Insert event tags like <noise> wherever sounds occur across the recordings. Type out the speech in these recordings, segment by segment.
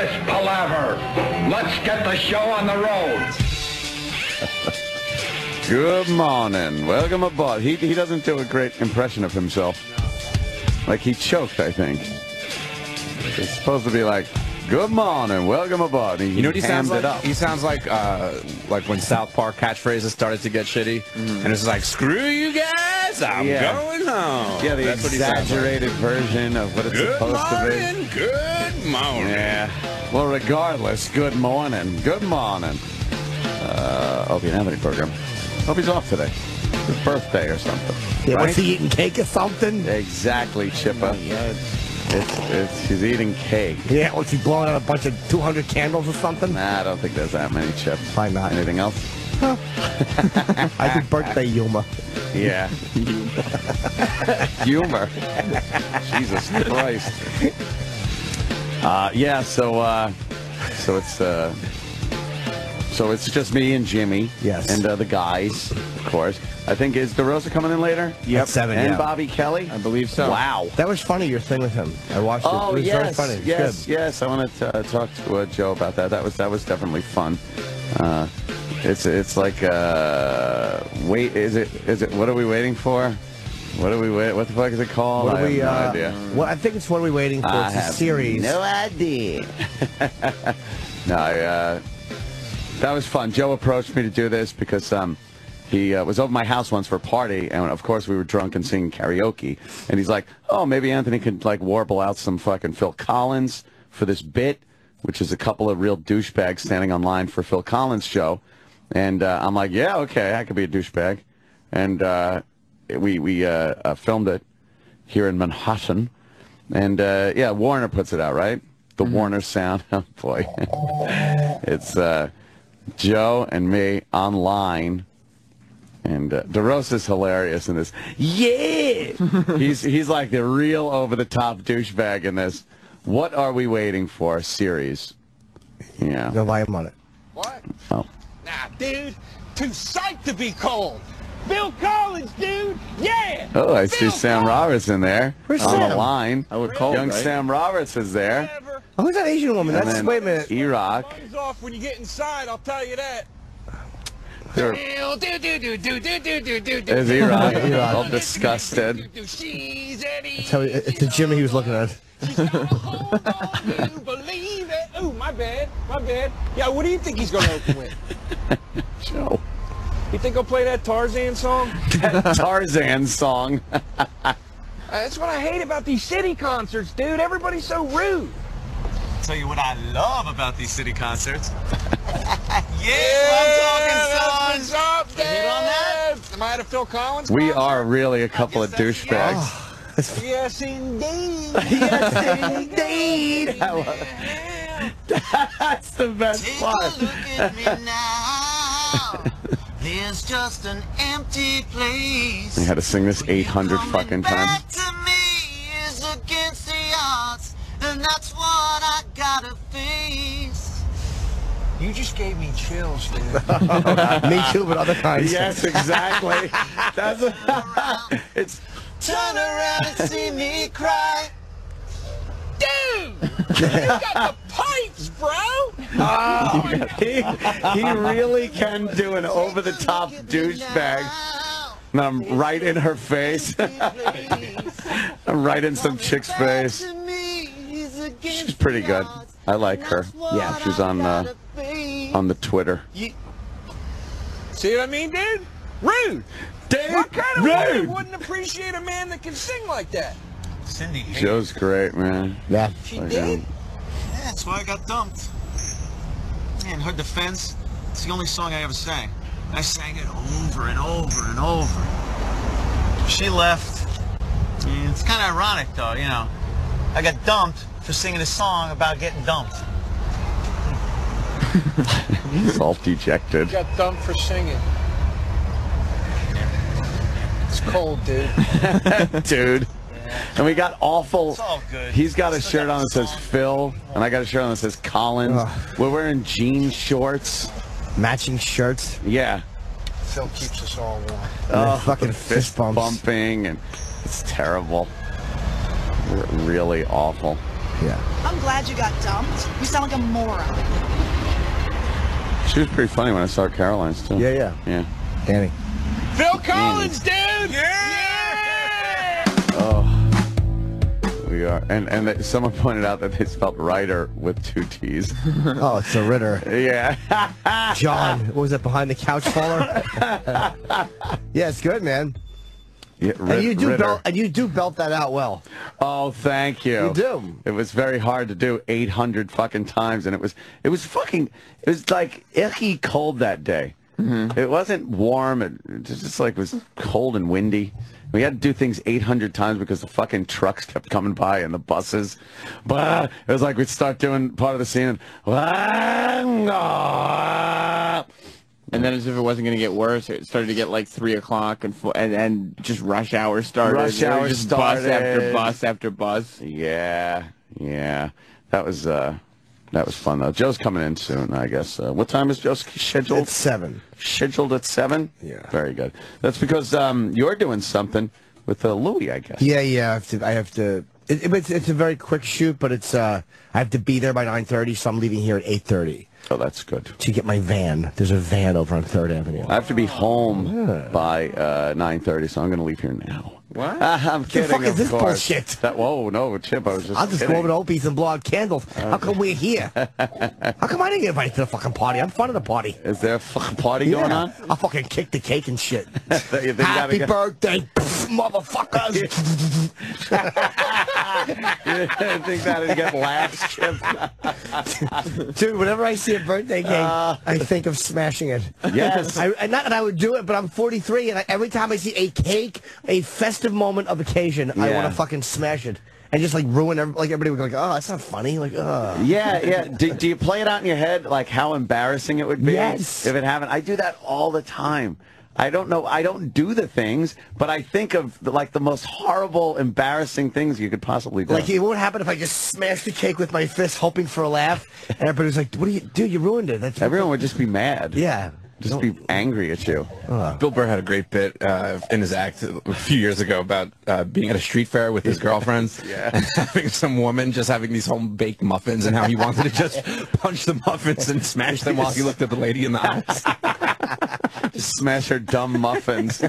this palaver. Let's get the show on the road. <laughs> Good morning. Welcome aboard. He, he doesn't do a great impression of himself. Like he choked, I think. It's supposed to be like, good morning, welcome aboard. He You know what he sounds like? up. He sounds like uh, like when South Park catchphrases started to get shitty, and it's like, "Screw you guys, I'm. Yeah. going home." yeah, the That's what he sounds like. exaggerated version of what it's Good supposed to be. morning, good morning. Yeah. Well, regardless, good morning. Good morning. Uh, Opie and Anthony program. Hope he's off today. His birthday or something. Yeah, right? was he eating cake or something? Exactly, Chippa. Yeah. It's, it's, he's eating cake. Yeah, was he blowing out a bunch of 200 candles or something? Nah, I don't think there's that many chips. Probably not. Anything else? I did birthday humor. Yeah. Humor. Jesus Christ. Uh, yeah, so uh, so it's uh, so it's just me and Jimmy. Yes. And uh, the guys, of course. I think is DeRosa coming in later? Yep. At seven, And yeah. Bobby Kelly? I believe so. Wow. That was funny, your thing with him. I watched it. Oh it was yes, very funny. It was yes, good. yes. I want to uh, talk to uh, Joe about that. That was that was definitely fun. Uh, it's it's like uh, wait. Is it is it? What are we waiting for? What are we wait? What the fuck is it called? What I are we, have no uh, idea. What, I think it's what are we waiting for? I it's a series. No idea. <laughs> no, I, uh, that was fun. Joe approached me to do this because um, he uh, was over my house once for a party, and of course we were drunk and singing karaoke. And he's like, "Oh, maybe Anthony could like warble out some fucking Phil Collins for this bit, which is a couple of real douchebags standing on line for Phil Collins show." And uh, I'm like, "Yeah, okay, I could be a douchebag." And uh, we we uh, uh, filmed it here in Manhattan. And uh, yeah, Warner puts it out, right? The Warner sound. <laughs> Oh boy, <laughs> it's uh, Joe and me online, and uh, DeRosa's hilarious in this. Yeah, <laughs> he's he's like the real over the top douchebag in this. What are we waiting for? Series. Yeah. No volume on it. What? Oh. Nah, dude. Too psyched to be cold. Phil Collins, dude. Yeah. Oh, I Bill see Sam Collins. Robertson there Where's on Sam? the line. I would call young right? Sam is there. Oh, who's that Asian woman? And That's wait a minute. Iraq. E off when you get inside. I'll tell you that. They're, there's Iraq, Iraq. all disgusted. That's how he, it's the Jimmy he was looking at. Ooh, my bad, my bad. Yeah, what do you think he's gonna open with? Joe. You think I'll play that Tarzan song? <laughs> Tarzan song. Uh, <laughs> that's what I hate about these city concerts, dude. Everybody's so rude. Tell you what I love about these city concerts. <laughs> Yeah, I'm talking, What's up, Hit on that? Dave? Am I at a Phil Collins We concert? are really a couple of douchebags. Yes, indeed. yes, indeed. That's the best Take part. A look at me now. There's just an empty place. We had to sing this 800 Coming fucking back times. to me is against the odds, and that's what I gotta face. You just gave me chills, dude. <laughs> Oh, me too, but other kinds. Yes, exactly. <laughs> That's it's Turn around and see me cry. Dude, you got the pipes, bro. Oh, he, he really can do an over the top douchebag. And I'm right in her face. <laughs> I'm right in some chick's face. She's pretty good. I like her. Yeah, she's on uh, on the Twitter. See what I mean, dude? Rude. Dude, What kind of woman wouldn't appreciate a man that can sing like that? Cindy hates Joe's great, man. Yeah. She Like, did. um, Yeah, that's why I got dumped. Yeah, in her defense, it's the only song I ever sang. I sang it over and over and over. She left. Yeah, it's kind of ironic, though, you know. I got dumped for singing a song about getting dumped. <laughs> He's all dejected. Got dumped for singing. It's cold, dude. <laughs> Dude. And we got awful. It's all good. He's got a shirt on that says. Phil, and I got a shirt on that says Collins. Ugh. We're wearing jean shorts. Matching shirts. Yeah. Phil keeps us all warm. Oh, fucking the fist bumps. bumping, and it's terrible. R- Really awful. Yeah. I'm glad you got dumped. You sound like a moron. She was pretty funny when I saw Caroline's too. Yeah, yeah. Yeah. Danny. Phil Collins, dude! We are, and and that- someone pointed out that they spelled writer with two T's. <laughs> Oh, it's a Ritter. yeah. <laughs> John. What was that behind the couch faller? <laughs> yeah, it's good, man. yeah And you do Ritter. belt and you do belt that out well. Oh, thank you. You do. It was very hard to do 800 fucking times, and it was it was fucking it was like icky cold that day. Mm-hmm. It wasn't warm. It, it just like it was cold and windy. We had to do things 800 times because the fucking trucks kept coming by and the buses. But it was like we'd start doing part of the scene. And, And then as if it wasn't going to get worse, it started to get like three o'clock, and and and just rush hour started. Rush hour just bus after bus after bus. Yeah, yeah. That was uh, that was fun though. Joe's coming in soon, I guess. Uh, what time is Joe scheduled? It's seven. scheduled at seven. Yeah. Very good. That's because um, you're doing something with uh, Louis, I guess. Yeah, yeah. I have to. I have to. It, it- it's, it's a very quick shoot, but it's. uh I have to be there by nine thirty, so I'm leaving here at 8.30. Oh, that's good. to get my van. There's a van over on Third Avenue. I have to be home by uh, nine thirty, so I'm going to leave here now. What? <laughs> I'm kidding. The fuck is this course. bullshit? That, whoa, no, Chip. I was just. I'll just kidding. go over to Opie's and blow out candles. Uh, How come we're here? <laughs> How come I didn't get invited to the fucking party? I'm fun of the party. Is there a fucking party going on? I'll fucking kick the cake and shit. That <laughs> you think Happy birthday, motherfuckers. I <laughs> think that'd get laughs, Chip. <laughs> Dude, whenever I see a birthday cake, uh. I think of smashing it. Yes. I, and not that I would do it, but I'm 43, and I, every time I see a cake, a festive moment of occasion, I want to fucking smash it. And just like ruin every, like everybody would go like, oh, that's not funny. Like, oh. Yeah, yeah. Do, do you play it out in your head, like how embarrassing it would be Yes. if it happened? I do that all the time. I don't know. I don't do the things, but I think of the, like the most horrible, embarrassing things you could possibly do. Like, it won't happen if I just smash the cake with my fist, hoping for a laugh. And everybody's like, what do you do? You ruined it. That's Everyone would just be mad. Yeah. Just be angry at you. Bill Burr had a great bit uh, in his act a few years ago about uh, being at a street fair with his <laughs> girlfriends <laughs> Yeah. and having some woman just having these home baked muffins and how he wanted to just <laughs> punch the muffins and smash them while he looked at the lady in the eyes. Just smash her dumb muffins.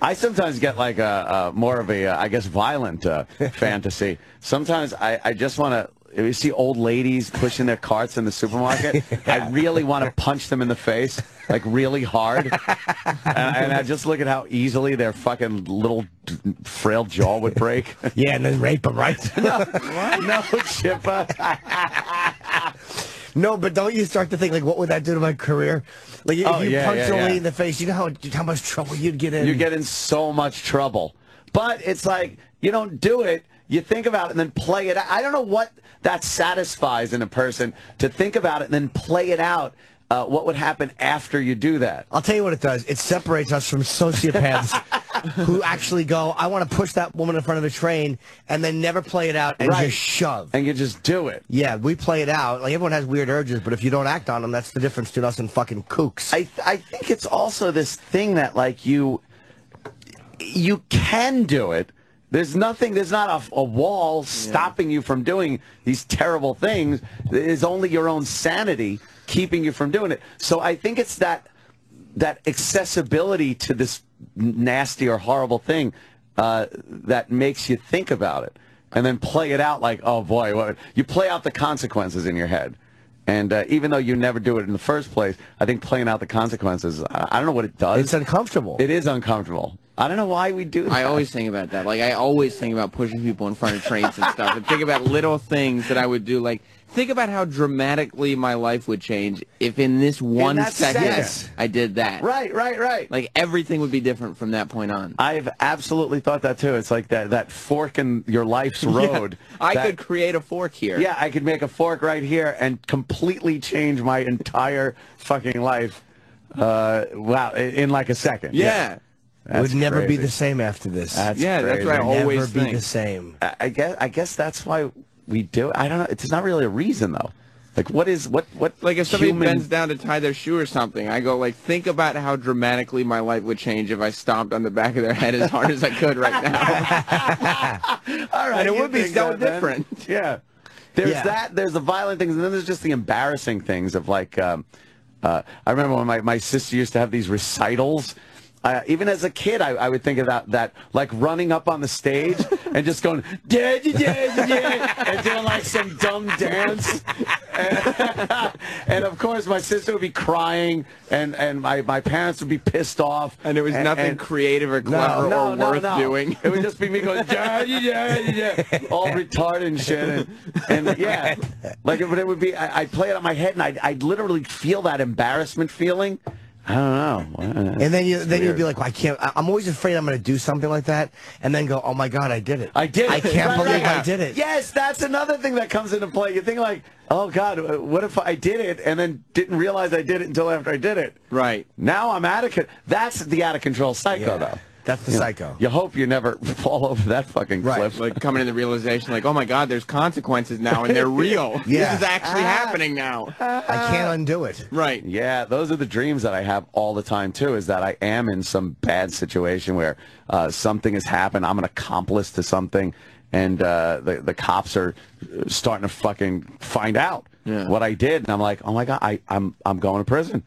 I sometimes get like a, a more of a, uh, I guess, violent uh, fantasy. Sometimes I, I just want to. You see old ladies pushing their carts in the supermarket, <laughs> I really want to punch them in the face, like really hard. <laughs> and, and I just look at how easily their fucking little frail jaw would break. <laughs> Yeah, and then rape them, right? no, Chippa. no, but don't you start to think, like, what would that do to my career? Like, if Oh, you yeah, punch yeah, a lady yeah. in the face, you know how, how much trouble you'd get in? you get in so much trouble. But it's like you don't do it. You think about it and then play it. out. I don't know what that satisfies in a person to think about it and then play it out. Uh, what would happen after you do that? I'll tell you what it does. It separates us from sociopaths <laughs> who actually go, I want to push that woman in front of the train and then never play it out and Right. just shove. And you just do it. Yeah, we play it out. Like everyone has weird urges, but if you don't act on them, that's the difference between us and fucking kooks. I I think it's also this thing that like you you can do it. There's nothing. There's not a, a wall stopping you from doing these terrible things. It's only your own sanity keeping you from doing it. So I think it's that that accessibility to this nasty or horrible thing uh, that makes you think about it and then play it out like, oh boy, what? you play out the consequences in your head. And uh, even though you never do it in the first place, I think playing out the consequences, I, I don't know what it does. it's uncomfortable. It is uncomfortable. I don't know why we do that. I always think about that. Like I always think about pushing people in front of trains and stuff, and think about little things that I would do. Like think about how dramatically my life would change if in this one that second second. I did that. Right, right, right. Like everything would be different from that point on. I've absolutely thought that too. It's like that, that fork in your life's <laughs> road. I that- could create a fork here. Yeah, I could make a fork right here and completely change my entire fucking life. Uh, wow, in, in like a second. Yeah. It would That's never be the same after this. That's Yeah, that's crazy. what I always never be the same. I I guess I guess that's why we do it. I don't know. It's not really a reason though. Like what is what what Like if somebody human- bends down to tie their shoe or something, I go like, think about how dramatically my life would change if I stomped on the back of their head as hard as I could right now. <laughs> All right, and it would be so that, then. different. Yeah. There's Yeah. that. There's the violent things, and then there's just the embarrassing things of like. Um, uh, I remember when my, my sister used to have these recitals. Uh, even as a kid, I, I would think of that, that like running up on the stage <laughs> and just going dead, dead, dead, and doing like some dumb dance. and of course, my sister would be crying, and, and my, my parents would be pissed off. And it was nothing and- creative or clever no, or no, worth no. doing. It would just be me going, yeah, yeah, yeah, all <laughs> retarded and shit. And, and yeah, like it, would- it would be, I, I'd play it on my head and I'd, I'd literally feel that embarrassment feeling. I don't know. And then you It's then you'd be like, well, I can't. I- I'm always afraid I'm going to do something like that, and then go, oh my god, I did it. I did. I it. can't Right, believe right. I <laughs> did it. Yes, that's another thing that comes into play. You think like, oh God, what if I did it and then didn't realize I did it until after I did it? Right. Now I'm out of. Con- that's the out of control psycho, Yeah. though. That's the You know, psycho. You hope you never <laughs> fall over that fucking Right. cliff. Like coming to the realization, like, oh my God, there's consequences now, and they're <laughs> real. Yeah. This is actually happening now. I can't undo it. Right. Yeah, those are the dreams that I have all the time too. Is that I am in some bad situation where uh, something has happened. I'm an accomplice to something, and uh, the the cops are uh, starting to fucking find out Yeah. what I did, and I'm like, oh my god, I, I'm I'm going to prison.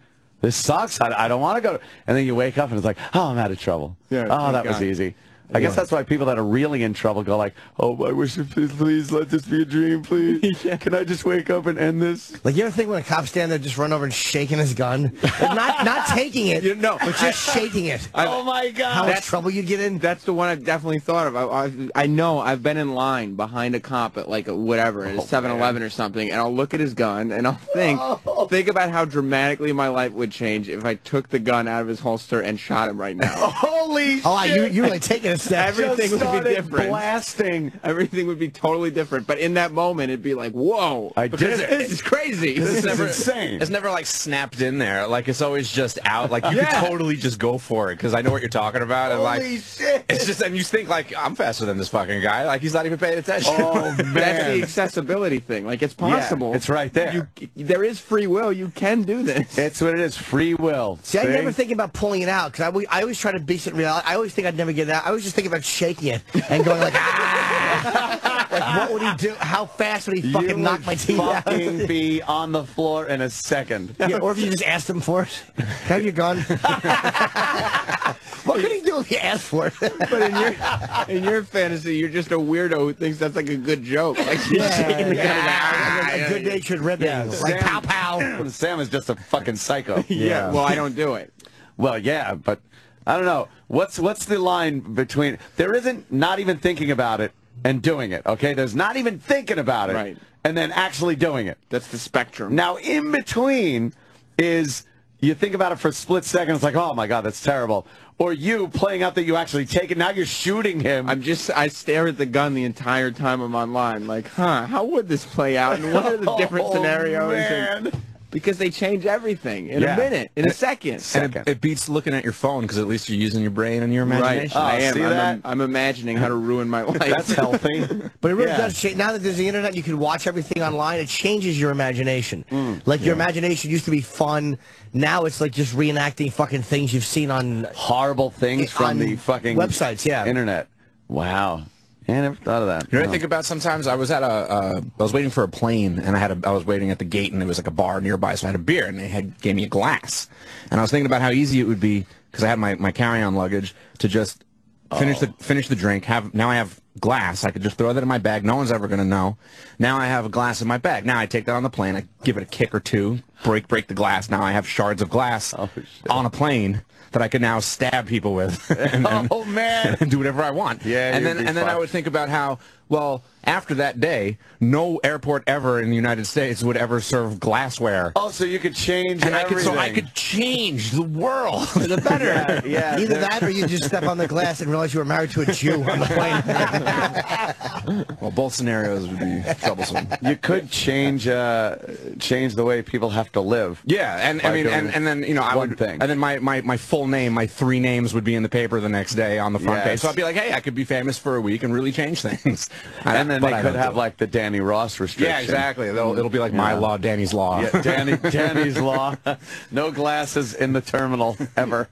This sucks. I, I don't want to go. And then you wake up and it's like, oh, I'm out of trouble. Yeah, oh, that was easy. I guess that's why people that are really in trouble go like, "Oh, I wish please, please let this be a dream, please. <laughs> Can I just wake up and end this?" Like you ever think when a cop stand there just run over and shaking his gun, Like, not not <laughs> taking it, You know, but just shaking it. oh my god! How much trouble you'd get in? That's the one I've definitely thought of. I, I, I know I've been in line behind a cop at like a whatever, at a 7-Eleven or something, and I'll look at his gun and I'll think, oh. think about how dramatically my life would change if I took the gun out of his holster and shot him right now. <laughs> Holy Oh, shit! you you really taking a step. Everything would be different. Blasting. Everything would be totally different. But in that moment, it'd be like, whoa, I did because it. This is crazy. This It's is never insane. It's never like snapped in there. Like it's always just out. Like you Yeah. could totally just go for it because I know what you're talking about. And like Holy shit! it's just and you think like I'm faster than this fucking guy. Like he's not even paying attention. Oh man, <laughs> That's the man, accessibility thing. Like it's possible. it's right there. You, there is free will. You can do this. it's what it is. Free will. See, I never think about pulling it out because I, always- I always try to base it in reality. I always think I'd never get it out. I always just think about shaking it and going like, ah! like what would he do? How fast would he You fucking knock my teeth out? fucking be on the floor in a second. Yeah, or if you just asked him for it. Have your gun? what could he do if you asked for it? But in your in your fantasy, you're just a weirdo who thinks that's like a good joke. Like you're shaking the gun. yeah, a good-natured ribbon. like pow pow. Sam is just a fucking psycho. Yeah. Well, I don't do it. Well, yeah, but I don't know. What's what's the line between there isn't not even thinking about it and doing it, okay? There's not even thinking about it Right. and then actually doing it. That's the spectrum. Now, in between is you think about it for a split second, it's like, oh my God, that's terrible. Or you playing out that you actually take it, now you're shooting him. I'm just I stare at the gun the entire time I'm online. Like, huh? How would this play out? And what are the <laughs> oh, different Oh, scenarios? And- man. because they change everything in Yeah. a minute, in a second. And Second. it, it beats looking at your phone because at least you're using your brain and your Right. imagination. Oh, I am. see I'm, that? I'm imagining how to ruin my life. That's healthy. <laughs> But it really Yeah. does change. Now that there's the internet, you can watch everything online. It changes your imagination. Mm. like your imagination used to be fun. Now it's like just reenacting fucking things you've seen on. Horrible things from the fucking websites, yeah. Internet. Wow. Yeah, I never thought of that. You know what I think about sometimes? I was at a, uh, I was waiting for a plane, and I had a, I was waiting at the gate, and there was like a bar nearby, so I had a beer, and they had gave me a glass, and I was thinking about how easy it would be because I had my, my carry-on luggage to just finish the finish the drink. Have now I have glass. I could just throw that in my bag. No one's ever gonna know. Now I have a glass in my bag. Now I take that on the plane. I give it a kick or two, break break the glass. Now I have shards of glass Oh, on a plane that I could now stab people with. <laughs> and, and- <laughs> Oh, man. and <laughs> do whatever I want. Yeah, and then and then I would think about how well after that day, no airport ever in the United States would ever serve glassware. Oh, so you could change and I could so I could change the world <laughs> for the better. Yeah, yeah. <laughs> Either that or you just step on the glass and realize you were married to a Jew on the plane. <laughs> well, both scenarios would be troublesome. You could change uh, change the way people have to live. Yeah, and I mean, and, and then you know, I one would, thing. and then my, my, my full name, my three names would be in the paper the next day on the front Yes. page. So I'd be like, hey, I could be famous for a week and really change things. And then But they I could have like the Danny Ross restriction. yeah, exactly. They'll, it'll be like my law, Danny's law. Yeah, Danny, Danny's law. <laughs> No glasses in the terminal ever.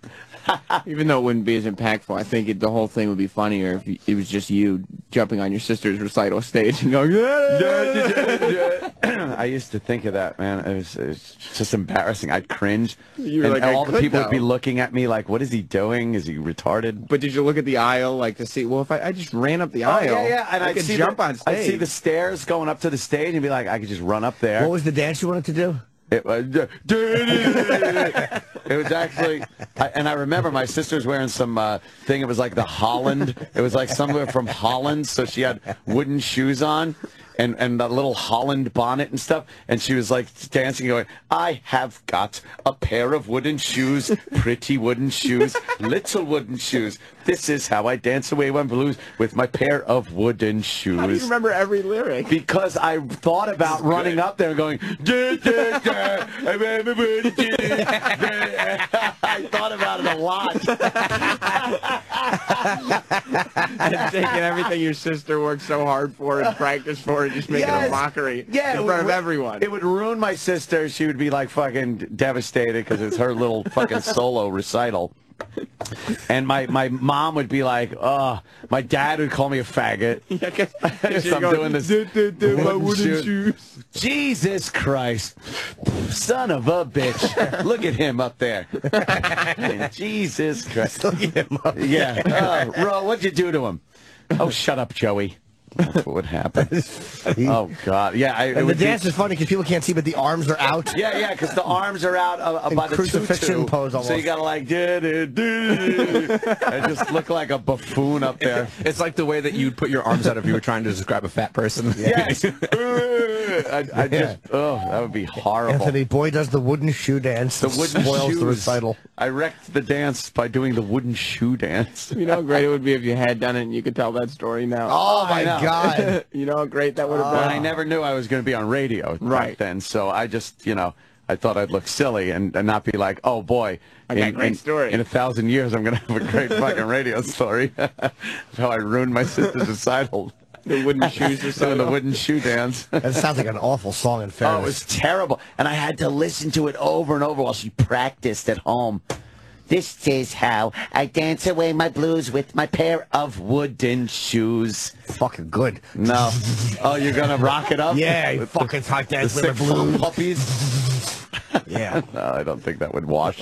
<laughs> Even though it wouldn't be as impactful, I think it, the whole thing would be funnier if you- it was just you jumping on your sister's recital stage and going, <laughs> I used to think of that, man. It was, it was just embarrassing. I'd cringe. You were and like, I all the could, people would be looking at me like, what is he doing? Is he retarded? But did you look at the aisle like to see? Well, if I, I just ran up the Oh, aisle, yeah, yeah. And I I'd could see jump the, on stage. I'd see the stairs going up to the stage and be like, I could just run up there. What was the dance you wanted to do? It was, it was actually, I, and I remember my sister was wearing some uh, thing. It was like the Holland. It was like somewhere from Holland. So she had wooden shoes on. And, and a little Holland bonnet and stuff, and she was like dancing, and going, "I have got a pair of wooden shoes, pretty wooden shoes, little wooden shoes. This is how I dance away my blues with my pair of wooden shoes." How do you remember every lyric? because I thought about running up there and going. I thought about it a lot. <laughs> and taking everything your sister worked so hard for and practiced for just making Yes. a mockery Yeah, in front of everyone. It would ruin my sister. She would be like fucking devastated because it's her little <laughs> fucking solo recital. And my, my mom would be like, oh, my dad would call me a faggot. <laughs> Yeah, 'cause <laughs> Yes, you're I'm going, doing this. Jesus Christ. Son of a bitch. Look at him up there. Jesus Christ. Look at him up Yeah. Oh, uh, Ro, what'd you do to him? Oh, shut up, Joey. That's what would happen. Oh, God. Yeah. I, And the would be- dance is funny because people can't see, but the arms are out. Yeah, yeah, because the arms are out uh, In by the crucifixion tutu, pose So you gotta like, do, do, do, I just look like a buffoon up there. <laughs> It's like the way that you'd put your arms out if you were trying to describe a fat person. <laughs> Yes. <laughs> I, I just, oh, that would be horrible. Anthony Boy does the wooden shoe dance. the wooden spoils shoes. the recital. I wrecked the dance by doing the wooden shoe dance. You know how great it would be if you had done it and you could tell that story now. Oh my I know. God! <laughs> you know how great that would have ah. But been. I never knew I was going to be on radio Right. back then, so I just, you know, I thought I'd look silly and, and not be like, oh boy, I got a in, great in- story. in a thousand years I'm going to have a great fucking radio <laughs> story. <laughs> How I ruined my sister's recital. The wooden shoes or Doing something. the wooden shoe dance. That sounds like an awful song. In Oh, it was terrible. And I had to listen to it over and over while she practiced at home. This is how I dance away my blues with my pair of wooden shoes. fucking good. No. Oh, you're going to rock it up? Yeah, you fucking hot dance with the blues. puppies? <laughs> Yeah, No, I don't think that would wash.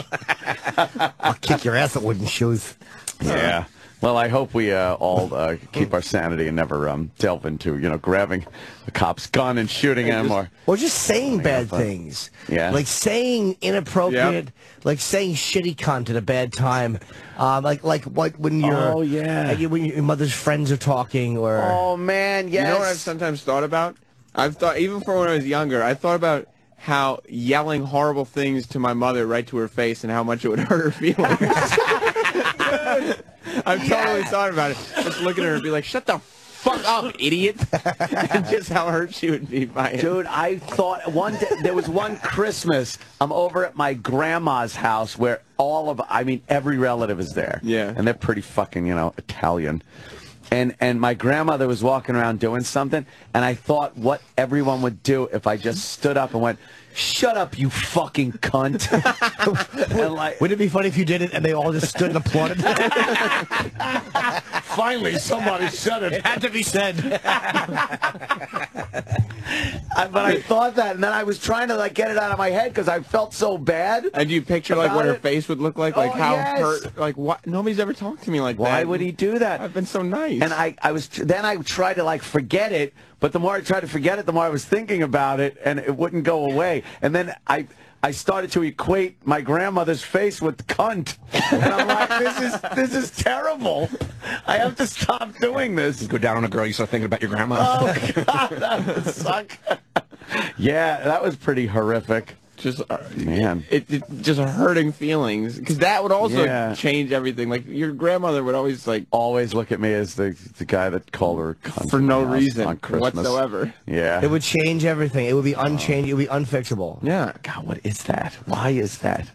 <laughs> I'll kick your ass at wooden shoes. Yeah. Well, I hope we uh, all uh, keep our sanity and never um, delve into, you know, grabbing a cop's gun and shooting him or... Or just saying bad fun. things. Yeah. Like saying inappropriate, like saying shitty cunt at a bad time. Um, like like what when you're Oh, yeah. like when your mother's friends are talking or Oh, man, yes. You know what I've sometimes thought about? I've thought, even from when I was younger, I thought about how yelling horrible things to my mother right to her face and how much it would <laughs> hurt her feelings. <laughs> I've totally thought about it. Just look at her and be like, shut the fuck up, idiot. <laughs> and just how hurt she would be by it. Dude, I thought one day, there was one Christmas, I'm over at my grandma's house where all of, I mean, every relative is there. Yeah. And they're pretty fucking, you know, Italian. And, and my grandmother was walking around doing something, and I thought what everyone would do if I just stood up and went, shut up, you fucking cunt. <laughs> and like, Wouldn't it be funny if you did it and they all just stood and applauded? <laughs> finally somebody said it. it had to be said. I, but I thought that, and then I was trying to like get it out of my head because I felt so bad. And do you picture like what About her face would look like? Like Oh, how yes. hurt? Like what? Nobody's ever talked to me like that. Why would he do that? I've been so nice. And I, I was then I tried to like forget it, but the more I tried to forget it, the more I was thinking about it, and it wouldn't go away. And then I. I started to equate my grandmother's face with cunt, and I'm like, "This is this is terrible. I have to stop doing this." Go down on a girl, you start thinking about your grandma. Oh God, that would suck. <laughs> yeah, that was pretty horrific, just uh, man. it, it just hurting feelings because that would also Yeah. change everything. Like your grandmother would always like Always look at me as the the guy that called her for no reason on Christmas whatsoever. Yeah. It would change everything. It would be unchanged. It would be unfixable. Yeah. God, what is that? Why is that?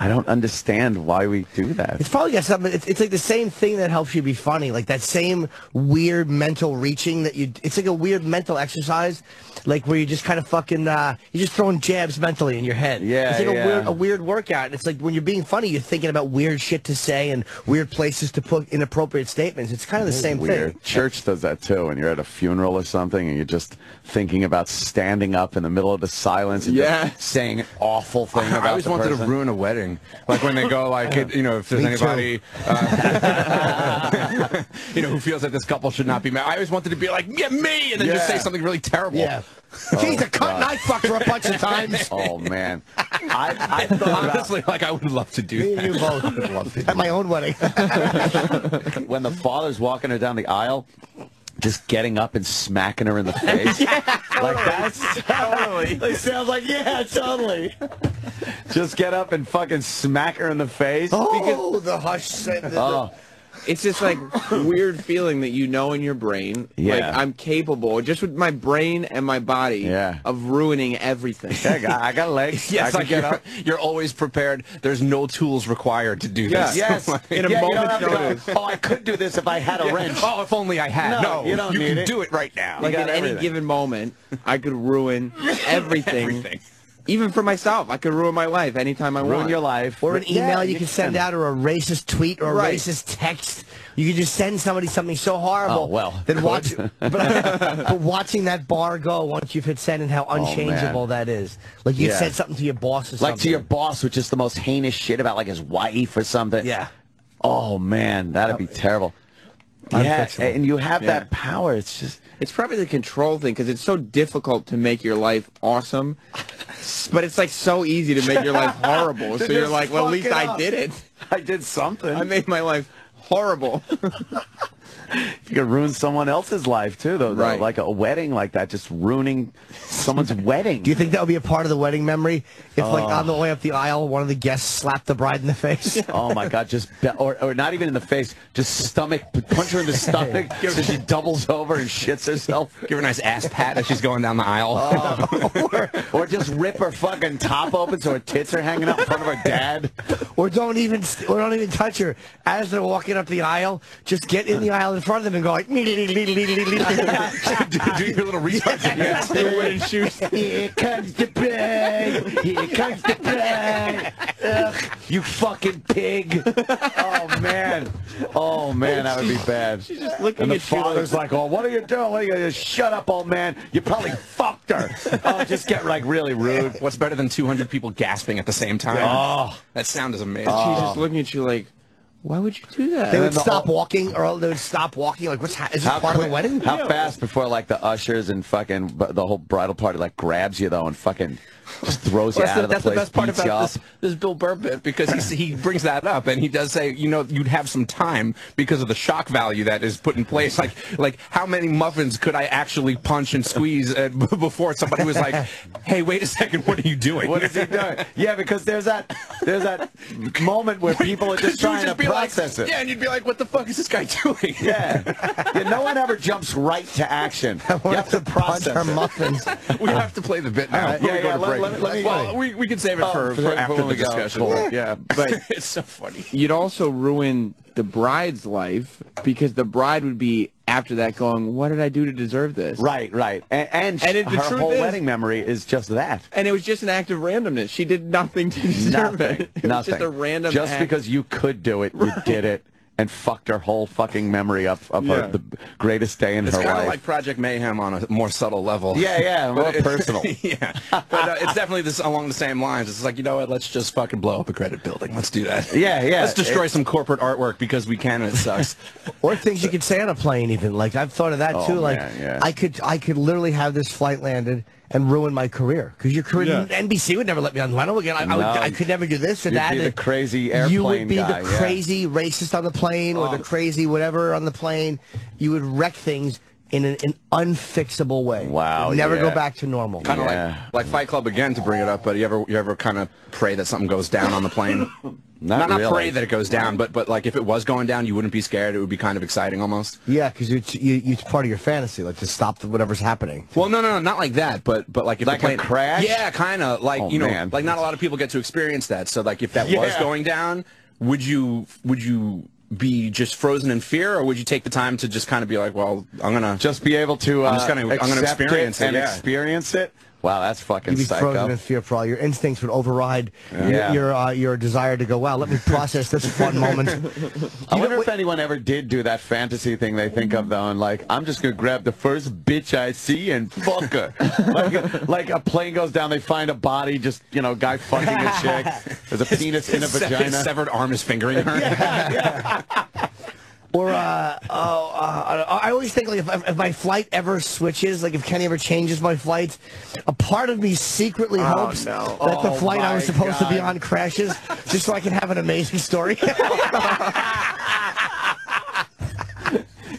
I don't understand why we do that. It's probably got something. It's, it's like the same thing that helps you be funny, like that same weird mental reaching that you. It's like a weird mental exercise, like where you just kind of fucking. Uh, you're just throwing jabs mentally in your head. Yeah, It's like yeah. a weird, a weird workout. It's like when you're being funny, you're thinking about weird shit to say and weird places to put inappropriate statements. It's kind of the same Weird. thing. Church does that too. When you're at a funeral or something, and you're just thinking about standing up in the middle of the silence and Yeah. just saying an awful thing about I always the wanted person. to ruin a wedding. Like when they go, like, it, you know, if there's Me anybody, uh, <laughs> you know, who feels that this couple should not be married. I always wanted to be like, yeah, me, and then just say something really terrible. Yeah. Jeez, a cut and I fucked her a bunch of times. <laughs> Oh man, I, I <laughs> thought about Honestly, like, I would love to do Me that. you both. At my own wedding. when the father's walking her down the aisle, just getting up and smacking her in the <laughs> face. Like that's <laughs> totally. <laughs> It sounds like yeah, totally. just get up and fucking smack her in the face. oh, the hush. Oh. The, the, Oh, It's just like weird feeling that you know in your brain, like Yeah. I'm capable, just with my brain and my body, Yeah. of ruining everything. I got, I got legs. <laughs> Yeah, I can like get you're, up. you're always prepared. There's no tools required to do this. Yes, <laughs> In a yeah, you moment's have go. Oh, I could do this if I had a wrench. Oh, if only I had. No, No, you don't need can it. do it right now. like in any given moment, I could ruin <laughs> everything. Everything. Even for myself, I could ruin my life anytime I Ruin want. your life. Or an email Yeah, you, can send out, or a racist tweet, or a Right. racist text. You can just send somebody something so horrible. Oh, well, Then watch, <laughs> but, but watching that bar go once you've hit send and how oh, unchangeable that is. Like you Yeah. said something to your boss or something. Like to your boss, which is the most heinous shit about like his wife or something. Yeah. Oh man, that'd be uh, terrible. Yeah, and you have Yeah. that power. It's just It's probably the control thing because it's so difficult to make your life awesome, but it's like so easy to make your life <laughs> horrible. so you're like, well, at least I did it. I did something. I made my life horrible. <laughs> you could ruin someone else's life too, though. though. Right. Like a wedding, like that, just ruining someone's wedding. Do you think that would be a part of the wedding memory? If, like, oh. on the way up the aisle, one of the guests slapped the bride in the face? <laughs> Oh my God! Just be- or or not even in the face, just stomach, punch her in the stomach <laughs> so she doubles over and shits herself. Give her a nice ass pat as she's going down the aisle. Oh. <laughs> or, or just rip her fucking top open so her tits are hanging out in front of her dad. Or don't even or don't even touch her as they're walking up the aisle. Just get in the aisle in front of them and go like. do, do your little research. Here comes the bride. Here comes the bride. Ugh, you fucking pig. Oh man. Oh man, that would be bad. She's just looking and the at you like- father's like, "Oh, what are you doing? What are you? Shut up, old man. You probably fucked her." Oh, just get like really rude. What's better than 200 people gasping at the same time? Oh. That sound is amazing. She's just looking at you like, why would you do that? They would the stop whole- walking, or they would stop walking. Like, what's ha- is this part of the wedding? How fast before like the ushers and fucking the whole bridal party like grabs you though and fucking just throws you Well, out of the that's the best part about up. this, this Bill Burr bit because he, he brings that up and he does say, you know, you'd have some time because of the shock value that is put in place. Like, like how many muffins could I actually punch and squeeze uh, before somebody was like, hey, wait a second, what are you doing? What is he doing? Yeah, because there's that there's that moment where people are just <laughs> You would trying to be like- process it. Yeah, and you'd be like, what the fuck is this guy doing? Yeah. yeah. No one ever jumps right to action. <laughs> You have to punch process her it. muffins. <laughs> we have to play the bit now. All right, before yeah, go yeah, to let- break. let let me- well, we, we can save it Oh, for, for for after the discussion. yeah. <laughs> but it's so funny. you'd also ruin the bride's life because the bride would be after that going, what did I do to deserve this? Right, right. And, and, And it- the her whole is- wedding memory is just that. And it was just an act of randomness. She did nothing to deserve Nothing. it. It Nothing. just a random Just act. because you could do it, you did it. And fucked her whole fucking memory up of Yeah. her, the greatest day in It's her kind of life. like Project Mayhem on a more subtle level. Yeah, yeah, <laughs> more it- personal. <laughs> yeah, but uh, it's definitely this along the same lines. It's like you know what? Let's just fucking blow up a credit building. Let's do that. Yeah, yeah. <laughs> Let's destroy It- some corporate artwork because we can and it sucks. Or things you could say on a plane, even like I've thought of that Oh, too. Like man, yeah. I could, I could literally have this flight landed and ruin my career because your career, NBC would never let me on Leno again. I, I, would, I could never do this or You'd that. be the And crazy You would be guy, the yeah. crazy racist on the plane or the oh. crazy whatever on the plane. You would wreck things in an, an unfixable way. Wow, It'd never yeah. go back to normal. Kind of Yeah. like like Fight Club again to bring it up, but you ever you ever kind of pray that something goes down on the plane? <laughs> Not not, really. pray that it goes down, but but like if it was going down, you wouldn't be scared. It would be kind of exciting almost. Yeah, because it's you, it's part of your fantasy, like to stop the, whatever's happening. Well, no, no, no, not like that, but but like if Like the plane crash? yeah, kind of like Oh, you know, man. like not a lot of people get to experience that. So like if that was going down, would you would you be just frozen in fear, or would you take the time to just kind of be like, well, I'm gonna Just be able to. Uh, I'm just gonna- I'm gonna accept experience it, and yeah. experience it. Wow, that's fucking You'd be psycho. frozen in fear for all your instincts would override Yeah. your your, uh, your desire to go. Wow, let me <laughs> process this fun moment. I You wonder if anyone ever did do that fantasy thing they think of though, and like, I'm just gonna grab the first bitch I see and fuck her. <laughs> like, like a plane goes down, they find a body, just you know, guy fucking a chick. <laughs> There's a penis in a Se- vagina. severed arm is fingering her. Or uh, oh, uh, I always think like if, if my flight ever switches, like if Kenny ever changes my flight, a part of me secretly hopes no. that the Oh, flight I was supposed to be on crashes, just so I can have an amazing story. <laughs> <laughs>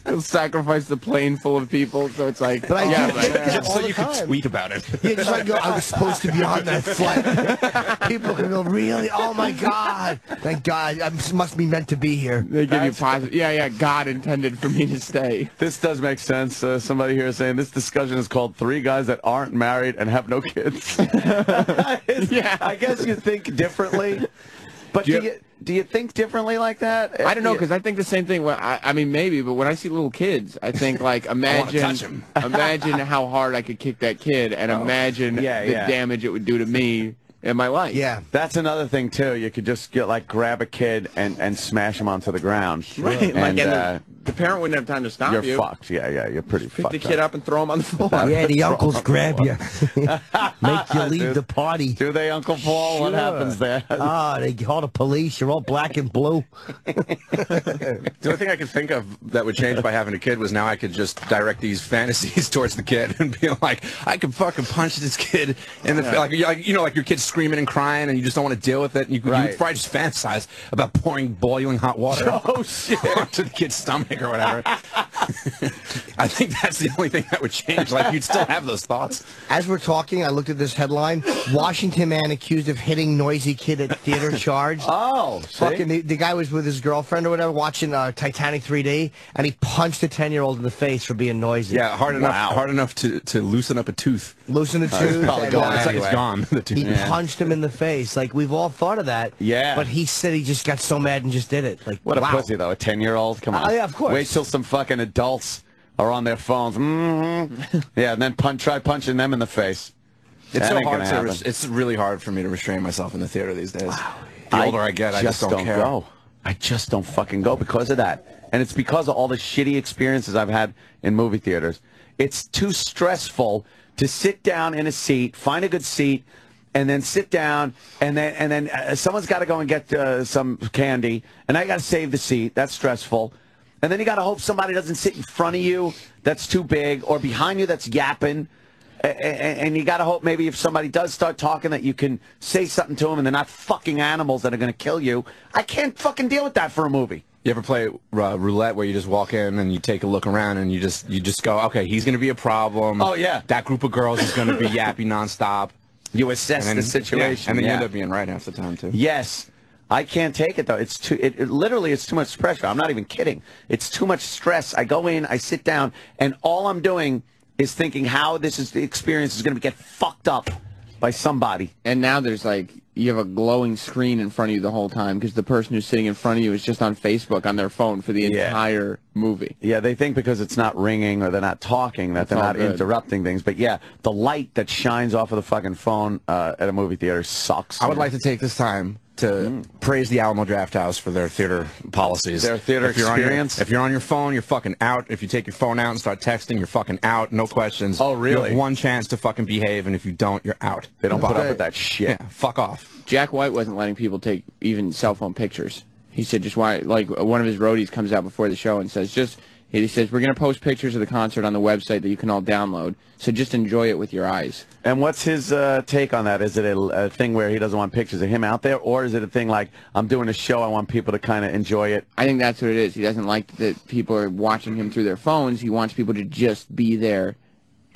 He'll <laughs> sacrifice the plane full of people, so it's like, But I yeah, do right. think just so you could time. tweet about it. Yeah, just like go, I was supposed to be on that <laughs> flight. People can go, really? Oh my God! Thank God, I must be meant to be here. They give you positive. Yeah, yeah. God intended for me to stay. This does make sense. Uh, somebody here is saying this discussion is called Three Guys That Aren't Married and Have No Kids. <laughs> yeah. I guess you think differently. But do Do you, you- do you think differently like that? I don't know because I think the same thing. When I, I mean, maybe, but when I see little kids, I think like <laughs> imagine, <laughs> imagine how hard I could kick that kid, and imagine Yeah, the yeah. damage it would do to me in my life. Yeah. That's another thing too. You could just get like grab a kid and, and smash him onto the ground. right. And, like, and uh, the, the parent wouldn't have time to stop you're you. fucked. Yeah, yeah. You're pretty Pick fucked. the kid up and throw him on the <laughs> floor. Yeah, the uncles grab you, <laughs> make you leave Dude. the party. Do they, Uncle Paul? What happens there? Ah, they call the police. You're all black and blue. <laughs> The only thing I could think of that would change by having a kid was now I could just direct these fantasies towards the kid and be like, I could fucking punch this kid in the fa- like, you- like you know, like your kid's screaming and crying and you just don't want to deal with it. And you, Right. you probably just fantasize about pouring boiling hot water Oh, shit. onto the kid's stomach or whatever. <laughs> I think that's the only thing that would change. Like you'd still have those thoughts. As we're talking, I looked at this headline: Washington man accused of hitting noisy kid at theater <laughs> charged. Oh, see? Fucking the, the guy was with his girlfriend or whatever watching uh, Titanic 3D, and he punched a 10 year old in the face for being noisy. Yeah, hard enough, Wow. hard enough to, to loosen up a tooth. Loosen the <laughs> tooth. probably and, gone uh, It's, anyway. it's gone. <laughs> The tooth. He punched him in the face. Like we've all thought of that. Yeah. But he said he just got so mad and just did it. Like What a pussy, though. A 10 year old? Come on. Oh, yeah, of course. Wait till some fucking adults are on their phones. hmm yeah, and then punch, try punching them in the face. It's That so hard gonna happen. It's really hard for me to restrain myself in the theater these days. The older I get, I just don't, care. go. I just don't fucking go because of that. And it's because of all the shitty experiences I've had in movie theaters. It's too stressful to sit down in a seat, find a good seat, and then sit down, and then and then uh, someone's got to go and get uh, some candy, and I got to save the seat. That's stressful. And then you got to hope somebody doesn't sit in front of you that's too big, or behind you that's yapping. And you got to hope maybe if somebody does start talking that you can say something to them and they're not fucking animals that are going to kill you. I can't fucking deal with that for a movie. You ever play uh, roulette where you just walk in and you take a look around and you just you just go, okay, he's going to be a problem. Oh, yeah. that group of girls is going to be yappy nonstop. <laughs> You assess And the situation. yeah, and then yeah. you end up being right half the time too. Yes. I can't take it though. It's too. It, it literally, it's too much pressure. I'm not even kidding. It's too much stress. I go in, I sit down, and all I'm doing is thinking how this is the experience is going to get fucked up by somebody. And now there's like you have a glowing screen in front of you the whole time because the person who's sitting in front of you is just on Facebook on their phone for the Yeah. entire movie. Yeah, they think because it's not ringing or they're not talking that they're not good. interrupting things. But yeah, the light that shines off of the fucking phone uh, at a movie theater sucks. I would like to take this time to mm. praise the Alamo Drafthouse for their theater policies. Their theater if you're on your- experience? if you're on your phone, you're fucking out. If you take your phone out and start texting, you're fucking out. No questions. Oh, really? You really? have one chance to fucking behave, and if you don't, you're out. They don't put up with that shit. Yeah, fuck off. Jack White wasn't letting people take even cell phone pictures. He said just why like one of his roadies comes out before the show and says just He says we're going to post pictures of the concert on the website that you can all download. So just enjoy it with your eyes. And what's his uh, take on that? Is it a, a thing where he doesn't want pictures of him out there, or is it a thing like I'm doing a show, I want people to kind of enjoy it? I think that's what it is. He doesn't like that people are watching him through their phones. He wants people to just be there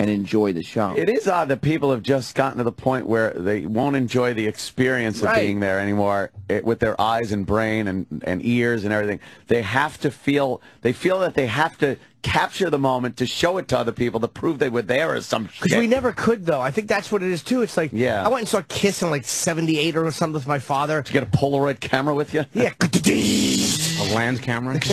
and enjoy the show. It is odd that people have just gotten to the point where they won't enjoy the experience of Right. being there anymore eh, with their eyes and brain and, and ears and everything. They have to feel, they feel that they have to capture the moment to show it to other people to prove they were there or some shit. Because we never could, though. I think that's what it is, too. It's like, Yeah. I went and saw Kiss in like 78 or something with my father. Did you get a Polaroid camera with you? Yeah. A land camera. <laughs>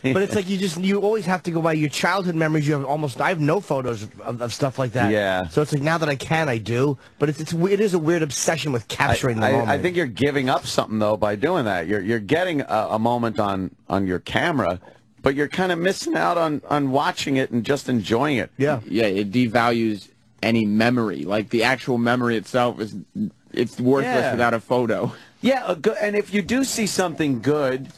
<laughs> but it's like you just, you always have to go by your childhood memories. You have almost, I have no photos of, of stuff like that. Yeah. So it's like now that I can, I do. But it's, it's it is a weird obsession with capturing the I, moment. I think you're giving up something though by doing that. You're you're getting a, a moment on on your camera, but you're kind of missing out on on watching it and just enjoying it. Yeah. Yeah, it devalues any memory. Like the actual memory itself is it's worthless Yeah. without a photo. Yeah, a go- and if you do see something good,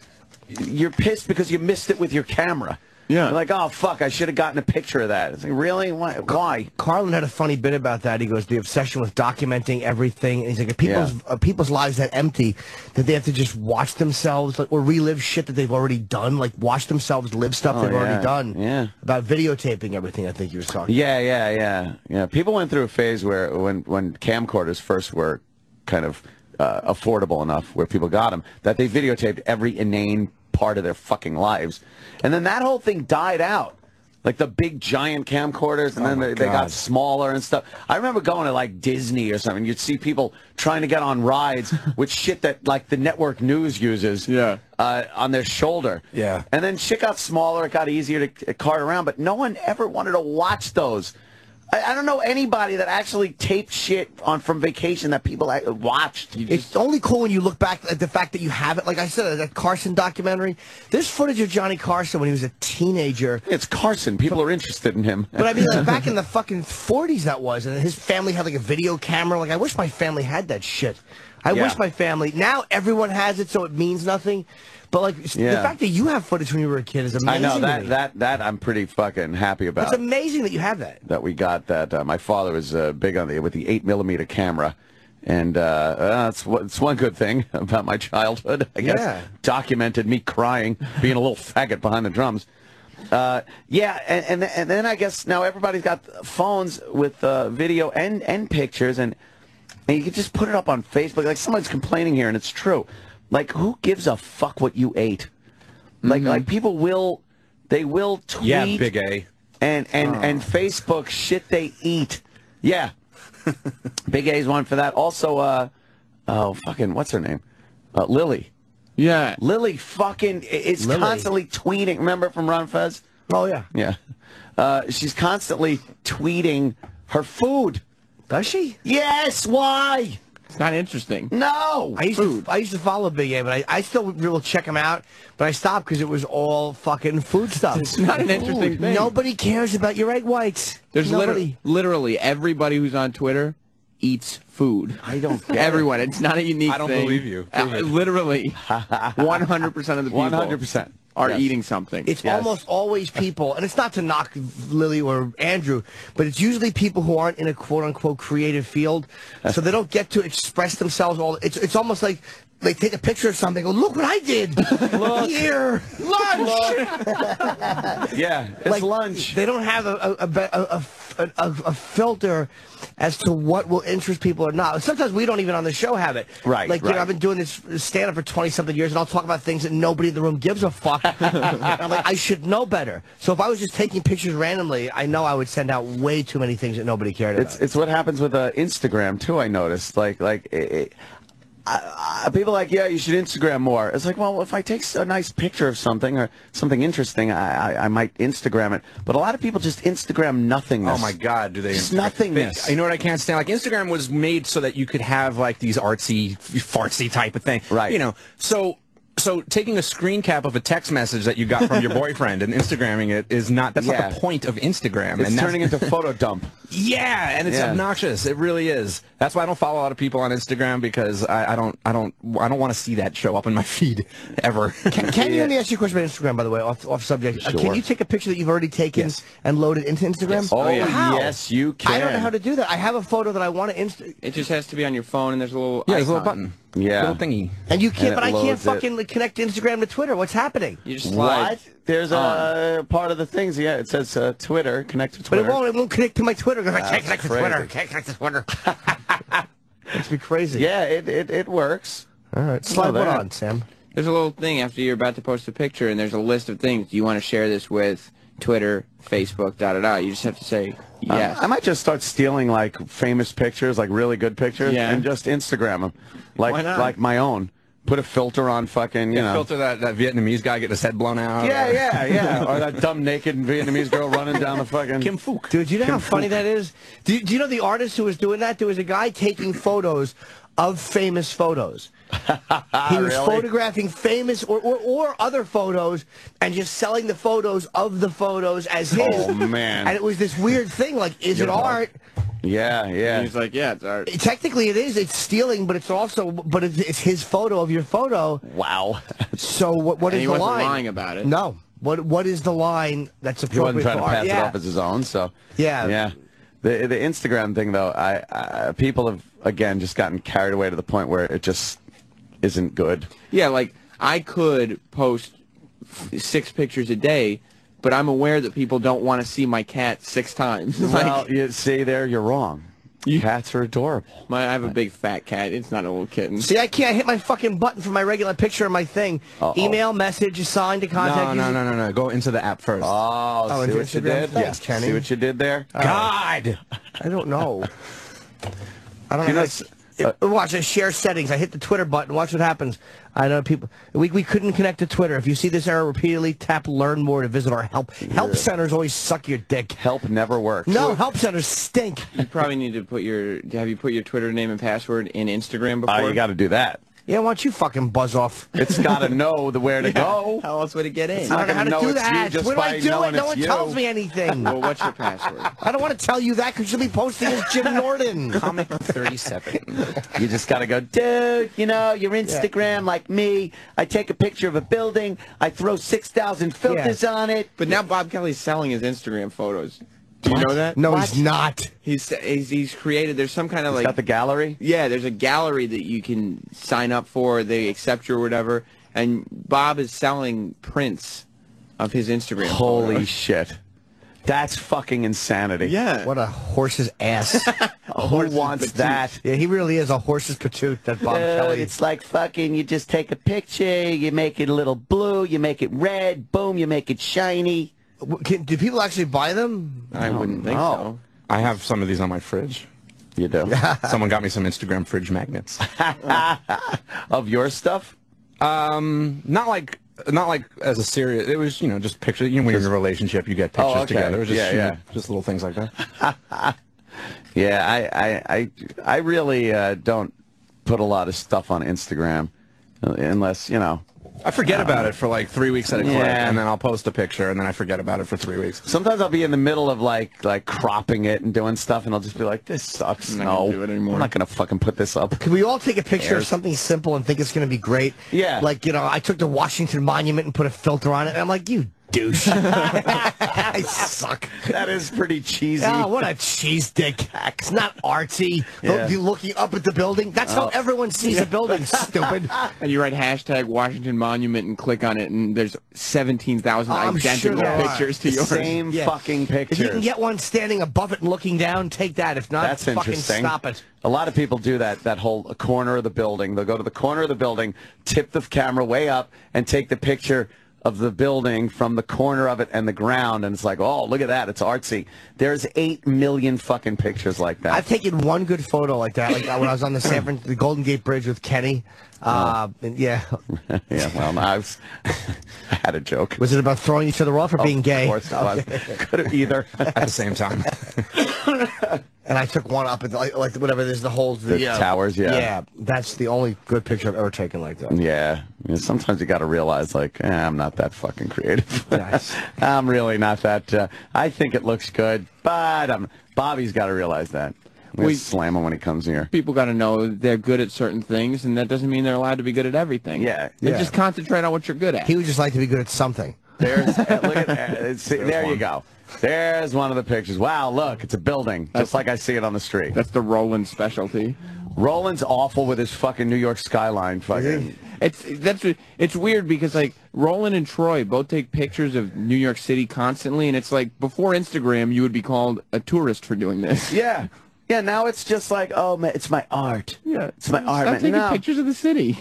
you're pissed because you missed it with your camera. Yeah. You're like, oh fuck, I should have gotten a picture of that. It's like, really? Why? Why? Carlin had a funny bit about that. He goes, the obsession with documenting everything. And he's like, people's Yeah. uh, people's lives that empty that they have to just watch themselves like, or relive shit that they've already done. Like watch themselves live stuff Oh, they've yeah. already done. Yeah. About videotaping everything. I think he was talking. Yeah, yeah, yeah, yeah. People went through a phase where when when camcorders first were kind of uh, affordable enough, where people got them, that they videotaped every inane part of their fucking lives, and then that whole thing died out. Like the big giant camcorders, and then they, they got smaller and stuff. I remember going to like Disney or something. You'd see people trying to get on rides <laughs> with shit that like the network news uses Yeah. uh, on their shoulder. Yeah. And then shit got smaller. It got easier to cart around, but no one ever wanted to watch those. I, I don't know anybody that actually taped shit on from vacation that people ac- watched. It's only cool when you look back at the fact that you have it. Like I said, that Carson documentary. There's footage of Johnny Carson when he was a teenager. It's Carson. People are interested in him. But I mean, like <laughs> back in the fucking 40s, that was, and his family had like a video camera. Like, I wish my family had that shit. I Yeah. wish my family. Now everyone has it, so it means nothing. But like s- the fact that you have footage when you were a kid is amazing. I know that that that I'm pretty fucking happy about. It's amazing that you have that. that we got that. Uh, my father was uh, big on the with the eight millimeter camera, and uh, uh, that's one- it's one good thing <laughs> about my childhood. I guess Yeah. documented me crying, being a little <laughs> faggot behind the drums. Uh, yeah, and, and and then I guess now everybody's got phones with uh, video and and pictures, and and you can just put it up on Facebook. Like someone's complaining here, and it's true. Like who gives a fuck what you ate? Like like people will they will tweet Yeah, Big A. and and and Facebook shit they eat. Yeah, <laughs> Big A's one for that. Also, uh, oh fucking what's her name? Uh, Lily. Yeah. Lily fucking is Lily. constantly tweeting. Remember from Run Fez? Oh yeah. Yeah. Uh, she's constantly tweeting her food. Does she? Yes. Why? It's not interesting. No. I used to I used to follow Big A, but I, I still will check him out. But I stopped because it was all fucking food <laughs> stuff. It's not an interesting thing. Nobody cares about your egg whites. There's Nobody. literally, literally everybody who's on Twitter eats food. I don't <laughs> get. Everyone. It's not a unique I don't thing. believe you. Uh, literally, <laughs> 100% of the people 100%. Are Yes. eating something. It's Yes. almost always people, and it's not to knock Lily or Andrew, but it's usually people who aren't in a quote unquote creative field, so they don't get to express themselves. All it's it's almost like they take a picture of something, and go, look what I did <laughs> look here, lunch. <laughs> Yeah. It's like lunch. They don't have a a, a, a, a, a, a filter as to what will interest people or not. Sometimes we don't even on the show have it. Right, Like you right. know, I've been doing this stand up for twenty something years, and I'll talk about things that nobody in the room gives a fuck. <laughs> I'm like, I should know better. So if I was just taking pictures randomly, I know I would send out way too many things that nobody cared It's about. it's what happens with uh, Instagram too. I noticed like like it, it, I, I, people are like yeah you should Instagram more. It's like well if I take a nice picture of something or something interesting I, I I might Instagram it. But a lot of people just Instagram nothingness. Oh my God, do they? Just nothingness. You know what I can't stand? Like Instagram was made so that you could have like these artsy, fartsy type of thing. Right. You know, so So taking a screen cap of a text message that you got from your <laughs> boyfriend and Instagramming it is not that's Yeah. not the point of Instagram. It's and that's- turning into <laughs> photo dump. Yeah, and it's Yeah. obnoxious. It really is. That's why I don't follow a lot of people on Instagram because I, I don't I don't I don't want to see that show up in my feed <laughs> ever. Can, can you let me ask you a question about Instagram, by the way, off, off subject? Uh, can you take a picture that you've already taken Yes. and load it into Instagram? Oh, yeah. Yes, you can. I don't know how to do that. I have a photo that I want to insta. It just has to be on your phone, and there's a little yeah, there's a little button. Yeah. little thingy. And you can't, And but I can't loads it. fucking connect Instagram to Twitter. What's happening? You just slide. What? There's a part of the things. Yeah, it says uh, Twitter. Connect to But Twitter. it won't. It won't connect to my Twitter because I can't That's connect to crazy. Twitter. Can't connect to Twitter. Makes <laughs> me crazy. Yeah, it, it, it works. All right. Slide what on, Sam? There's a little thing after you're about to post a picture, and there's a list of things. Do you want to share this with Twitter, Facebook, da da da? You just have to say Um, yes. I might just start stealing like famous pictures, like really good pictures, Yeah. and just Instagram them, like Why not? like my own. Put a filter on fucking, you know. Filter that, that Vietnamese guy getting his head blown out. Yeah, or- yeah, <laughs> yeah. or that dumb naked Vietnamese girl running down the fucking. Kim Phuc. Dude, do you know how funny that is? Do you, do you know the artist who was doing that? There was a guy taking photos of famous photos. <laughs> he was Really? photographing famous or, or, or other photos and just selling the photos of the photos as his. Oh, man. And it was this weird thing like, is it Yeah. art? Yeah, yeah. And he's like, yeah, it's art. Technically, it is. It's stealing, but it's also, but it's, it's his photo of your photo. Wow. So what? What And is he the wasn't line? lying about it. No. What? What is the line that's appropriate? he appropriate wasn't trying to art? pass yeah. it off as his own. So Yeah. yeah. The the Instagram thing though, I, I people have again just gotten carried away to the point where it just isn't good. Yeah, like I could post f- six pictures a day, but I'm aware that people don't want to see my cat six times. <laughs> well, like, you see there, you're wrong. Cats are adorable. my, I have a big fat cat. It's not a little kitten. See, I can't hit my fucking button for my regular picture of my thing. Uh-oh. Email, message, assign to contact. No, no, no, no, no. Go into the app first. Oh, Oh, see into what you did? Thanks, Kenny. See what you did there? God. I don't know. I <laughs> don't You know. Know, how to- watch, I share settings. I hit the Twitter button. Watch what happens. I know people. We, we couldn't connect to Twitter. If you see this error repeatedly, tap Learn More to visit our help. Help centers always suck your dick. Help never works. No, help centers stink. You probably need to put your. Have you put your Twitter name and password in Instagram before? Uh, you got to do that. Yeah, why don't you fucking buzz off? It's got to <laughs> know the where to go. How else would it get in? not I don't know how gonna know do it's you that. just Where do I do it? No it's one you. tells me anything. <laughs> well, what's your password? I don't want to tell you that because you'll be posting as Jim <laughs> Norton. Comic 37. You just got to go, dude, you know, your Instagram like me. I take a picture of a building. I throw 6,000 filters on it. But now Bob Kelly's selling his Instagram photos. Do you know that? No, What? he's not. He's, he's he's created. There's some kind of He's like got the gallery. Yeah, there's a gallery that you can sign up for. They accept you or whatever. And Bob is selling prints of his Instagram. Holy photos. shit. That's fucking insanity. yeah. What a horse's ass. <laughs> Who wants that? yeah, he really is a horse's patoot, that Bob Dude, Kelly. it's like fucking, you just take a picture, you make it a little blue, you make it red, boom, you make it shiny. W- Can, do people actually buy them? I wouldn't think so. I have some of these on my fridge. You do. Someone got me some Instagram fridge magnets. <laughs> of your stuff? Um, not like not like as a serious. It was you know just pictures. You know when you're in a relationship, you get Oh, pictures okay. together. Just, Yeah, you know, yeah. just little things like that. <laughs> Yeah, I, I, I, I really uh, don't put a lot of stuff on Instagram uh, unless, you know. I forget about it for like three weeks at a clip, Yeah. and then I'll post a picture, and then I forget about it for three weeks. Sometimes I'll be in the middle of like like cropping it and doing stuff, and I'll just be like, "This sucks." I'm not no, gonna do it anymore. I'm not gonna fucking put this up. Can we all take a picture of something simple and think it's going to be great? Yeah. Like, you know, I took the Washington Monument and put a filter on it, and I'm like, you douche. <laughs> I suck. That is pretty cheesy. Oh, what a cheese dick. It's not artsy. Yeah. You're looking up at the building. That's how oh. everyone sees a building, <laughs> stupid. And you write hashtag Washington Monument and click on it, and there's 17,000 I'm sure identical pictures to The yours. same Yeah. fucking If you can get one standing above it and looking down, take that. If not, That's fucking interesting. stop it. A lot of people do that. That whole corner of the building. They'll go to the corner of the building, tip the camera way up, and take the picture of the building from the corner of it and the ground. And it's like, oh, look at that. It's artsy. There's eight million fucking pictures like that. I've taken one good photo like that, like uh, when I was on the <laughs> San Fran- the Golden Gate Bridge with Kenny. Uh, and yeah, <laughs> yeah, well, I, was, <laughs> I had a joke. was it about throwing each other off or being gay? Of course it was. Could have either. At the same time, and I took one up at the, like, like whatever. There's the whole The towers, yeah. Yeah, that's the only good picture I've ever taken like that. Yeah. You know, sometimes you got to realize, like, eh, I'm not that fucking creative. Nice. <laughs> I'm really not that. Uh, I think it looks good, but um, Bobby's got to realize that. We We- slam him when he comes here. People got to know they're good at certain things, and that doesn't mean they're allowed to be good at everything. Yeah. Yeah. just concentrate on what you're good at. He would just like to be good at something. There's, uh, look at, uh, <laughs> it's- there you go. There's one of the pictures. Wow, look, it's a building, just like I see it on the street. That's the Roland specialty. Roland's awful with his fucking New York skyline. Fucking. It's that's it's weird because like Roland and Troy both take pictures of New York City constantly, and it's like before Instagram, you would be called a tourist for doing this. <laughs> Yeah. Yeah, now it's just like, oh, man, it's my art. Yeah, It's my art. Stop taking No. pictures of the city.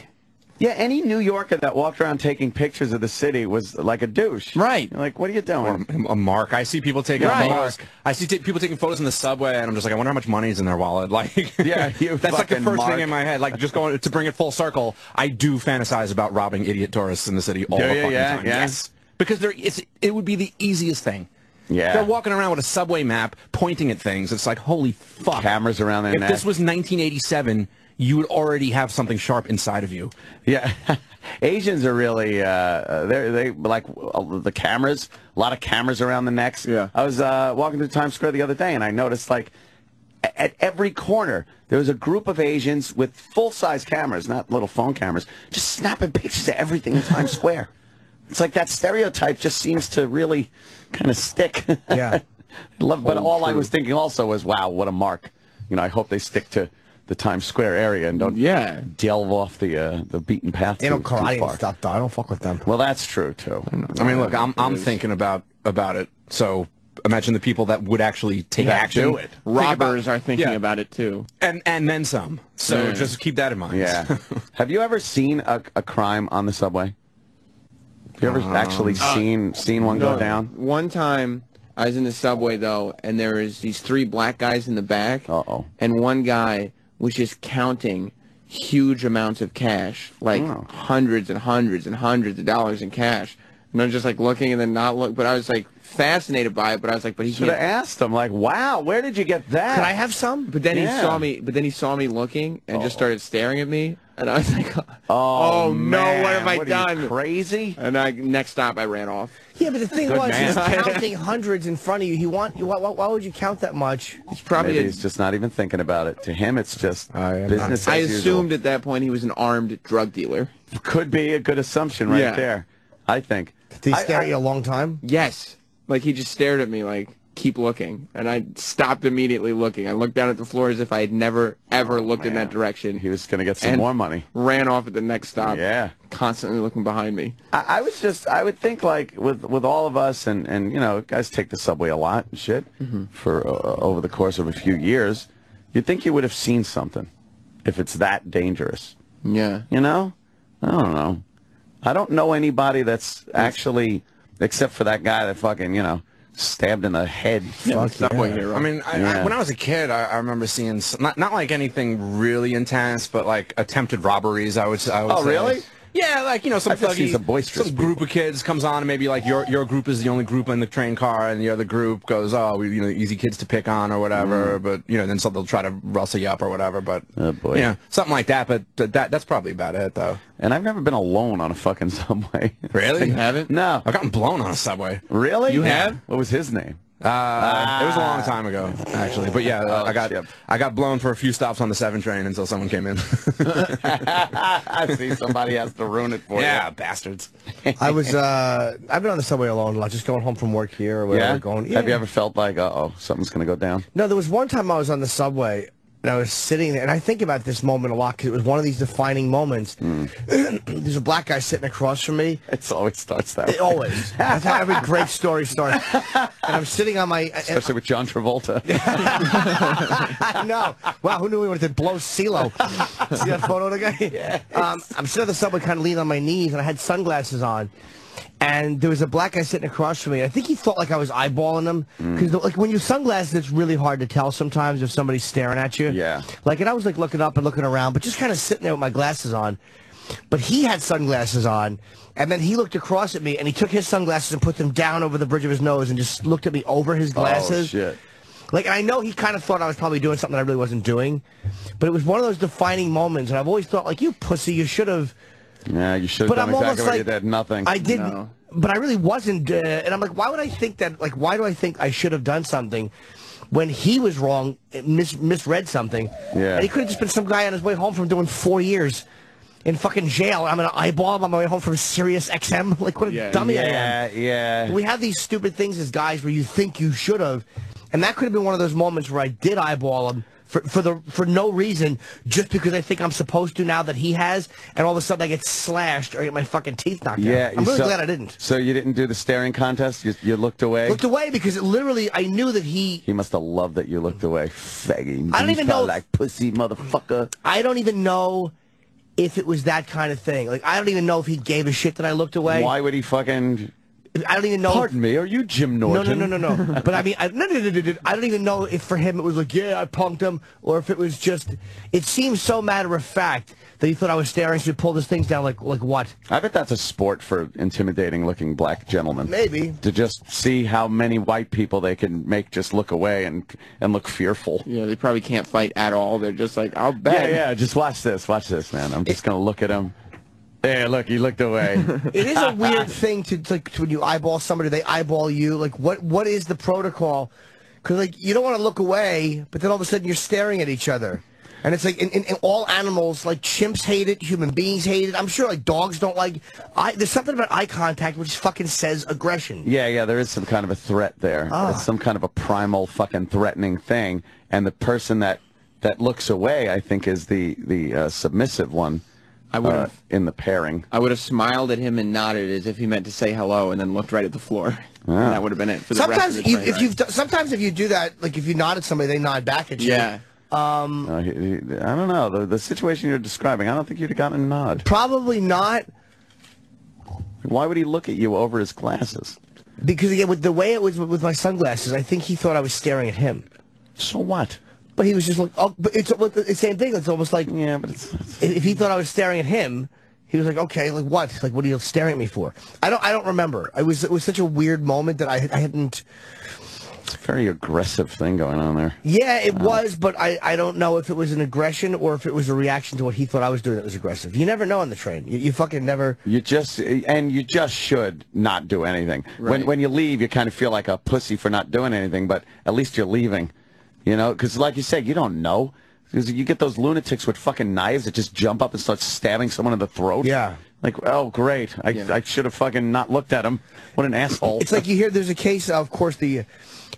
Yeah, any New Yorker that walked around taking pictures of the city was like a douche. Right. You're like, what are you doing? a mark. I see people taking Right. photos. I see t- people taking photos in the subway, and I'm just like, I wonder how much money is in their wallet. <laughs> Like, Yeah, <laughs> that's like the first mark. thing in my head. Like, just going to bring it full circle. I do fantasize about robbing idiot tourists in the city all Do the you? fucking Yeah, time. yeah. Yes, because there, it's, it would be the easiest thing. Yeah. They're walking around with a subway map, pointing at things. It's like, holy fuck. Cameras around their If neck. this was 1987, you would already have something sharp inside of you. Yeah, <laughs> Asians are really uh, they're they like uh, the cameras. A lot of cameras around the necks. Yeah. I was uh, walking through Times Square the other day, and I noticed like at every corner there was a group of Asians with full size cameras, not little phone cameras, just snapping pictures of everything in Times Square. <laughs> It's like that stereotype just seems to really kind of stick. Yeah. <laughs> Love- but Hold all I was thinking also was, wow, what a mark. You know, I hope they stick to the Times Square area and don't Yeah. delve off the uh, the beaten path. They too, don't karate too and stuff, though. I don't fuck with them. Well, that's true too. I mean, look, I'm I'm thinking about about it. So imagine the people that would actually take Yeah, action. do it. Think Robbers about- are thinking yeah. about it too. and and then some. So Yeah. just keep that in mind. Yeah. <laughs> Have you ever seen a, a crime on the subway? Have you ever Um, actually uh, seen seen one go down? One time, I was in the subway though, and there was these three black guys in the back, Uh-oh. and one guy was just counting huge amounts of cash, like Oh. hundreds and hundreds and hundreds of dollars in cash. And I'm just like looking and then not look, but I was like fascinated by it. But I was like, but he Should have asked him, like, wow, where did you get that? Could I have some? But then Yeah. he saw me. But then he saw me looking and just started staring at me, and I was like, <laughs> oh, oh, no, what have I what done? crazy? And I next stop, I ran off. Yeah, but the thing Good was, man. he's <laughs> counting hundreds in front of you. He want why, why, why would you count that much? It's probably. Maybe a- he's just not even thinking about it. To him, it's just I am business I as usual. assumed at that point he was an armed drug dealer. Could be a good assumption right Yeah. there. I think. Did he I- stare I- at you a long time? Yes. Like he just stared at me like, keep looking. And I stopped immediately looking. I looked down at the floor as if I had never, ever looked in that direction. He was going to get some more money. Ran off at the next stop. Yeah. Constantly looking behind me. I, I was just, I would think like with with all of us, and and you know, guys take the subway a lot and shit Mm-hmm. for uh, over the course of a few years. You'd think you would have seen something if it's that dangerous. Yeah. You know, I don't know. I don't know anybody that's actually, except for that guy that fucking you know stabbed in the head. Subway yeah. hero. I mean, I, Yeah. I, when I was a kid, I, I remember seeing not not like anything really intense, but like attempted robberies. I would. I would Oh, say. really? Yeah, like you know, some thuggy, some group of kids comes on, and maybe like your your group is the only group in the train car, and the other group goes, oh, we, you know, easy kids to pick on or whatever. But you know, then some they'll try to rustle you up or whatever. But Mm. Oh, boy. you know, something like that. But th- that that's probably about it, though. And I've never been alone on a fucking <laughs> subway. Really? <laughs> You haven't? No. I've gotten blown on a subway. Really? You have? What was his name? Uh, it was a long time ago, actually. But yeah, Oh, I got shit. I got blown for a few stops on the seven train until someone came in. <laughs> I see somebody has to ruin it for yeah, you. bastards. <laughs> I was. uh I've been on the subway alone a lot, just going home from work here or whatever. Yeah? Going. Have you ever felt like, uh oh, something's going to go down? No, there was one time I was on the subway and I was sitting there, and I think about this moment a lot because it was one of these defining moments. Hmm. <clears throat> There's a black guy sitting across from me. It always starts that way. It always. That's how every great story starts. And I'm sitting on my. Especially with John Travolta. <laughs> I know. Wow, who knew we wanted to blow CeeLo? See that photo of the guy? <laughs> Yeah. Um, I'm sitting on the subway, kind of leaning on my knees, and I had sunglasses on. And there was a black guy sitting across from me. I think he thought like I was eyeballing him mm. because like when you sunglasses, it's really hard to tell sometimes if somebody's staring at you. Yeah. Like, and I was like looking up and looking around, but just kind of sitting there with my glasses on. But he had sunglasses on, and then he looked across at me, and he took his sunglasses and put them down over the bridge of his nose, and just looked at me over his oh, glasses. Oh, shit. Like, and I know he kind of thought I was probably doing something I really wasn't doing, but it was one of those defining moments, and I've always thought, like, you pussy, you should have. Yeah, you should have done I'm exactly almost what you did. Nothing. I did, No. but I really wasn't. Uh, and I'm like, why would I think that? Like, why do I think I should have done something when he was wrong, mis- misread something? Yeah. And he could have just been some guy on his way home from doing four years in fucking jail. I'm gonna eyeball him on my way home from Sirius XM. <laughs> Like, what a Yeah. dummy I am. yeah, yeah. We have these stupid things as guys where you think you should have, and that could have been one of those moments where I did eyeball him for for the for no reason, just because I think I'm supposed to now that he has, and all of a sudden I get slashed or get my fucking teeth knocked Yeah, out. I'm really so- glad I didn't. So you didn't do the staring contest? You, you looked away? Looked away because it literally I knew that he. he must have loved that you looked away. Faggy. I don't even know- Like pussy motherfucker. I don't even know if it was that kind of thing. Like I don't even know if he gave a shit that I looked away. Why would he fucking... I don't even know. Pardon me, are you Jim No, Norton? no, no, no, no. <laughs> no. but I mean, I, no, no, no, no, no. I don't even know if for him it was like, yeah, I punked him, or if it was just. It seems so matter of fact that he thought I was staring. Should pull his things down, like, like what? I bet that's a sport for intimidating looking black gentlemen. Maybe. To just see how many white people they can make just look away and, and look fearful. Yeah, they probably can't fight at all. They're just like, I'll Yeah, bet. yeah, just watch this. Watch this, man. I'm just going to look at him. There, look, he looked away. <laughs> It is a weird thing to, to, to when you eyeball somebody, they eyeball you. Like, what what is the protocol? Because like you don't want to look away, but then all of a sudden you're staring at each other. And it's like, in, in, in all animals, like chimps hate it, human beings hate it. I'm sure like dogs don't like. I, there's something about eye contact which fucking says aggression. Yeah, yeah, there is some kind of a threat there. Ah. It's some kind of a primal fucking threatening thing, and the person that that looks away, I think, is the the uh, submissive one. I would uh, have- in the pairing. I would have smiled at him and nodded as if he meant to say hello, and then looked right at the floor. <laughs> And that would have been it for the Sometimes rest of the you, train if ride. you've do- sometimes if you do that, like if you nod at somebody, they nod back at you. yeah, Uh, he- he- I don't know the the situation you're describing. I don't think you'd have gotten a nod. Probably not. Why would he look at you over his glasses? Because again, with the way it was with with my sunglasses, I think he thought I was staring at him. So what? But he was just like, oh, but it's it's the same thing. It's almost like Yeah, but it's, it's if he thought I was staring at him, he was like, okay, like what? Like what are you staring at me for? I don't I don't remember. It was it was such a weird moment that I I hadn't. a very aggressive thing going on there. Yeah, it uh, was, but I I don't know if it was an aggression or if it was a reaction to what he thought I was doing that was aggressive. You never know on the train. You, you fucking never. You just and you just should not do anything. When when you leave, you kind of feel like a pussy for not doing anything, but at least you're leaving. You know, because like you said, you don't know. Because you get those lunatics with fucking knives that just jump up and start stabbing someone in the throat. Yeah. Like, oh great, I Yeah. I should have fucking not looked at him. What an asshole. It's like you hear there's a case, of course, the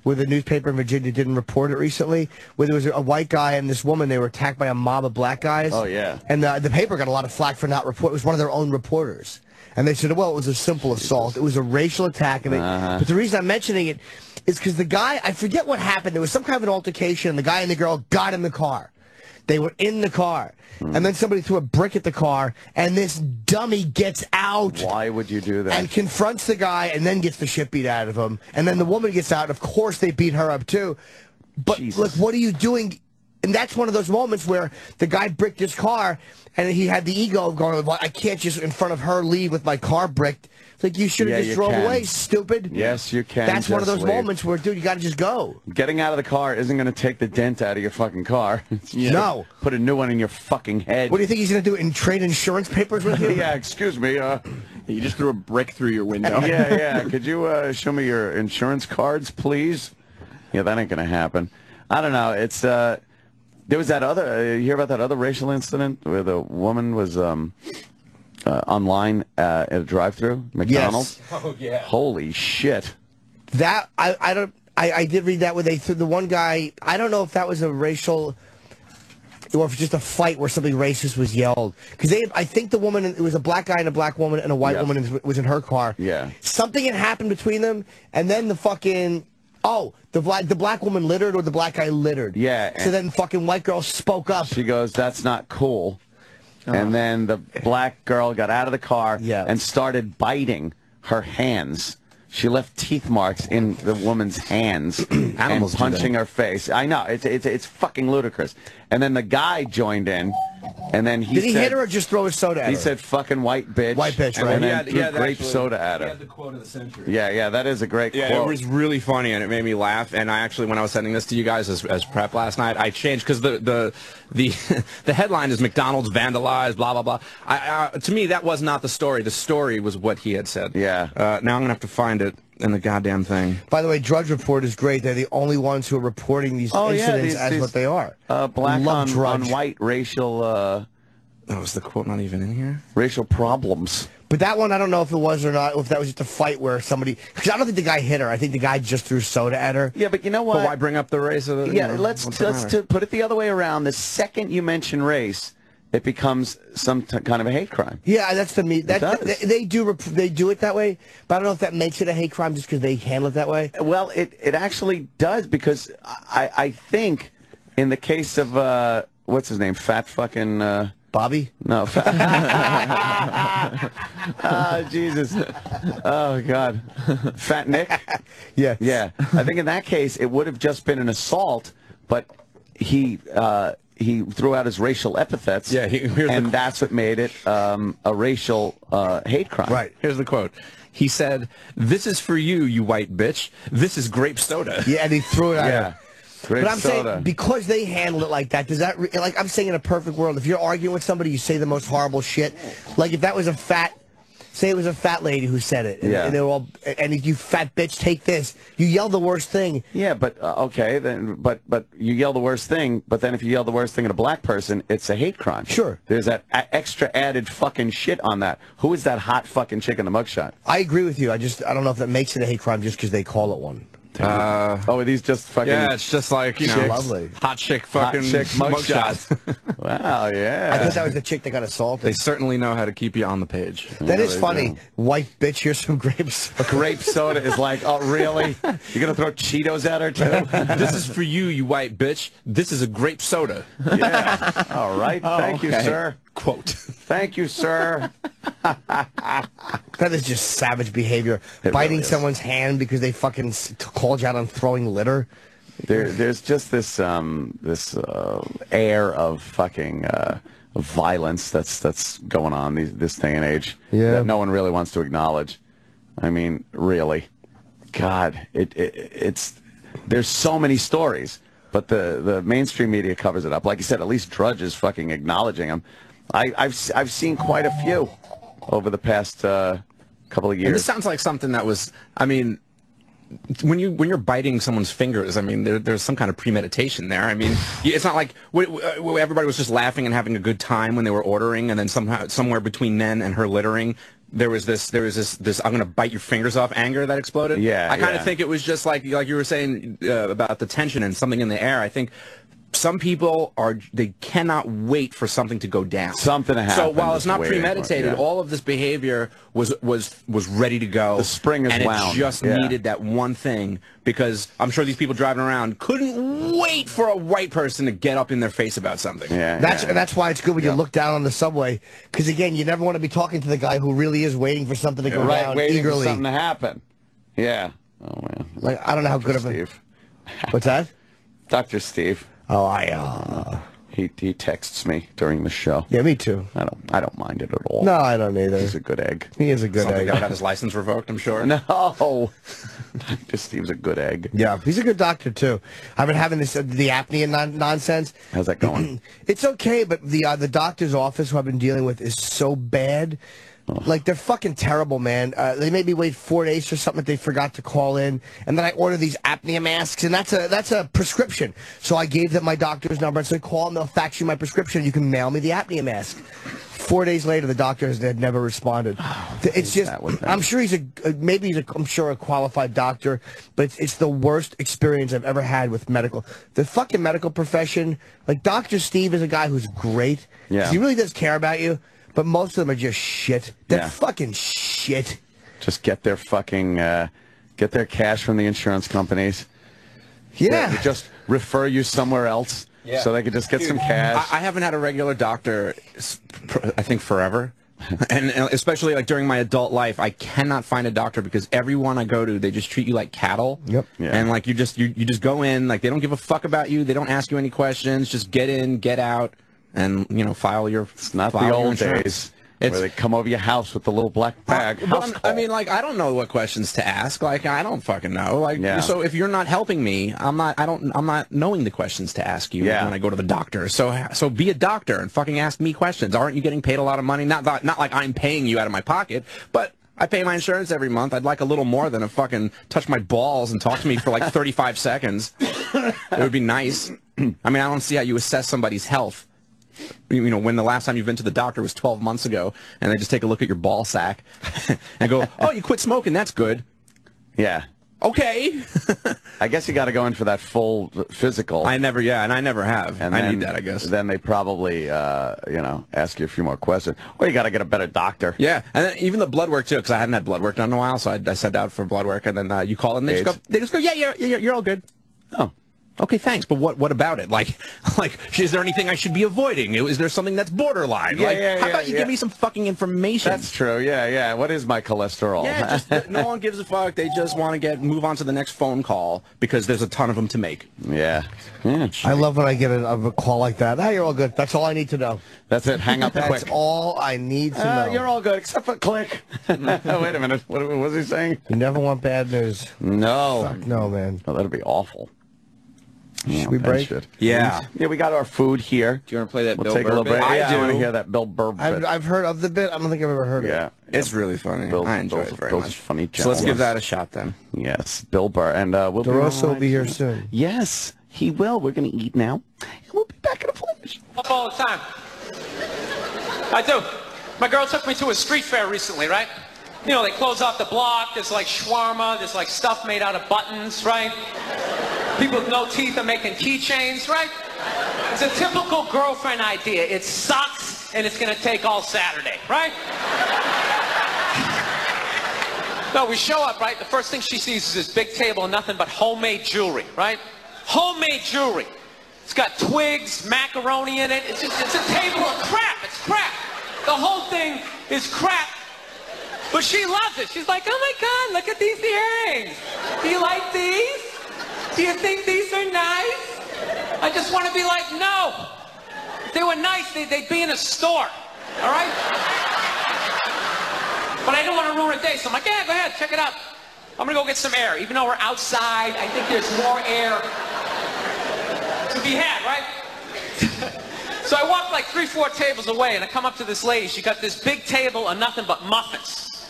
where the newspaper in Virginia didn't report it recently, where there was a white guy and this woman. They were attacked by a mob of black guys. Oh, yeah. And the, the paper got a lot of flack for not report. It was one of their own reporters, and they said, well, it was a simple assault. It was a racial attack. And they, Uh-huh. But the reason I'm mentioning it is because the guy, I forget what happened. There was some kind of an altercation, and the guy and the girl got in the car. They were in the car, and then somebody threw a brick at the car, and this dummy gets out Why would you do that? and confronts the guy and then gets the shit beat out of him. And then the woman gets out. Of course, they beat her up too. But Jesus. look, what are you doing? And that's one of those moments where the guy bricked his car and he had the ego of going, well, I can't just in front of her leave with my car bricked. It's like, you should have Yeah, just you drove can. away, stupid. Yes, you can That's one of those leave. moments where, dude, you got to just go. Getting out of the car isn't going to take the dent out of your fucking car. <laughs> No. Put a new one in your fucking head. What do you think he's going to do? And trade insurance papers with you? <laughs> yeah, excuse me. Uh, <laughs> you just threw a brick through your window. yeah, yeah. Could you uh, show me your insurance cards, please? Yeah, that ain't gonna happen. I don't know. It's uh, there was that other. Uh, you hear about that other racial incident where the woman was um, uh, online uh, at a drive-through McDonald's. Yes. Oh, yeah. Holy shit! That I I don't I, I did read that where they threw the one guy. I don't know if that was a racial or if it's just a fight where something racist was yelled because they I think the woman it was a black guy and a black woman and a white woman was- in her car. Yeah. Something had happened between them and then the fucking oh the black the black woman littered or the black guy littered. Yeah, So then fucking white girl spoke up. She goes, "That's not cool." And then the black girl got out of the car Yeah. and started biting her hands. She left teeth marks in the woman's hands <clears throat> and punching her face. I know it's it's it's fucking ludicrous. and then the guy joined in, and then he Did he said, hit her or just throw his soda at He her? said "fucking white bitch." White bitch, right? and then He had- threw grape actually- soda at he her. had the quote of the century. Yeah, yeah, that is a great Yeah, quote. it was really funny and it made me laugh. And I actually, when I was sending this to you guys as, as prep last night, I changed because the the the <laughs> the headline is McDonald's vandalized, blah blah blah. I, uh, to me, that was not the story. The story was what he had said. Yeah. Uh, now I'm gonna have to find it in the goddamn thing. By the way, Drudge Report is great. They're the only ones who are reporting these Oh, yeah, incidents these- as these, what they are. uh, black Love on, Drudge. on white racial uh, Oh, is the quote not even in here? racial problems. But that one, I don't know if it was or not, if that was just a fight where somebody. Because I don't think the guy hit her. I think the guy just threw soda at her. Yeah, but you know what? But why bring up the race of you yeah, know, let's let's to put it the other way around. The second you mention race, it becomes some t- kind of a hate crime. Yeah, that's the me. That they, they do. rep- They do it that way. But I don't know if that makes it a hate crime just because they handle it that way. Well, it, it actually does because I, I think in the case of uh, what's his name, fat fucking uh, Bobby. no, fat, <laughs> ah Jesus, oh God, fat Nick. <laughs> Yeah. Yeah, I think in that case it would have just been an assault, but he uh, he threw out his racial epithets. Yeah, he- here's the- and that's what made it um, a racial uh, hate crime. Right. Here's the quote. He said, "This is for you, you white bitch. This is grape soda." Yeah, and he threw it at Yeah. her. Grape But I'm soda. saying because they handle it like that, does that re- like I'm saying in a perfect world, if you're arguing with somebody, you say the most horrible shit. Like if that was a fat, say it was a fat lady who said it, and, Yeah. and they were all, and you fat bitch, take this. You yell the worst thing. Yeah, but uh, okay, then, but but you yell the worst thing, but then if you yell the worst thing at a black person, it's a hate crime. Sure. There's that a- extra added fucking shit on that. Who is that hot fucking chick in the mugshot? I agree with you. I just I don't know if that makes it a hate crime just because they call it one. Uh, Oh, are these just fucking? yeah, it's just like you know, Chicks. Lovely. hot chick hot fucking chick mugshots. mugshots. wow, I yeah. thought that was the chick that got assaulted. they certainly know how to keep you on the page. That Yeah, is funny. do. White bitch, here's some grapes. A Grape soda is like, oh really? You're gonna throw Cheetos at her too? <laughs> this is for you, you white bitch. This is a grape soda. yeah. All right. Thank you, sir. Quote. <laughs> Thank you, sir. <laughs> That is just savage behavior. It Biting really someone's hand because they fucking called you out on throwing litter. There, there's just this um, this uh, air of fucking uh, violence that's that's going on these, this day and age Yeah. that no one really wants to acknowledge. I mean, really, God, it, it it's there's so many stories, but the the mainstream media covers it up. Like you said, at least Drudge is fucking acknowledging them. I, I've s- I've seen quite a few over the past uh, couple of And years. this sounds like something that was. I mean, when you when you're biting someone's fingers, I mean, there, there's some kind of premeditation there. I mean, it's not like w- everybody was just laughing and having a good time when they were ordering, and then somehow somewhere between then and her littering. There was this, there was this, this. I'm gonna bite your fingers off. Anger that exploded. Yeah, I kind of yeah. think it was just like, like you were saying uh, about the tension and something in the air. I think some people are, they cannot wait for something to go down. Something to happen. So while it's not waiting it, premeditated, yeah. all of this behavior was was was ready to go. The spring is and wound, it just yeah. needed that one thing because I'm sure these people driving around couldn't wait for a white person to get up in their face about something. yeah, That's yeah. and that's why it's good when you look down on the subway because again, you never want to be talking to the guy who really is waiting for something to go right, down waiting eagerly. for something to happen. Yeah. Oh man. Like I don't know how good of a Steve. what's that? <laughs> Dr. Steve. Oh, I uh, He he texts me during the show. yeah, me too. I don't I don't mind it at all. No, I don't either. He's a good egg. He is a good Something egg. that would have his license revoked, I'm sure. No. <laughs> Dr. Steve's a good egg. Yeah, he's a good doctor too. I've been having this uh, the apnea non- nonsense. How's that going? <clears throat> It's okay, but the uh, the doctor's office who I've been dealing with is so bad. Like they're fucking terrible, man. Uh, they made me wait four days for something that they forgot to call in, and then I ordered these apnea masks, and that's a that's a prescription. So I gave them my doctor's number and said, "Call them, they'll fax you my prescription. You can mail me the apnea mask." Four days later, the doctor has had never responded. it's just, that with them? I'm sure he's a maybe he's a, I'm sure a qualified doctor, but it's, it's the worst experience I've ever had with medical. The fucking medical profession, like Doctor Steve is a guy who's great. Yeah. he really does care about you, but most of them are just shit. They're Yeah. fucking shit. Just get their fucking uh, get their cash from the insurance companies. Yeah. They Just refer you somewhere else so they could just get some cash. I, I haven't had a regular doctor, I think, forever. <laughs> and especially like during my adult life, I cannot find a doctor because everyone I go to, they just treat you like cattle. Yep. Yeah. And like you just you, you just go in, like they don't give a fuck about you. They don't ask you any questions. Just get in, get out, and you know file your. It's not the old days It's where they come over your house with the little black bag. Uh, house I'm- call. I mean, like, I don't know what questions to ask. Like, I don't fucking know. Like, Yeah. so if you're not helping me, I'm not. I don't. I'm not knowing the questions to ask you Yeah. when I go to the doctor. So, so be a doctor and fucking ask me questions. Aren't you getting paid a lot of money? Not, that, not like I'm paying you out of my pocket, but. I pay my insurance every month. I'd like a little more than a fucking touch my balls and talk to me for like <laughs> 35 seconds. It would be nice. I mean, I don't see how you assess somebody's health you know, when the last time you've been to the doctor was 12 months ago, and they just take a look at your ball sack <laughs> and go, oh, you quit smoking, that's good. yeah. Okay. <laughs> I guess you got to go in for that full physical. I never, yeah, and I never have. and I then, need that, I guess. Then they probably, uh, you know, ask you a few more questions. Or you got to get a better doctor. yeah, and then even the blood work too, because I hadn't had blood work done in a while, so I, I sent out for blood work, and then uh, you call and they just go, they just go, yeah, you're, you're, you're all good. Oh. Okay, thanks, but what what about it? Like, <laughs> like, is there anything I should be avoiding? Is there something that's borderline? Yeah, like, yeah, how yeah, about you yeah. give me some fucking information? That's true. Yeah, yeah. What is my cholesterol? Yeah, just <laughs> no one gives a fuck. They just want to get move on to the next phone call because there's a ton of them to make. yeah. Yeah. I love when I get a, a call like that. Ah, you're all good. That's all I need to know. That's it. Hang up <laughs> That's quick. That's all I need to Uh, know. you're all good except for click. Wait a minute. What, what was he saying? You never want bad news. No. No, man. Oh, that'd be awful. Yeah, we bad break? shit. Yeah. Yeah, we got our food here. Do you want to play that We'll Bill take a little Burr break. bit? I yeah, I want to hear that Bill Burr I've, bit. I've heard of the bit. I don't think I've ever heard of it. yeah. It's really funny. Bill- I enjoy Bill's- it very Bill's much. funny so let's give that a shot then. Yes, Bill Burr. And uh, we'll DeRosa be will be here soon. Yes, he will. We're going to eat now. And we'll be back in a flash. up all the time. I do. My girl took me to a street fair recently, right? You know, they close off the block. There's like shawarma. There's like stuff made out of buttons, right? People with no teeth are making keychains, right? It's a typical girlfriend idea. It sucks, and it's gonna take all Saturday, right? No, we show up, right? The first thing she sees is this big table and nothing but homemade jewelry, right? Homemade jewelry. It's got twigs, macaroni in it. It's just, it's a table of crap. It's crap. The whole thing is crap. But she loves it. She's like, oh my God, look at these earrings. Do you like these? Do you think these are nice? I just want to be like, no. If they were nice, they, they'd be in a store. All right? But I don't want to ruin a day, so I'm like, yeah, go ahead, check it out. I'm gonna go get some air. Even though we're outside, I think there's more air to be had, right? <laughs> so I walk like three, four tables away, and I come up to this lady. She got this big table of nothing but muffins.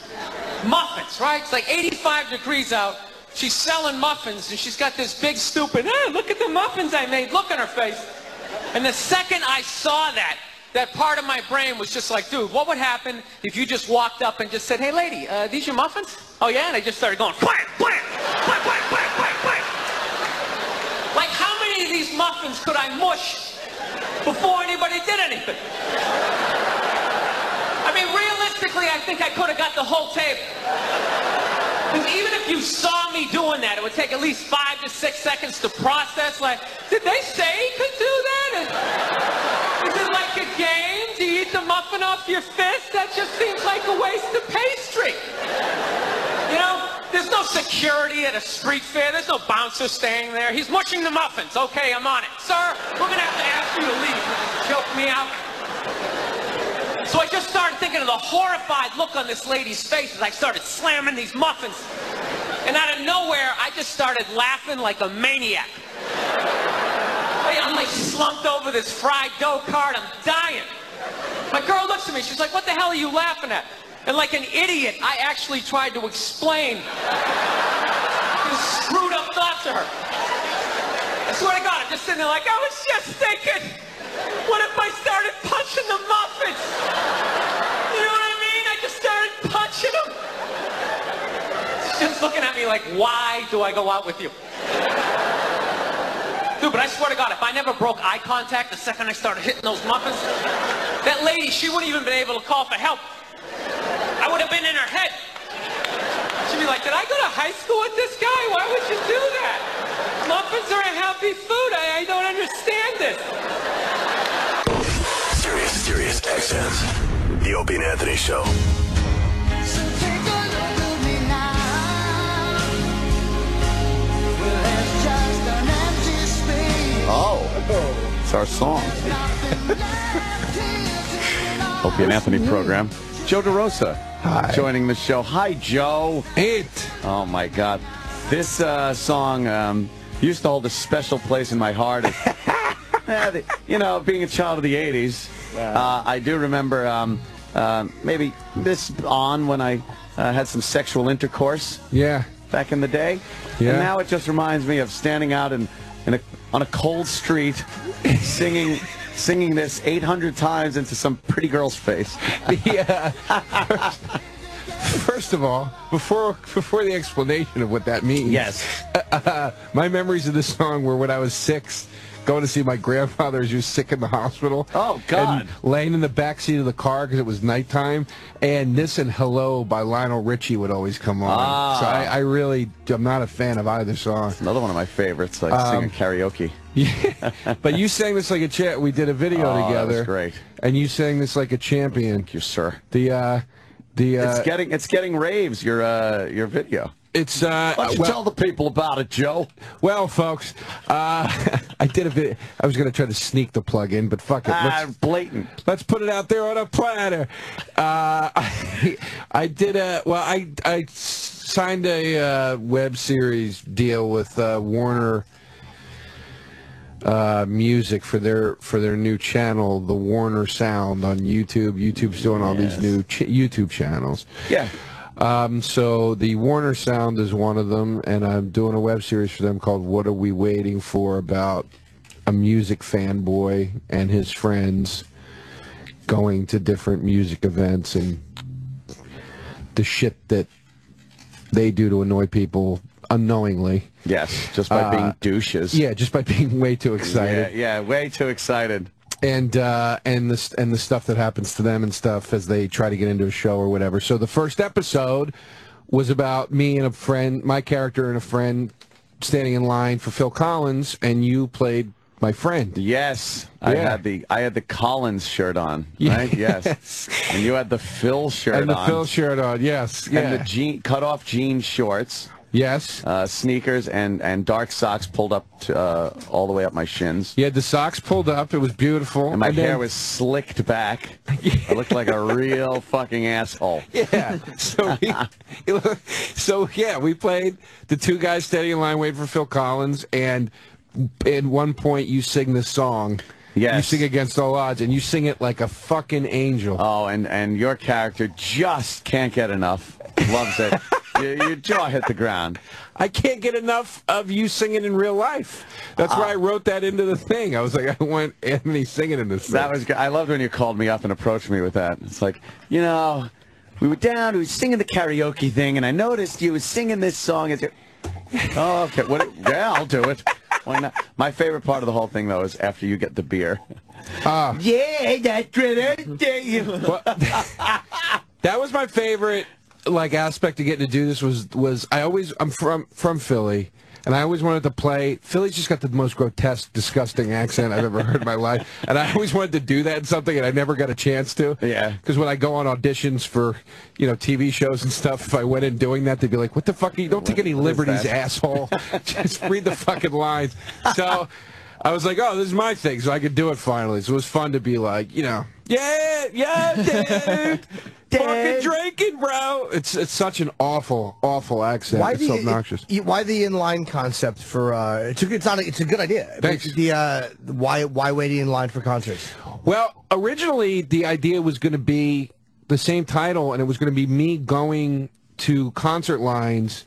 Muffins, right? It's like 85 degrees out. She's selling muffins, and she's got this big, stupid, ah, look at the muffins I made, look on her face. And the second I saw that, that part of my brain was just like, dude, what would happen if you just walked up and just said, hey, lady, uh, these your muffins? Oh, yeah? And I just started going, blam, blam, blam, blam, blam, blam, blam. Like, how many of these muffins could I mush before anybody did anything? I mean, realistically, I think I could have got the whole table. Because even if you saw me doing that, it would take at least five to six seconds to process. Like, did they say he could do that? Is it like a game? Do you eat the muffin off your fist? That just seems like a waste of pastry. You know, there's no security at a street fair. There's no bouncer staying there. He's mushing the muffins. Okay, I'm on it. Sir, we're going to have to ask you to leave. Choke me out. So I just started thinking of the horrified look on this lady's face as I started slamming these muffins. And out of nowhere, I just started laughing like a maniac. I'm like slumped over this fried dough cart. I'm dying. My girl looks at me. She's like, what the hell are you laughing at? And like an idiot, I actually tried to explain <laughs> this screwed up thought to her. I swear to God, I'm just sitting there like, oh, I was just thinking, what if I started punching the muffins? You know what I mean? I just started punching them. She's looking at me like, why do I go out with you? Dude, but I swear to God, if I never broke eye contact the second I started hitting those muffins, that lady, she wouldn't even been able to call for help. I would have been in her head. She'd be like, did I go to high school with this guy? Why would you do that? Muffins are a healthy food. I, I don't understand this. Sirius, Sirius XM. The Opie and Anthony Show. Oh, it's our song. <laughs> Opie and Anthony program. Joe DeRosa joining the show. Hi, Joe. It. Oh my God, this uh, song um, used to hold a special place in my heart. <laughs> As, the- you know, being a child of the '80s, uh, I do remember um, uh, maybe this on when I uh, had some sexual intercourse. Yeah. Back in the day. Yeah. And now it just reminds me of standing out in, in a, on a cold street, singing. Singing this 800 times into some pretty girl's face. <laughs> yeah. First of all, before before the explanation of what that means, Yes. <laughs> uh, my memories of this song were when I was six, going to see my grandfather as he was sick in the hospital. Oh, God. And laying in the back seat of the car because it was nighttime, and this and "Hello" by Lionel Richie would always come on. Ah. So I, I really, I'm not a fan of either song. Another one of my favorites, like Um, singing karaoke. <laughs> Yeah, but you sang this like a champ. We did a video Oh, that together. was great. And you sang this like a champion. Thank you, sir. The uh, the uh, It's getting it's getting raves. Your uh, your video. It's uh, Why don't you well- tell the people about it, Joe? Well, folks, uh, <laughs> I did a bit. I was going to try to sneak the plug in, but fuck it. Ah, Let's, blatant. let's put it out there on a platter. Uh, <laughs> I, I did a well. I I signed a uh, web series deal with uh, Warner uh, Music for their for their new channel, the Warner Sound on YouTube. YouTube's doing all these new ch- YouTube channels. Yeah. Um, so the Warner Sound is one of them, and I'm doing a web series for them called "What Are We Waiting For?" about a music fanboy and his friends going to different music events and the shit that they do to annoy people unknowingly. Yes, just by Uh, being douches. Yeah, just by being way too Yeah, excited yeah, way too excited. And uh, and the and the stuff that happens to them and stuff as they try to get into a show or whatever. So the first episode was about me and a friend, my character and a friend, standing in line for Phil Collins, and you played my friend. Yes, I had the I had the Collins shirt on, right? Yes, <laughs> Yes. and you had the Phil shirt and the on, Phil shirt on, yes, yeah, and the jean cut off jean shorts, yes. uh, sneakers, and and dark socks pulled up to, uh, all the way up my shins. You had the socks pulled up. It was beautiful. And my then- hair was slicked back. I looked like a <laughs> real fucking asshole. Yeah. So we, <laughs> so yeah, we played the two guys standing in line waiting for Phil Collins, and at one point you sing this song. Yes. You sing against all odds, and you sing it like a fucking angel. Oh, and and your character just can't get enough. Loves it. <laughs> your, your jaw hit the ground. I can't get enough of you singing in real life. That's why I wrote that into the thing. I was like, I want Anthony singing in this. That thing. was. good. I loved when you called me up and approached me with that. It's like, you know, we were down, we were singing the karaoke thing, and I noticed you was singing this song. It's <laughs> oh, okay. What? Yeah, I'll do it. Why not? My favorite part of the whole thing, though, is after you get the beer. Ah. yeah, that's right. Well, <laughs> that was my favorite like aspect to getting to do this was was I always I'm from from Philly and I always wanted to play. Philly's just got the most grotesque disgusting accent I've ever heard in my life <laughs> and I always wanted to do that in something and I never got a chance to. Yeah. because when I go on auditions for you know TV shows and stuff if I went in doing that they'd be like what the fuck are you don't take any liberties asshole. <laughs> <laughs> Just read the fucking lines. So I was like, oh, this is my thing, so I could do it finally. So it was fun to be like, you know, yeah, yeah, dude, fucking drinking, bro. It's it's such an awful, awful accent. Why it's the so obnoxious. it- why the inline concept for? Uh, it's a, it's not. A, it's a good idea. Thanks. The uh, why why waiting in line for concerts? Well, originally the idea was going to be the same title, and it was going to be me going to concert lines.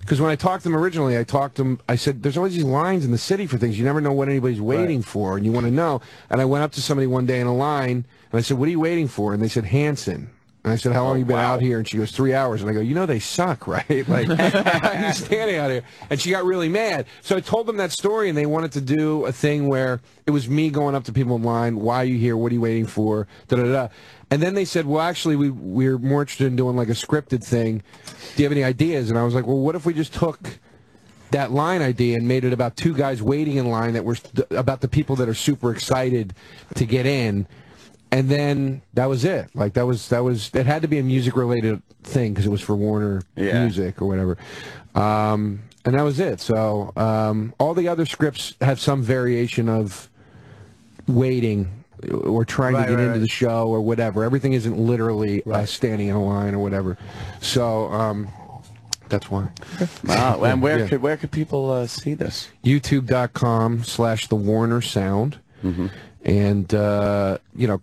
Because when I talked to them originally, I talked to them. I said, "There's always these lines in the city for things. You never know what anybody's waiting for, and you want to know." And I went up to somebody one day in a line, and I said, "What are you waiting for?" And they said, "Hanson." And I said, "How long oh, you been out here?" And she goes, three hours." And I go, "You know they suck, <laughs> right? Like, <laughs> how are you standing out here?" And she got really mad. So I told them that story, and they wanted to do a thing where it was me going up to people in line. Why are you here? What are you waiting for? Da da da. And then they said, "Well, actually, we we're more interested in doing like a scripted thing. Do you have any ideas?" And I was like, "Well, what if we just took." that line idea and made it about two guys waiting in line that were about the people that are super excited to get in and then that was it. Like that was that was it had to be a music related thing because it was for Warner Yeah. Music or whatever. Um, and that was it. So um, all the other scripts have some variation of waiting or trying Right, to get right, into right. the show or whatever. Everything isn't literally uh, standing in a line or whatever. So um, that's why. Wow. <laughs> And where Yeah. could where could people uh, see this? youtube.com slash the warner sound and uh you know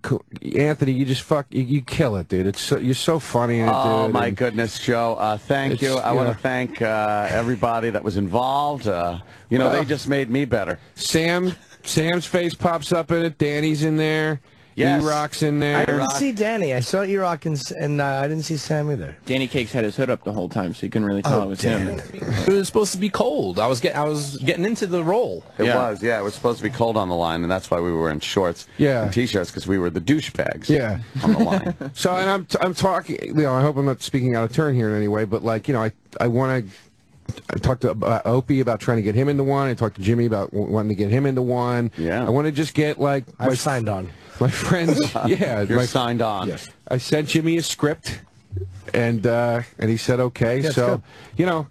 anthony you just fuck you, you kill it dude it's so, you're so funny it Oh dude my and goodness, Joe! Uh, thank you. I want to thank uh, everybody that was involved. Uh, you know, they just made me better. sam sam's face pops up in it danny's in there Yes. E-Rock's in there. I didn't see Danny. I saw E-Rock and, and uh, I didn't see Sam either. Danny Cakes had his hood up the whole time, so you couldn't really tell Oh, it was damn him. It was supposed to be cold. I was get I was getting into the role. It Yeah. was, yeah. It was supposed to be cold on the line, and that's why we were in shorts Yeah. and t-shirts because we were the douchebags. Yeah. on the line. <laughs> so and i'm i'm talking you know i hope i'm not speaking out of turn here in any way but like you know i i want to I talked to uh, Opie about trying to get him into one. I talked to Jimmy about w- wanting to get him into one. Yeah. I want to just get like my, I've signed on. My friends. <laughs> yeah, You're my, signed on. Yes. I sent Jimmy a script, and uh, and he said okay. So good. you know,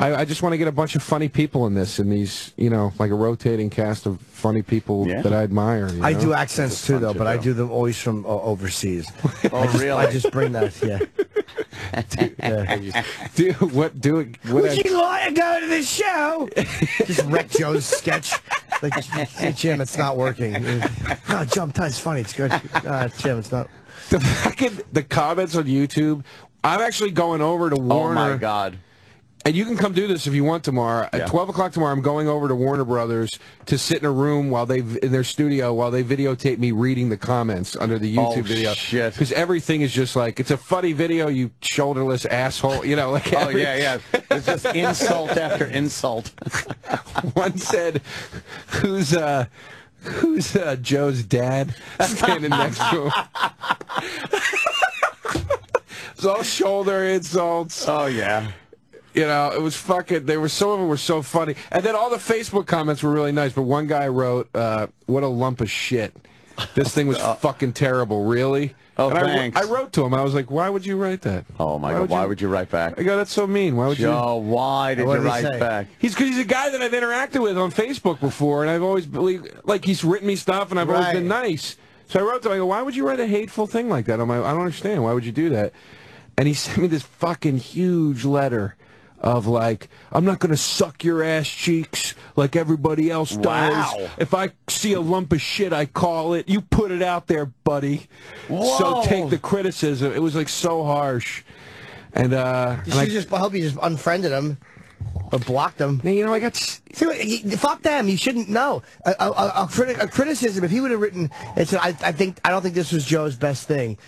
I, I just want to get a bunch of funny people in this, and these you know like a rotating cast of funny people Yeah. that I admire. you I know? do accents too, though, to but I do. do them always from uh, overseas. <laughs> Oh, I just, really? I just bring that, yeah. yeah. <laughs> do what do it. What Would I- you like to go to the show? just wreck Joe's sketch. Like, hey, Jim, it's not working. No, Joe, I'm it's funny. It's good. Uh, Jim, it's not. the fucking the comments on YouTube. I'm actually going over to Warner. Oh my God! And you can come do this if you want tomorrow. Yeah. At 12 o'clock tomorrow, I'm going over to Warner Brothers to sit in a room while they in their studio while they videotape me reading the comments under the YouTube Oh, video. shit. Because everything is just like it's a funny video. You shoulderless asshole. You know, like Oh yeah, yeah. It's just <laughs> insult after insult. <laughs> One said, "Who's uh, who's uh, Joe's dad <laughs> standing next to him?" it's all shoulder insults. Oh yeah. You know, it was fucking. They were some of them were so funny, and then all the Facebook comments were really nice. But one guy wrote, uh, "What a lump of shit! This thing was <laughs> fucking terrible, really." Oh, and thanks. I wrote to him. I was like, "Why would you write that?" Oh my Why God! would Why would you write back? I go, "That's so mean. Why would you?" Joe, why did What you did he write say? back? He's because he's a guy that I've interacted with on Facebook before, and I've always believed like he's written me stuff, and I've always been nice. So I wrote to him. I go, "Why would you write a hateful thing like that?" I'm like, "I don't understand. Why would you do that?" And he <laughs> sent me this fucking huge letter of like, "I'm not gonna suck your ass cheeks like everybody else does. If I see a lump of shit, I call it. You put it out there, buddy. So take the criticism." It was like so harsh, and uh, and I, just, I hope you just unfriended him or blocked him. you know, I got. See, fuck them. You shouldn't know. A, a, a, a, criti- a criticism. If he would have written, and said, I, I think I don't think this was Joe's best thing.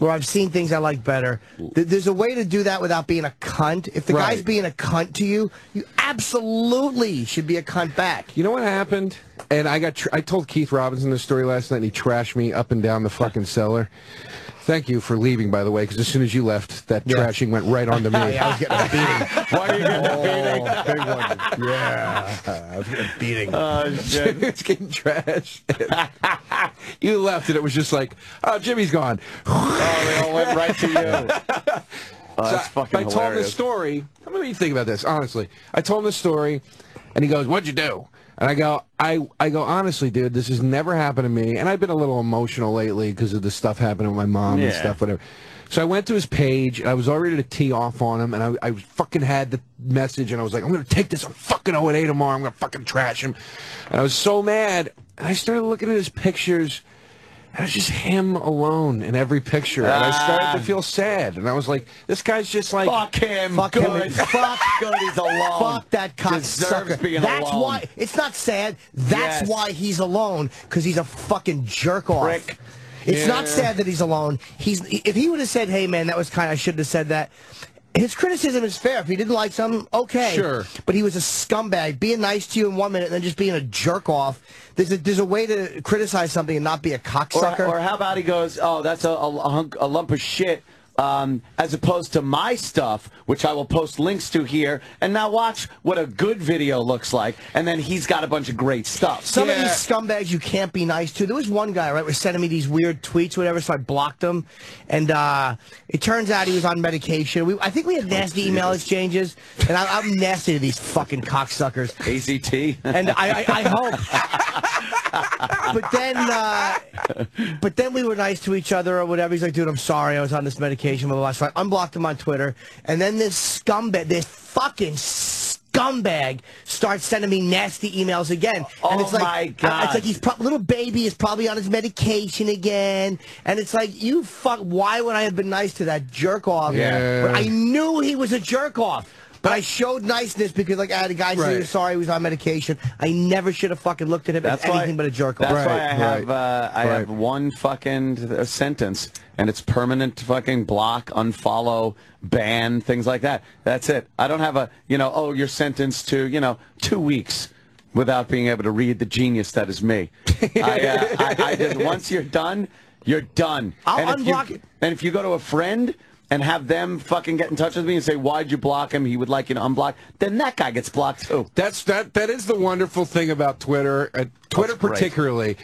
Or I've seen things I like better. Th- There's a way to do that without being a cunt. If the Right. guy's being a cunt to you, you absolutely should be a cunt back. You know what happened? And I got tr- I told Keith Robinson this story last night, and he trashed me up and down the fucking cellar. Thank you for leaving, by the way, because as soon as you left, that trashing went right onto me. <laughs> Yeah, I was getting a beating. Why are you getting a oh, beating? Oh, big one. Yeah, I was getting a beating. <laughs> Oh shit! it's getting trashed. <laughs> you left, and it was just like, oh, Jimmy's gone. Oh, they all went right to you. Oh, that's So fucking I told him the story. How many of you think about this? Honestly, I told him the story, and he goes, "What'd you do?" And I go, "I I go honestly, dude. This has never happened to me, and I've been a little emotional lately because of the stuff happening with my mom and stuff, whatever." So I went to his page, and I was all ready to tee off on him, and I, I fucking had the message, and I was like, "I'm gonna take this on fucking O and A tomorrow. I'm gonna fucking trash him," and I was so mad. And I started looking at his pictures. And it was just him alone in every picture, and I started to ah. feel sad. And I was like, "This guy's just like Fuck him. Fuck good. him. Fuck, good. He's <laughs> alone. fuck that Deserves cocksucker. being That's alone. why it's not sad. That's Yes. why he's alone because he's a fucking jerk off. Prick. It's not sad that he's alone. He's if he would have said, "Hey man, that was kind. of... I shouldn't have said that." His criticism is fair. If he didn't like something, okay. Sure. But he was a scumbag, being nice to you in one minute and then just being a jerk off. There's a there's a way to criticize something and not be a Or, cocksucker. or how about he goes, oh, that's a, a, hunk, a lump of shit. Um, as opposed to my stuff, which I will post links to here. And now watch what a good video looks like. And then he's got a bunch of great stuff. Some of these scumbags you can't be nice to. There was one guy, right, was sending me these weird tweets, whatever, so I blocked him. And uh, it turns out he was on medication. We, I think we had nasty email exchanges, and I, I'm nasty to these fucking cocksuckers. AZT. And I, I, I hope. <laughs> but then, uh, but then we were nice to each other or whatever. He's like, dude, I'm sorry, I was on this medication. Blah, blah, blah. So I unblocked him on Twitter. And then this scumbag, this fucking scumbag starts sending me nasty emails again. and Oh it's like, my God. It's like he's pro- little baby is probably on his medication again. And it's like, you fuck, why would I have been nice to that jerk off? Yeah. I knew he was a jerk off. But I showed niceness because, like, I had a guy say he Right. was sorry he was on medication. I never should have fucking looked at him as anything but a jerk off. That's why I Right, have right, uh, I have one fucking uh, sentence, and it's permanent fucking block, unfollow, ban, things like that. That's it. I don't have a you know oh you're sentenced to you know two weeks without being able to read the genius that is me. I, uh, I, I just, once you're done, you're done. I'll and if you- unblock- and if you go to a friend. And have them fucking get in touch with me and say, "Why'd you block him? He would like you to unblock." Then that guy gets blocked too. That's that. That is the wonderful thing about Twitter, uh, Twitter particularly,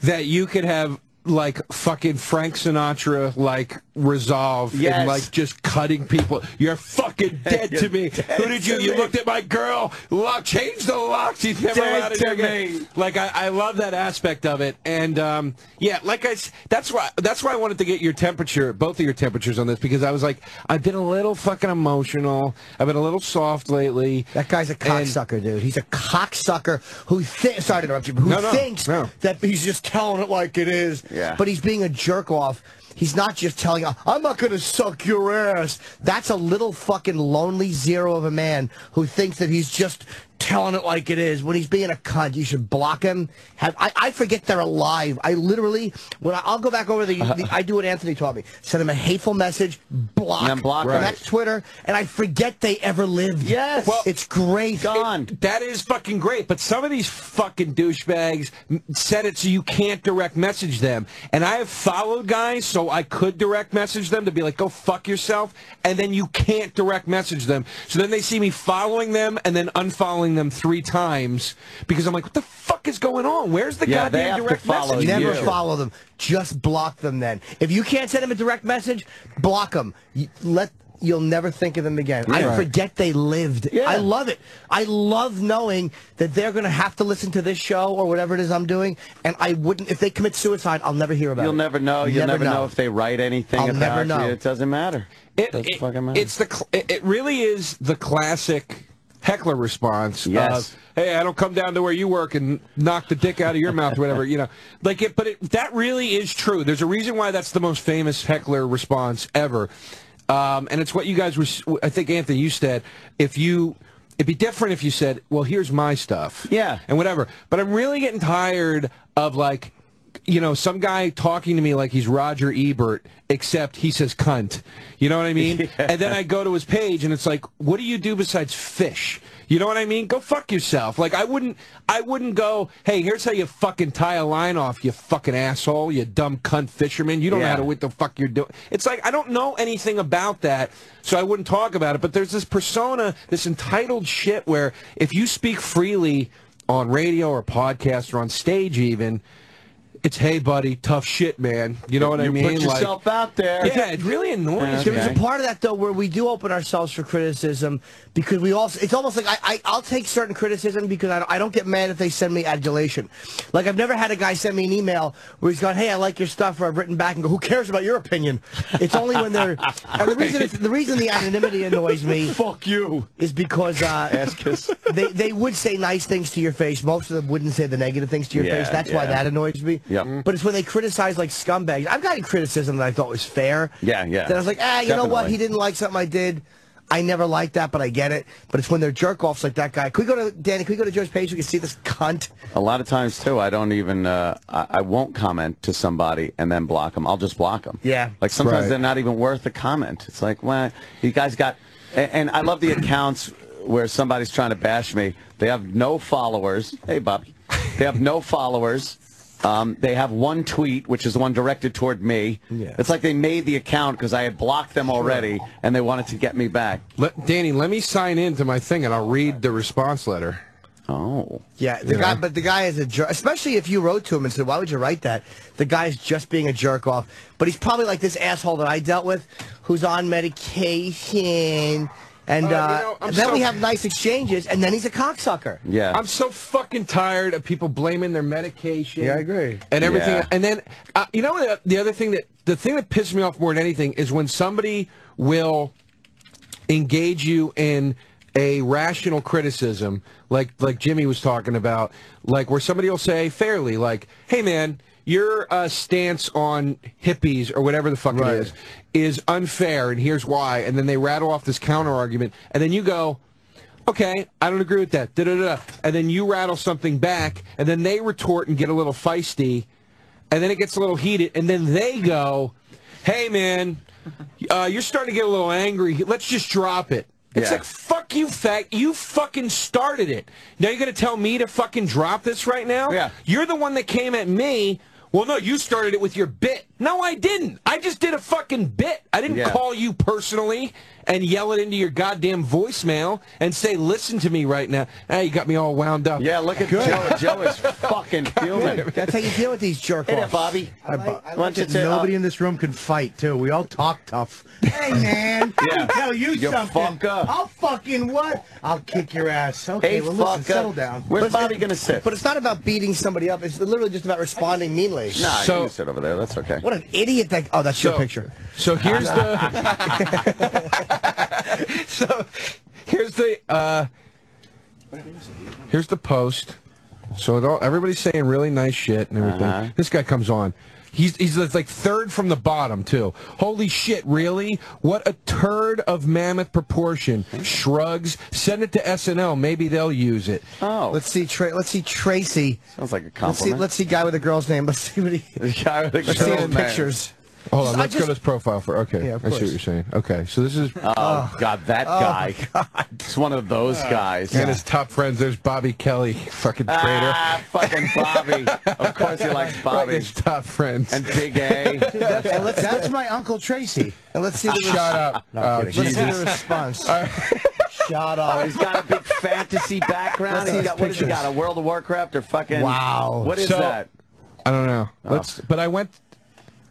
that you could have like fucking Frank Sinatra like resolve Yes. and like just cutting people. You're fucking <laughs> dead to You're me. dead Who did you? You me. looked at my girl. Lock, change the locks. She's never Dead allowed to, to do me. Like I, I love that aspect of it, and um, yeah, like I, that's why that's why I wanted to get your temperature, both of your temperatures on this, because I was like, I've been a little fucking emotional. I've been a little soft lately. That guy's a cocksucker, dude. He's a cocksucker who thi- sorry to interrupt you, but who No, no, thinks no. that he's just telling it like it is. Yeah. But he's being a jerk off. He's not just telling I'm not going to suck your ass. That's a little fucking lonely zero of a man who thinks that he's just telling it like it is. When he's being a cunt, you should block him. Have I, I forget they're alive. I literally, when I, I'll go back over the, uh-huh. the, I do what Anthony taught me. Send him a hateful message, block. And block And them. that's Twitter, and I forget they ever lived. Yes. Well, it's great. Gone. That is fucking great, but some of these fucking douchebags m- set it so you can't direct message them. And I have followed guys so I could direct message them to be like, go fuck yourself, and then you can't direct message them. So then they see me following them and then unfollowing them three times because I'm like, what the fuck is going on? Where's the Yeah, they goddamn have to direct follow message? you. Never follow them. Just block them. Then, if you can't send them a direct message, block them. You, let you'll never think of them again. I Right. forget they lived. Yeah. I love it. I love knowing that they're going to have to listen to this show or whatever it is I'm doing, and I wouldn't. If they commit suicide, I'll never hear about You'll it. never know. You'll never, know. if they write anything I'll about never know. you. It doesn't matter. It, doesn't it- matter. It's the cl- it it really is the classic heckler response. Yes. Of, hey, I don't come down to where you work and knock the dick out of your mouth or whatever. You know, like it. But it, that really is true. There's a reason why that's the most famous heckler response ever, um, and it's what you guys were. I think Anthony, you said if you. It'd be different if you said, "Well, here's my stuff." Yeah. and whatever. But I'm really getting tired of like you know, some guy talking to me like he's Roger Ebert, except he says cunt. You know what I mean? <laughs> And then I go to his page and it's like, what do you do besides fish? You know what I mean? Go fuck yourself. Like I wouldn't I wouldn't go, hey, here's how you fucking tie a line off, you fucking asshole, you dumb cunt fisherman. You don't know how to what the fuck you're doing. It's like I don't know anything about that, so I wouldn't talk about it. But there's this persona, this entitled shit where if you speak freely on radio or podcast or on stage even, it's hey buddy, tough shit, man. You know what I You mean? put yourself out there. Yeah, it really annoys There me. a part of that though where we do open ourselves for criticism because we also it's almost like I, I I'll take certain criticism because I don't, I don't get mad if they send me adulation. Like I've never had a guy send me an email where he's gone, "Hey, I like your stuff," or I've written back and go, "Who cares about your opinion?" It's only when they're and the reason it's, the reason the anonymity annoys me <laughs> Fuck you. is because uh, Ass kiss. they they would say nice things to your face. Most of them wouldn't say the negative things to your Yeah, face. That's why that annoys me. Yep. But it's when they criticize like scumbags. I've gotten criticism that I thought was fair. Yeah, yeah. That I was like, ah, you know what? He didn't like something I did. I never liked that, but I get it. But it's when they're jerk offs like that guy. Can we go to Danny? Can we go to Joe's page? We can see this cunt. A lot of times too, I don't even. Uh, I, I won't comment to somebody and then block them. I'll just block them. Yeah. Like sometimes Right. they're not even worth a comment. It's like, well, you guys got. And, and I love the accounts where somebody's trying to bash me. They have no followers. Hey, Bobby. They have no followers. Um, they have one tweet, which is the one directed toward me. Yeah. It's like they made the account because I had blocked them already, and they wanted to get me back. Let, Danny, let me sign in to my thing and I'll read the response letter. Oh. Yeah, the You guy, know? but the guy is a jerk. Especially if you wrote to him and said, "Why would you write that?" The guy's just being a jerk off. But he's probably like this asshole that I dealt with, who's on medication, and Uh, you uh, know, I'm then so- we have nice exchanges, and then he's a cocksucker. Yeah. I'm so fucking tired of people blaming their medication. Yeah, I agree. And everything. Yeah. And then, uh, you know, what, the other thing that the thing that pisses me off more than anything is when somebody will engage you in a rational criticism, like like Jimmy was talking about, like where somebody will say fairly, like, "Hey, man." Your uh, stance on hippies or whatever the fuck Right. it is is unfair, and here's why. And then they rattle off this counter argument, and then you go, okay, I don't agree with that. Da, da, da. And then you rattle something back, and then they retort and get a little feisty, and then it gets a little heated, and then they go, hey, man, uh, you're starting to get a little angry. Let's just drop it. It's Yeah. like, fuck you, fag. You fucking started it. Now you're going to tell me to fucking drop this right now? Yeah. You're the one that came at me. Well, no, you started it with your bit. No, I didn't. I just did a fucking bit. I didn't Yeah. call you personally and yell it into your goddamn voicemail and say, listen to me right now. Ah, you got me all wound up. Yeah, look at Joe. Joe is <laughs> fucking fuming. That's how you deal with these jerk Hey. Bobby. I, like, I Why like you that say, uh, nobody in this room can fight too. We all talk tough. Hey man, <laughs> Yeah. let me tell you, You something. fucker. I'll fucking what? I'll kick your ass. Okay, Hey, well listen, fucker. settle down. Where's Bobby going to sit? But it's not about beating somebody up. It's literally just about responding meanly. Nah, So- you can sit over there. That's okay. What an idiot! That oh, that's your picture. So here's the. <laughs> so here's the. Uh, here's the post. So it all, everybody's saying really nice shit and everything. Uh-huh. This guy comes on. He's he's like third from the bottom too. Holy shit! Really? What a turd of mammoth proportion. Shrugs. Send it to SNL. Maybe they'll use it. Oh, Let's see. Tra- let's see Tracy. sounds like a Let's see. compliment. Let's see guy with a girl's name. Let's see what he. The <laughs> guy with Let's see the pictures. Hold on. Let's go to his profile for. Okay, Yeah, of I see what you're saying. Okay, so this is. Oh, God, that guy. It's one of those guys. And his top friends, there's Bobby Kelly, fucking traitor. Ah, fucking Bobby. Of course he <laughs> likes Like Bobby. his top friends. And Big A. <laughs> And let's, that's my uncle Tracy. And let's see the. Shut up. oh, Let's see the Jesus. response. Shut Oh, up. he's got a big fantasy background. Let's see He's his got, what has he got? A World of Warcraft or fucking? Wow. What is So- that? I don't know. Let's. But I went.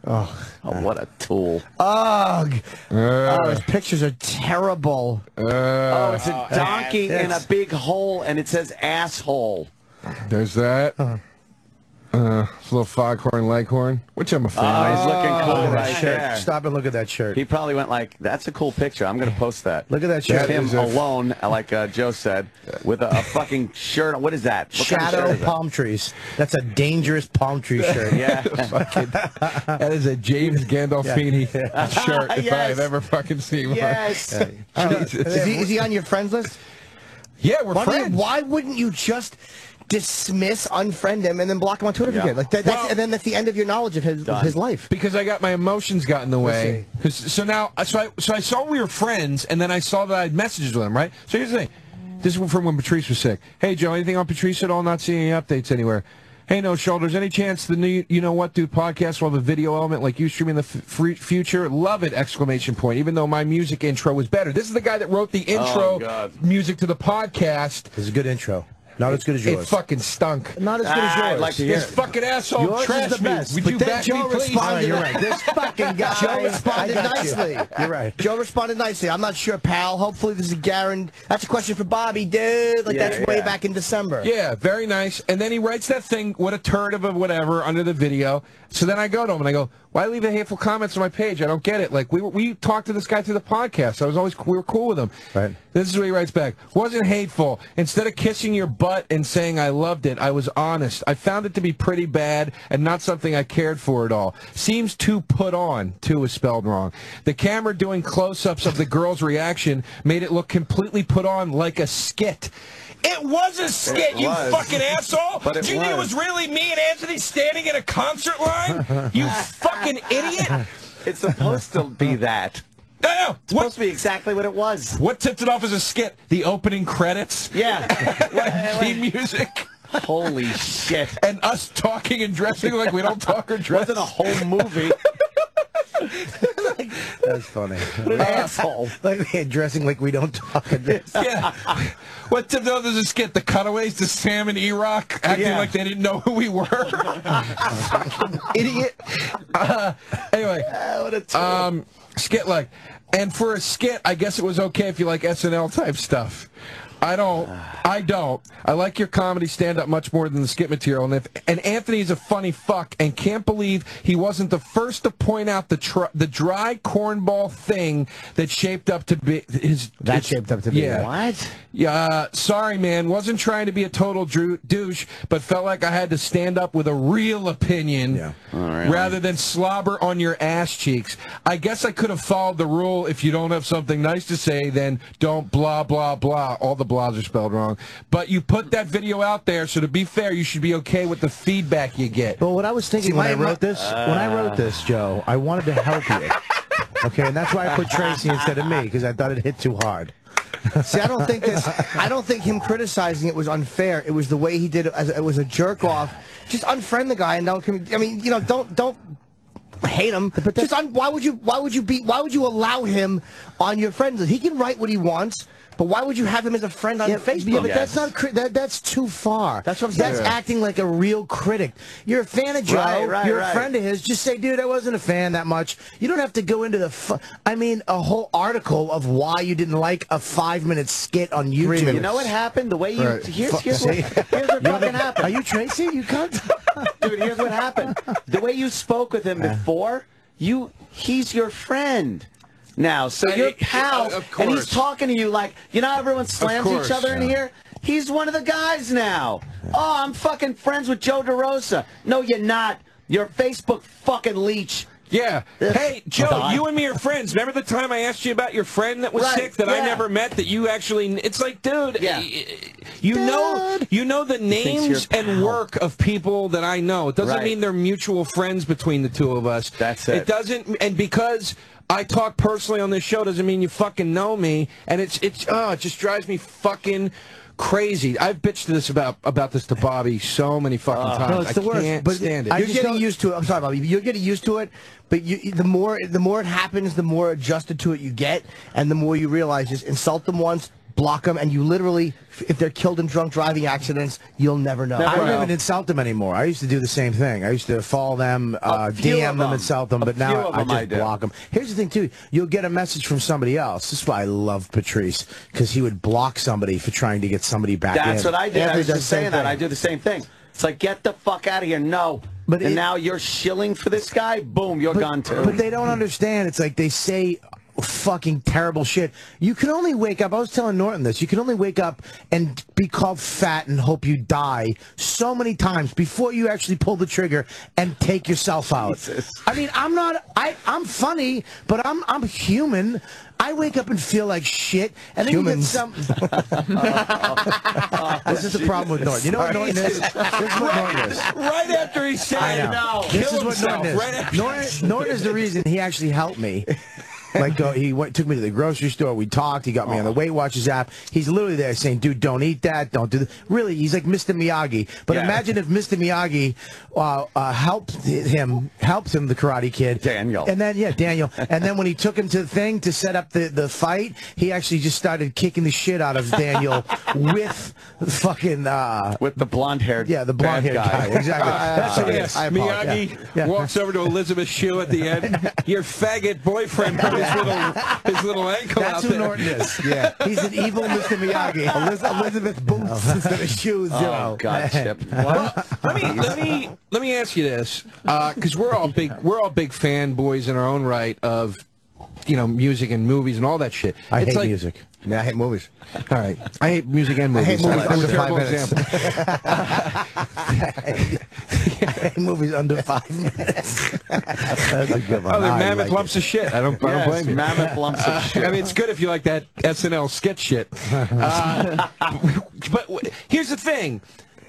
Oh, what a tool. Ugh. Uh, Oh, his pictures are terrible. Oh, it's a donkey in a big hole, and it says asshole. there's that. Uh, it's a little foghorn leghorn, which I'm a fan. Oh, he's looking cool at that right shirt. there. Stop and look at that shirt. He probably went like, "That's a cool picture. I'm going to post that." Look at that Just shirt. him alone, like uh, Joe said, with a, a fucking shirt. What is that? What kind of shirt Shadow is that? palm trees. That's a dangerous palm tree <laughs> shirt. Yeah. <laughs> <laughs> that is a James Gandolfini shirt if Yes. I've ever fucking seen one. yes. Jesus. Is he, is he on your friends list? Yeah, we're Why, don't you- friends. why wouldn't you just dismiss, unfriend him, and then block him on Twitter Yeah. again? Like that, that's, Well- and then that's the end of your knowledge of his, of Done. his life. because I got my emotions got in the way. so now, so I, so I saw we were friends, and then I saw that I had messages with him, right? So here's the thing. This is from when Patrice was sick. Hey, Joe, anything on Patrice at all? Not seeing any updates anywhere. Hey, no shoulders. Any chance the new, you know what, dude, podcast will have a video element like you streaming the f- future? Love it! Exclamation point. Even though my music intro was better. This is the guy that wrote the oh, intro God. music to the podcast. This is a good intro. Not as good as yours. It yours. fucking stunk. Not as good as Ah, yours. I'd like to hear This it. fucking asshole Yours is trashed the me. best. Would But you then back Joe me, please? Oh, you're right. This fucking <laughs> guy. Joe responded I got you. nicely. You're right. Joe responded nicely. I'm not sure, pal. Hopefully, this is Garen. That's a question for Bobby, dude. Like Yeah, that's way back in December. Yeah, very nice. And then he writes that thing, what a turd of a whatever, under the video. So then I go to him and I go, why leave a hateful comments on my page? I don't get it. Like we we talked to this guy through the podcast. I was always we were cool with him. Right. This is what he writes back. Wasn't hateful. Instead of kissing your butt and saying I loved it, I was honest. I found it to be pretty bad and not something I cared for at all. Seems too put on. Too is spelled wrong. The camera doing close-ups of the girl's reaction made it look completely put on like a skit. It was a skit, It you was. fucking asshole! But it Do you think it was. was really me and Anthony standing in a concert line? you <laughs> fucking idiot! It's supposed to be that. No, no. It's supposed to be exactly what it was. what tipped it off as a skit? The opening credits? Yeah. <laughs> <laughs> Theme music? Holy shit. And us talking and dressing like we don't talk or dress. Wasn't a whole movie. That's funny. What an asshole. Like they're dressing like we don't talk in this. <laughs> yeah. What the others skit? The cutaways to Sam and E-Rock acting Yeah. like they didn't know who we were. <laughs> Idiot. Uh, anyway. <laughs> um, skit like. And for a skit, I guess it was okay if you like SNL type stuff. I don't. I don't. I like your comedy stand-up much more than the skit material. And if and Anthony's a funny fuck and can't believe he wasn't the first to point out the tr- the dry cornball thing that shaped up to be his. That his- shaped up to be yeah. what? Yeah. Uh, sorry, man. Wasn't trying to be a total douche, but felt like I had to stand up with a real opinion Yeah. rather than slobber on your ass cheeks. I guess I could have followed the rule. If you don't have something nice to say, then don't blah blah blah. All the blahs are spelled wrong. But you put that video out there, so to be fair, you should be okay with the feedback you get. But what I was thinking See, when my- I wrote this, when I wrote this, Joe, I wanted to help you. Okay, and that's why I put Tracy instead of me because I thought it hit too hard. See, I don't think this. I don't think him criticizing it was unfair. It was the way he did it. As it was a jerk off. Just unfriend the guy and don't. I mean, you know, don't don't hate him. But just un, why would you? Why would you be? Why would you allow him on your friends list? He can write what he wants. But why would you have him as a friend on Yeah, Facebook? yeah, but that's not that. That's too far. That's what I'm saying. That's saying. acting like a real critic. You're a fan of Joe. Right, right, you're right. a friend of his. Just say, dude, I wasn't a fan that much. You don't have to go into the. I mean, a whole article of why you didn't like a five minute skit on YouTube. You know what happened? The way you Right. here's, here's, what, <laughs> here's what fucking happened. Are you Tracy? You can't. <laughs> Dude, here's what happened. The way you spoke with him before, you he's your friend. Now, so I- pals, of and he's talking to you like, you know, how everyone slams course, each other in yeah. here. He's one of the guys now. Oh, I'm fucking friends with Joe DeRosa. No, you're not. You're a Facebook fucking leech. Yeah. Hey, Joe, you and me are friends. Remember the time I asked you about your friend that was Right, sick that I never met that you actually it's like, dude, Yeah. you know you know the names and work of people that I know. It doesn't Right. mean they're mutual friends between the two of us. That's it. It doesn't and because I talk personally on this show doesn't mean you fucking know me and it's it's oh, it just drives me fucking crazy. I've bitched this about about this to Bobby so many fucking ah. times. No, it's the I worst. can't but stand it. I You're getting used to it. I'm sorry, Bobby. You're getting used to it, but you, the more the more it happens, the more adjusted to it you get, and the more you realize just insult them once, block them, and you literally, if they're killed in drunk driving accidents, you'll never know. I Never don't know. even insult them anymore. I used to do the same thing. I used to follow them, uh, DM them, them. insult them, A but now I I just do. block them. Here's the thing, too. You'll get a message from somebody else. This is why I love Patrice, because he would block somebody for trying to get somebody back That's in. what I did. Anthony I was just saying that. I do the same thing. It's like, get the fuck out of here. No. But and it- now you're shilling for this guy. Boom, you're but, gone too. But they don't understand. It's like they say fucking terrible shit. You can only wake up. I was telling Norton this. You can only wake up and be called fat and hope you die so many times before you actually pull the trigger and take yourself out. Jesus. I mean, I'm not. I I'm funny, but I'm I'm human. I wake up and feel like shit, and then Humans. you get some. <laughs> this is the problem with Norton. You know what Norton is? This is what Norton is. right after he said, kill This is what Norton is. right Norton, Norton is the reason he actually helped me. Like uh, he went, took me to the grocery store. We talked. He got me on the Weight Watchers app. He's literally there saying, "Dude, don't eat that. Don't do that." Really, he's like Mr. Miyagi. But Yeah. imagine if Mr. Miyagi uh, uh, helped him, helped him, the Karate Kid, Daniel. and then yeah, Daniel. and then when he took him to the thing to set up the the fight, he actually just started kicking the shit out of Daniel <laughs> with fucking. Uh, With the blonde haired yeah, the blonde haired guy. Exactly. <laughs> That's what it is. Yes, Miyagi Yeah. walks over to Elizabeth Shue at the end. <laughs> Your faggot boyfriend put his little his little <laughs> ankle That's out who there. Norton is. <laughs> Yeah, he's an evil Mr. Miyagi. Eliz- Elizabeth Booth instead of shoes. Oh, oh God, <laughs> Chip. Well, let me let me let me ask you this, uh, because we're all big we're all big fanboys in our own right of you know music and movies and all that shit. I it's hate like, music. Yeah, I hate movies. <laughs> All right, I hate music and I movies. hate movies I'm a under five terrible minutes. example. <laughs> I hate movies under five minutes. That's a good one. Oh, they're I mammoth like lumps of shit. I don't, I don't blame you. mammoth lumps of Uh, <laughs> shit. I mean, it's good if you like that SNL sketch shit. Uh, but here's the thing.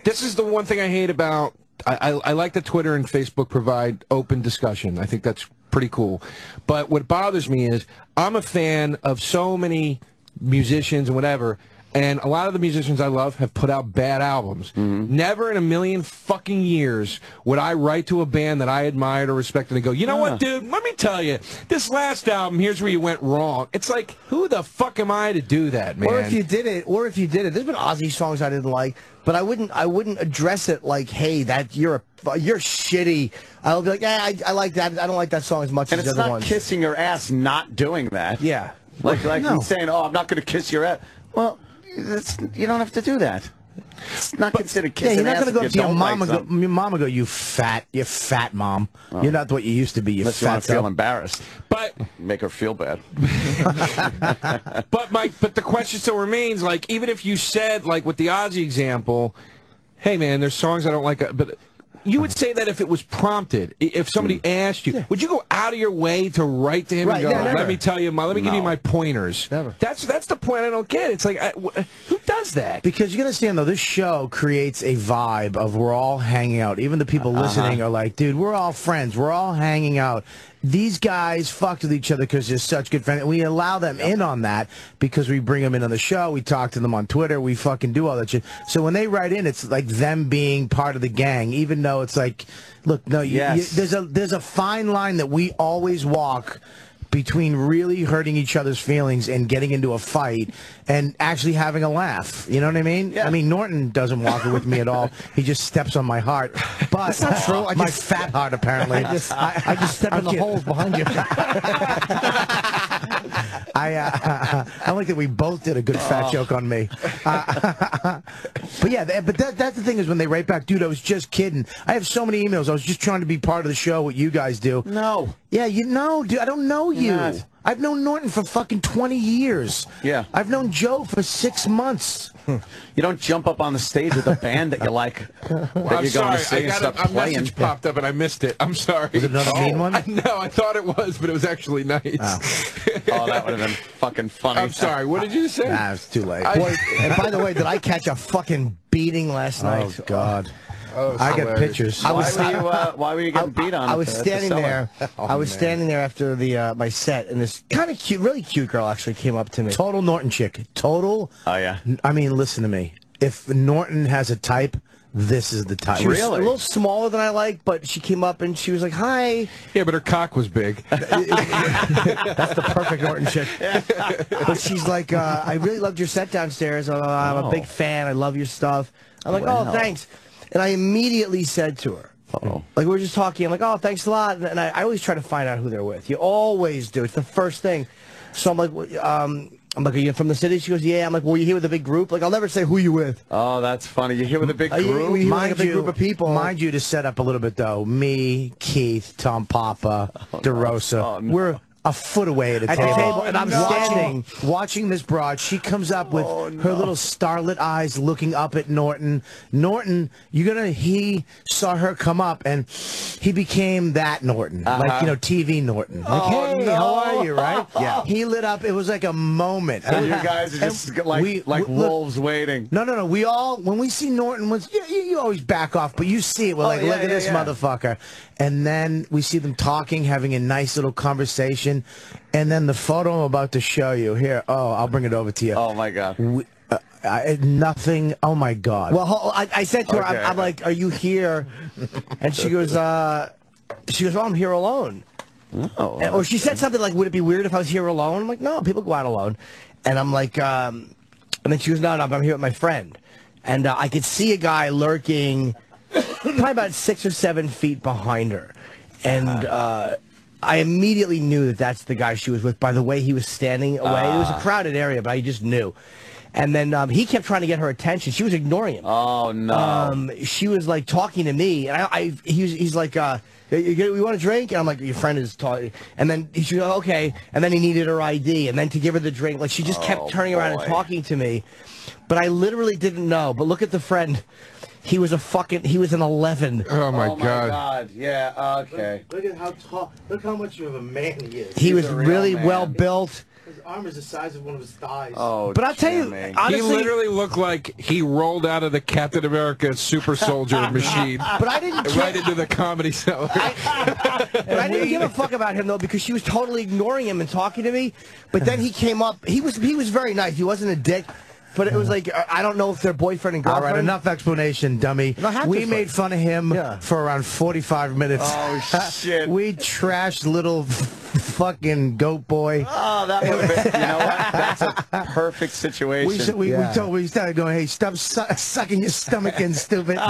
This is the one thing I hate about. I, I, I like that Twitter and Facebook provide open discussion. I think that's pretty cool. But what bothers me is I'm a fan of so many musicians and whatever. And a lot of the musicians I love have put out bad albums. Mm-hmm. Never in a million fucking years would I write to a band that I admired or respected and go, you know what, dude? Let me tell you, this last album, here's where you went wrong. It's like, who the fuck am I to do that, man? Or if you did it, or if you did it, there's been Ozzy songs I didn't like, but I wouldn't, I wouldn't address it like, hey, that you're a, you're shitty. I'll be like, yeah, I, I like that. I don't like that song as much And as the other ones. And it's not kissing your ass not doing that. Yeah. Like like No. me saying, "Oh, I'm not going to kiss your ass." Well, that's, you don't have to do that. It's not considered kissing. Yeah, kissing you're not going to go up to your don't like mama. Go, something. your mama go, you fat, you fat mom. You're not what you used to be. You Unless you want fat to feel embarrassed. But make her feel bad. <laughs> but Mike, but the question still remains. Like, even if you said, like with the Ozzy example, hey man, there's songs I don't like, uh, but you would say that if it was prompted, if somebody asked you, would you go out of your way to write to him Right, and go, yeah, "Let me tell you, my, let me give you my pointers." Never. That's that's the point I don't get. It's like, I, who does that? Because you're gonna understand though, this show creates a vibe of we're all hanging out. Even the people Uh-huh. listening are like, dude, we're all friends. We're all hanging out. These guys fucked with each other because they're such good friends. And we allow them in on that because we bring them in on the show. We talk to them on Twitter. We fucking do all that shit. So when they write in, it's like them being part of the gang, even though it's like, look, no, you, Yes. you, there's a there's a fine line that we always walk between really hurting each other's feelings and getting into a fight and actually having a laugh. You know what I mean? Yeah. I mean, Norton doesn't walk it with me at all. He just steps on my heart. But That's not true. I my just- fat heart, apparently. I just, I, just step I'm in the kidding. holes behind you. <laughs> I uh, <laughs> I like that we both did a good fat Oh. joke on me. Uh, <laughs> but yeah, but that, that's the thing is when they write back, dude, I was just kidding. I have so many emails. I was just trying to be part of the show. What you guys do? No. Yeah, you know, dude. I don't know you. not. I've known Norton for fucking twenty years. Yeah. I've known Joe for six months. <laughs> You don't jump up on the stage with a band that you like that I'm you're going sorry, to see I and got a, a playing. message popped up and I missed it. I'm sorry. Was it another mean oh, one? I, no, I thought it was, but it was actually nice. Oh, <laughs> oh that would have been fucking funny. I'm sorry. What did you say? Nah, it's too late. I- Boy, and by the way, did I catch a fucking beating last night? oh night? God. Oh, I got hilarious. pictures. Why, were you, uh, why were you getting beat on? I was at the standing cellar? there. I was standing there after the uh, my set, and this kind of cute, really cute girl actually came up to me. Total Norton chick. Total. Oh yeah. I mean, listen to me. If Norton has a type, this is the type. She was Really? a little smaller than I like, but she came up and she was like, "Hi." Yeah, but her cock was big. <laughs> That's the perfect Norton chick. but she's like, uh, "I really loved your set downstairs. Uh, I'm a big fan. I love your stuff." I'm like, Wow. "Oh, thanks." And I immediately said to her, Uh-oh. Like we were just talking, I'm like, oh, thanks a lot, and, and I, I always try to find out who they're with. You always do. It's the first thing. So I'm like, um, I'm like, are you from the city? She goes, yeah. I'm like, well, you here with a big group? Like, I'll never say who you with. Oh, that's funny. You're here with a big Are you- group? were you like a big group of people? Mind you, to set up a little bit though, me, Keith, Tom Papa, DeRosa, Oh, no. we're a foot away at a At the table. table, and I'm watching, standing. watching this broad. She comes up with Oh, her little starlit eyes looking up at Norton. Norton, you're gonna. He saw her come up, and he became that Norton, like uh-huh. you know, TV Norton. Like, Oh, hey, no. how are you? Right? <laughs> Yeah. He lit up. It was like a moment. And you guys are just like we- like we- look, wolves waiting. no, no, no. We all, when we see Norton, was you, you, always back off, but you see it. We're Oh, like, yeah, look at this yeah. motherfucker. And then we see them talking, having a nice little conversation. And then the photo I'm about to show you here. Oh, I'll bring it over to you. Oh my god. We, uh, I, nothing. Oh my God. Well, I, I said to her, Okay. I'm, I'm like, are you here? And she goes, uh, she goes, oh, I'm here alone. Oh. And- Or she said something like, would it be weird if I was here alone? I'm like, no, people go out alone. And I'm like, um, and then she goes, no, no, I'm here with my friend. And uh, I could see a guy lurking probably about six or seven feet behind her. And uh, I immediately knew that that's the guy she was with by the way he was standing away. It was a crowded area, but I just knew. And then um, he kept trying to get her attention. She was ignoring him. Oh no. Um, she was like talking to me, and I, I he was, he's like, uh, you, want a drink? And I'm like, your friend is talking. And then she goes, okay. And then he needed her ID, and then to give her the drink, like she just Oh, kept turning around and talking to me. But I literally didn't know. But look at the friend. He was a fucking. He was an 11. Oh my oh my god. god. Yeah. Okay. Look at how tall. Look how much of a man he is. He was really man. well built. His arm is the size of one of his thighs. Oh. But I'll tell you, honestly, He honestly, literally looked like he rolled out of the Captain America super soldier <laughs> machine. but I didn't. Right into the comedy cellar. But I didn't give a fuck about him though because she was totally ignoring him and talking to me. But then he came up. He was he was very nice. He wasn't a dick. But it was like, I I don't know if they're boyfriend and All girlfriend. right, enough explanation, dummy. No, we made explain. fun of him Yeah. for around 45 minutes. Oh, <laughs> shit. we trashed little fucking goat boy. Oh, that would have been, you know what? That's a perfect situation. We, said- we, Yeah. we told we started going, hey, stop su- sucking your stomach in, stupid. <laughs>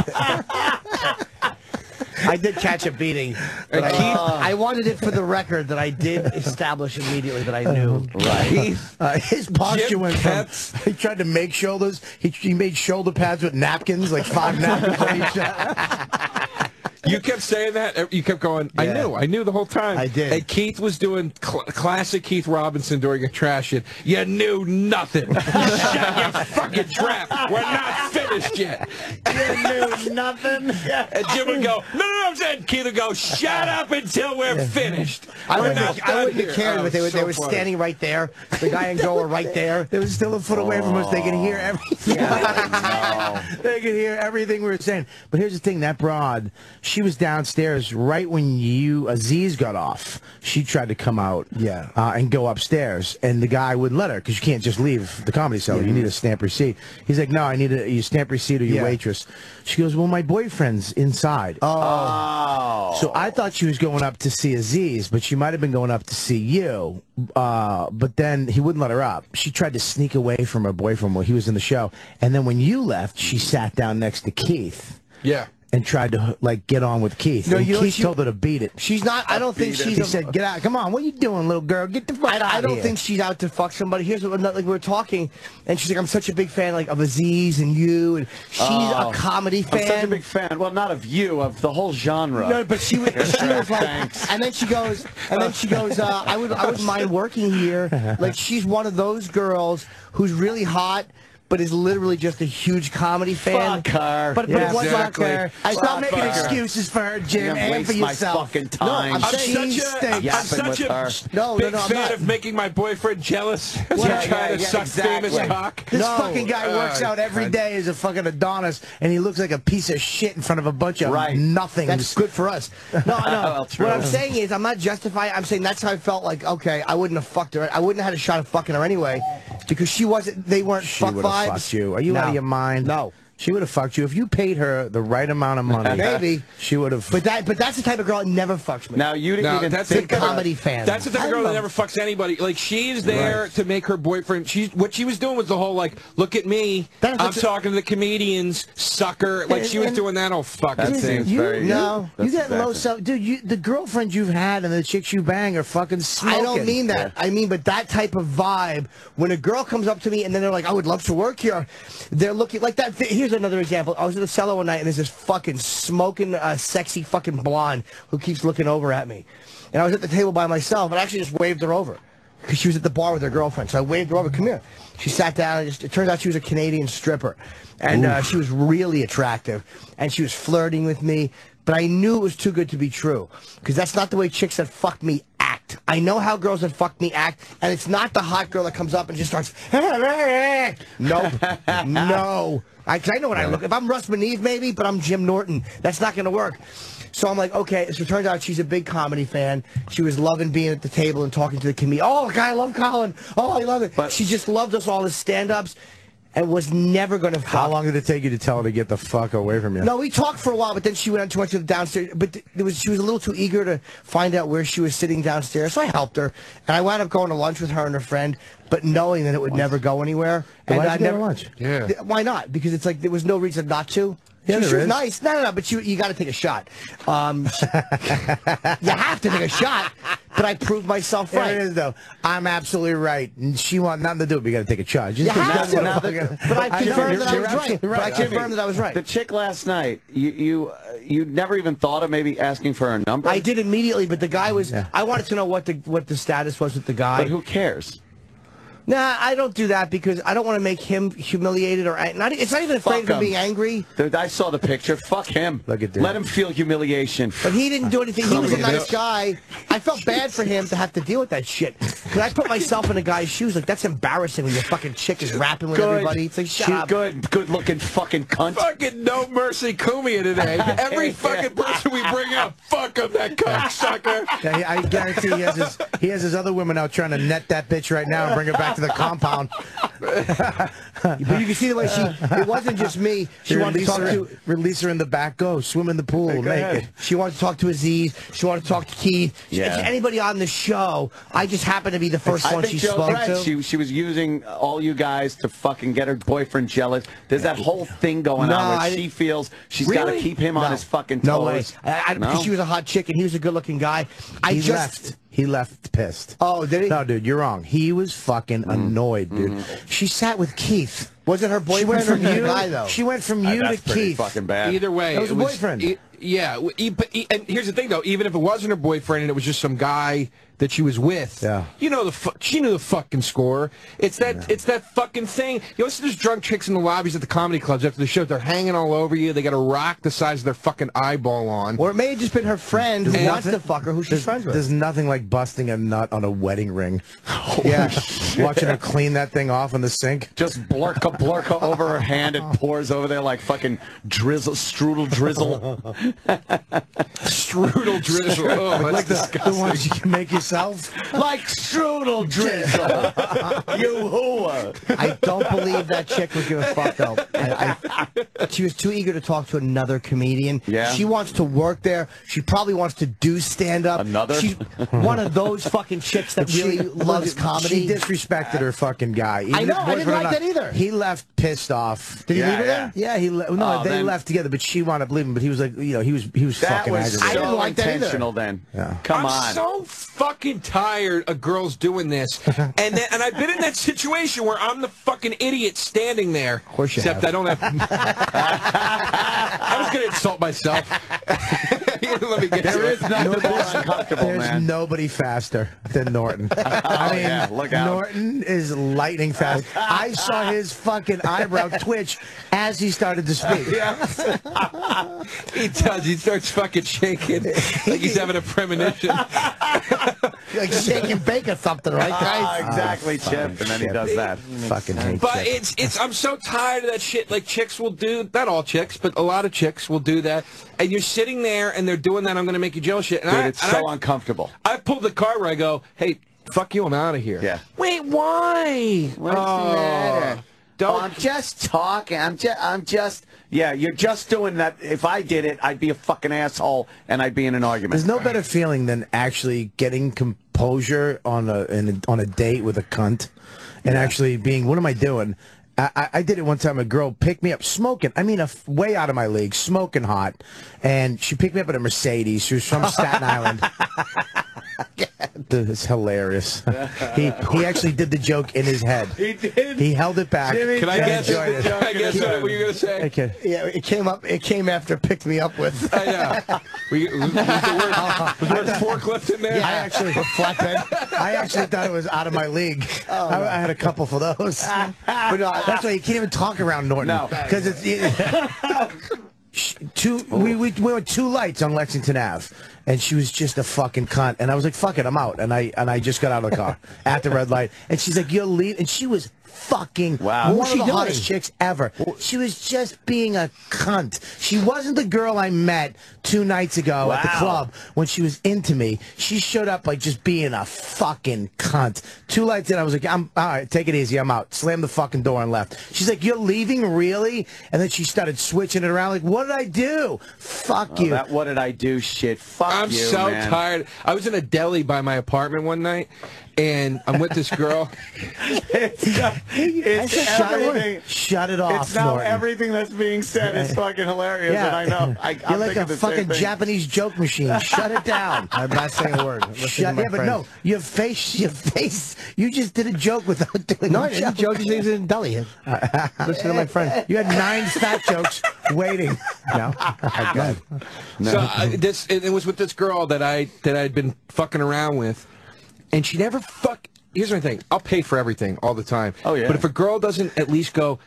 I did catch a beating. But I, I wanted it for the record that I did establish immediately that I knew. Right. Uh, his posture Jim went Katz. from, he tried to make shoulders, he, he made shoulder pads with napkins, like five napkins on each. <laughs> <laughs> <laughs> You kept saying that. You kept going. I knew. I knew the whole time. I did. And Keith was doing cl- classic Keith Robinson during a trash it. You knew nothing. <laughs> Shut your fucking trap. We're not finished yet. You knew nothing. <laughs> And Jim would go, no, no, no, I'm saying Keith would go, shut up until we're finished. I wouldn't, not have, I wouldn't have cared, Oh, but they were, so they were funny. standing right there. The guy and girl were right there. They were still a foot away from us. They could hear everything. <laughs> they could hear everything we were saying. But here's the thing: that broad, she was downstairs right when you Aziz got off. She tried to come out, Yeah. uh, and go upstairs, and the guy wouldn't let her because you can't just leave the comedy cellar. You need a stamp receipt. He's like, "No, I need a, your stamp receipt or your Yeah. waitress." She goes, "Well, my boyfriend's inside." Oh. So I thought she was going up to see Aziz, but she might have been going up to see you. Uh, but then he wouldn't let her up. She tried to sneak away from her boyfriend while he was in the show. And then when you left, she sat down next to Keith Yeah. And tried to like get on with Keith. No, and you know Keith she- told her to beat it. She's not. I don't think she's. He a- said, "Get out! Come on! What are you doing, little girl? Get the fuck out!" I, I don't here." think she's out to fuck somebody. Here's what like we were talking, and she's like, "I'm such a big fan like of Aziz and you, and she's Oh. a comedy fan." I'm such a big fan. Well, not of you, of the whole genre. No, but she was, she was like, Thanks. and then she goes, and then she goes, uh, I would, I wouldn't mind working here. <laughs> Like she's one of those girls who's really hot, but is literally just a huge comedy fan. Fuck her. But, but Yeah, it wasn't exactly. her. I Stop making her. excuses for her, Jim, and for my yourself. fucking time. I'm I'm saying such a. I'm such a her. No, no, big no, I'm fan of making my boyfriend jealous <laughs> as Yeah, trying yeah, to yeah, suck exactly. famous cock. This No. fucking guy works Uh, out every day as a fucking Adonis, and he looks like a piece of shit in front of a bunch of Right. nothing. That's good for us. No, no. <laughs> Well, what I'm saying is, I'm not justifying. I'm saying that's how I felt. Like, okay, I wouldn't have fucked her. I wouldn't have had a shot of fucking her anyway, because she wasn't. They weren't She fuck would have vibes. fucked you. Are you No. out of your mind? No. She would have fucked you if you paid her the right amount of money. <laughs> Maybe. she would have. But that, but that's the type of girl that never fucks me. Now you didn't No, even that's think the about- comedy fan. That's the type of girl that never fucks anybody. Like she's there Right. to make her boyfriend. She's what she was doing was the whole like, look at me, That- I'm that's- talking to the comedians, sucker. Like she was And- doing that. Oh fuck, That that seems thing. you, very- you, No. you That's get low self, dude. You, the girlfriends you've had and the chicks you bang are fucking smoking. I don't mean that. I mean, but that type of vibe. When a girl comes up to me and then they're like, "I would love to work here," they're looking like that. Here's another example. I was at the cellar one night and there's this fucking smoking, uh, sexy fucking blonde who keeps looking over at me, and I was at the table by myself and I actually just waved her over because she was at the bar with her girlfriend. So I waved her over. Come here. She sat down. And just, it turns out she was a Canadian stripper, and uh, she was really attractive, and she was flirting with me. But I knew it was too good to be true because that's not the way chicks that fuck me act. I know how girls that fuck me act, and it's not the hot girl that comes up and just starts. <laughs> nope, <laughs> no. I, 'cause I know what I look. If I'm Russ Meneve, maybe, but I'm Jim Norton. That's not going to work. So I'm like, okay. So it turns out she's a big comedy fan. She was loving being at the table and talking to the comedian. Oh, God, I love Colin. Oh, I love it. But- she just loved us all as stand-ups, and was never going to. How long did it take you to tell her to get the fuck away from you? No, we talked for a while, but then she went on too much to the downstairs. But th- there was she was a little too eager to find out where she was sitting downstairs, so I helped her, and I wound up going to lunch with her and her friend, but knowing that it would never go anywhere. Then and why'd I you go to never lunch? Yeah. Why not? Because it's like there was no reason not to. Yeah, she, she was nice. No, no, no. But you you got to take a shot. Um, you have to take a shot. But I proved myself There right. it is, though. I'm absolutely right. And she want nothing to do. it, But you got to take a charge. Just You have to. doesn't But I know, confirmed that I was right. absolutely But I Jimmy. confirmed that I was right. The chick last night, you you uh, you never even thought of maybe asking for her number. I did immediately, but the guy was. Yeah. I wanted to know what the what the status was with the guy. But who cares? Nah, I don't do that because I don't want to make him humiliated or not. It's not even afraid Fuck of him him. being angry. Dude, I saw the picture. Fuck him. Look at this. Let him feel humiliation. But he didn't do anything. He was a Son of a nice guy. I felt bad for him to have to deal with that shit. Because I put myself in a guy's shoes. Like that's embarrassing when your fucking chick is rapping with Good. everybody. It's like shut up. Good, good looking fucking cunt. Fucking no mercy Cumia today. Every <laughs> fucking person we bring up, fuck him, that cocksucker. Yeah, I guarantee he has his he has his other women out trying to net that bitch right now and bring her back to the compound. <laughs> But you can see the way she. It wasn't just me. She They wanted to release talk her, to. release her in the back. Go swim in the pool naked. ahead. She wanted to talk to Aziz. She wanted to talk to Keith. She- Yeah. Anybody on the show. I just happened to be the first I one she Joe's spoke right. to. She, she was using all you guys to fucking get her boyfriend jealous. There's that whole thing going No, on where I she feels she's got to keep him on his fucking toes. No way. I, I, No? Because she was a hot chick and he was a good-looking guy. I he just. left. He left pissed. Oh, did he? No, dude, you're wrong. He was fucking Mm. annoyed, dude. Mm-hmm. She sat with Keith. Was it her She went boyfriend or from you, guy though? She went from Uh, you that's to pretty Keith. fucking bad. Either way, That was it a boyfriend. e- yeah, w- e- but e- and here's the thing though. Even if it wasn't her boyfriend and it was just some guy that she was with, Yeah. you know the fu- she knew the fucking score. It's that it's that fucking thing. You know, see those drunk chicks in the lobbies at the comedy clubs after the show. They're hanging all over you. They got a rock the size of their fucking eyeball on. Or it may have just been her friend who There's wants to fuck her, who she's friends with. There's nothing like busting a nut on a wedding ring. yeah, watching her clean that thing off in the sink. Just blurka blurka over her hand. It pours over there like fucking drizzle, strudel drizzle. <laughs> Strudel drizzle. Oh, that's like the, disgusting. the ones you can make yourself. <laughs> like strudel drizzle. <laughs> you whore. I don't believe that chick would give a fuck though. I, I, she was too eager to talk to another comedian. Yeah. She wants to work there. She probably wants to do stand up. Another? She's one of those fucking chicks that really loves comedy. She disrespected her fucking guy. Even I know, I didn't like not. that either. He left pissed off. Did he Yeah, leave her yeah. there? Yeah, he le- no, Oh, they then- left together, but she wound up leaving. But he was like, you know, he was he was That fucking was aggravated. I didn't so like that either. intentional. Then, Yeah. come I'm on. so fucking tired of girls doing this, <laughs> and then, and I've been in that situation where I'm the fucking idiot standing there. Of course you Except have. I don't have. <laughs> I was gonna insult myself. <laughs> Let me get there to is it. nothing more uncomfortable, There's man. nobody faster than Norton. Oh, I mean, yeah, look out. Norton is lightning fast. I saw his fucking eyebrow twitch as he started to speak. He does. He starts fucking shaking like he's having a premonition. Like shake and bake or something, right, Ah, guys? exactly, Chip. And then he does that. Fucking hate But Chip. it's it's I'm so tired of that shit. Like chicks will do not all chicks, but a lot of chicks will do that. And you're sitting there and they're doing that. I'm going to make you jealous shit. And Dude, I, it's and so I, uncomfortable. I pulled the car where I go, hey, fuck you, I'm out of here. Yeah. Wait, why? What's the Oh, matter? Don't. Oh, I'm just talking. I'm just. I'm just. Yeah, you're just doing that. If I did it, I'd be a fucking asshole, and I'd be in an argument. There's no better feeling than actually getting composure on a, in a on a date with a cunt, and actually being, what am I doing? I, I- I did it one time. A girl picked me up smoking. I mean, a f- way out of my league, smoking hot, and she picked me up at a Mercedes. She was from Staten Island. <laughs> <laughs> It's hilarious. he he actually did the joke in his head. He did. He held it back. Jimmy Can I just guess? did enjoyed the it. joke Can I guess in his what were you going to say? Okay. Yeah, it came up. It came after picked me up with. Uh, yeah. Were you, was, was the word, <laughs> was the word forklift in there? I actually flatbed. I actually thought it was out of my league. Oh, I, I had a couple for those. but no, that's why you can't even talk around Norton. No. because it's <laughs> Sh- two. We, we we went two lights on Lexington Ave, and she was just a fucking cunt. And I was like, "Fuck it, I'm out." And I and I just got out of the car at the red light, and she's like, "You're leaving," and she was fucking Wow. one What of the she hottest chicks ever. She was just being a cunt. She wasn't the girl I met two nights ago at the club when she was into me. She showed up like just being a fucking cunt. Two lights in, I was like, I'm all right, take it easy, I'm out. Slammed the fucking door and left. She's like, You're leaving, really? And then she started switching it around, like, what did I do? Fuck Oh, you. that what did I do? Shit. Fuck I'm you, so man. tired. I was in a deli by my apartment one night, and I'm with this girl. <laughs> it's it's shut, everything. it, shut it off, It's now Norton. everything that's being said is fucking hilarious, and I know. I, You're I'm like a fucking. Japanese joke machine. Shut it down. <laughs> I'm not saying a word. I'm listening to Shut, my yeah, but friend. no, your face, your face. You just did a joke without <laughs> doing No, a I didn't. Joe just thinks it's in deli. Listen to my friend. You had nine fat jokes waiting. No, God. So uh, this it, it was with this girl that I that I'd been fucking around with, and she never fuck. Here's my thing: I'll pay for everything all the time. Oh, yeah. But if a girl doesn't at least go,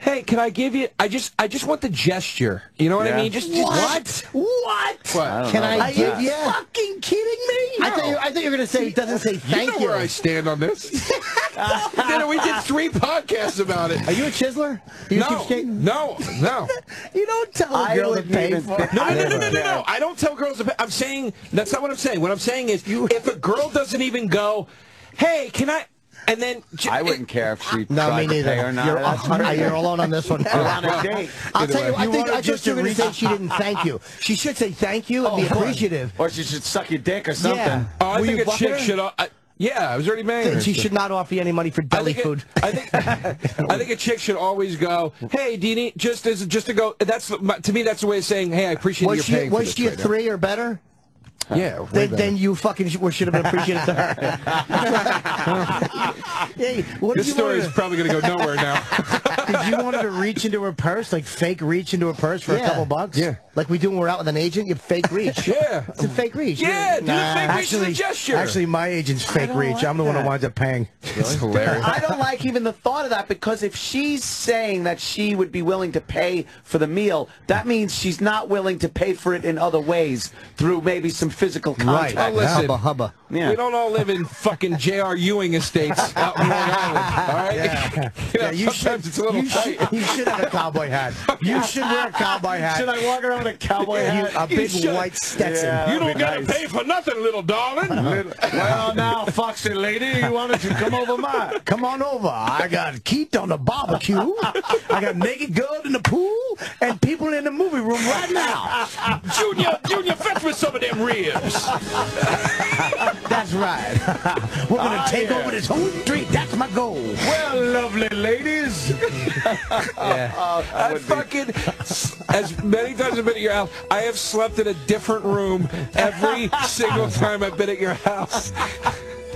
"Hey, can I give you?" I just I just want the gesture. You know what Yeah. I mean? Just, just What? What? What? I Can know I about give that. you? Fucking kidding me? I thought you. I thought you were gonna say it doesn't say thank You thank know you. where I stand on this. <laughs> we, did, we did three podcasts about it. Are you a chiseler? Are you a no, cheapskate? no, no. <laughs> You don't tell a I girl to wouldn't pay for think- No, no, no, no, no, no, no. I don't tell girls to pay. I'm saying that's not what I'm saying. What I'm saying is, if a girl doesn't even go, "Hey, can I?" And then I wouldn't care if she No, tried me to neither. pay or not. You're, That's uh, you're alone on this one. <laughs> We're on a date. I'll Either tell you, way. I think I just just you were going to say she didn't thank you. She should say thank you and be Oh, appreciative. Or she should suck your dick or something. Yeah. Oh, I Were think you a chick her? should. Uh, I, yeah, I was already married. Then she should not offer you any money for I deli think, food. it, I think <laughs> I think a chick should always go, "Hey, Dini," just as just to go. That's to me. That's the way of saying, "Hey, I appreciate was you she, paying was this she a right now." three or better? <laughs> Yeah, Then, then you fucking should have been appreciative to her. <laughs> hey, what this story is probably going to go nowhere now. <laughs> Did you want her to reach into her purse, like fake reach into her purse for Yeah. a couple bucks? Yeah. Like we do when we're out with an agent, you fake reach. Yeah. It's a fake reach. Yeah, do the fake reach Actually, gesture. actually, my agent's fake reach. like I'm the one who winds up paying. That's hilarious. I don't like even the thought of that because if she's saying that she would be willing to pay for the meal, that means she's not willing to pay for it in other ways through maybe some physical Right. contact. Oh, listen. Hubba hubba. Yeah. We don't all live in fucking J.R. Ewing estates out in Long Island, all right? <laughs> You know, Yeah, you sometimes should, it's a little you, should, you should have a cowboy hat. <laughs> You should wear a cowboy hat. Should I walk around with a cowboy You- hat? a big should. white Stetson. Yeah. You don't gotta nice. pay for nothing, little darling. <laughs> well, now, Foxy lady, you wanted to come over my. Come on over. I got Keith on the barbecue. I got naked girl in the pool and people in the movie room right now. Junior, Junior, fetch me some of them ribs. <laughs> That's right. <laughs> We're gonna ah, take over this whole street. That's my goal. Well, lovely ladies. <laughs> Yeah. I fucking, as many times I've been at your house, I have slept in a different room every single time I've been at your house.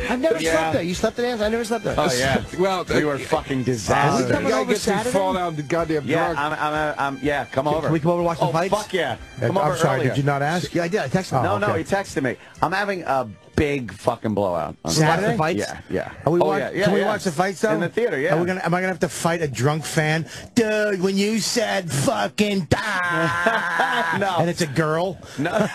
I've never Yeah. slept there. You slept in there? I never slept there. Oh, yeah. <laughs> Well, We were fucking the disaster. coming guy over gets me Saturday? fall down the goddamn Yeah, drunk. I'm, I'm, uh, I'm, yeah, come over. Can we come over and watch the oh, fights? fuck yeah. Come I'm over sorry, earlier. did you not ask? Yeah, I did. I texted him. no, no, okay. he texted me. I'm having a big fucking blowout. on Saturday? the fights? Yeah, yeah. Are we oh, watch, yeah, yeah, can we yeah. watch the fights though? In the theater, yeah. Are we gonna, am I gonna have to fight a drunk fan? Dude, when you said fucking die. <laughs> No. And it's a girl. No, <laughs>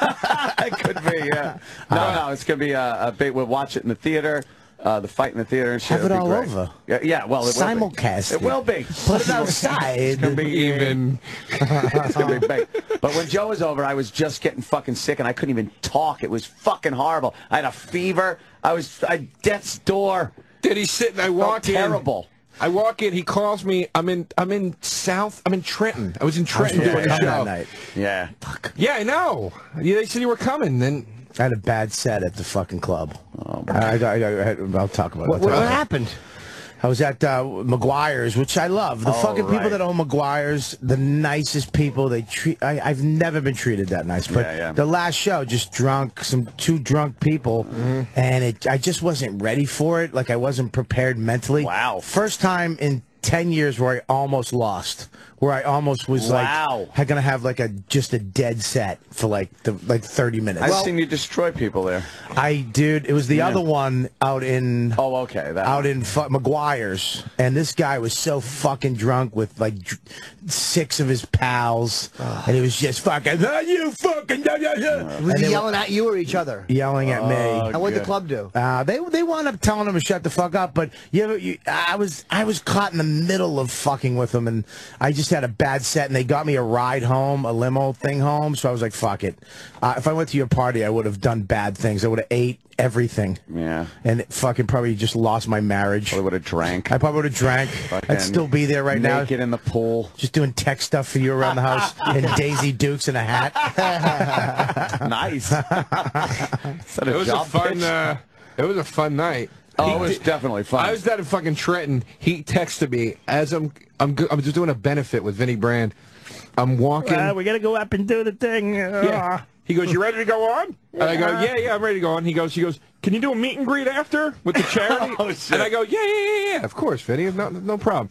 it could be, yeah. <laughs> Uh, no, no, it's going to be a, a big, we'll watch it in the theater, uh, the fight in the theater and shit. Have it It'll all great. over. Yeah, yeah, well, it will be. Simulcast It will be. Put it outside. It's going to be <laughs> Even. it's gonna be big. But when Joe was over, I was just getting fucking sick, and I couldn't even talk. It was fucking horrible. I had a fever. I was at death's door. Did he sit and I walk in? terrible. I walk in. He calls me. I'm in. I'm in South. I'm in Trenton. I was in Trenton supposed doing to a show. that night. Yeah. Yeah, I know. Yeah, they said you were coming. Then I had a bad set at the fucking club. I, I, I, I, will talk about it. I'll What, what happened? I was at uh, McGuire's, which I love. The Oh, fucking people that own McGuire's, the nicest people. They treat. I, I've never been treated that nice. But Yeah, yeah. the last show, just drunk, some two drunk people, Mm-hmm. and it. I just wasn't ready for it. Like I wasn't prepared mentally. Wow. First time in ten years where I almost lost. Where I almost was Wow. like, I'm gonna have like a just a dead set for like the like 30 minutes. I've seen you destroy people there. I dude, it was the other one out in Oh, okay. That out in McGuire's, and this guy was so fucking drunk with like dr- six of his pals, and he was just fucking, "Ah, you fucking, yeah, yeah, yeah," Was and he they were yelling at you or each other? yelling at me. And what did the club do? Uh, they they wound up telling him to shut the fuck up, but you, ever, you I was I was caught in the middle of fucking with him, and I just had a bad set, and they got me a ride home, a limo thing home, so I was like, fuck it. Uh, if I went to your party, I would have done bad things. I would have ate everything. Yeah. And it fucking probably just lost my marriage. Probably would have drank. I probably would have drank. Fucking I'd still be there right now. Naked in the pool. Just doing tech stuff for you around the house <laughs> in Daisy Dukes and a hat. <laughs> nice. Is <laughs> that it was a fun. Uh, it was a fun night. Oh, He it was definitely fun. I was down in fucking Trenton. He texted me as I'm I'm go- I'm just doing a benefit with Vinnie Brand. I'm walking. we gotta go up and do the thing. Yeah. Ah. He goes, "You ready to go on?" And I go, "Yeah, yeah, I'm ready to go on." He goes, "He goes, can you do a meet and greet after with the charity?" <laughs> Oh, shit. And I go, "Yeah, yeah, yeah, yeah, of course, Vinny, no, no problem."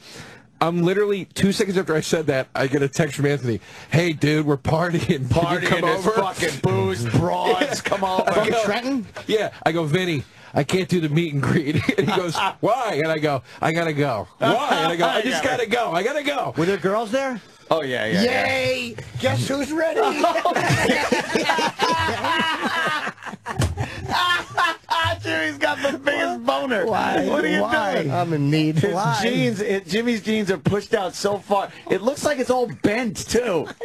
I'm literally two seconds after I said that, I get a text from Anthony. Hey, dude, we're partying. Partying come this over? fucking booze, broads, <laughs> come over. I go, Trenton? Yeah, I go, Vinny. I can't do the meet and greet. <laughs> And he goes, Why? And I go, I gotta go. <laughs> Why? And I go, I just gotta go. I gotta go. Were there girls there? Oh, yeah, yeah. yeah. Yay! Guess who's ready? <laughs> <laughs> Jimmy's got the biggest boner boner. Why? What are you Why? doing? I'm in need. His Why? jeans, it, Jimmy's jeans are pushed out so far. It looks like it's all bent too. <laughs>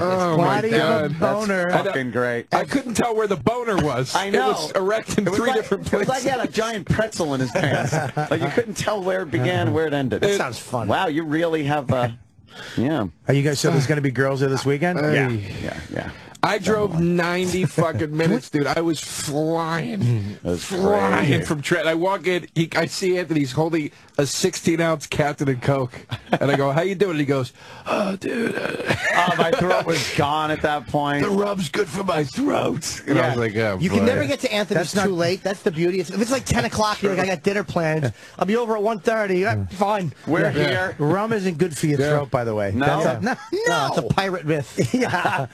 Oh Why my do a god. boner? I know- Fucking great. I couldn't tell where the boner was. I know. It was erect in was three like, different It places. was like he had a giant pretzel in his pants. like you couldn't tell where it began, where it ended. That sounds fun. Wow, you really have. Uh, yeah. Are you guys? So there's <sighs> going to be girls there this weekend? Yeah. Yeah. Yeah. I drove 90 <laughs> fucking minutes, dude. I was flying, That's flying crazy. from Trent. I walk in, he, I see Anthony's holding a 16 ounce Captain and Coke, and I go, "How you doing?" And he goes, "Oh, dude, uh, Oh, my throat was <laughs> gone at that point. the rub's good for my throat." And I was like, "Oh, You can never get to Anthony's That's too late. That's the beauty. If it's like 10 o'clock, you're like, I got dinner plans. I'll be over at 1.30. Yeah, fine. We're Yeah. here. Rum isn't good for your Yeah. throat, by the way. No? That's a- no, <laughs> No, it's a pirate myth. yeah.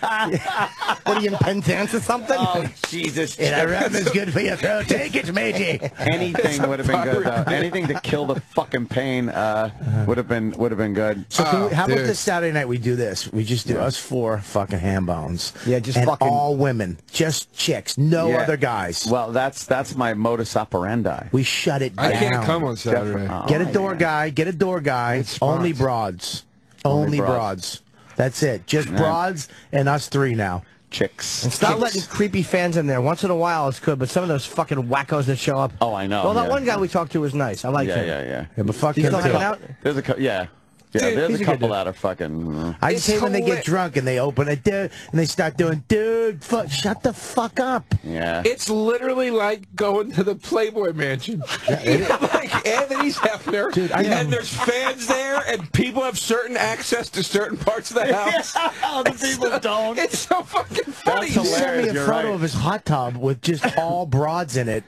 What are you in Penzance or something? Oh, Jesus. Yeah, rum is good for your throat. Take it, matey. Anything would have been good though. Anything to kill the fucking pain uh, would have been would have been good. So can we, how about this Saturday night? We do this. We just do us four fucking ham bones. Yeah, just and fucking- all women, just chicks, no Yeah. other guys. Well, that's that's my modus operandi. we shut it down. I can't come on Saturday. Oh, Get a door guy. Get a door guy. Only spots. broads. Only, Only broads. broads. That's it. Just broads and us three now. Chicks. And stop letting creepy fans in there. Once in a while, it's good, but some of those fucking wackos that show up. Oh, I know, Well, that yeah. one guy we talked to was nice. I like Yeah, him. yeah, yeah. Yeah, but fuck He's him still hanging out? There's a yeah. Yeah, Dude, there's a a couple dude. that are fucking. I It's just hate when they get drunk and they open a dude and they start doing, dude, fuck, shut the fuck up. Yeah. It's literally like going to the Playboy Mansion. You <laughs> have like Anthony's Hefner, Dude, I know. and there's fans there, and people have certain access to certain parts of the house. <laughs> Other people don't. It's so fucking funny. That's He sent me hilarious, a you're photo right. of his hot tub with just all <laughs> broads in it.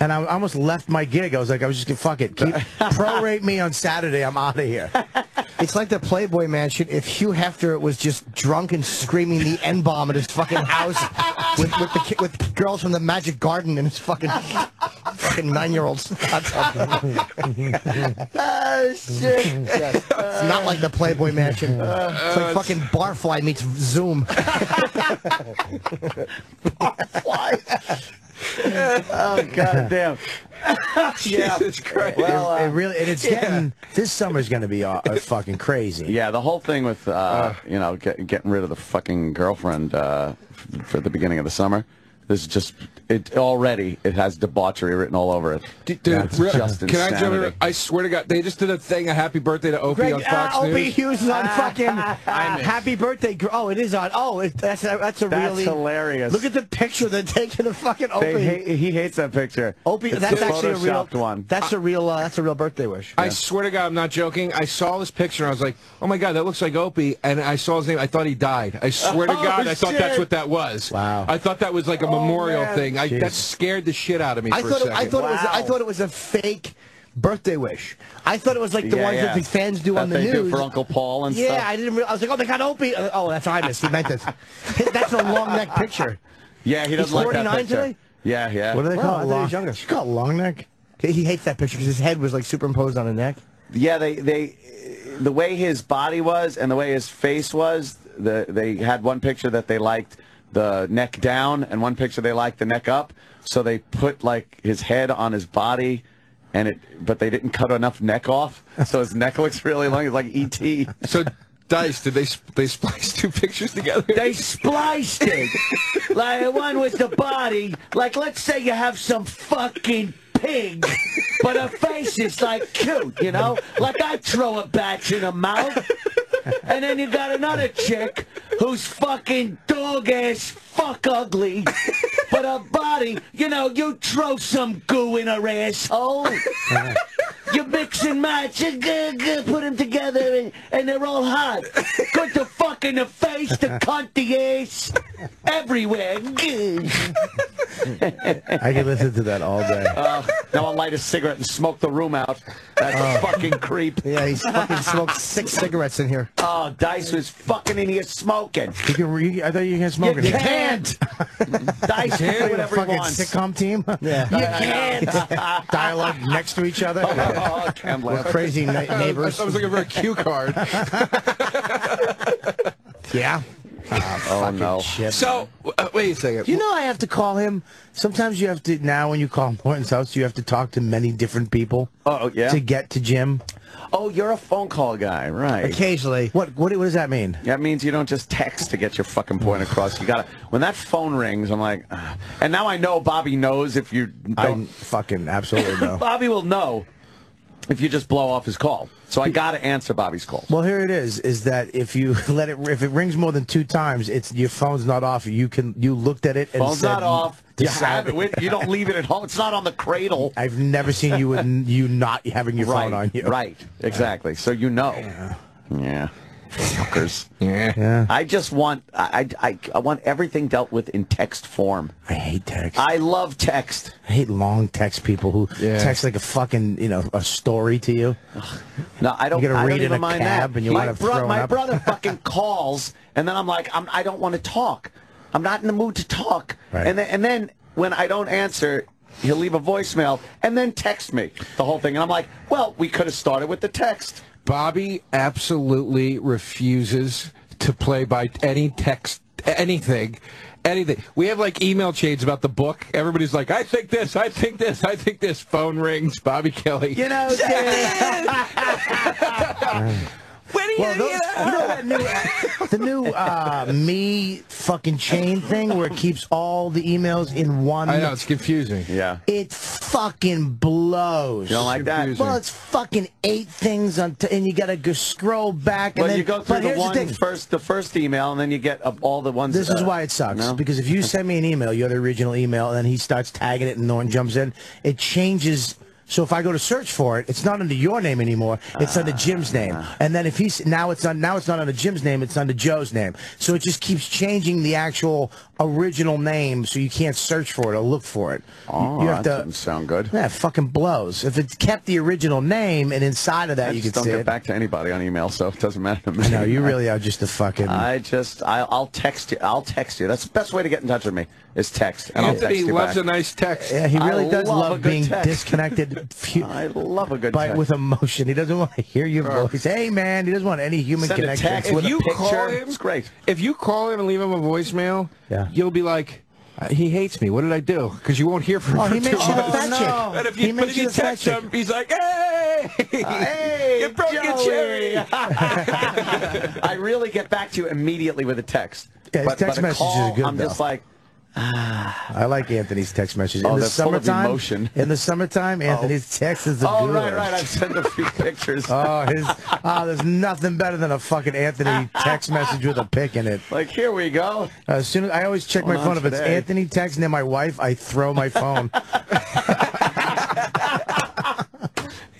And I almost left my gig. I was like, I was just going to fuck it. Keep, prorate me on Saturday. I'm out of here. It's like the Playboy Mansion if Hugh Hefner was just drunk and screaming the N bomb at his fucking house with with, the, with girls from the Magic Garden and his fucking fucking nine year olds. Oh ah, shit. It's not like the Playboy Mansion. It's like fucking Barfly meets Zoom. <laughs> Why? Oh god damn. <laughs> <laughs> yeah. Jesus Christ. Well, it uh, really, and it's getting, this summer's going to be uh, uh, fucking crazy. Yeah, the whole thing with uh, you know get, getting rid of the fucking girlfriend uh, for the beginning of the summer. This is just it already. It has debauchery written all over it. Dude, It's real- just can I jump in? I swear to God, they just did a thing, a happy birthday to Opie Greg, on Fox uh, Opie News. Hughes is on <laughs> fucking uh, Happy Birthday. Oh, it is on. Oh, it, that's a, that's a That's really hilarious. Look at the picture they're taking of fucking Opie. They hate, he hates that picture. Opie, It's that's actually a real one. That's a real. Uh, that's a real birthday wish. I swear to God, I'm not joking. I saw this picture and I was like, "Oh my God, that looks like Opie." And I saw his name. I thought he died. I swear to <laughs> Oh, God, I thought that's what that was. Wow. I thought that was like a memorial man. thing. I, that scared the shit out of me I for thought. a It. I thought it was. I thought it was a fake birthday wish. I thought it was like the Yeah, ones yeah. that the fans do That on the news. do for Uncle Paul and stuff. yeah, stuff. I didn't. Real, I was like, oh, they got Opie. Uh, oh, that's Imus. He meant it. <laughs> that's a long neck picture. Yeah, he doesn't He's like that 49 picture. today? Yeah, yeah. What do they Wow, call I it? thought he Long, was younger. you call long neck? He hates that picture because his head was like superimposed on a neck. Yeah, they they the way his body was and the way his face was, the they had one picture that they liked the neck down and one picture they liked the neck up. So they put like his head on his body and it but they didn't cut enough neck off. So his neck looks really long. It's like ET. so, Dice, did they they splice two pictures together? They spliced it. like one was the body. Like let's say you have some fucking pig, but her face is like cute, you know? Like I'd throw a batch in her mouth. And then you got another chick who's fucking dog ass fuck ugly. But her body, you know, you throw some goo in her asshole. <laughs> You mix and match, you put them together, and, and they're all hot. Good to fuck in the face, the cunt, the ass, everywhere. I could listen to that all day. Uh, now I'll light a cigarette and smoke the room out. That's a fucking creep. Yeah, he's fucking smoked six <laughs> cigarettes in here. Oh, Dice was fucking in here smoking. You can re- I thought you can smoke You it. can't. <laughs> Dice can do whatever he fucking wants. sitcom team? <laughs> Yeah. You can't. Dialogue next to each other. Oh, We're Left. crazy na- I was looking for a cue card. <laughs> Yeah. oh no. Shit. So uh, wait a second. You know I have to call him. Sometimes you have to now when you call Norton's house, you have to talk to many different people. Oh yeah. To get to Jim. Oh, you're a phone call guy, right? Occasionally. What what what does that mean? That means you don't just text to get your fucking point across. You gotta. When that phone rings, I'm like, "Ah." and now I know Bobby knows if you don't. fucking absolutely <laughs> know. Bobby will know if you just blow off his call. So I gotta answer Bobby's call. Well, here it is: is that if you <laughs> let it, if it rings more than two times, it's your phone's not off. You can you looked at it and Phone's said, not off. You have it with. You don't leave it at home. It's not on the cradle. <laughs> I've never seen you with you not having your right, phone on you. Right. Exactly. So you know. Yeah. Fuckers. Yeah. Yeah. I just want I, I I want everything dealt with in text form. I hate text. I love text. I hate long text people who Yeah. text like a fucking you know a story to you. No, I don't. You gotta I read don't in even a mind cab that. and you my wind up bro- my up. brother <laughs> fucking calls, and then I'm like, I'm, I don't want to talk. I'm not in the mood to talk. Right. And then, and then when I don't answer, he'll leave a voicemail and then text me the whole thing, and I'm like, well, we could have started with the text. Bobby absolutely refuses to play by any text, anything, anything. We have like email chains about the book. Everybody's like, I think this, I think this, I think this. Phone rings. Bobby Kelly. You know, <laughs> <laughs> When are you well, those, you know <laughs> that new, the new uh, me fucking chain thing where it keeps all the emails in one. I know it's confusing. Yeah. It fucking blows. You don't like that? Confusing. Well, it's fucking eight things on, t- and you gotta go scroll back. And Well, then, you go through the here's one the first, the first email, and then you get uh, all the ones. This is uh, why it sucks. no? Because if you send me an email, you're the original email, and then he starts tagging it, and no one jumps in, it changes. So if I go to search for it, it's not under your name anymore. It's under Jim's name. Ah. And then if he's now it's on now it's not under Jim's name. It's under Joe's name. So it just keeps changing the actual original name, so you can't search for it or look for it. Oh, you that have to. doesn't sound good. Yeah, it fucking blows. If it kept the original name and inside of that I you just can don't get it. back to anybody on email, so it doesn't matter to me. No, you really <laughs> are just a fucking. I just, I, I'll text you. I'll text you. That's the best way to get in touch with me is text, and I'll text Anthony you loves back. a nice text. yeah, he really I does love love being text. disconnected. <laughs> I love a good by text. with emotion. He doesn't want to hear your voice. Hey, man, he doesn't want any human Send a connection. text if with a you picture. call him, It's great. If you call him and leave him a voicemail, Yeah. You'll be like, "Uh, he hates me. What did I do? Because you won't hear from Oh, him. he for makes two you the fat chick. And if He you, but makes if you you the fat text chick. him, he's like, hey, Hey, you broke your Joey. cherry. <laughs> I really get back to you immediately with a text. Yeah, his but, text but a messages call, are good, I'm just like, Ah. I like Anthony's text messages. Oh, in the they're full of summertime, emotion. in the summertime, <laughs> oh. Anthony's text is the oh, good. right, right. I've sent a few pictures. <laughs> Oh, his, oh, there's nothing better than a fucking Anthony text message with a pic in it. like, here we go. Uh, as soon as I always check my phone, on if it's. Anthony texting and my wife, I throw my phone. <laughs>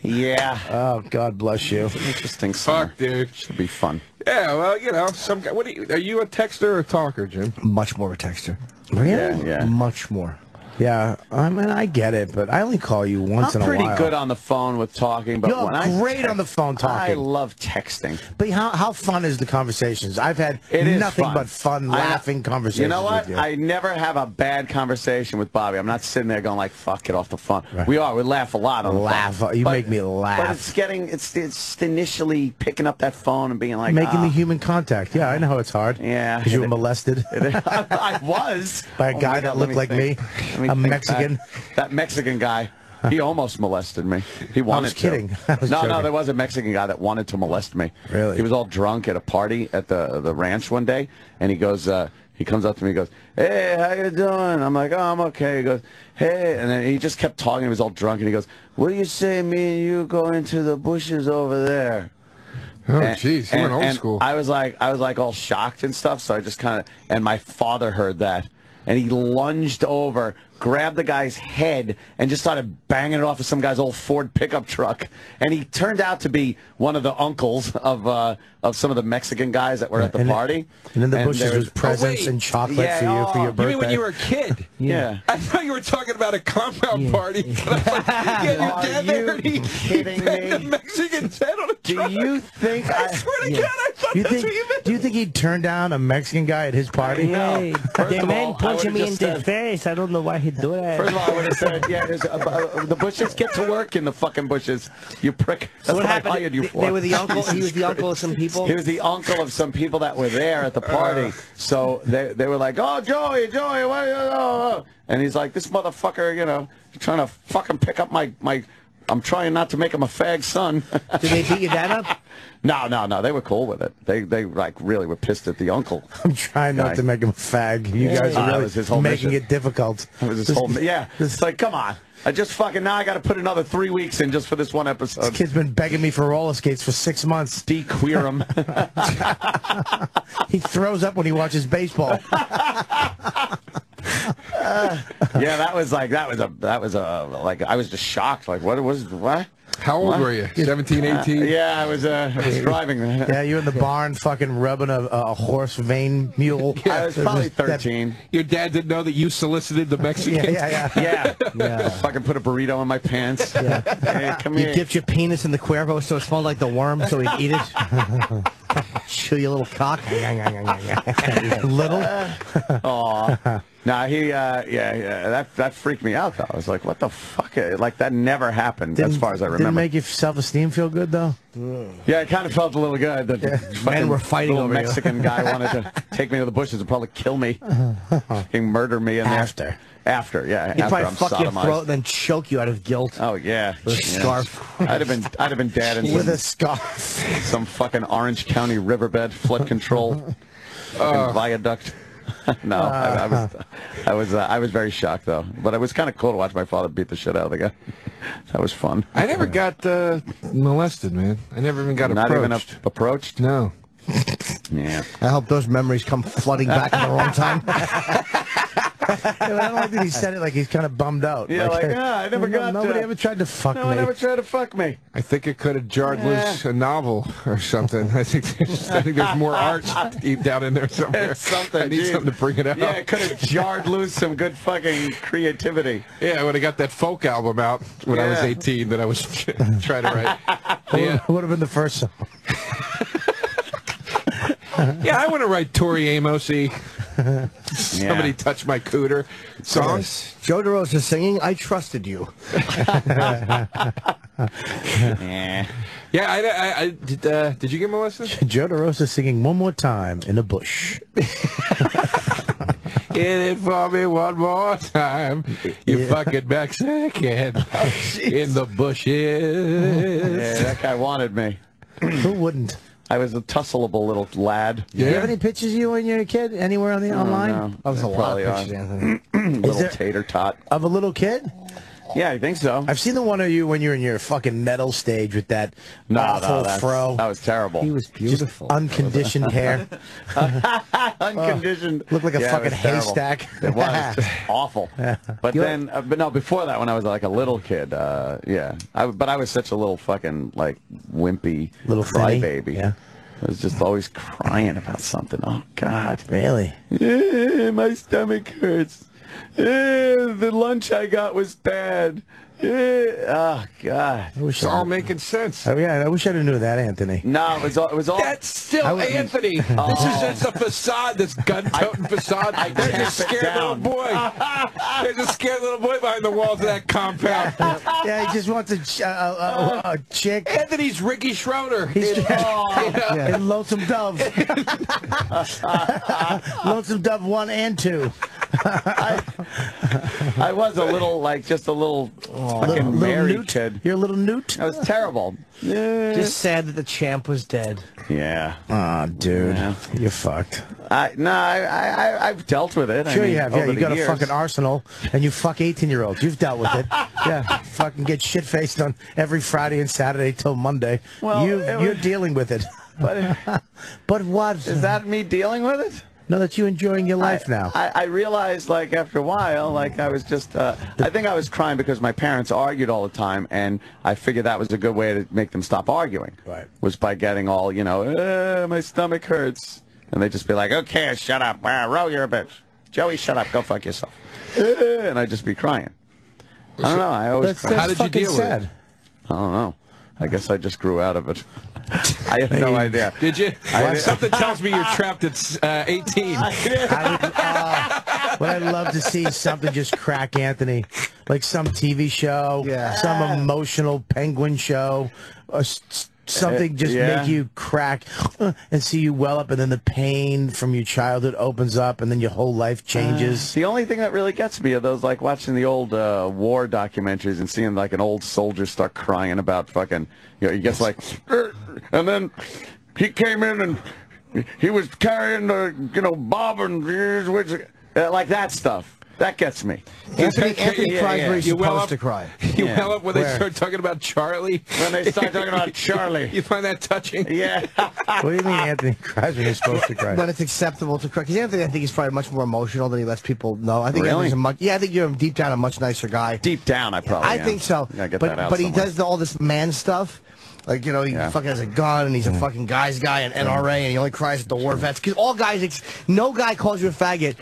Yeah. oh, God bless you. Interesting summer. Fuck, dude. Should be fun. Yeah, well, you know, some guy. What are you? Are you a texter or a talker, Jim? Much more of a texter. Really? Yeah, yeah. Much more. Yeah, I mean, I get it, but I only call you once I'm in a pretty good on the phone with talking, but You're when I great text- on the phone talking. I love texting. But how how fun is the conversations? I've had It nothing fun. but fun, I- laughing conversations. You know what? You. I never have a bad conversation with Bobby. I'm not sitting there going like, "Fuck, get off the phone." Right. We are. We laugh a lot on Laugh. phone. You But- make me laugh. But it's getting. It's it's initially picking up that phone and being like, Making ah. the human contact. Yeah, I know how it's hard. Yeah, Because you were molested <laughs> I, I was <laughs> by a Oh guy my that God, looked like me, think. Me a Mexican. back. That Mexican guy. He almost molested me. He wanted was to. kidding. <laughs> I was no, no, there was a Mexican guy that wanted to molest me. Really? He was all drunk at a party at the the ranch one day, and he goes, uh, he comes up to me, and goes, "Hey, how you doing?" I'm like, "Oh, I'm okay." He goes, "Hey," and then he just kept talking. He was all drunk, and he goes, "What do you say, me and you go into the bushes over there?" Oh, jeez, you went old and school. I was like, I was like all shocked and stuff. So I just kind of, and my father heard that, and he lunged over, grabbed the guy's head, and just started banging it off of some guy's old Ford pickup truck. And he turned out to be one of the uncles of uh, of some of the Mexican guys that were at the And it- party. And in the And bushes was presents wait. and chocolate Yeah, for you for oh, your birthday. You mean when you were a kid? <laughs> yeah. I thought you were talking about a compound party. <laughs> I like, yeah, <laughs> your Are you there and he kidding banged me? a Mexican's head on a Do truck. you think I I? swear to Yeah. God, I thought do you that's think? what you meant. Do you think he'd turn down a Mexican guy at his party? No. First the of man all, I punching would've me in just the face. I don't know why he you do that? First of all, I would have said, yeah, a, uh, the bushes get to work in the fucking bushes. You prick. That's So what what, happened? I hired you They- for. they were the uncle- he was the uncle of some Christ. People? He was the uncle of some people that were there at the uh-huh. party. so they they were like, oh, Joey, Joey, what? you- Oh, oh." Uh, uh. And he's like, this motherfucker, you know, trying to fucking pick up my my. I'm trying not to make him a fag son. Did they beat your dad up? <laughs> No, no, no. They were cool with it. They they like really were pissed at the uncle. <laughs> I'm trying not Guy. to make him a fag. You Yeah. guys are really was his whole making mission. it difficult. That was his whole yeah. It's like, come on. I just fucking now I got to put another three weeks in just for this one episode. This kid's been begging me for roller skates for six months. De-queer him. <laughs> he throws up when he watches baseball. <laughs> yeah, that was like that was a that was a like I was just shocked. Like what was what? How old What? were you? 17, 18? Uh, yeah, I was. Uh, I was <laughs> driving. yeah, you in the barn fucking rubbing a, a horse vein mule. <laughs> Yeah, I was probably That- 13. Your dad didn't know that you solicited the <laughs> Mexicans? Yeah, yeah, yeah. Yeah. Yeah. Fucking put a burrito in my pants. Hey, come You here. dipped your penis in the Cuervo so it smelled like the worm, so he'd eat it. Chew your little cock. little. Aw. Nah, he, uh, yeah, yeah, that that freaked me out though. I was like, what the fuck? Like that never happened, as far as I remember. Didn't make your self-esteem feel good though. Yeah, it kind of felt a little good. The fucking Men were fighting little you. Mexican guy <laughs> wanted to take me to the bushes and probably kill me, <laughs> fucking murder me in there. After. After, yeah, He'd after probably I'm fuck your throat and then choke you out of guilt. Oh yeah, With a Yeah. scarf. I'd have been, I'd have been dead in <laughs> With some, a scarf. some fucking Orange County riverbed flood control fucking viaduct. <laughs> no, I, I was, I was, uh, I was very shocked though. But it was kind of cool to watch my father beat the shit out of the guy. <laughs> That was fun. I never got uh, molested, man. I never even got Not approached. Not even a- approached. No. Yeah. I hope those memories come flooding back at the wrong time. <laughs> Yeah, I don't like that he said it like he's kind of bummed out. Yeah, like, ah, I never no- got, Nobody uh, ever tried to fuck No me. one ever tried to fuck me. I think it could have jarred loose a novel or something. I think there's, I think there's more art <laughs> deep down in there somewhere. Something. I need geez. something to bring it out. Yeah, it could have jarred loose some good fucking creativity. Yeah, when I got that folk album out when I was 18 that I was <laughs> trying to write. Yeah, Would have been the first song. <laughs> yeah I want to write Tori Amosy. <laughs> Somebody Yeah. touch my cooter songs. Joe DeRosa singing, I trusted you. <laughs> Yeah. Yeah, I, I, I did. Uh, did you get molested? Joe DeRosa singing one more time in a bush. Hit it for me one more time. You fucking Mexican in the bushes. Yeah, that guy wanted me. <clears throat> Who wouldn't? I was a tussleable little lad. Do you have any pictures of you when you were a kid anywhere on the online? no. That was a lot of pictures. Anthony. little there- tater tot. Of a little kid? Yeah, I think so. I've seen the one of you when you're in your fucking metal stage with that No, awful no, fro. that was terrible. He was beautiful. Unconditioned hair. <laughs> Unconditioned. Looked like a Yeah, fucking was terrible. haystack. It was <laughs> just awful. But You- then, uh, but no, before that, when I was like a little kid, uh, yeah. I, but I was such a little fucking like wimpy Little finny? crybaby. Yeah. I was just always crying about something. Oh God. Really? Eh, my stomach hurts. <laughs> Eh, the lunch I got was bad. Eh, oh God. I wish It's all making sense. Oh, yeah, I wish I'd have knew that, Anthony. No, it was all. It was all. That's still I would- Anthony. <laughs> This is just a facade, this gun-toting facade. I There's a tamp it scared little boy. <laughs> There's a scared little boy behind the walls of that compound. Yeah, he just wants a, ch- a, a, a, a chick. Anthony's Ricky Schroder. He's in, yeah. and Lonesome Dove. Lonesome Dove 1 and 2. I was a little like just a little fucking married newt. kid. You're a little newt? That was terrible. Yeah. Just sad that the champ was dead. yeah. Aw, dude. Yeah. You're fucked. I no, I, I I- I've dealt with it. I Sure mean, you have. Yeah, you the got years. a fucking arsenal, and you fuck 18-year-olds. You've dealt with it. <laughs> Yeah, fucking get shit-faced on every Friday and Saturday till Monday. Well, you, it you're was- dealing with it. <laughs> But <laughs> But what? is that me dealing with it? No, that you're enjoying your life now. I, I realized, like, after a while, like, I was just, uh, I think I was crying because my parents argued all the time, and I figured that was a good way to make them stop arguing. Right. Was by getting all, you know, uh, my stomach hurts. And they'd just be like, okay, shut up. Uh, Ro, you're a bitch. Joey, shut up. Go fuck yourself. Uh, and I'd just be crying. I don't know. I always That's, that's How did you fucking deal with it? sad. I don't know. I guess I just grew out of it. I have no idea. Did you? I- Something tells me you're trapped at uh, 18. I would, uh, what I'd love to see is something just crack Anthony, like some TV show, some emotional penguin show, or s- s- something just Yeah. make you crack uh, and see you well up, and then the pain from your childhood opens up, and then your whole life changes. The only thing that really gets me are those like watching the old uh, war documentaries and seeing like an old soldier start crying about fucking, you know, he gets like, and then he came in and he was carrying the, you know, Bob and which, uh, like that stuff. That gets me. Anthony- Anthony Yeah, cries yeah. where he's You well supposed up- to cry. You Yeah. well up when they start talking about Charlie. When they start talking about <laughs> Charlie. you find that touching? Yeah. <laughs> what do you mean Anthony cries when he's supposed to cry? When it's acceptable to cry. Because Anthony, I think he's probably much more emotional than he lets people know. I think Really? Anthony's a much. Yeah, I think you're deep down a much nicer guy. Deep down, I probably I am. think so. Gotta get but that out but he does all this man stuff. Like you know, he Yeah. fucking has a gun and he's a mm. fucking guy's guy and mm. NRA and he only cries at the war vets. Because all guys, ex- no guy calls you a faggot.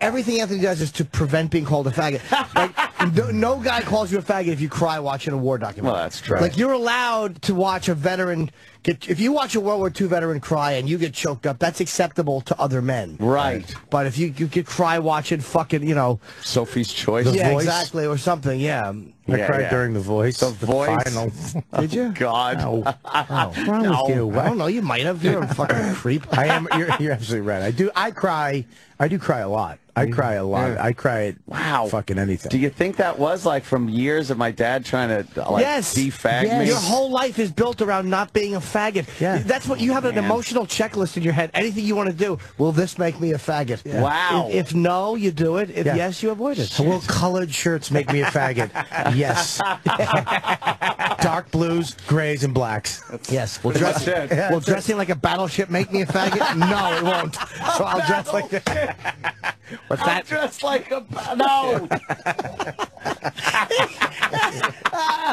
Everything Anthony does is to prevent being called a faggot. Like <laughs> no, no guy calls you a faggot if you cry watching a war documentary. Well, that's true. Like you're allowed to watch a veteran get. If you watch a World War II veteran cry and you get choked up, that's acceptable to other men. Right. But if you you could cry watching fucking you know Sophie's Choice. yeah exactly or something yeah. I Yeah, cried yeah. during the voice. The the Voice? final. <laughs> Did you? <laughs> God. No. <laughs> What's wrong No. with you? I don't know. You might have. You're a fucking creep. I am. You're, you're absolutely right. I do. I cry. I do cry a lot. I cry a lot. I cry at Wow. fucking anything. Do you think that was like from years of my dad trying to like yes. defag Yes. me? Your whole life is built around not being a faggot. Yeah. That's what you have an emotional checklist in your head. Anything you want to do. Will this make me a faggot? Wow. If, if no, you do it. If Yeah. yes, you avoid it. Will colored shirts make me a faggot? <laughs> yes. <laughs> Dark blues, grays, and blacks. Yes. Will, Pretty dress, much it. will dressing like a battleship make me a faggot? no, it won't. <laughs> So I'll dress like that. What's I'm that? dressed like a <laughs> no.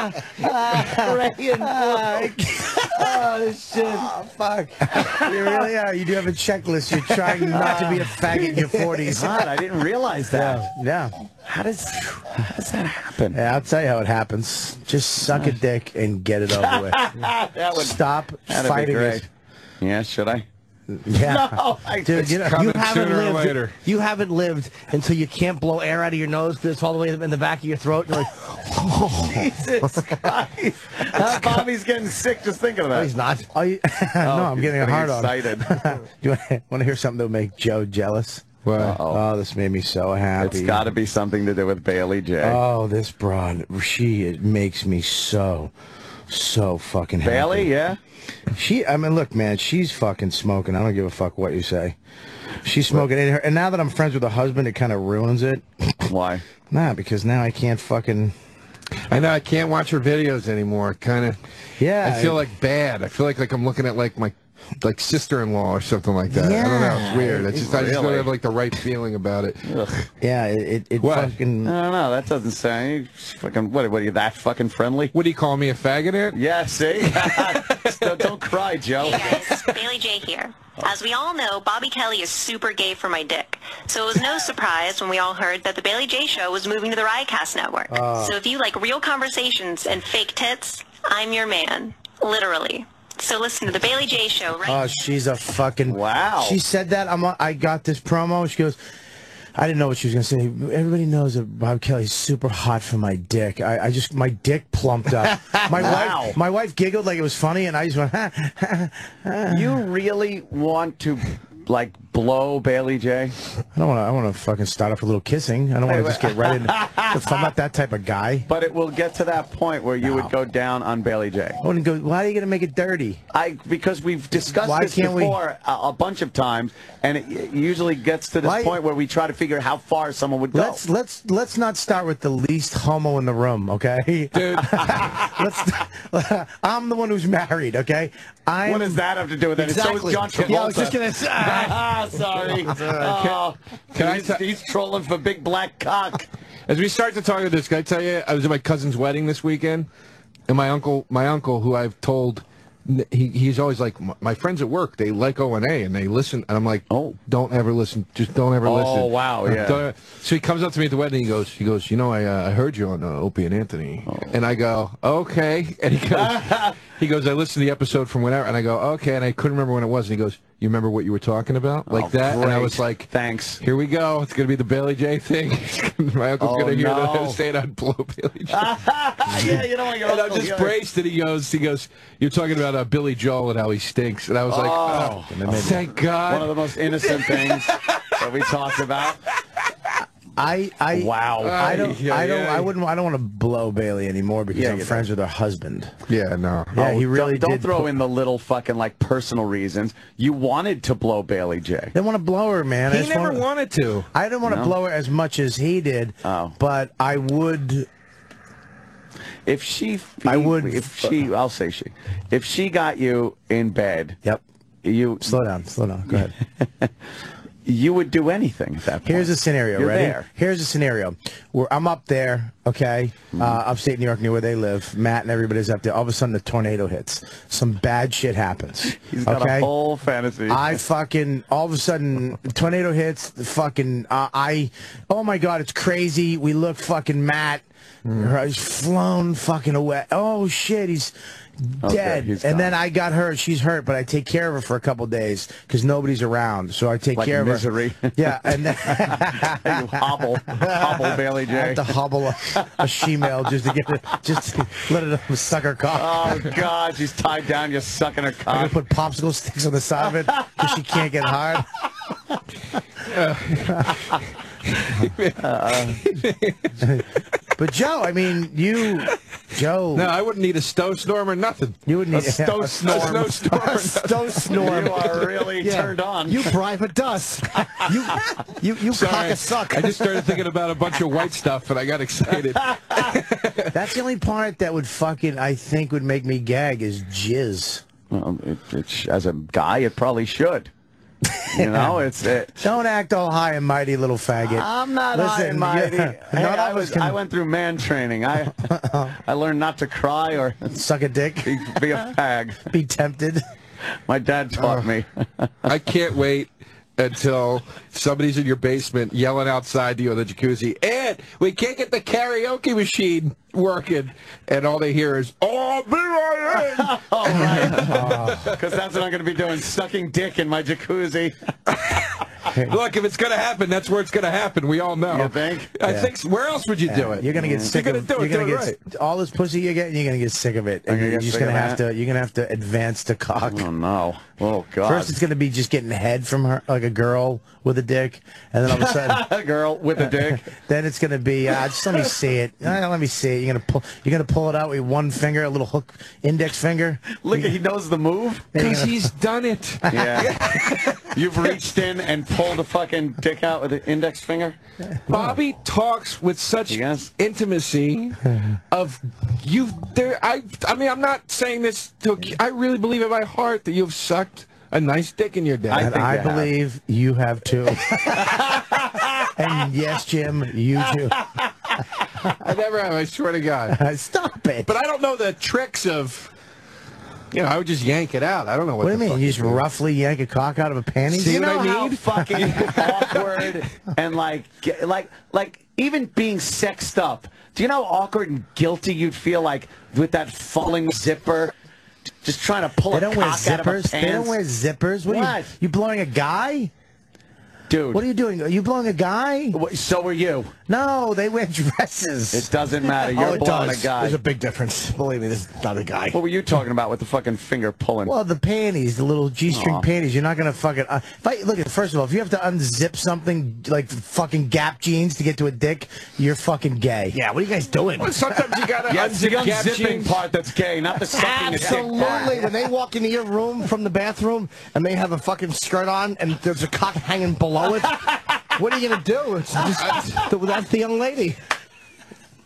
Gray and <laughs> oh shit! Oh fuck! <laughs> you really are. You do have a checklist. You're trying not to be a faggot in your forties. God, I didn't realize that. Yeah. Yeah. How does how does that happen? Yeah, I'll tell you how it happens. Just suck a dick and get it over with. that would Stop fighting be great. it. Yeah, should I? Yeah. <laughs> No, I Dude, you know, You haven't lived. You haven't lived until you can't blow air out of your nose because it's all the way in the back of your throat. You're like, <laughs> oh, Jesus <laughs> Christ. Uh, Bobby's getting sick just thinking of no, he's not. Oh, you, no, I'm getting a hard on. excited. Do you want to hear something that will make Joe jealous? Well, Oh, this made me so happy. It's got to be something to do with Bailey Jay. Oh, this broad, she it makes me so, so fucking happy. Bailey, yeah. She, I mean, look, man, she's fucking smoking. I don't give a fuck what you say. She's smoking, and, her, and now that I'm friends with her husband, it kind of ruins it. Why? <laughs> Nah, because now I can't fucking. I know I can't watch her videos anymore. Kind of. Yeah, I feel like bad. I feel like like I'm looking at like my like sister-in-law or something like that. Yeah. I don't know. It's weird. It's just I just don't have like the right feeling about it. Yeah, it it, it What? fucking. I don't know. That doesn't sound fucking. What? What are you that fucking friendly? What do you call me a faggot? Ant? Yeah. See. <laughs> <laughs> don't, don't cry, Joe. Hey guys, Bailey Jay here. As we all know, Bobby Kelly is super gay for my dick. So it was no surprise when we all heard that the Bailey Jay show was moving to the Riotcast network. Ah. So if you like real conversations and fake tits, I'm your man. Literally. So listen to the Bailey Jay show right Oh, she's a fucking. Wow. She said that. I'm. I got this promo. She goes. I didn't know what she was gonna say. Everybody knows that Bob Kelly's super hot for my dick. I, I just my dick plumped up. <laughs> My Wow. wife, my wife giggled like it was funny, and I just went. Ha, ha, ha. You really want to like blow Bailey Jay? I don't want to. I want to fucking start off a little kissing. I don't want to just get right if I'm not that type of guy, But it will get to that point where you would go down on Bailey Jay. I wouldn't go. Why are you gonna make it dirty? I because we've discussed Why this before a, a bunch of times, and it usually gets to this Why- point where we try to figure how far someone would go. Let's let's let's not start with the least homo in the room, okay? Dude, <laughs> let's. <laughs> I'm the one who's married, okay? I'm. what does that have to do with it? Exactly. So John Travolta. Yeah, I was just gonna say- ah, <laughs> sorry. <laughs> Oh, Can I he's trolling for big black cock. As we start to talk about this, can I tell you, I was at my cousin's wedding this weekend, and my uncle, my uncle, who I've told, he, he's always like, "My- friends at work, they like O and A, and they listen, and I'm like, Oh. don't ever listen, just don't ever Oh, listen. Oh, wow, yeah. <laughs> Don't- So he comes up to me at the wedding, he goes, he goes, you know, I, uh, I heard you on uh, Opie and Anthony, Oh. and I go, okay, <laughs> and he goes, he goes, I listened to the episode from whenever, and I go, okay, and I couldn't remember when it was, and he goes, You remember what you were talking about, like Oh, that? And I was like, "Thanks." Here we go. It's gonna be the Bailey Jay thing. <laughs> My uncle's Oh, gonna hear no. that saying I'd blow Bailey Jay. <laughs> yeah, you know what your and I'm just braced, and he goes, he goes, you're talking about uh, Billy Joel and how he stinks, and I was like, Oh. oh, thank God. One of the most innocent things that we talked about. <laughs> I I Wow. I don't Yeah, I don't yeah. I wouldn't I don't want to blow Bailey anymore because Yeah, I'm you friends with her husband. Yeah, no. Yeah, Oh, he really don't, don't throw in the little fucking like personal reasons. You wanted to blow Bailey Jay. Didn't want to blow her, man. He never wanna- wanted to. I didn't want to No? blow her as much as he did. Oh. But I would. If she, I would- If she, I'll say she. If she got you in bed, Yep. you Slow down. Slow down. Go ahead. <laughs> you would do anything at that point. Here's a scenario. You're ready? there. Here's a scenario where I'm up there, okay, Mm-hmm. uh, upstate New York, near where they live. Matt and everybody's up there. All of a sudden, the tornado hits. Some bad shit happens. <laughs> He's got okay? a whole fantasy. I fucking all of a sudden tornado hits. The fucking uh, I oh my god, it's crazy. We look fucking Matt. Mm. He's flown fucking away. Oh shit, he's Okay, dead. and then I got hurt. She's hurt, but I take care of her for a couple days because nobody's around. So I take Like care misery. of her. <laughs> Yeah, and then <laughs> you hobble, hobble Bailey I J. have to hobble a, a she-male just to get it, just to let it suck her cock. Oh God, she's tied down. You're sucking her cock. I'm gonna put popsicle sticks on the side of it because she can't get hard. <laughs> Uh, uh. But Joe, I mean, you, Joe, No, I wouldn't need a snowstorm or nothing. you wouldn't need A <laughs> snowstorm. A snowstorm. a snowstorm. You are really turned on. You private us. You, you, you cock Sorry, a suck. I just started thinking about a bunch of white stuff, and I got excited. <laughs> That's the only part that would fucking I think would make me gag is jizz. Well, it, it, as a guy, it probably should. You know, it's it. <laughs> Don't act all high and mighty, little faggot. I'm not high and mighty. yeah, <laughs> Hey, none I of us was. can- I went through man training. I <laughs> I learned not to cry or Suck a dick. be, be a fag. Be tempted. My dad taught oh. me. I can't wait until somebody's in your basement yelling outside to you in the jacuzzi, and we can't get the karaoke machine working, and all they hear is, "Oh, be right in." <laughs> Oh, because <laughs> <laughs> that's what I'm going to be doing, sucking dick in my jacuzzi. Look, if it's going to happen, that's where it's going to happen. We all know. You think? I Yeah. think. Where else would you do it? You're gonna get mm. sick You're of gonna do it. You're gonna do get it right. all this pussy you're getting. You're gonna get sick of it, and gonna you're just gonna have to. You're gonna have to advance to cock. Oh no! Oh God! First, it's gonna be just getting head from her, like a girl with a dick, and then all of a sudden, a <laughs> girl with a dick. then it's gonna be uh, just let me see it. Uh, let me see it. You're gonna pull. You're gonna pull it out with one finger, a little hook, index finger. Look, at he knows the move. Because he's done it. Yeah. <laughs> You've reached in and pulled a fucking dick out with the index finger. Bobby talks with such Yes. intimacy of you. There, I. I mean, I'm not saying this to. I really believe in my heart that you've sucked a nice dick in your day. I and think I you have. believe you have too. <laughs> and yes, Jim, you too. I never have. I swear to God. <laughs> Stop it. But I don't know the tricks of. You know, I would just yank it out. I don't know what. what do you mean? You just roughly yank a cock out of a panty? See you know what know I how mean? fucking <laughs> awkward and like, like, like even being sexed up. Do you know how awkward and guilty you'd feel like with that falling zipper, just trying to pull They a don't wear cock out of a zippers. They don't wear zippers. What, Are you, you blowing a guy? Dude, What are you doing? Are you blowing a guy? so are you. No, they wear dresses. It doesn't matter. You're oh, blowing does. a guy. There's a big difference. Believe me, this is not a guy. What were you talking about with the fucking finger pulling? Well, the panties, the little G-string Aw. panties. You're not gonna fucking. Uh, if I look at first of all, if you have to unzip something like fucking Gap jeans to get to a dick, you're fucking gay. Yeah, what are you guys doing? Well, sometimes you gotta <laughs> yeah, it's the unzip gap unzipping jeans. part that's gay, not the sucking a dick part. Absolutely. When they walk into your room from the bathroom and they have a fucking skirt on and there's a cock hanging below it, what are you gonna do? It's <laughs> just, that's the young lady.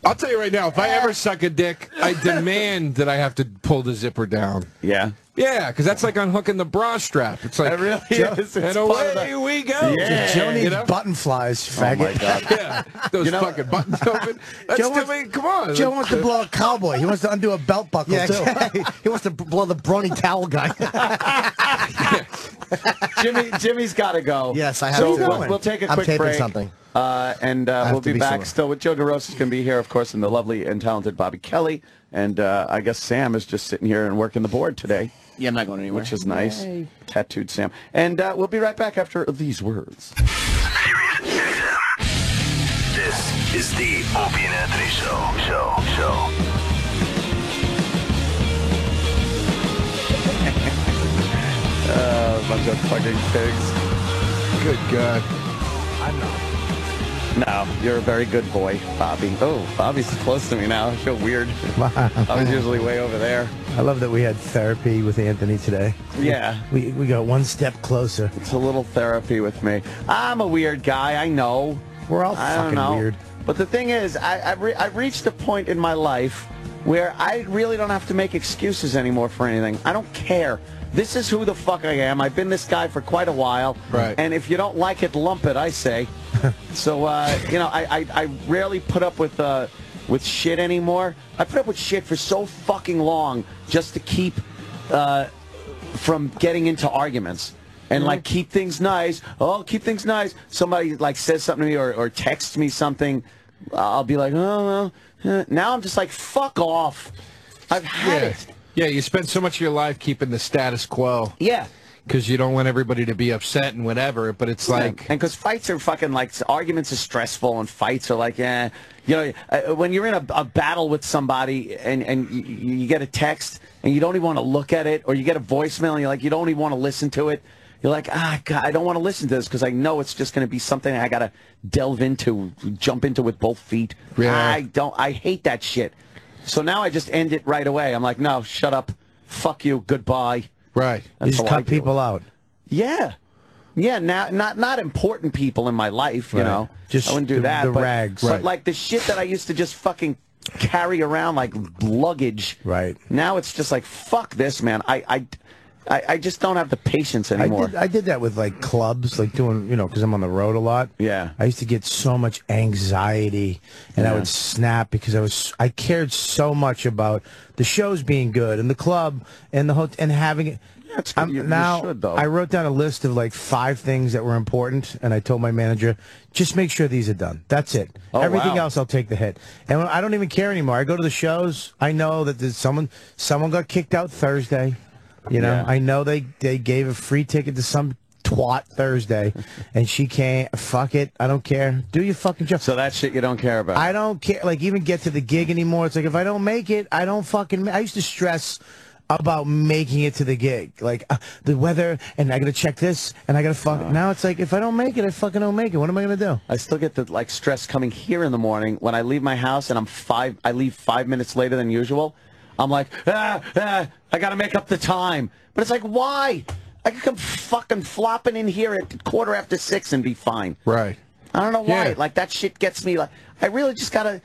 I'll tell you right now, if I ever suck a dick, I <laughs> demand that I have to pull the zipper down. Yeah. Yeah, because that's like unhooking the bra strap. It's like It really Joe- <laughs> is. It's and away the- we go. Yeah. Joe needs You know? button flies, faggot. Oh, my God. Yeah, those You know- fucking buttons open. That's Joe wants- me. Come on. Joe wants to blow a cowboy. He wants to undo a belt buckle Yeah, too. he wants to blow the brony towel guy. Jimmy, Jimmy's got to go. Yes, I have so to. We'll, we'll take a I'm quick taping break. something. Uh, and uh, have we'll be, be back somewhere. still with Joe DeRosa's going to be here, of course, and the lovely and talented Bobby Kelly And uh, I guess Sam is just sitting here and working the board today. Yeah, I'm not going anywhere. Which is nice. Tattooed Sam. And uh, we'll be right back after these words. This is the Opie and Anthony Show. Show. Show. Uh, bunch of fucking pigs. Good God. I'm not. No, you're a very good boy, Bobby. Oh, Bobby's close to me now. I feel weird. I was usually way over there. I love that we had therapy with Anthony today. Yeah. We, we got one step closer. It's a little therapy with me. I'm a weird guy, I know. We're all I fucking weird. But the thing is, I, I've, re- I've reached a point in my life where I really don't have to make excuses anymore for anything. I don't care. This is who the fuck I am. I've been this guy for quite a while. Right. And if you don't like it, lump it, I say. <laughs> so, uh, you know, I, I, I rarely put up with uh, with shit anymore. I put up with shit for so fucking long just to keep uh, from getting into arguments and like keep things nice. Oh, keep things nice. Somebody like says something to me or, or texts me something. I'll be like, oh, well. eh." now I'm just like, fuck off. I've had Yeah. it. Yeah, you spend so much of your life keeping the status quo. Yeah. Because you don't want everybody to be upset and whatever, but it's like... and because fights are fucking like arguments are stressful and fights are like eh you know uh, when you're in a, a battle with somebody and and you, you get a text and you don't even want to look at it or you get a voicemail and you're like you don't even want to listen to it you're like ah God, I don't want to listen to this because I know it's just going to be something I gotta delve into jump into with both feet Yeah. I don't I hate that shit so now I just end it right away I'm like no shut up fuck you goodbye right You just cut people out. yeah. Yeah, now not not important people in my life, you Right. know. Just I wouldn't do the- that. the but, rags. But Right. like the shit that I used to just fucking carry around like luggage. Right. Now it's just like fuck this, man. I I I, I just don't have the patience I anymore. did, I did that with like clubs, like doing, you know, because I'm on the road a lot. Yeah. I used to get so much anxiety, and I would snap because I was I cared so much about the shows being good and the club and the hotel and having it. I'm- You- you now should, though. I wrote down a list of like five things that were important, and I told my manager, just make sure these are done. That's it. Oh, Everything wow. else, I'll take the hit. And I don't even care anymore. I go to the shows. I know that someone someone got kicked out Thursday. You know, Yeah. I know they they gave a free ticket to some twat Thursday, <laughs> and she can't. Fuck it. I don't care. Do your fucking job. so that shit you don't care about. I don't care. Like even get to the gig anymore. It's like if I don't make it, I don't fucking. I used to stress about making it to the gig, like uh, the weather, and I gotta check this, and I gotta fuck. now it's like if I don't make it, I fucking don't make it. What am I gonna do? I still get the like stress coming here in the morning when I leave my house and I'm five. I leave five minutes later than usual. I'm like, ah, ah, I got to make up the time. But it's like, why? I could come fucking flopping in here at quarter after six and be fine. Right. I don't know why. Yeah. Like that shit gets me. Like I really just gotta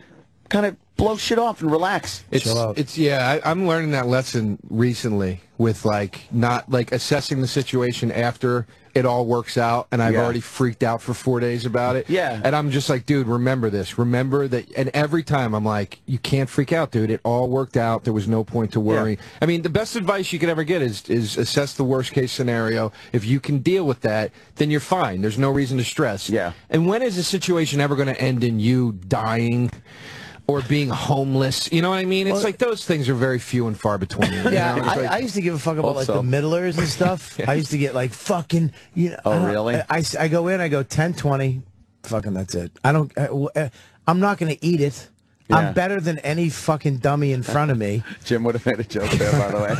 kind of blow shit off and relax. It's it's yeah. I, I'm learning that lesson recently with like not like assessing the situation after it all works out, and I've Yeah. already freaked out for four days about it. Yeah. and I'm just like, dude, remember this. Remember that. And every time I'm like, you can't freak out, dude. It all worked out. There was no point to worry. I mean, the best advice you could ever get is is assess the worst case scenario. If you can deal with that, then you're fine. There's no reason to stress. Yeah. And when is a situation ever going to end in you dying? Or being homeless, you know what I mean? It's Well- like those things are very few and far between. you Yeah, know? I, like- I used to give a fuck about like the middlers and stuff. <laughs> I used to get like fucking, you know. Oh, really? I, I, I go in, I go 10, 20, fucking that's it. I don't, I, w- uh, I'm not going to eat it. Yeah. I'm better than any fucking dummy in front of me. <laughs> Jim would have made a joke there, by the way. <laughs>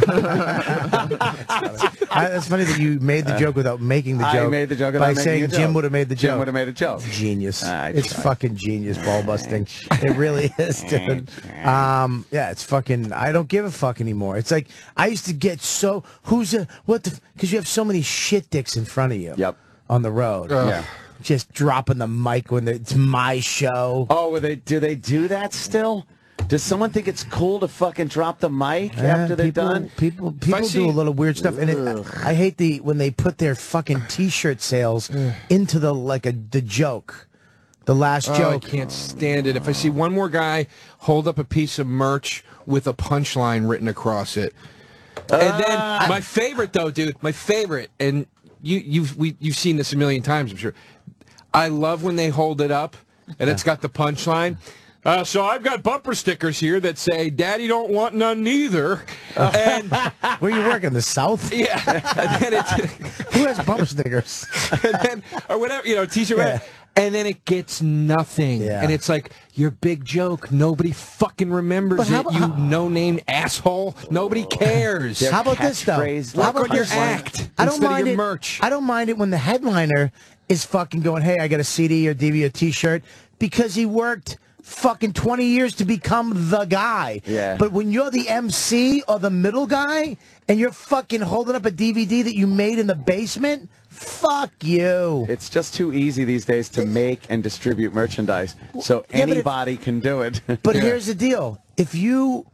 I, it's funny that you made the uh, joke without making the ah, joke. I joke. made the joke by saying a Jim would have made the joke. Jim would have made a joke. Genius. I it's tried. fucking genius ball <laughs> busting. it really is, dude. Um, yeah, it's fucking. I don't give a fuck anymore. It's like I used to get so. Who's a what the? Because you have so many shit dicks in front of you. Yep. On the road. Yeah. Just dropping the mic when it's my show. Oh, they do they do that still? Does someone think it's cool to fucking drop the mic Yeah, after they're people, done? People, people see- do a little weird stuff, and it, I hate the when they put their fucking T-shirt sales <sighs> into the like a the joke, the last Oh, I can't stand it. If I see one more guy hold up a piece of merch with a punchline written across it, and then Ah. my favorite though, dude, my favorite, and you you've we, you've seen this a million times, I'm sure. I love when they hold it up and it's got the punchline. Uh, so I've got bumper stickers here that say "Daddy don't want none neither," <laughs> and Where you work, In the South? <laughs> yeah, and then it's <laughs> Who has bumper stickers? and then or whatever you know, t-shirt, Yeah. and then it gets nothing, Yeah. and it's like your big joke. Nobody fucking remembers But how it. you how- no-name asshole. Nobody cares. How about this though? catchphrase, How about your act I don't instead of mind your it. merch. I don't mind it when the headliner is fucking going, "Hey, I got a CD or DVD or T-shirt," because he worked fucking 20 years to become the guy. Yeah. But when you're the MC or the middle guy and you're fucking holding up a DVD that you made in the basement, fuck you. It's just too easy these days to make and distribute merchandise, so Yeah, it- anybody can do it. But <laughs> here's the deal: if you,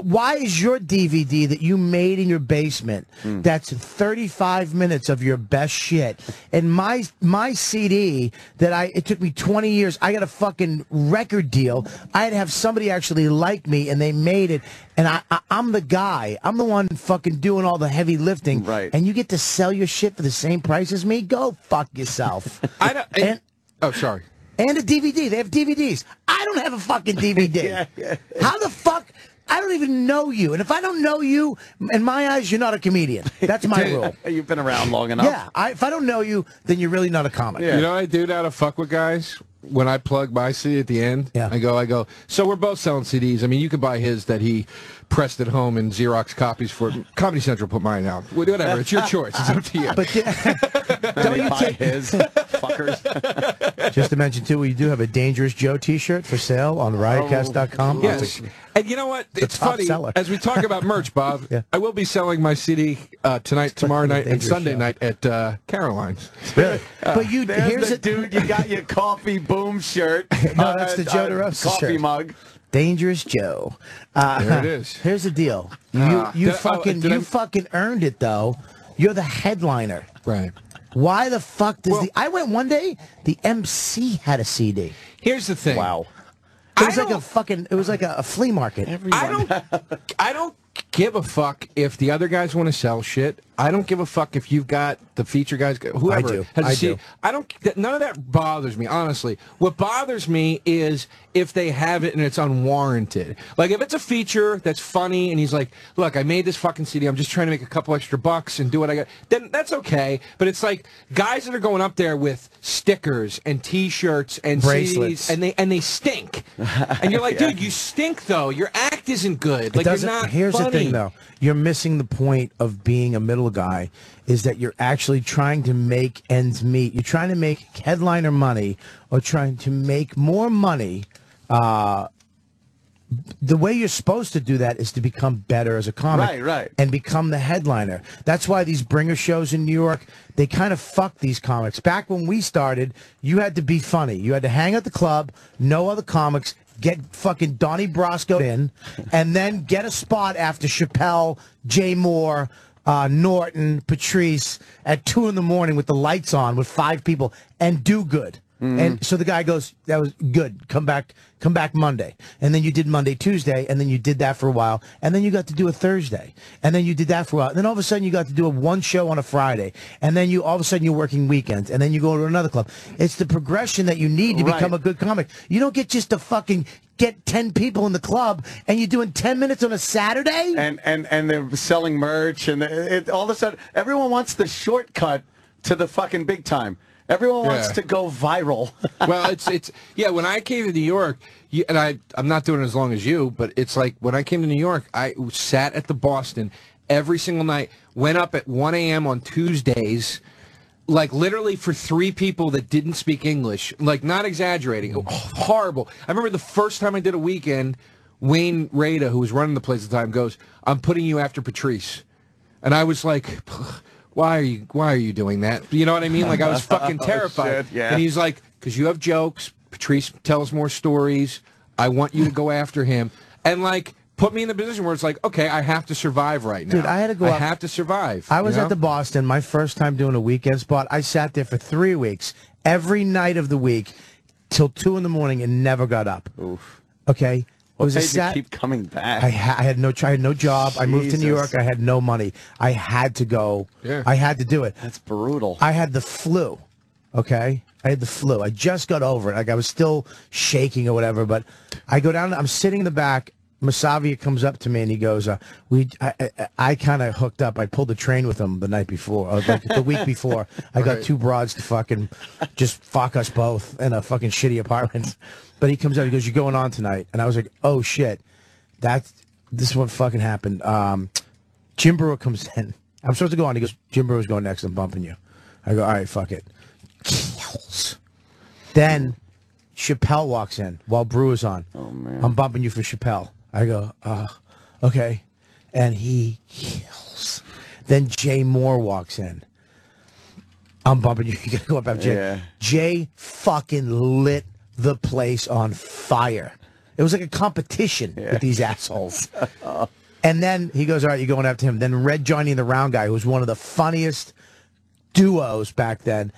why is your DVD that you made in your basement hmm. that's 35 minutes of your best shit, and my my CD that I it took me 20 years. I got a fucking record deal. I had to have somebody actually like me, and they made it. And I, I I'm the guy. I'm the one fucking doing all the heavy lifting. Right. And you get to sell your shit for the same price as me. Go fuck yourself. <laughs> I don't. And- oh, sorry. and a DVD. They have DVDs. I don't have a fucking DVD. <laughs> Yeah. How the fuck? I don't even know you. And if I don't know you, in my eyes, you're not a comedian. That's my <laughs> rule. You've been around long enough. Yeah, I, if I don't know you, then you're really not a comic. You know what I do now to fuck with guys? When I plug my CD at the end, Yeah. I go, I go. So we're both selling CDs. I mean, you could buy his that he pressed at home and Xerox copies for. <laughs> Comedy Central put mine out. Whatever, it's your <laughs> choice. It's up to you. But Don't you buy his fuckers. <laughs> just to mention too, we do have a Dangerous Joe T-shirt for sale on riotcast.com. Yes. And you know what? It's funny. seller. As we talk about merch, Bob, <laughs> Yeah. I will be selling my CD uh, tonight, tomorrow night, and Sunday show. night at uh, Caroline's. Really? <laughs> but you here's the a dude. You got your coffee boom shirt. No, that's the Joe uh, DeRosa coffee shirt. mug. Dangerous Joe. Uh, There it is. Here's the deal. You you Did oh, fucking you I- fucking earned it though. You're the headliner. Right. Why the fuck does Well- the I went one day, the MC had a CD. Here's the thing. Wow. It was I like a fucking it was like a, a flea market. I don't. I don't give a fuck if the other guys want to sell shit. I don't give a fuck if you've got the feature guys, whoever I do. has a I do. I don't. None of that bothers me, honestly. What bothers me is if they have it and it's unwarranted. Like if it's a feature that's funny and he's like, "Look, I made this fucking CD. I'm just trying to make a couple extra bucks and do what I got." Then that's okay. But it's like guys that are going up there with stickers and T-shirts and Bracelets. CDs and they and they stink. And you're like, <laughs> dude, you stink though. Your act isn't good. Like you're not. here's funny. the thing though. You're missing the point of being a middle guy is that you're actually trying to make ends meet. You're trying to make headliner money or trying to make more money uh, the way you're supposed to do that is to become better as a comic. Right, right. And become the headliner. That's why these bringer shows in New York, they kind of fuck these comics. Back when we started, you had to be funny. You had to hang at the club, no other comics, get fucking Donnie Brasco in, and then get a spot after Chappelle, Jay Mohr, uh, Norton, Patrice at two in the morning with the lights on with five people and do good. Mm-hmm. And so the guy goes, "That was good. Come back, come back Monday." And then you did Monday, Tuesday, and then you did that for a while, and then you got to do a Thursday, and then you did that for a while. And then all of a sudden you got to do a one show on a Friday, and then you all of a sudden you're working weekends, and then you go to another club. It's the progression that you need to Right. become a good comic. You don't get just to fucking get ten people in the club, and you're doing ten minutes on a Saturday. and and and they're selling merch, and it, all of a sudden, everyone wants the shortcut to the fucking big time. Everyone wants Yeah. to go viral. <laughs> well, it's it's yeah. When I came to New York, you, and I I'm not doing it as long as you, but it's like when I came to New York, I sat at the Boston every single night. Went up at 1 a.m. on Tuesdays. Like literally for three people that didn't speak English, like not exaggerating, mm. horrible. I remember the first time I did a weekend, Wayne Rada, who was running the place at the time, goes, "I'm putting you after Patrice," and I was like, "Why are you? Why are you doing that?" You know what I mean? Like I was fucking <laughs> Oh, terrified. shit, yeah. And he's like, "Because you have jokes. Patrice tells more stories. I want you to go after him." And like, put me in the position where it's like, okay, I have to survive right now. Dude, I had to go I up- have to survive. I was you know? at the Boston, my first time doing a weekend spot. I sat there for three weeks, every night of the week, till two in the morning, and never got up. Oof. Okay, it What was a keep coming back? I, ha- I had no, I had no job. I moved to New York. I had no money. I had to go. Yeah. I had to do it. That's brutal. I had the flu. Okay, I had the flu. I just got over it. Like I was still shaking or whatever. But I go down. I'm sitting in the back. Masavia comes up to me and he goes, uh, "We, I, I, I kind of hooked up. I pulled the train with him the night before, or like the week before. I got Right. two broads to fucking just fuck us both in a fucking shitty apartment. But he comes up. He goes, "You're going on tonight?" And I was like, "Oh shit, that's this is what fucking happened." Um, Jim Breuer comes in. I'm supposed to go on. He goes, "Jim Breuer's going next. I'm bumping you." I go, "All right, fuck it." Kills. Then Chappelle walks in while Breuer's on. Oh man. I'm bumping you for Chappelle. I go, uh, okay. And he kills. Then Jay Mohr walks in. I'm bumping you. <laughs> You gotta go up after Jay. Yeah. Jay fucking lit the place on fire. It was like a competition with these assholes. <laughs> and then he goes, all right, you're going after him. Then Red Johnny and the Round Guy, who was one of the funniest duos back then.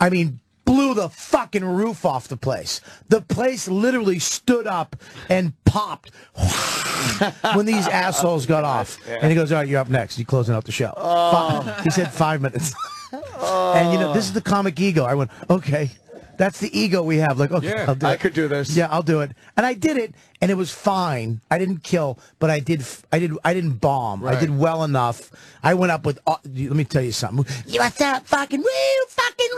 I mean, blew the fucking roof off the place. The place literally stood up and popped <laughs> when these assholes got off. And he goes, all right, you're up next. You closing out the show. Fi- oh. he said five minutes. <laughs> And you know, this is the comic ego. I went, okay. That's the ego we have. Like, okay, Yeah, I'll do I it. could do this. Yeah, I'll do it. And I did it, and it was fine. I didn't kill, but I did. f- I did. I didn't bomb. I did well enough. I went up with. all- Let me tell you something. You what's up, fucking real, fucking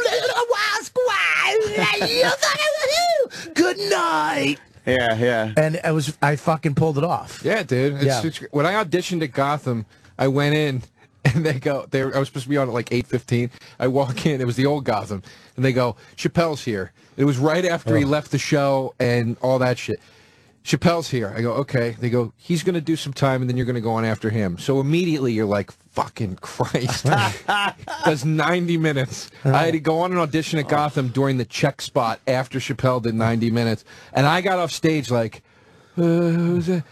wild squad. <laughs> You fucking. Good night. Yeah, yeah. And I was. I fucking pulled it off. Yeah, dude. It's, Yeah. it's- when I auditioned at Gotham, I went in and they go. They I was supposed to be on at like eight fifteen. I walk in. It was the old Gotham, and they go, "Chappelle's here." It was right after he left the show and all that shit. Chappelle's here. I go, okay. They go, he's going to do some time, and then you're going to go on after him. So immediately you're like, fucking Christ. <laughs> That's 90 minutes. I had to go on an audition at Gotham during the check spot after Chappelle did 90 minutes. And I got off stage like, uh, who's that?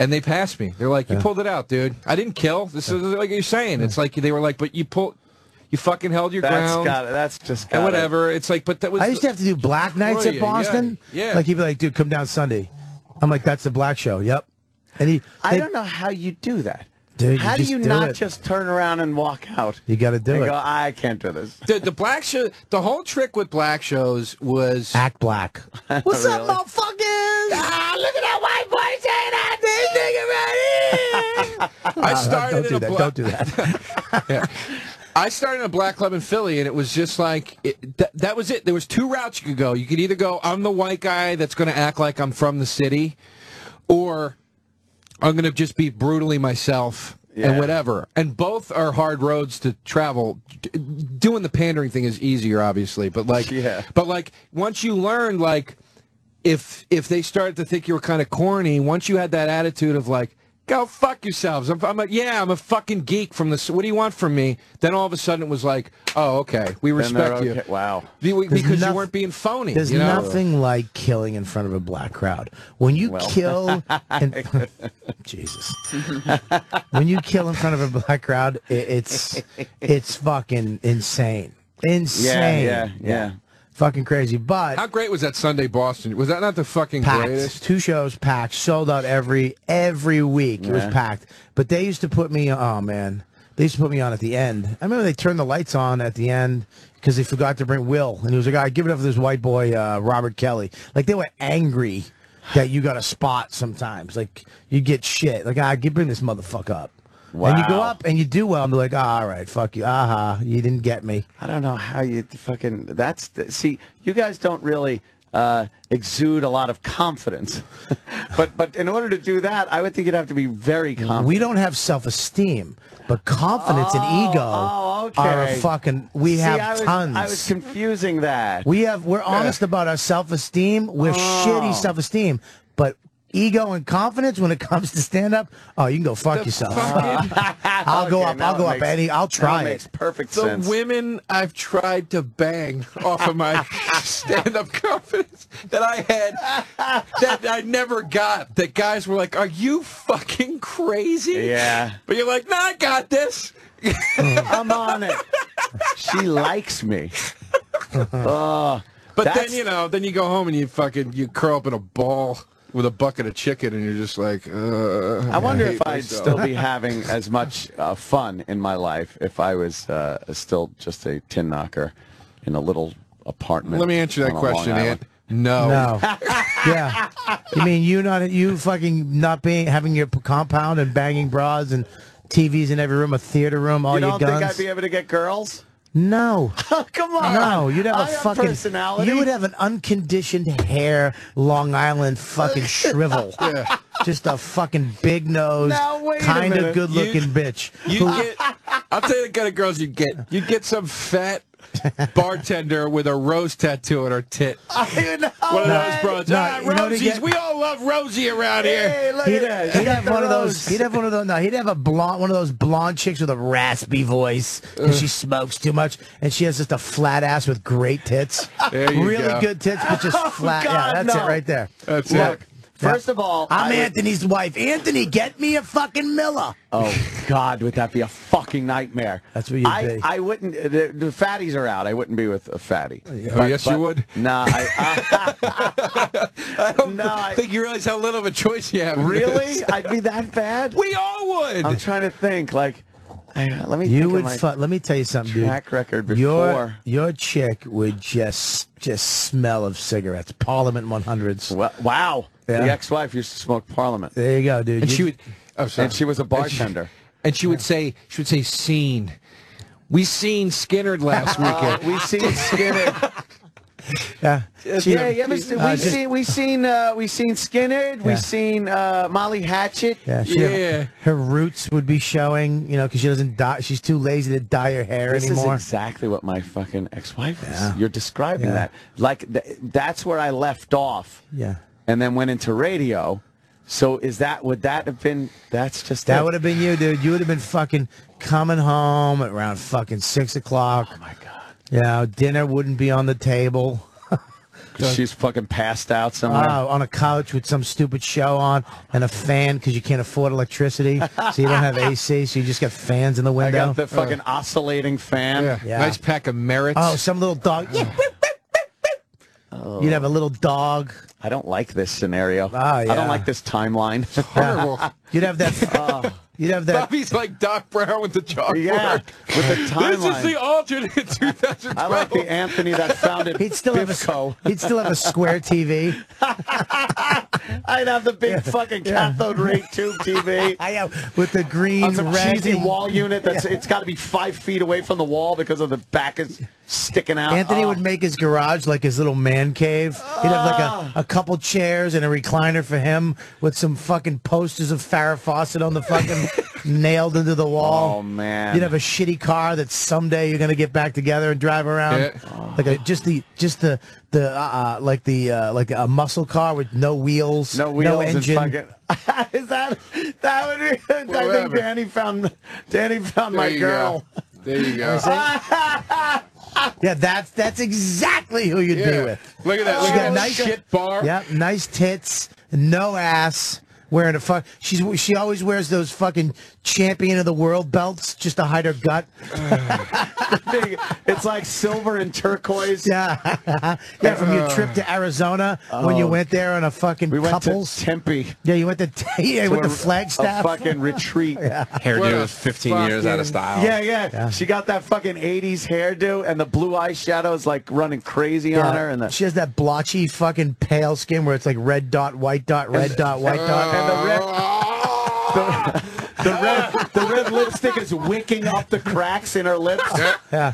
And they passed me. They're like, you pulled it out, dude. I didn't kill. This is like you're saying. It's like they were like, but you pulled, you fucking held your That's ground. got it. That's just got and it. whatever. It's like, but that was. I used to have to do black nights at you, yeah, Boston. yeah. Like he'd be like, dude, come down Sunday. I'm like, that's the black show. Yep. And he. I they- don't know how you do that. Dude, you how do you do not it. just turn around and walk out? You got to do and it. go, I can't do this. the, the black show. The whole trick with black shows was Act black. What's up, motherfuckers? Ah, look at that white boy saying that big nigga right. I started don't do in a that. Don't do that. <laughs> Yeah. I started in a black club in Philly, and it was just like it, that, that was it. There was two routes you could go. You could either go, I'm the white guy that's going to act like I'm from the city, or I'm going to just be brutally myself Yeah. and whatever. And both are hard roads to travel. D- doing the pandering thing is easier, obviously, but like, Yeah. but like once you learn, like, if if they started to think you were kind of corny, once you had that attitude of like, go fuck yourselves. I'm, I'm like, yeah, I'm a fucking geek from this. What do you want from me? Then all of a sudden it was like, oh, okay, we Then they're respect you. Wow. Be- There's Because you weren't being phony. There's you know? nothing like killing in front of a black crowd. When you Well. kill, <laughs> in, <laughs> Jesus, when you kill in front of a black crowd, it, it's it's fucking insane, insane. yeah, yeah. Fucking crazy. But How great was that Sunday Boston? Was that not the fucking packed. greatest? Two shows packed, sold out every every week. It was packed. But they used to put me. Oh man, they used to put me on at the end. I remember they turned the lights on at the end because they forgot to bring Will, and he was like, "I give it up for this white boy, uh, Robert Kelly." Like they were angry that you got a spot sometimes. Like you get shit. Like ah, give bring this motherfucker up. And you go up and you do well, and they're like, ah, all right, fuck you. Aha, you didn't get me. I don't know how you fucking. That's the, see. You guys don't really uh, exude a lot of confidence, <laughs> but but in order to do that, I would think you'd have to be very confident. We don't have self esteem, but confidence and ego oh, okay. are a fucking. We See, have I was, tons. I was confusing that. we have. We're honest about our self esteem. We're Oh. shitty self esteem, but ego and confidence when it comes to stand up. Oh, you can go fuck yourself. <laughs> I'll go Okay, up. I'll go it up, makes- Eddie. I'll try it it. makes perfect The sense. women I've tried to bang <laughs> off of my <laughs> stand-up confidence that I had that I never got. That guys were like, "Are you fucking crazy?" Yeah. But you're like, "No, I got this." I'm on it. She likes me. Oh, But that's- then you know, then you go home and you fucking you curl up in a ball with a bucket of chicken, and you're just like, uh, I wonder hate if I'd myself. still be <laughs> having as much uh, fun in my life if I was uh, still just a tin knocker in a little apartment. Let me answer that question, Ant. No. No. <laughs> yeah. You mean you not you fucking not being having your compound and banging bras and TVs in every room, a theater room, all you your don't guns? think I'd be able to get girls? No. <laughs> Oh, come on. No, you'd have a I have fucking personality. You would have an unconditioned hair, Long Island fucking <laughs> shrivel. Yeah. Just a fucking big nose, a kind of good looking You- bitch. You get, I'll tell you the kind of girls you get. You get some fat bartender with a rose tattoo on her tit. <laughs> I know. One of those broads. No, ah, you know what he Rosies. get- We all love Rosie around here. Hey, look He'd, at that. he'd have the one of those. rose. He'd have one of those. No, he'd have a blonde, one of those blonde chicks with a raspy voice, and she smokes too much, and she has just a flat ass with great tits. There you really go. good tits, but just <laughs> Oh, flat. God, yeah, that's no. it right there. That's Look, it. First of all, I'm I would- Anthony's wife. Anthony, get me a fucking Miller. Oh God, would that be a fucking nightmare? That's what you'd I, be. I wouldn't. Uh, the, the fatties are out. I wouldn't be with a fatty. Oh, oh yes, you would? Nah, I, <laughs> uh, I don't <laughs> No, I- think you realize how little of a choice you have. really? <laughs> I'd be that bad? We all would. I'm trying to think. Like, let me. You think would. of my Fu- let me tell you something, dude. track record Your your chick would just just smell of cigarettes. Parliament 100s. Well, wow. Yeah. The ex-wife used to smoke Parliament, There you go, dude. and You- she would. Oh, sorry. and she was a bartender. And she would say, she would say, "Scene." We seen Skynyrd last Uh, <laughs> weekend. we seen Skynyrd. <laughs> yeah. She- yeah, see, we uh, just- seen we seen uh, we seen Skynyrd. We seen uh, Molly Hatchet. Yeah, she, Yeah. Her roots would be showing, you know, because she doesn't dye. She's too lazy to dye her hair This anymore. is exactly what my fucking ex-wife is. Yeah. You're describing Yeah. that. Like th- that's where I left off, yeah, and then went into radio. So is that would that have been? That's just that it. would have been you, dude. You would have been fucking coming home at around fucking six o'clock. Oh my god. You know, dinner wouldn't be on the table. <laughs> She's fucking passed out somewhere. Uh, on a couch with some stupid show on and a fan because you can't afford electricity, so you don't have <laughs> AC, so you just got fans in the window. I window. got the fucking oscillating fan. yeah. Yeah. Nice pack of merits. oh, some little dog. Yeah. You'd have a little dog. I don't like this scenario. Ah, I don't like this timeline. <laughs> horrible. You'd have that. <laughs> You'd have that. Bobby's like Doc Brown with the chalkboard. yeah, with the <laughs> This is the alternate 2012. I like the Anthony that founded He'd still have a. Bifco. He'd still have a square TV. I'd have the big fucking cathode ray tube TV. I have with the green, on some red, cheesy wall unit that's it's got to be five feet away from the wall because of the back is sticking out. Anthony Oh. would make his garage like his little man cave. He'd have like a, a couple chairs and a recliner for him with some fucking posters of Farrah Fawcett on the fucking <laughs> nailed into the wall. Oh man! You'd have a shitty car that someday you're gonna get back together and drive around, Yeah. like a, just the just the the uh, uh, like the uh, like a muscle car with no wheels, no wheels no engine. and fucking. <laughs> is that that would be? I think Danny found Danny found There my girl. go. There you go. <laughs> <laughs> yeah, that's that's exactly who you'd be with. Look at that. Look She's at got that nice shit bar. Yep, nice tits, no ass, wearing a fuck. She's she always wears those fucking champion of the world belts just to hide her gut. <laughs> Big- it's like silver and turquoise. Yeah, <laughs> yeah. From your trip to Arizona when you Oh. went there on a fucking We went couples. to Tempe. yeah, you went to <laughs> yeah, you went to to a- Flagstaff. A fucking retreat. yeah. Hairdo a is 15 years out of style. yeah, yeah. She got that fucking 80s hairdo and the blue eyeshadows like running crazy on her. And the, she has that blotchy fucking pale skin where it's like red dot, white dot, red dot, white dot. and the red, the, the red, the red lipstick is wicking up the cracks in her lips. Yeah.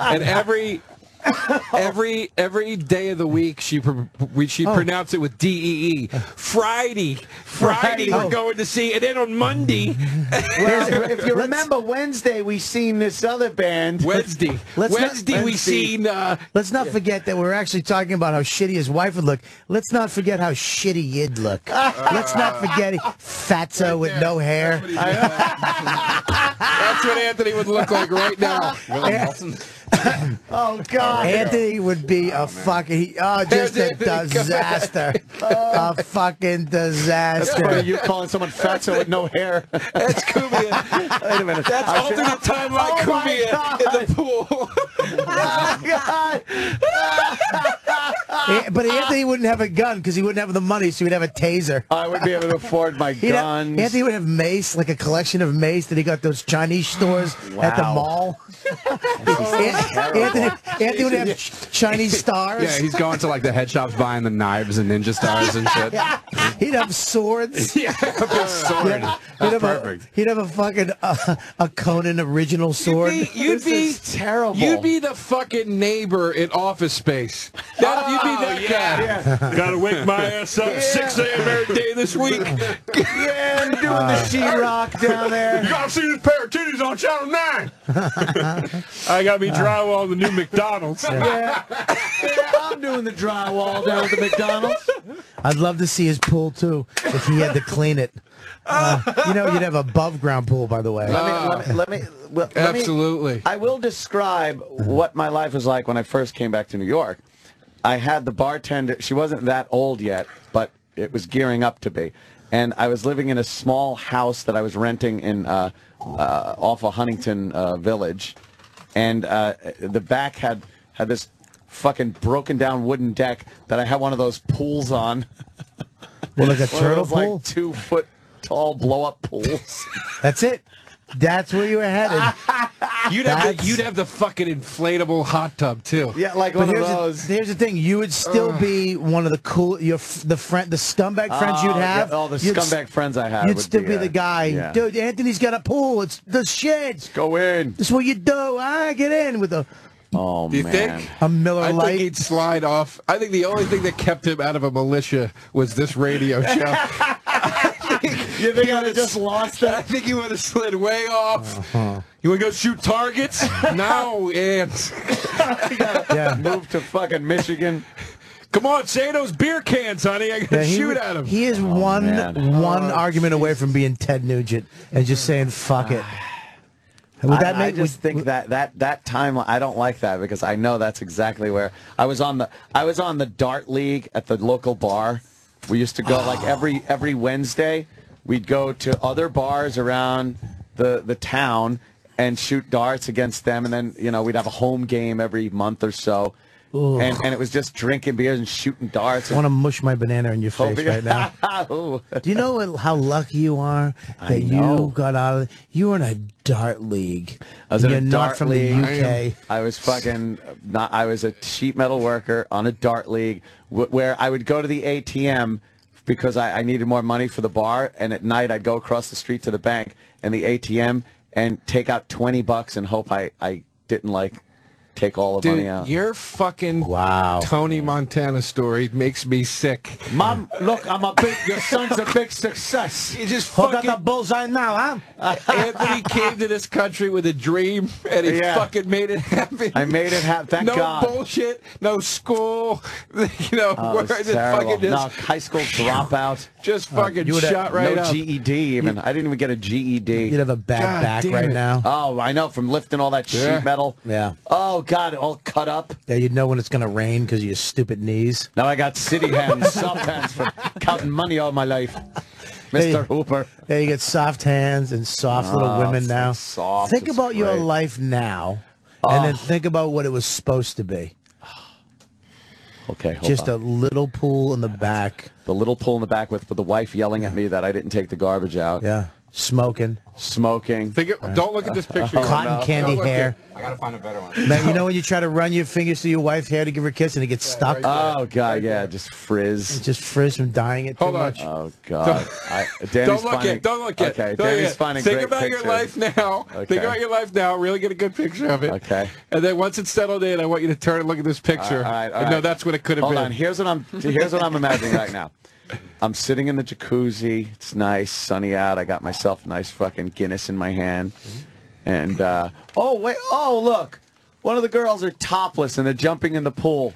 and every <laughs> every every day of the week she pr- we she Oh. pronounce it with D E E. Friday, Friday, Friday. we're Oh. going to see, and then on Monday, <laughs> Well, if you remember Wednesday, we seen this other band. Wednesday, Let's not- Wednesday we seen. Uh, Let's not forget that we're actually talking about how shitty his wife would look. Let's not forget how shitty you'd look. <laughs> Let's not forget fatso with no hair. that's what Anthony would look like right now. <laughs> Oh God! Anthony would be oh, a fucking oh, just a disaster, <laughs> a fucking That's disaster. funny. You calling someone fatso with no hair? That's Cumia. Wait a minute. That's I should- alternate timeline Oh, my Cumia God. in the pool. <laughs> Oh, God. But Anthony wouldn't have a gun because he wouldn't have the money, so he'd have a taser. I would be able to afford my He'd have- guns. Anthony would have mace, like a collection of mace that he got those Chinese stores at the mall. Anthony, Anthony would have Chinese stars. Yeah, he's going to like the head shops buying the knives and ninja stars and shit. <laughs> He'd have swords. <laughs> yeah, sword. He'd have, That's a, he'd have a fucking uh, a Conan original sword. You'd be, you'd be terrible. You'd be the fucking neighbor in Office Space. That, you'd be that guy. Gotta wake my ass up 6 a.m. every day this week. <laughs> yeah, I'm doing the sheetrock down there. You gotta see this pair of titties on Channel 9. <laughs> I got me drywall the new McDonald's. Yeah. yeah, I'm doing the drywall down at the McDonald's. I'd love to see his pool too if he had to clean it. Uh, you know, you'd have above ground pool, by the way. Let me, let me, let me, well, let me- Absolutely. I will describe what my life was like when I first came back to New York. I had the bartender. She wasn't that old yet, but it was gearing up to be. And I was living in a small house that I was renting in uh, uh, off of Huntington uh, Village, and uh, the back had had this fucking broken down wooden deck that I had one of those pools on. Well, like a <laughs> One of turtle those, like, pool? two foot tall blow up pools. That's it. That's where you were headed. <laughs> You'd have, the, you'd have the fucking inflatable hot tub too. Yeah, like But here's The, here's the thing: you would still be one of the cool, your the friend, the scumbag friends you'd Oh, yeah, have. all the you'd scumbag friends I had You'd still be, be, the guy, yeah. dude. Anthony's got a pool. It's the shit. Go in. This is what you do. I get in with a Oh Do you man. think? a Miller I Lite. think he'd slide off. I think the only thing that kept him out of a militia was this radio show. <laughs> <laughs> You think I'd have just lost that? I think he would have slid way off. Uh-huh. You want to go shoot targets? <laughs> no, and <laughs> yeah. Move to fucking Michigan. come on, say those beer cans, honey. I Yeah, gotta he shoot would- at him. He is oh, one man. one oh, argument away from being Ted Nugent and just saying fuck it. <sighs> Would that I, make? I just think that that that time I don't like that because I know that's exactly where I was on the I was on the dart league at the local bar. We used to go like <sighs> every every Wednesday. We'd go to other bars around the the town and shoot darts against them, and then you know we'd have a home game every month or so. And, and it was just drinking beers and shooting darts. I want to mush my banana in your face right now. <laughs> Do you know how lucky you are that you got out of? You were in a dart league. I was in you're a not dart from league. the UK. I was fucking not. I was a sheet metal worker on a dart league wh- where I would go to the ATM because I, I needed more money for the bar, and at night I'd go across the street to the bank and the ATM and take out twenty bucks and hope I I didn't like take all the Dude, money out. your fucking wow Tony Montana story makes me sick. Mom, look, I'm a big. Your son's a big success. You just Who got fucking the bullseye now, huh? Anthony <laughs> came to this country with a dream, and he Yeah. fucking made it happen. I made it happen. Thank no God. bullshit, no school. <laughs> You know, Oh, where it was just terrible. fucking just, no, high school <laughs> dropout. just uh, fucking you would have- shot right no up. GED even. I didn't even get a GED. You'd have a bad God back right it. now. Oh, I know from lifting all that Yeah. sheet metal. Yeah. Oh God, all cut up. Yeah, you'd know when it's gonna rain because of your stupid knees. Now I got city hands, <laughs> soft hands for counting money all my life. <laughs> Hey. Mr. Hooper. Yeah, you get soft hands and soft little Oh, women now. soft, think about your life now, and then Oh. think about what it was supposed to be. <sighs> Okay, hold Just on. a little pool in the back. the little pool in the back with, with the wife yelling at me that I didn't take the garbage out. Yeah, smoking. Smoking. Think it, don't look at this picture. Cotton candy Don't hair. I gotta find a better one. Man, you know when you try to run your fingers through your wife's hair to give her a kiss and it gets stuck? Oh God, yeah, just frizz. It just frizz from dyeing it Hold too on. much. Oh God. I, Don't look finding, it. Don't look at. Okay, don't look Danny's at. finding Think great about pictures. your life now. Okay. Think about your life now. Really get a good picture of it. Okay. And then once it's settled in, I want you to turn and look at this picture. All right, all and know that's what it could have Hold been. on. Here's what I'm. Here's what I'm imagining right now. <laughs> I'm sitting in the jacuzzi. It's nice, sunny out. I got myself a nice fucking Guinness in my hand, and uh, oh wait, oh look, one of the girls are topless and they're jumping in the pool.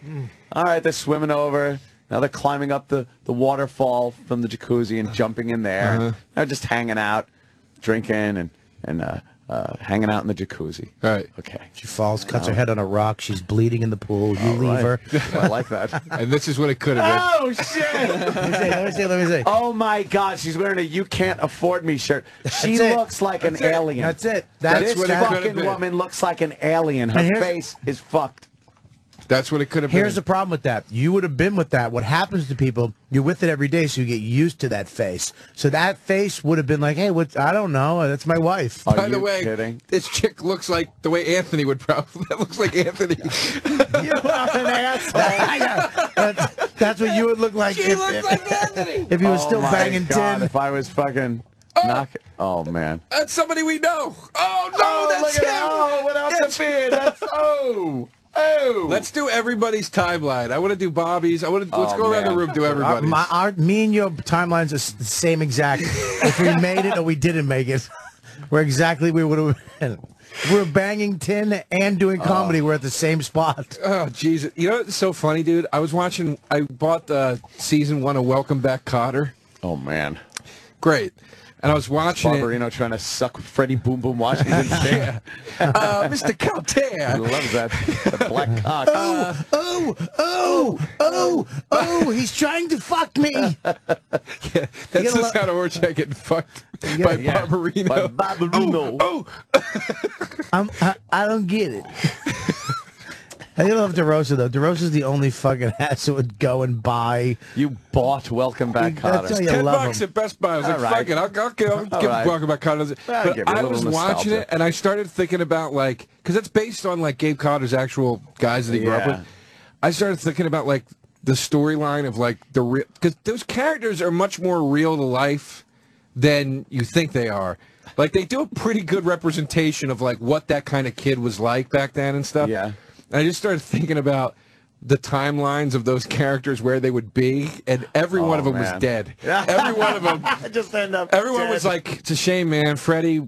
All right, they're swimming over. Now they're climbing up the, the waterfall from the jacuzzi and jumping in there. Uh-huh. They're just hanging out, drinking and and uh, uh, hanging out in the jacuzzi. Right. Okay. She falls, cuts her head on a rock. She's bleeding in the pool. You All leave right. her. <laughs> I like that. <laughs> And this is what it could have been. Oh shit! Let me see. Let me see. Let me see. Oh my God, she's wearing a "You Can't Afford Me" shirt. She That's it. looks like That's an it. alien. That's it. That's this what it could've fucking woman looks like an alien. Her face is fucked. Been. That's what it could have Here's been. Here's the problem with that. You would have been with that. What happens to people, you're with it every day, so you get used to that face. So that face would have been like, hey, what? I don't know. That's my wife. By the way, this chick looks like the way Anthony would probably. <laughs> That looks like Anthony. <laughs> you are an asshole. that's, that's what you would look like. She if, looks if- like Anthony. if you were Oh still my banging God, tin. If I was fucking oh. knock Oh man. That's somebody we know. Oh no, oh, that's look him. at that. Oh, without the beard. That's <laughs> oh. Oh. Let's do everybody's timeline. I want to do Bobby's. I want to. Let's Oh, go around the man. room. Do Our, everybody's. my, our, me and your timelines are the same exact. <laughs> if we made it or we didn't make it, we're exactly we would have been. We're banging tin and doing oh. comedy. We're at the same spot. Oh Jesus! You know what's so funny, dude? I was watching. I bought the season one of Welcome Back, Kotter. Oh man. Great. And I was watching it. Barbarino trying to suck Freddie Boom Boom Washington's <laughs> dick. Uh, Mr. Kotter. I love that, that black <laughs> cock. Oh, oh, oh, oh, oh! He's trying to fuck me. <laughs> That's gotta the lo- sound of Horshack getting fucked You by yeah. Barbarino. By Barbarino. Oh, I'm, I, I don't get it. I do love DeRosa though. DeRosa's the only fucking <laughs> ass that would go and buy. You bought Welcome Back, That's Kotter. how you Ten love bucks him. at Best Buy. I was All like, right. fuck it, I'll, I'll, I'll All give right. Welcome Back Kotter. But give you a I little was watching it, and I started thinking about like, because it's based on like Gabe Kotter's actual guys that he grew up with. I started thinking about like the storyline of like the real, because those characters are much more real to life than you think they are. Like they do a pretty good representation of like what that kind of kid was like back then and stuff. Yeah. I just started thinking about the timelines of those characters where they would be, and every one of them was dead. <laughs> Every one of them. <laughs> just end up. Everyone was like, "It's a shame, man." Freddie,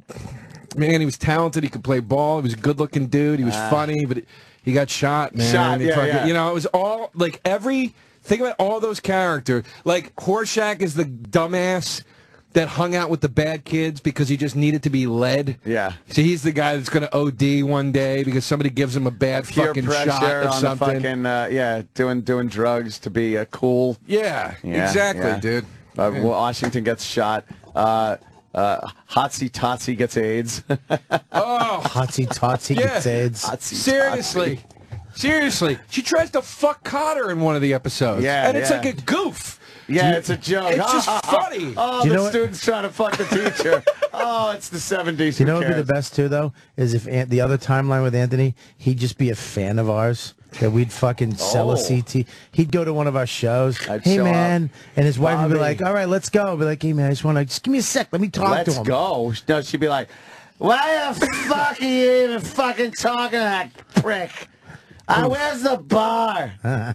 man, he was talented. He could play ball. He was a good-looking dude. He was Ah. funny, but he got shot, man. Shot, yeah, fucking- yeah. You know, it was all like every. Think about all those characters. Like Horshack is the dumbass that hung out with the bad kids because he just needed to be led. Yeah. So he's the guy that's going to OD one day because somebody gives him a bad Peer fucking shot of on something. the fucking uh, yeah, doing doing drugs to be uh, cool. yeah, Yeah, exactly, yeah. dude. Uh, Washington gets shot. Uh, uh, Hotsy Totsy gets AIDS. <laughs> Oh, Hotsy Totsy Yeah. gets AIDS. Hotsy Seriously. Seriously. She tries to fuck Kotter in one of the episodes. Yeah, And it's yeah. like a goof. Yeah, it's a joke. It's just funny. Oh, you the know what- student's trying to fuck the teacher. <laughs> oh, it's the 70s. You know what would be the best too, though, is if Ant- the other timeline with Anthony, he'd just be a fan of ours. That we'd fucking sell a Oh. CT. He'd go to one of our shows. I'd hey show man, and his wife would be like, "All right, let's go." I'd be like, "Hey man, I just want to just give me a sec. Let me talk Let's to him." go. No, she'd be like, why the fuck are you even fucking talking to that prick? Uh, where's the bar? <laughs> oh,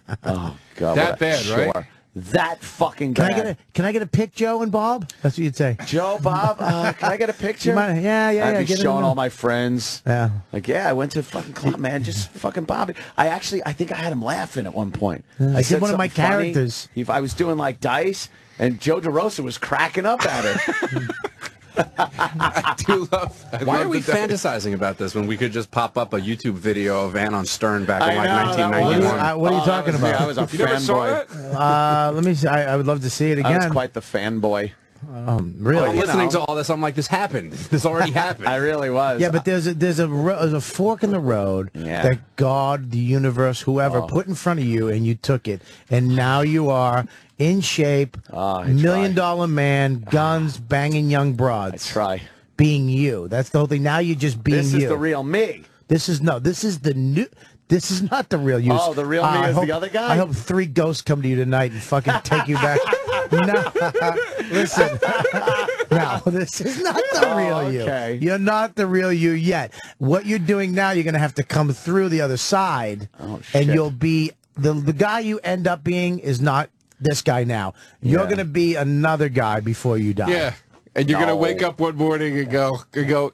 God. That what a- bad, right? That fucking Can. I get a Can I get a pic, Joe and Bob? That's what you'd say. Joe, Bob, uh, <laughs> can I get a picture? Might- yeah, yeah, I'd yeah, be showing all my friends. Yeah. Like, yeah, I went to fucking club, man. Just fucking Bobby. I actually, I think I had him laughing at one point. Yeah, I did said one of my funny. characters. He, I was doing like dice, and Joe DeRosa was cracking up at it. <laughs> <laughs> I <laughs> do love I Why love are we fantasizing about this when we could just pop up a YouTube video of Van on Stern back in I like know, that was- 1991? Uh, what are you Oh, talking that me. about? I was a <laughs> You never saw fanboy. <laughs> Uh, let me. See. I, I would love to see it I was again. quite the fanboy. Um, really? I'm you listening know. to all this. I'm like, this happened. <laughs> This already <laughs> happened. I really was. Yeah, but there's a there's a there's a fork in the road <laughs> Yeah. that God, the universe, whoever Oh. put in front of you, and you took it, and now you are in shape, Oh, I million try. dollar man, guns, <sighs> banging young broads. I try. being you. That's the whole thing. Now you're just being you. This you. is the real me. This is no. This is the new. This is not the real you. Oh, the real me I is the other guy? I hope three ghosts come to you tonight and fucking take you back. No, <laughs> listen. no, this is not the Oh, real okay. you. You're not the real you yet. What you're doing now, you're going to have to come through the other side, Oh, and you'll be the the guy you end up being is not this guy now. You're Yeah. going to be another guy before you die. Yeah. And you're gonna wake up one morning and go and go.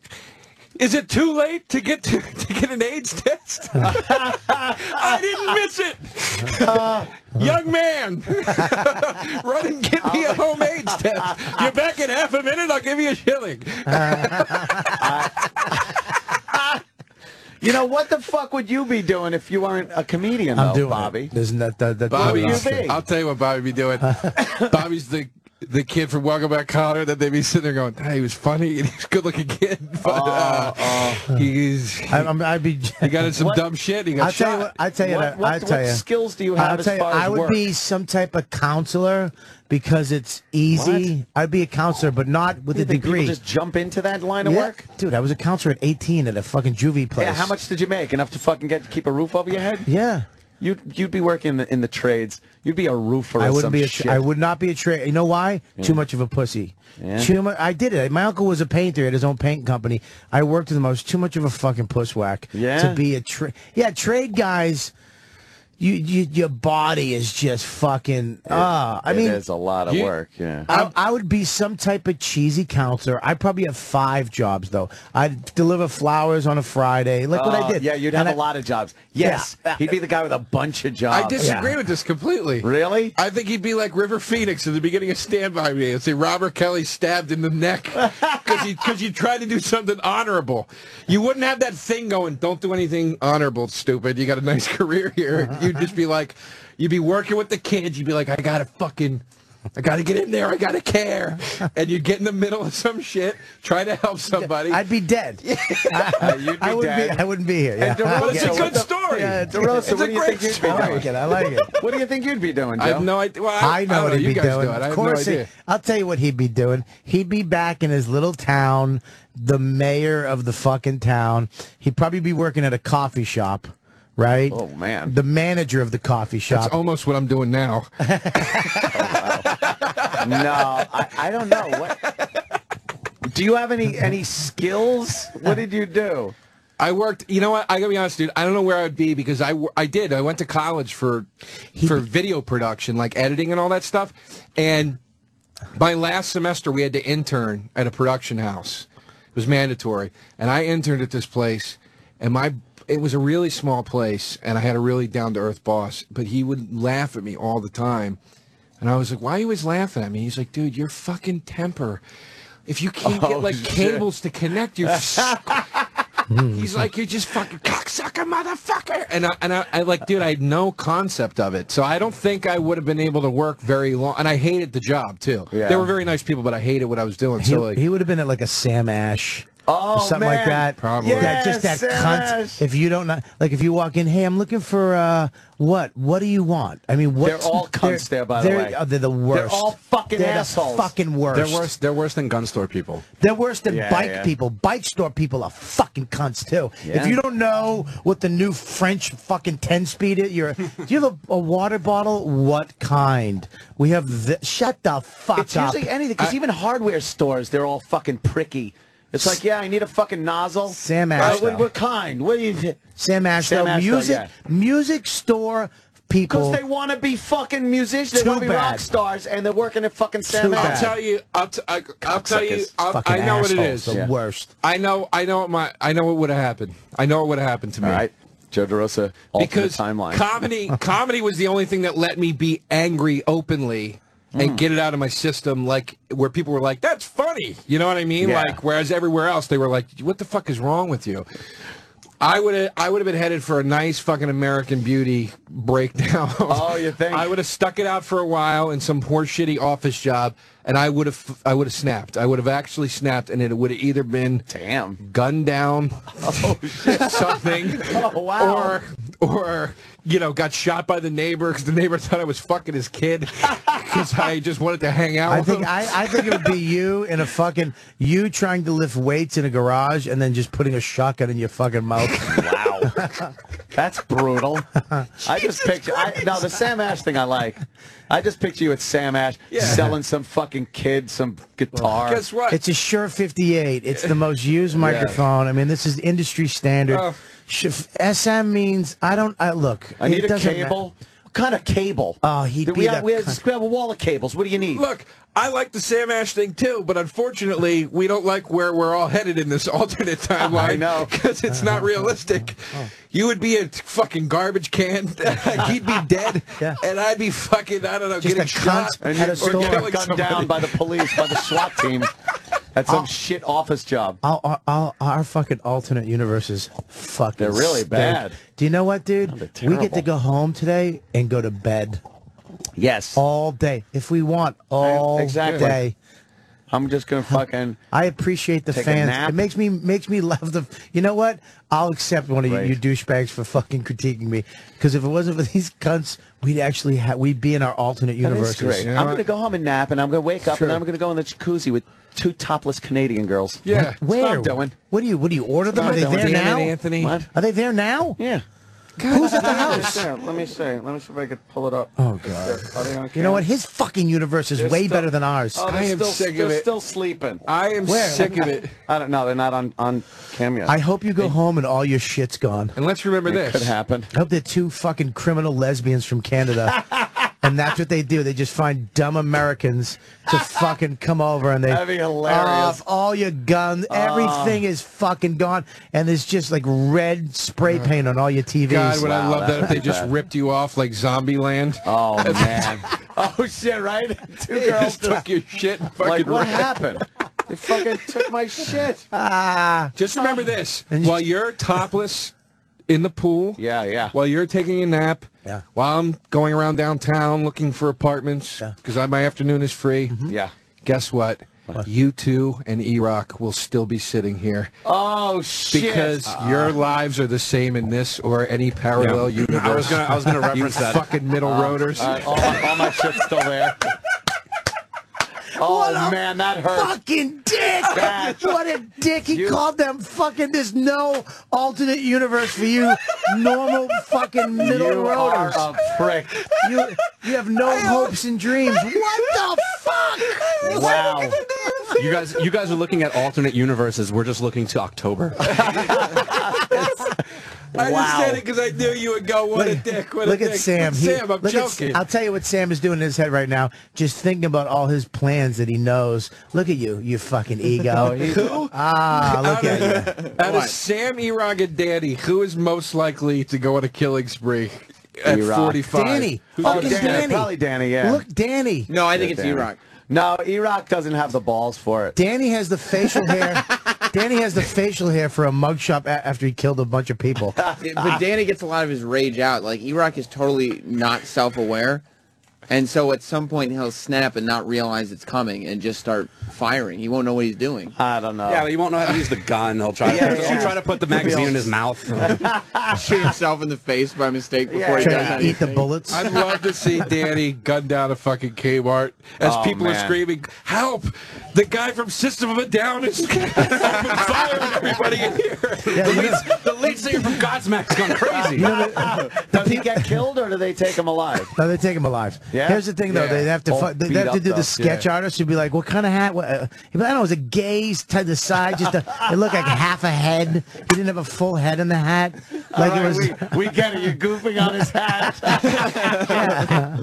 Is it too late to get to, <laughs> to get an AIDS test? <laughs> I didn't miss it. <laughs> Young man, run and get me a home AIDS test. You're back in half a minute. I'll give you a shilling. You know what the fuck would you be doing if you weren't a comedian, I'm though, doing Bobby? it. Isn't that that, that Bobby, you be? I'll tell you what Bobby be doing. Bobby's the the kid from Welcome Back, Connor, that they'd be sitting there going, "Hey, he was funny <laughs> and he's a good-looking kid, <laughs> but uh, he's I, I'm, I'd be. <laughs> he got in some What- dumb shit. He got I'll shot. tell you what. I tell you What- what- I tell what you. skills do you have I'll as tell you, far as I would work? be some type of counselor because it's easy. I'd be a counselor, but not with You a degree. just jump into that line of Yeah. work? dude. I was a counselor at 18 at a fucking juvie place. Yeah, how much did you make? Enough to fucking get keep a roof over your head? Yeah. You'd you'd be working in the, in the trades. You'd be a roofer. I wouldn't be. A, shit. I would not be a trade. You know why? Too much of a pussy. Yeah. Too much. I did it. My uncle was a painter. He had his own paint company. I worked with him. I was too much of a fucking pusswhack. Yeah? To be a trade. Yeah, trade guys. You, you, your body is just fucking. Ah, I mean, it's a lot of You- work. Yeah. I, I would be some type of cheesy counselor. I'd probably have five jobs though. I'd deliver flowers on a Friday, like what I Oh, did. Yeah, you'd And have a I- lot of jobs. Yes, Yeah. he'd be the guy with a bunch of jobs. I disagree with this completely. Really? I think he'd be like River Phoenix at the beginning of Stand By Me and say Robert Kelly stabbed in the neck because he because you tried to do something honorable. You wouldn't have that thing going. Don't do anything honorable, stupid. You got a nice <laughs> career here. You'd just be like, you'd be working with the kids. You'd be like, I gotta fucking. I gotta get in there. I gotta care, and you'd get in the middle of some shit, try to help somebody. I'd be dead. <laughs> Uh, <laughs> you'd be I wouldn't dead. be. I wouldn't be here. Yeah. And DeRosa, <laughs> it's a good the- story. Yeah, it's- DeRosa, It's what a do you great think you'd be story. I like it. I like it. What do you think you'd be doing, Joe? I have no idea. Well, I, I know don't what he'd be doing. Do of course, no he- I'll tell you what he'd be doing. He'd be back in his little town, the mayor of the fucking town. He'd probably be working at a coffee shop, right? Oh man. The manager of the coffee shop. That's shop. almost what I'm doing now. <laughs> Oh, no, I, I don't know. What? Do you have any any skills? What did you do? I worked. You know what? I gotta be honest, dude. I don't know where I'd be because I, I did. I went to college for for video production, like editing and all that stuff. And my last semester, we had to intern at a production house. It was mandatory, and I interned at this place. And my it was a really small place, and I had a really down to earth boss. But he would laugh at me all the time, and I was like, "Why are you always laughing at me?" He's like, "Dude, your fucking temper." If you can't Oh, get like shit. cables to connect your <laughs> He's like, you're just fucking cocksucker, motherfucker. And I, and I, I like, dude, I had no concept of it. So I don't think I would have been able to work very long. And I hated the job, too. Yeah. They were very nice people, but I hated what I was doing. he, so, like, he would have been at like a Sam Ash. Oh, or something like that. Probably. Yeah, just that Yes, cunt. If you don't know, like if you walk in, hey, I'm looking for uh, what? What do you want? I mean, what? They're all <laughs> cunts there, by the they're, way. oh, they're the worst. all fucking they're assholes. The fucking worst. They're worse. They're worse than gun store people. They're worse than Yeah, bike yeah. people. Bike store people are fucking cunts too. Yeah. If you don't know what the new French fucking ten speed is, you're. <laughs> do you have a, a water bottle? What kind? We have. Th- shut the fuck It's up. usually anything because even hardware stores, they're all fucking pricky. It's like, yeah, I need a fucking nozzle. Sam Uh, Ash. what, what kind? What do you? Sam Ash. Sam though, Ash, music. yeah. Music store people. Because they want to be fucking musicians. They want to be rock stars, and they're working at fucking Sam Too I'll tell you, I'll, t- I, I'll tell you, I'll, I know what it is. assholes, is. the worst. I know, I know what my, I know what would have happened. I know what would have happened to me. All right, Joe DeRosa, alternate because timeline. comedy <laughs> comedy was the only thing that let me be angry openly and Mm. get it out of my system like where people were like that's funny you know what i mean Yeah. like whereas everywhere else they were like what the fuck is wrong with you I would have I would have been headed for a nice fucking American Beauty breakdown. <laughs> Oh, you think? <laughs> I would have stuck it out for a while in some poor shitty office job, and I would have I would have snapped. I would have actually snapped, and it would have either been damn gunned down, <laughs> oh, something, Oh, wow. or <laughs> or you know got shot by the neighbor because the neighbor thought I was fucking his kid because I just wanted to hang out. I with think him. I, I think it would be you in a fucking you trying to lift weights in a garage and then just putting a shotgun in your fucking mouth. Wow. That's brutal. <laughs> I just picture. I, now the Sam Ash thing I like. I just picture you at Sam Ash selling some fucking kid some guitar. Guess what? It's a Shure 58. It's the most used microphone. I mean, this is industry standard. Oh. Sh- SM means I don't. I look. I need a doesn't cable. What kind of cable? Oh, he'd we be have, the we, have, we have a wall of cables. What do you need? Look, I like the Sam Ash thing too, but unfortunately, we don't like where we're all headed in this <laughs> alternate timeline. I know. because it's not realistic. You would be a fucking garbage can. <laughs> He'd be dead, <laughs> Yeah. and I'd be fucking I don't know, Just getting a shot cunt and at you're store. getting gunned down by the police, by the SWAT team at some shit office job. Our, our, our, our fucking alternate universes fucking They're really stink. bad. Do you know what, dude? we get to go home today and go to bed. Yes. All day. If we want, all exactly. day. I'm just gonna fucking. <laughs> I appreciate the fans. It makes me makes me <laughs> love the. You know what? I'll accept one of you, Right. you douchebags for fucking critiquing me. Because if it wasn't for <laughs> these cunts, we'd actually ha- we'd be in our alternate universe. universes. great. I'm gonna go home and nap, and I'm gonna wake up, Sure. and I'm gonna go in the jacuzzi with two topless Canadian girls. Yeah. Where? That's what I'm doing. What do you What do you order them? Are they I'm there now? Anthony. What? Are they there now? Yeah. Who's at the house? Let me see. Let me see if I could pull it up. Oh god. Are they on You know what? His fucking universe is They're way still- better than ours. Oh, I am still, sick of it. they're still sleeping. I am Where? sick of it. <laughs> I don't know. They're not on on cam yet. I hope you go home and all your shit's gone. And let's remember it this. could happen. I hope they're two fucking criminal lesbians from Canada. <laughs> and that's what they do. They just find dumb Americans to fucking come over and they That'd be hilarious. off all your guns. Everything is fucking gone. And there's just like red spray paint on all your TVs. God, would I Wow, love that if they just ripped you off like Zombieland? <laughs> Oh <laughs> man. <laughs> oh shit! Right? Two They girls just took your shit and fucking Like what ran. happened? They fucking took my shit. Ah. Just remember this: while you're topless in the pool, Yeah, yeah. while you're taking a nap, Yeah. while I'm going around downtown looking for apartments because my afternoon is free. Mm-hmm. Yeah. Guess what? You two and E-Rock will still be sitting here Oh shit! because ah. your lives are the same in this or any parallel Yeah. universe. I was gonna- I was gonna You reference that. Fucking middle ah. roaders. All, right, all, my, all my shit's still there. <laughs> Oh What a man, that hurts. Fucking dick! <laughs> That- <laughs> what a dick! He You- called them fucking. There's no alternate universe for you, normal fucking <laughs> middle you are roaders. a prick. You you have no hopes and dreams. What the fuck? Wow. You guys, you guys are looking at alternate universes. We're just looking to October. I Wow. just said it because I knew you would go, what a dick, what Look a at dick. Sam. He- Sam, I'm look at- joking. I'll tell you what Sam is doing in his head right now. Just thinking about all his plans that he knows. Look at you, you fucking ego. <laughs> Who? <laughs> ah, look out at you. of, <laughs> out of Sam, E-Rock, and Danny, who is most likely to go on a killing spree at 45? Danny. Who's Oh, Danny, Danny. Probably Danny. Yeah. Look, Danny. No, I think Yeah, it's Danny. E-Rock. No, E-Rock doesn't have the balls for it. Danny has the facial hair. Danny has the <laughs> facial hair for a mugshot a- after he killed a bunch of people. <laughs> but Danny gets a lot of his rage out. Like E-Rock is totally not self-aware, and so at some point he'll snap and not realize it's coming and just start firing. He won't know what he's doing. I don't know. yeah, but he won't know how to use the gun. He'll try. <laughs> Yeah, to, yeah. He'll try to put the magazine in his mouth. <laughs> Shoot himself in the face by mistake before he Trying does to eat the bullets. I'd love to see Danny gun down a fucking Kmart as Oh, people are screaming, "Help! The guy from System of a Down is <laughs> firing everybody in here." Yeah, you know, the lead singer from Godsmack's gone crazy. you know the, Does he get killed or do they take him alive? no, they take him alive. Yeah? Here's the thing, though. Yeah. They have to All they beat have to up, do though. the sketch artist who'd be like, "What kind of hat?" What, uh, like, I don't know. It was a gaze to the side, just a, <laughs> it looked like half a head. He didn't have a full head in the hat. Like All it was. we, we get it. You're goofing on his hat. <laughs>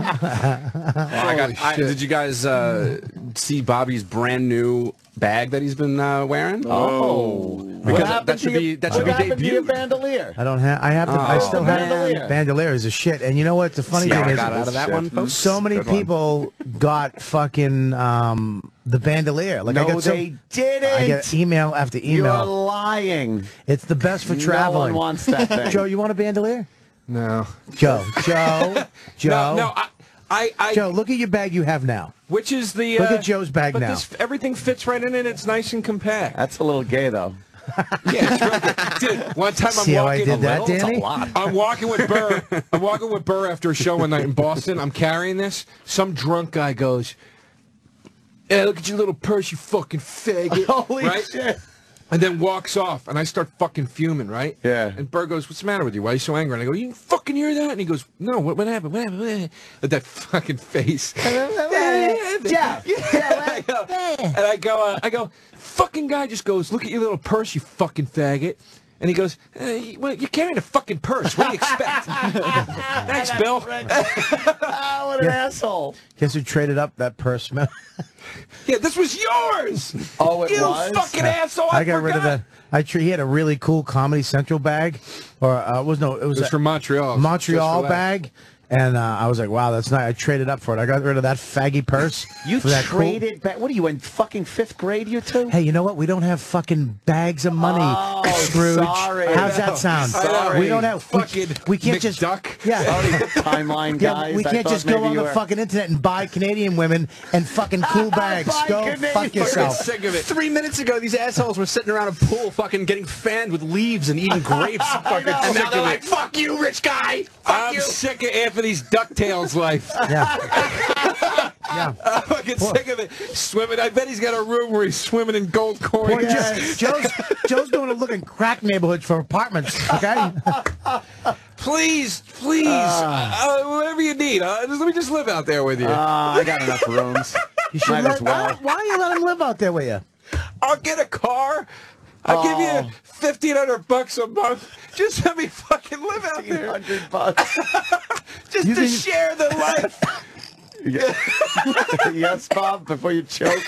I got, I, did you guys uh, see Bobby's brand new bag that he's been uh, wearing? Oh. because What that, happened should to be your- that should what be happened to your debuted. bandolier? I don't have. I have. To, I Oh, still have. Bandolier. Bandolier is a shit. And you know what? The funny See how thing I is, out of that one, folks? so many Good one. people got fucking um, the bandolier. Like I no, got some, they didn't. I get email after email. You're lying. It's the best for traveling. No traveling. one wants that <laughs> thing. Joe, you want a bandolier? No, Joe, Joe, Joe, <laughs> no, no. I, I, I Joe. Look at your bag you have now. which is the Look uh, at Joe's bag but now. This, everything fits right in it. It's nice and compact. That's a little gay, though. <laughs> Yeah, it's real good. Dude, one time I'm See how I walking. did that, a little, it's a Danny? lot. I'm walking with Burr. I'm walking with Burr after a show one night in Boston. I'm carrying this. Some drunk guy goes, "Hey, look at your little purse, you fucking faggot!" <laughs> Holy right? shit. And then walks off, and I start fucking fuming, right? Yeah. And Burr goes, "What's the matter with you? Why are you so angry?" And I go, "You fucking hear that?" And he goes, "No, what, what happened? What happened? With that fucking face. <laughs> Yeah. <laughs> I go, and I go, uh, I go, fucking guy just goes, look at your little purse, you fucking faggot. And he goes, eh, you- well, you're carrying a fucking purse. What do you expect? <laughs> Thanks, Bill. Oh, <laughs> what an asshole. Guess who traded up that purse? man? <laughs> yeah, this was yours. Oh, it you was? fucking asshole. I, I got rid of forgot. that. I tre- he had a really cool Comedy Central bag, or uh, it was no, it was, It was a from Montreal. Montreal bag. that. Bag, And uh, I was like, wow, that's nice. I traded up for it. I got rid of that faggy purse. <laughs> You for that cool- traded back. What are you in fucking fifth grade? You two? Hey, you know what? We don't have fucking bags of money, Oh, Scrooge. sorry. How's that sound? <laughs> Sorry. We don't have Fucking We, we can't just McDuck. Yeah. Sorry, <laughs> timeline Yeah, guys. we can't thought just go on the were- fucking internet and buy Canadian women and fucking cool bags. Go Canadian fuck yourself. Sick of it. Three minutes ago, these assholes were sitting around a pool, fucking getting fanned with leaves and eating grapes. fucking know. and now they're like, "Fuck you, rich guy! Fuck I'm you!" sick of Anthony's DuckTales life. <laughs> Yeah. <laughs> Yeah. I'm fucking sick of it. Swimming. I bet he's got a room where he's swimming in gold coins. Poor Joe- <laughs> Joe's, Joe's doing a look in crack neighborhoods for apartments. Okay. Please, please, uh, whatever you need. Uh, just, let me just live out there with you. Uh, I got enough rooms. You should Might let, as well. why, why you let him live out there with you? I'll get a car. I'll give Oh. you fifteen hundred bucks a month. Just let me fucking live out there. Hundred bucks. <laughs> Just You to can- share the life. <laughs> yes, Bob. Before you choke.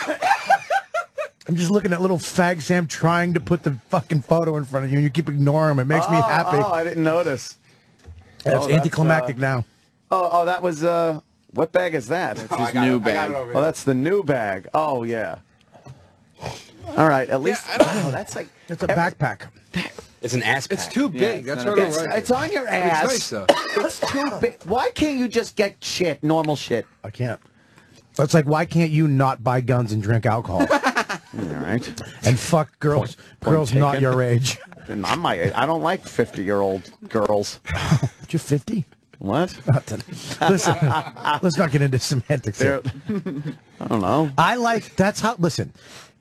I'm just looking at little fag Sam trying to put the fucking photo in front of you, and you keep ignoring him. It makes me Oh, happy. Oh, I didn't notice. That's Oh, that's, anticlimactic uh, now. Oh, oh, that was uh, what bag is that? That's his new bag. Oh, that's the new bag. Oh, yeah. All right, at least oh, that's like It's a backpack. It's an ass Pack. It's too big. it's That's not what a- I it's, don't like. it's on your ass. nice though. It's too big. Why can't you just get shit, normal shit? I can't. It's like, why can't you not buy guns and drink alcohol <laughs> All right. and fuck girls, girls not your age? And I'm my, I don't like 50 year old girls. <laughs> You're 50. What? <laughs> Listen, let's not get into semantics here. I don't know. I like that's how. Listen,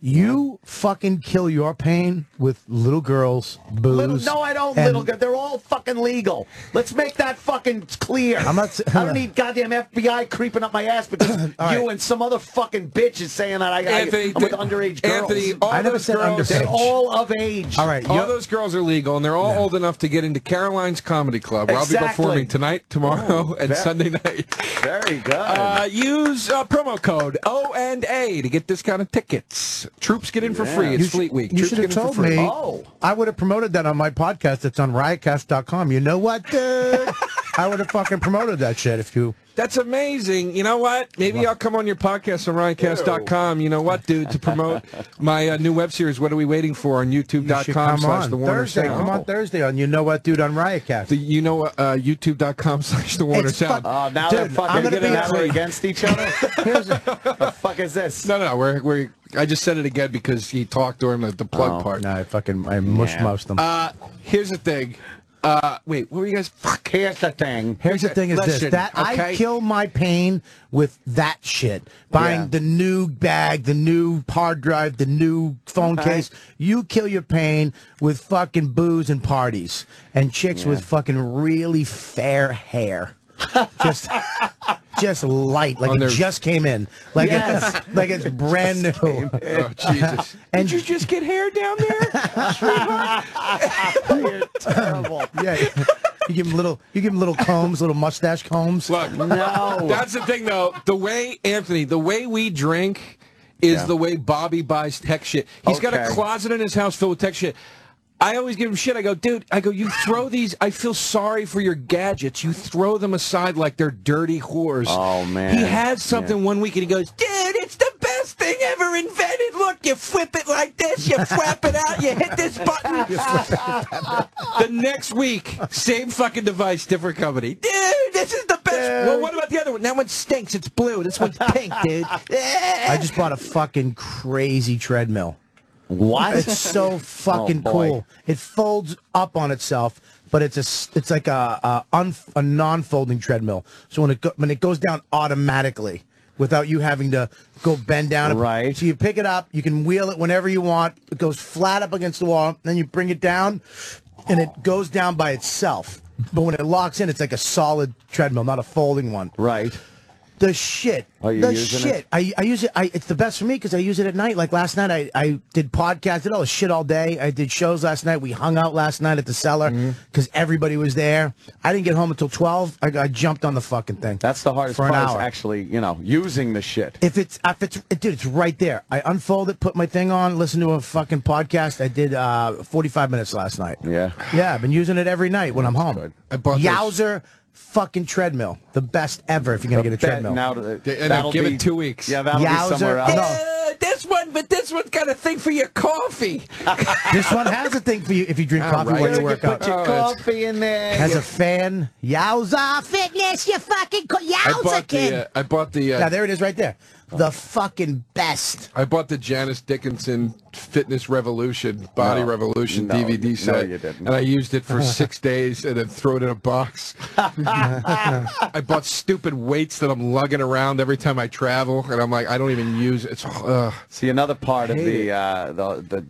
you fucking kill your pain with little girls, booze. Little, no, I don't. and- Little. Girl. They're all fucking legal. Let's make that fucking clear. I'm not s- I don't need goddamn FBI creeping up my ass because <coughs> you right. and some other fucking bitch is saying that I, Anthony, I, am with underage girls. Anthony, all I never those said girls, underage. They're all of age. All right, all those girls are legal, and they're all old enough to get into Caroline's Comedy Club, where I'll be performing tonight, tomorrow, and very- Sunday night. Very good. Uh, use uh, promo code O and A to get discounted tickets. Troops get in for free. It's You Fleet Week. You Troops should get have told free. me. Oh. I would have promoted that on my podcast. It's on riotcast.com. You know what, dude? <laughs> I would have fucking promoted that shit if you. That's amazing. You know what? Maybe I'll come on your podcast on riotcast.com. You know what, dude? To promote <laughs> my uh, new web series, What Are We Waiting For on You should youtube.com come slash on the Warner Thursday. Sound. Come on Thursday on You Know What, dude, on Riotcast. The, you know, what? uh, youtube.com <laughs> slash the Warner It's Sound. fuck- Oh, now Dude, they're fucking I'm gonna getting be out against each other. <laughs> Here's a, the fuck is this? No, no, we're, we're, I just said it again because he talked during the, the plug Oh. part. no, I fucking I mush Yeah. most them. Uh, here's the thing. Uh, wait, what were you guys? Fuck. Here's the thing. Here's the thing: is this Listen, that I kill my pain with that shit. Buying Yeah. the new bag, the new hard drive, the new phone Okay. case. You kill your pain with fucking booze and parties and chicks with fucking really fair hair. Just, just light, like On it just came in, like Yes. it's like it's brand new. Oh, Jesus. <laughs> And- Did you just get hair down there? <laughs> You're terrible. Yeah, you give him little, you give him little combs, little mustache combs. Look, No. That's the thing, though. The way Anthony, the way we drink, is Yeah. the way Bobby buys tech shit. He's got a closet in his house filled with tech shit. I always give him shit. I go, dude. I go, you throw these. I feel sorry for your gadgets. You throw them aside like they're dirty whores. Oh, man. He had something one week and he goes, dude, it's the best thing ever invented. Look, you flip it like this, you flap it out, you hit this button. <laughs> the next week, same fucking device, different company. Dude, this is the best. Well, what about the other one? That one stinks. It's blue. This one's pink, dude. <laughs> I just bought a fucking crazy treadmill. What? It's so <laughs> oh, fucking Oh, cool. It folds up on itself, but it's a it's like a a, a non-folding treadmill. So when it go, when it goes down automatically without you having to go bend down. Right. So you pick it up, you can wheel it whenever you want. It goes flat up against the wall, then you bring it down, and it goes down by itself. But when it locks in, it's like a solid treadmill, not a folding one. Right. The shit. Are you the using shit. it? I, I use it. I, it's the best for me because I use it at night. Like last night, I, I did podcasts, did all the shit all day. I did shows last night. We hung out last night at the cellar Mm-hmm. because everybody was there. I didn't get home until 12. I, I jumped on the fucking thing. That's the hardest For an part. is hour. actually, you know, using the shit. If it's, if it's, dude, it's right there. I unfold it, put my thing on, listen to a fucking podcast. I did uh, 45 minutes last night. Yeah. Yeah, I've been using it every night when I'm home. I bought those- Yowza fucking treadmill. The best ever if you're gonna get a treadmill. Now, to- And then that'll give be- it two weeks. Yeah, that'll be Yowza. somewhere else. No. Uh, this one, but this one's got a thing for your coffee. <laughs> this one has a thing for you if you drink All coffee right. when you You work out. put your Oh, Coffee in there. Has a fan. Yowza fitness, you fucking co- I yowza bought kid. the. Uh, I bought the. Uh, now there it is right there. The fucking best. I bought the Janice Dickinson Fitness Revolution, Body No. Revolution No, DVD no, set. you didn't. And I used it for <laughs> six days and then threw it in a box. <laughs> I bought stupid weights that I'm lugging around every time I travel, and I'm like, I don't even use it. It's, ugh. See, another part of the, uh, the the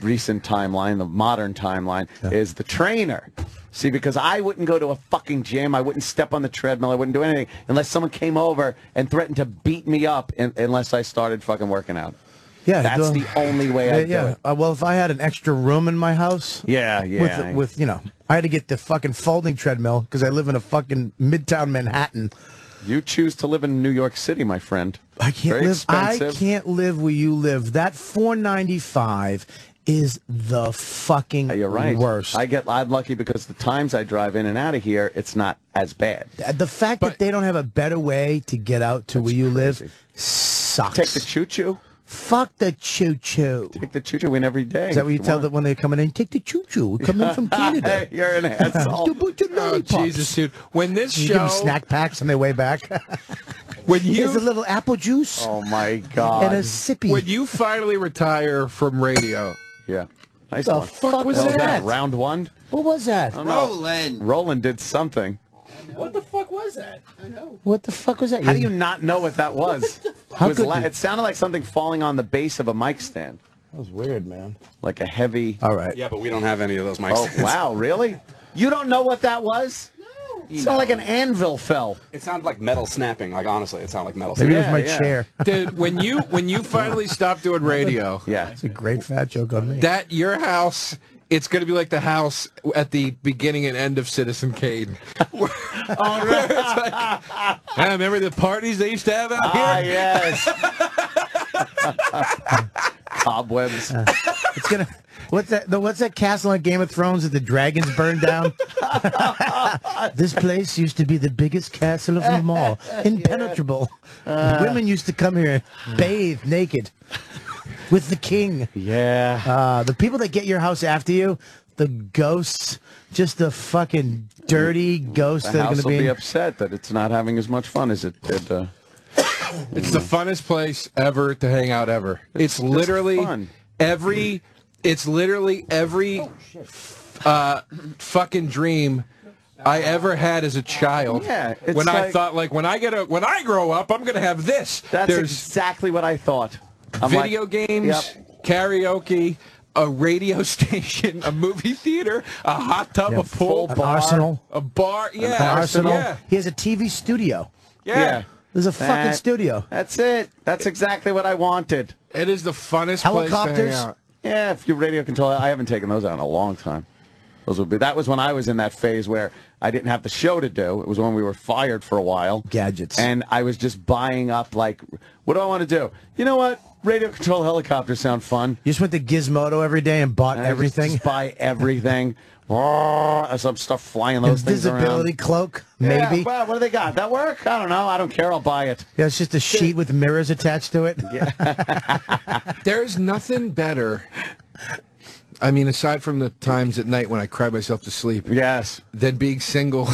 recent timeline, the modern timeline, is the trainer. See, because I wouldn't go to a fucking gym, I wouldn't step on the treadmill, I wouldn't do anything unless someone came over and threatened to beat me up in, unless I started fucking working out. Yeah, That's the- the only way Yeah, I do yeah. it. Uh, well, if I had an extra room in my house, Yeah, yeah. with with you know, I had to get the fucking folding treadmill because I live in a fucking midtown Manhattan. You choose to live in New York City, my friend. I can't Very live. I can't live where you live. That four ninety five is the fucking uh, You're right. worst. I get I'm lucky because the times I drive in and out of here, it's not as bad. Uh, the fact that they don't have a better way to get out to where you live sucks. Take the choo choo. Fuck the choo choo. Take the choo choo in every day. Is that what you if tell want. them when they're coming in? Take the choo choo. We're coming from <laughs> Canada. You're an asshole. Do a bunch of Oh, lollipops. Jesus, dude. When this You show. give them snack packs on their way back. <laughs> When you. Here's a little apple juice Oh my god. and a sippy. When you finally retire from radio. Yeah. Nice the one. fuck was What that? Round one? What was that? I don't. Roland did something. What the fuck was that? I know. What the fuck was that? How do you not know what that was? How it, was could it sounded like something falling on the base of a mic stand. That was weird, man. Like a heavy. All right. Yeah, but we don't have any of those mics. Oh, wow. Really? You don't know what that was? No. It sounded like an anvil fell. It sounded like metal snapping. Like honestly, it sounded like metal. Maybe snapping. it was my chair. Dude, when you when you finally stop doing radio, <laughs> Yeah. It's a great fat joke on me. that your house it's going to be like the house at the beginning and end of Citizen Kane. <laughs> Where- where it's like, "Ah, remember the parties they used to have out Ah, here? yes. <laughs> Cobwebs. It's gonna. What's that? The, what's that castle on Game of Thrones that the dragons burned down? <laughs> this place used to be the biggest castle of them all, <laughs> impenetrable. Women used to come here and bathe naked with the king. Yeah. Uh, the people that get your house after you, the ghosts, just the fucking dirty ghosts The that are going to will be. be upset that it's not having as much fun as it did. Uh, It's the funnest place ever to hang out ever. It's, just literally every it's literally every uh, fucking dream I ever had as a child. Yeah, it's when I like- thought like when I get a when I grow up, I'm gonna have this. that's There's exactly what I thought. I'm like, video games, Yep. karaoke, a radio <laughs> station, a movie theater, a hot tub, Yeah, a pool, an arsenal. a bar. Yeah, An arsenal. Yeah, He has a TV studio. yeah. Yeah. There's a fucking studio. That's it. That's exactly what I wanted. It is the funnest place to hang Helicopters? out. Yeah, if you radio control, I haven't taken those out in a long time. Those would be. That was when I was in that phase where I didn't have the show to do. It was when we were fired for a while. Gadgets. And I was just buying up like, what do I want to do? You know what? Radio control helicopters sound fun. You just went to Gizmodo every day and bought And I would everything. Just buy everything. <laughs> Oh, some stuff flying those things around. Invisibility cloak, Yeah, maybe. well, what do they got? That work? I don't know. I don't care. I'll buy it. Yeah, it's just a sheet with mirrors attached to it. <laughs> There's nothing better. I mean, aside from the times at night when I cry myself to sleep, Yes. than being single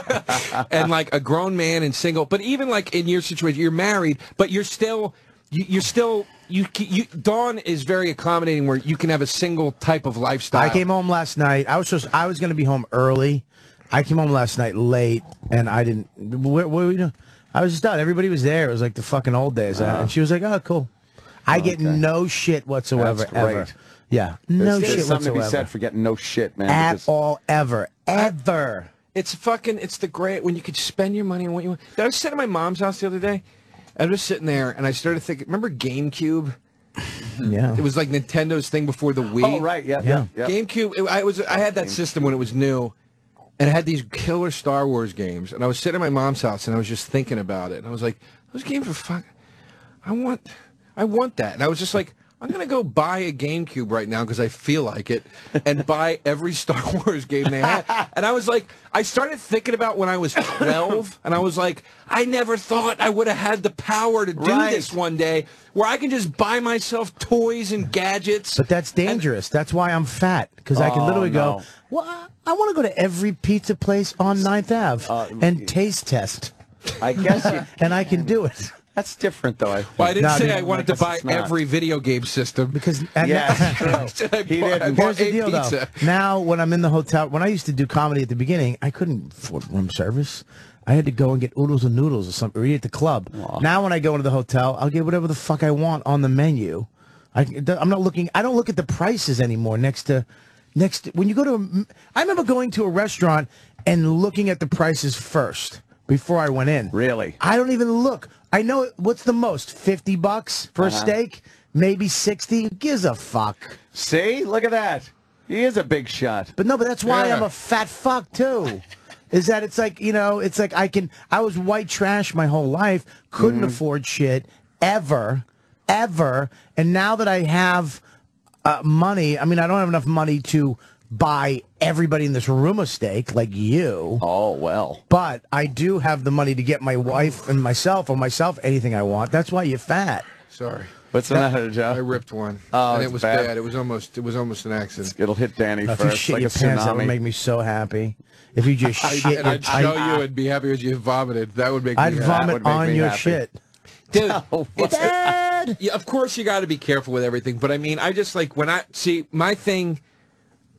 <laughs> and like a grown man and single. But even like in your situation, you're married, but you're still, you're still, you, you. Dawn is very accommodating, where you can have a single type of lifestyle. I came home last night. I was just I was going to be home early. I came home last night late, and I didn't. Where, what were we doing? I was just out. Everybody was there. It was like the fucking old days. Uh-huh. and she was like, "Oh, cool." I get no shit whatsoever That's ever. great. Yeah, There's, no there's shit something whatsoever. to be said for getting no shit, man. At because- all, ever, ever. It's fucking. It's the great when you could spend your money on what you want. I was sitting at my mom's house the other day. I was just sitting there, and I started thinking. Remember GameCube? <laughs> Yeah. It was like Nintendo's thing before the Wii. Oh, right. Yeah. Yeah. yeah. GameCube. It, I was. I had that system when it was new, and it had these killer Star Wars games. And I was sitting at my mom's house, and I was just thinking about it. And I was like, those games are fuck. I want. I want that. And I was just like, I'm gonna go buy a GameCube right now because I feel like it, and <laughs> buy every Star <laughs> Wars game they had. And I was like, I started thinking about when I was 12, and I was like, I never thought I would have had the power to do Right. this one day, where I can just buy myself toys and gadgets. But that's dangerous. That's why I'm fat because I can Oh, literally no. go. Well, I- want to go to every pizza place on 9th Ave uh, and taste test. I guess <laughs> and I can do it. That's different, though. I Well, I didn't No, say I wanted to buy every video game system because Yeah, true. <laughs> I said I He bought- I didn't. bought Here's the deal, pizza. though. Now, when I'm in the hotel, when I used to do comedy at the beginning, I couldn't afford room service. I had to go and get oodles and noodles or something, or eat at the club. Now, when I go into the hotel, I'll get whatever the fuck I want on the menu. I, I'm not looking. I don't look at the prices anymore. Next to, next to, when you go to, a, I remember going to a restaurant and looking at the prices first before I went in. Really? I don't even look. I know what's the most fifty bucks for a Uh-huh. steak, maybe sixty. Who Gives a fuck. See, look at that. He is a big shot. But no, but that's why Yeah. I'm a fat fuck too. Is that it's like you know, it's like I can. I was white trash my whole life, couldn't Mhm. afford shit ever, ever, and now that I have uh, money, I mean, I don't have enough money to buy everybody in this room a steak like you. Oh well. But I do have the money to get my wife and myself or myself anything I want. That's why you're fat. Sorry. What's the matter, Joe? I ripped one. Oh, and it was bad. bad. It was almost it was almost an accident. It'll hit Danny Now, if you first, shit like your a pants, that would make me so happy. If you just <laughs> I- shit, and your- I'd show you and be happy as you vomited. That would make I'd me vomit on your shit. <laughs> Dude, <laughs> it's, yeah, of course you got to be careful with everything, but I mean, I just like when I see my thing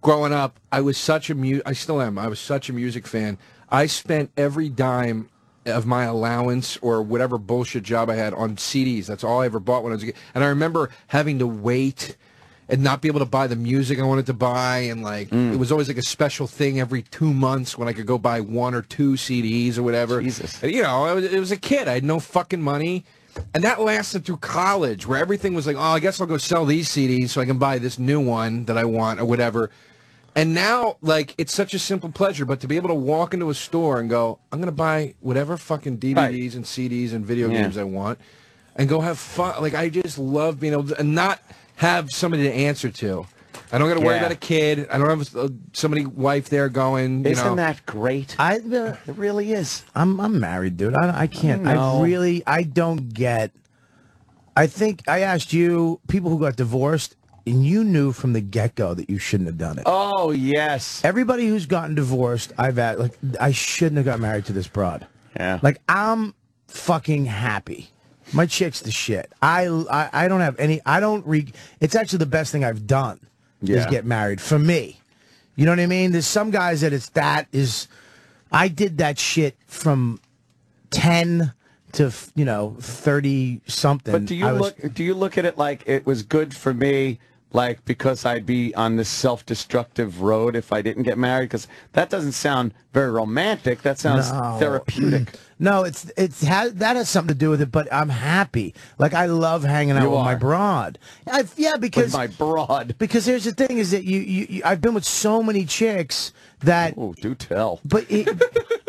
growing up, I was such a mu I still am. I was such a music fan. I spent every dime of my allowance or whatever bullshit job I had on CDs. That's all I ever bought when I was a kid. And I remember having to wait and not be able to buy the music I wanted to buy and like Mm. it was always like a special thing every 2 months when I could go buy one or two CDs or whatever. Jesus. you know, I was, it was a kid. I had no fucking money. And that lasted through college where everything was like, "Oh, I guess I'll go sell these CDs so I can buy this new one that I want or whatever." And now, like, it's such a simple pleasure, but to be able to walk into a store and go, I'm going to buy whatever fucking DVDs and CDs and video Yeah. games I want and go have fun. Like, I just love being able to, and not have somebody to answer to. I don't got to worry Yeah. about a kid. I don't have uh, somebody, wife there going, you Isn't know. that great? I uh, it really is. I'm I'm married, dude. I, I can't. I I, really I don't get. I think I asked you people who got divorced, and you knew from the get go that you shouldn't have done it. Oh yes. Everybody who's gotten divorced, I've had like I shouldn't have got married to this broad. Yeah. Like I'm fucking happy. My chick's the shit. I I, I don't have any. I don't re. It's actually the best thing I've done. yeah. Is get married for me. You know what I mean? There's some guys that it's that is. I did that shit from ten to you know thirty something. But do you was- look? Do you look at it like it was good for me, like because I'd be on this self-destructive road if I didn't get married? Because that doesn't sound very romantic. That sounds No. therapeutic. <clears throat> No, it's it's has that has something to do with it. But I'm happy. Like I love hanging out You with my broad. I, yeah, because my broad. Because here's the thing: is that you, you, you I've been with so many chicks that. Oh, do tell. But it,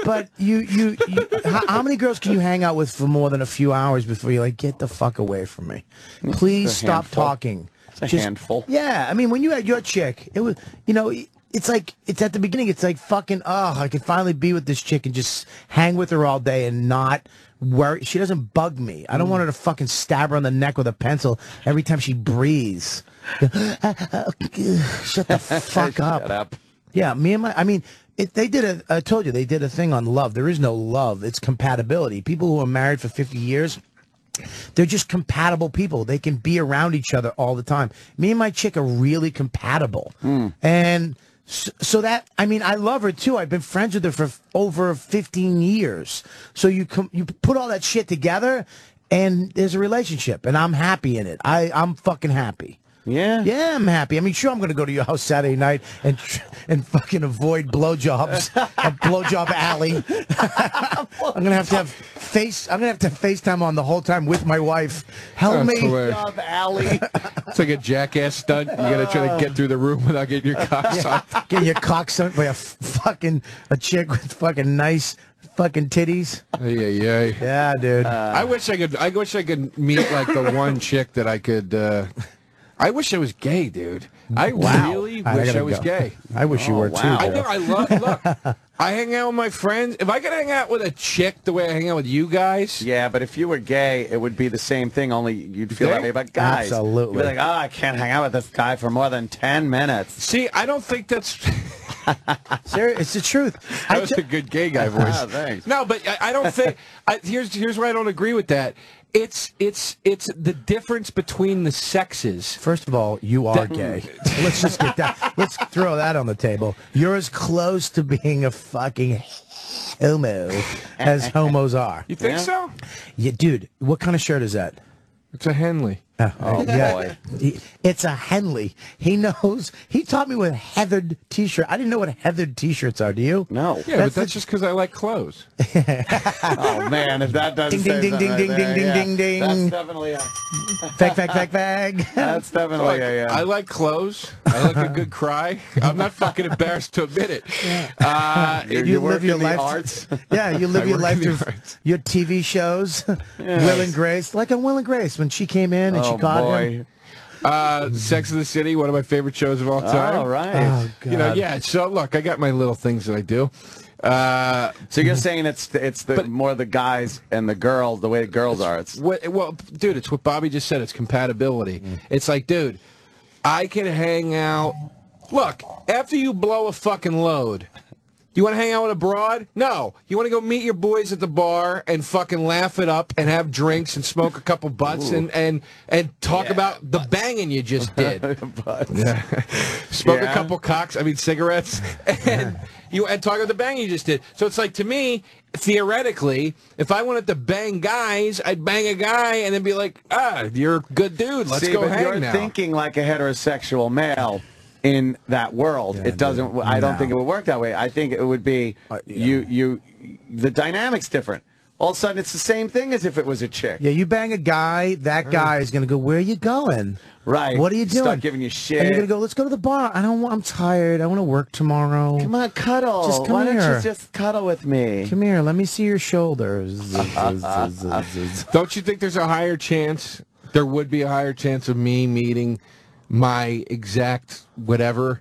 but you you, you how, how many girls can you hang out with for more than a few hours before you're like, get the fuck away from me? Please stop handful. talking. It's a handful. Yeah, I mean, when you had your chick, it was you know. It's like it's at the beginning. It's like fucking. Oh, I could finally be with this chick and just hang with her all day and not worry. She doesn't bug me. I don't Mm. want her to fucking stab her on the neck with a pencil every time she breathes. <sighs> Shut the <laughs> fuck up. Up. Yeah, me and my. I mean, it, they did a. I told you they did a thing on love. There is no love. It's compatibility. People who are married for fifty years. They're just compatible people. They can be around each other all the time. Me and my chick are really compatible. Hmm. And so, so that I mean, I love her too. I've been friends with her for over 15 years. So you com- you put all that shit together and there's a relationship and I'm happy in it. I I'm fucking happy. Yeah. Yeah, I'm happy. I mean, sure, I'm going to go to your house Saturday night and and fucking avoid blowjobs <laughs> at Blowjob Alley. <laughs> I'm going to have to have face. I'm going to have to FaceTime on the whole time with my wife. Help That's me. hilarious. Alley. <laughs> It's like a jackass stunt. You got to try to get through the room without getting your cock Yeah, sucked. Get your cock sucked by a f- fucking a chick with fucking nice fucking titties. Yeah, yeah. Yeah, dude. I wish I could. I wish I could meet like the one chick that I could. Uh, I wish I was gay, dude. I Wow. really I wish I was go. gay. I wish you Oh, were too, wow. I know. I love. Look, I hang out with my friends. If I could hang out with a chick the way I hang out with you guys, Yeah, but if you were gay, it would be the same thing. Only you'd feel Yeah. that way about guys. Absolutely. You'd be like, oh, I can't hang out with this guy for more than ten minutes. See, I don't think that's. Sir, <laughs> it's the truth. That was a good gay guy voice. Ah, <laughs> thanks. No, but I, I don't think. I, here's here's where I don't agree with that. It's it's it's the difference between the sexes. First of all, you are gay. <laughs> Let's just get that. Let's throw that on the table. You're as close to being a fucking homo as homos are. You think so? Yeah, dude. What kind of shirt is that? It's a Henley. <laughs> Oh, boy. It's a Henley. He knows. He taught me what heathered t-shirt. I didn't know what heathered t-shirts are. Do you? No. Yeah, but that's just because I like clothes. <laughs> oh man, if that doesn't Ding, ding, say ding, ding, right ding, there, ding, yeah. ding, ding. That's definitely a. Fag, fag, fag, fag. <laughs> That's definitely Look, a. Yeah. I like clothes. I like a good cry. I'm not fucking embarrassed to admit it. Uh, You- you you live your life. arts? Yeah, you live your life in through your TV shows. Will and Grace, like on Will and Grace when she came in and oh she caught boy. Uh, Sex of the City, one of my favorite shows of all time. All right. Oh. You know, yeah. So look, I got my little things that I do. Uh, So you're saying it's it's the more the guys and the girls, the way the girls are. It's what, well, dude, it's what Bobby just said. It's compatibility. It's like, dude, I can hang out. Look, after you blow a fucking load, you want to hang out with a broad? No. You want to go meet your boys at the bar and fucking laugh it up and have drinks and smoke a couple butts and, and, and talk about the banging you just <laughs> did. Yeah. <laughs> Smoke Yeah. a couple cocks, I mean cigarettes, <laughs> and you and talk about the banging you just did. So it's like to me, theoretically, if I wanted to bang guys, I'd bang a guy and then be like, ah, you're a good dude. Let's See, go hang you're now. thinking like a heterosexual male in that world. it doesn't. I don't think it would work that way. I think it would be uh, you. You. The dynamics different. All of a sudden, it's the same thing as if it was a chick. Yeah, you bang a guy, that guy is gonna go. Where are you going? Right. What are you doing? Start giving you shit. And you're gonna go. Let's go to the bar. I don't. want I'm tired. I want to work tomorrow. Come on, cuddle. Just come Why here. don't you just cuddle with me? Come here. Let me see your shoulders. <laughs> <laughs> Don't you think there's a higher chance? There would be a higher chance of me meeting my exact whatever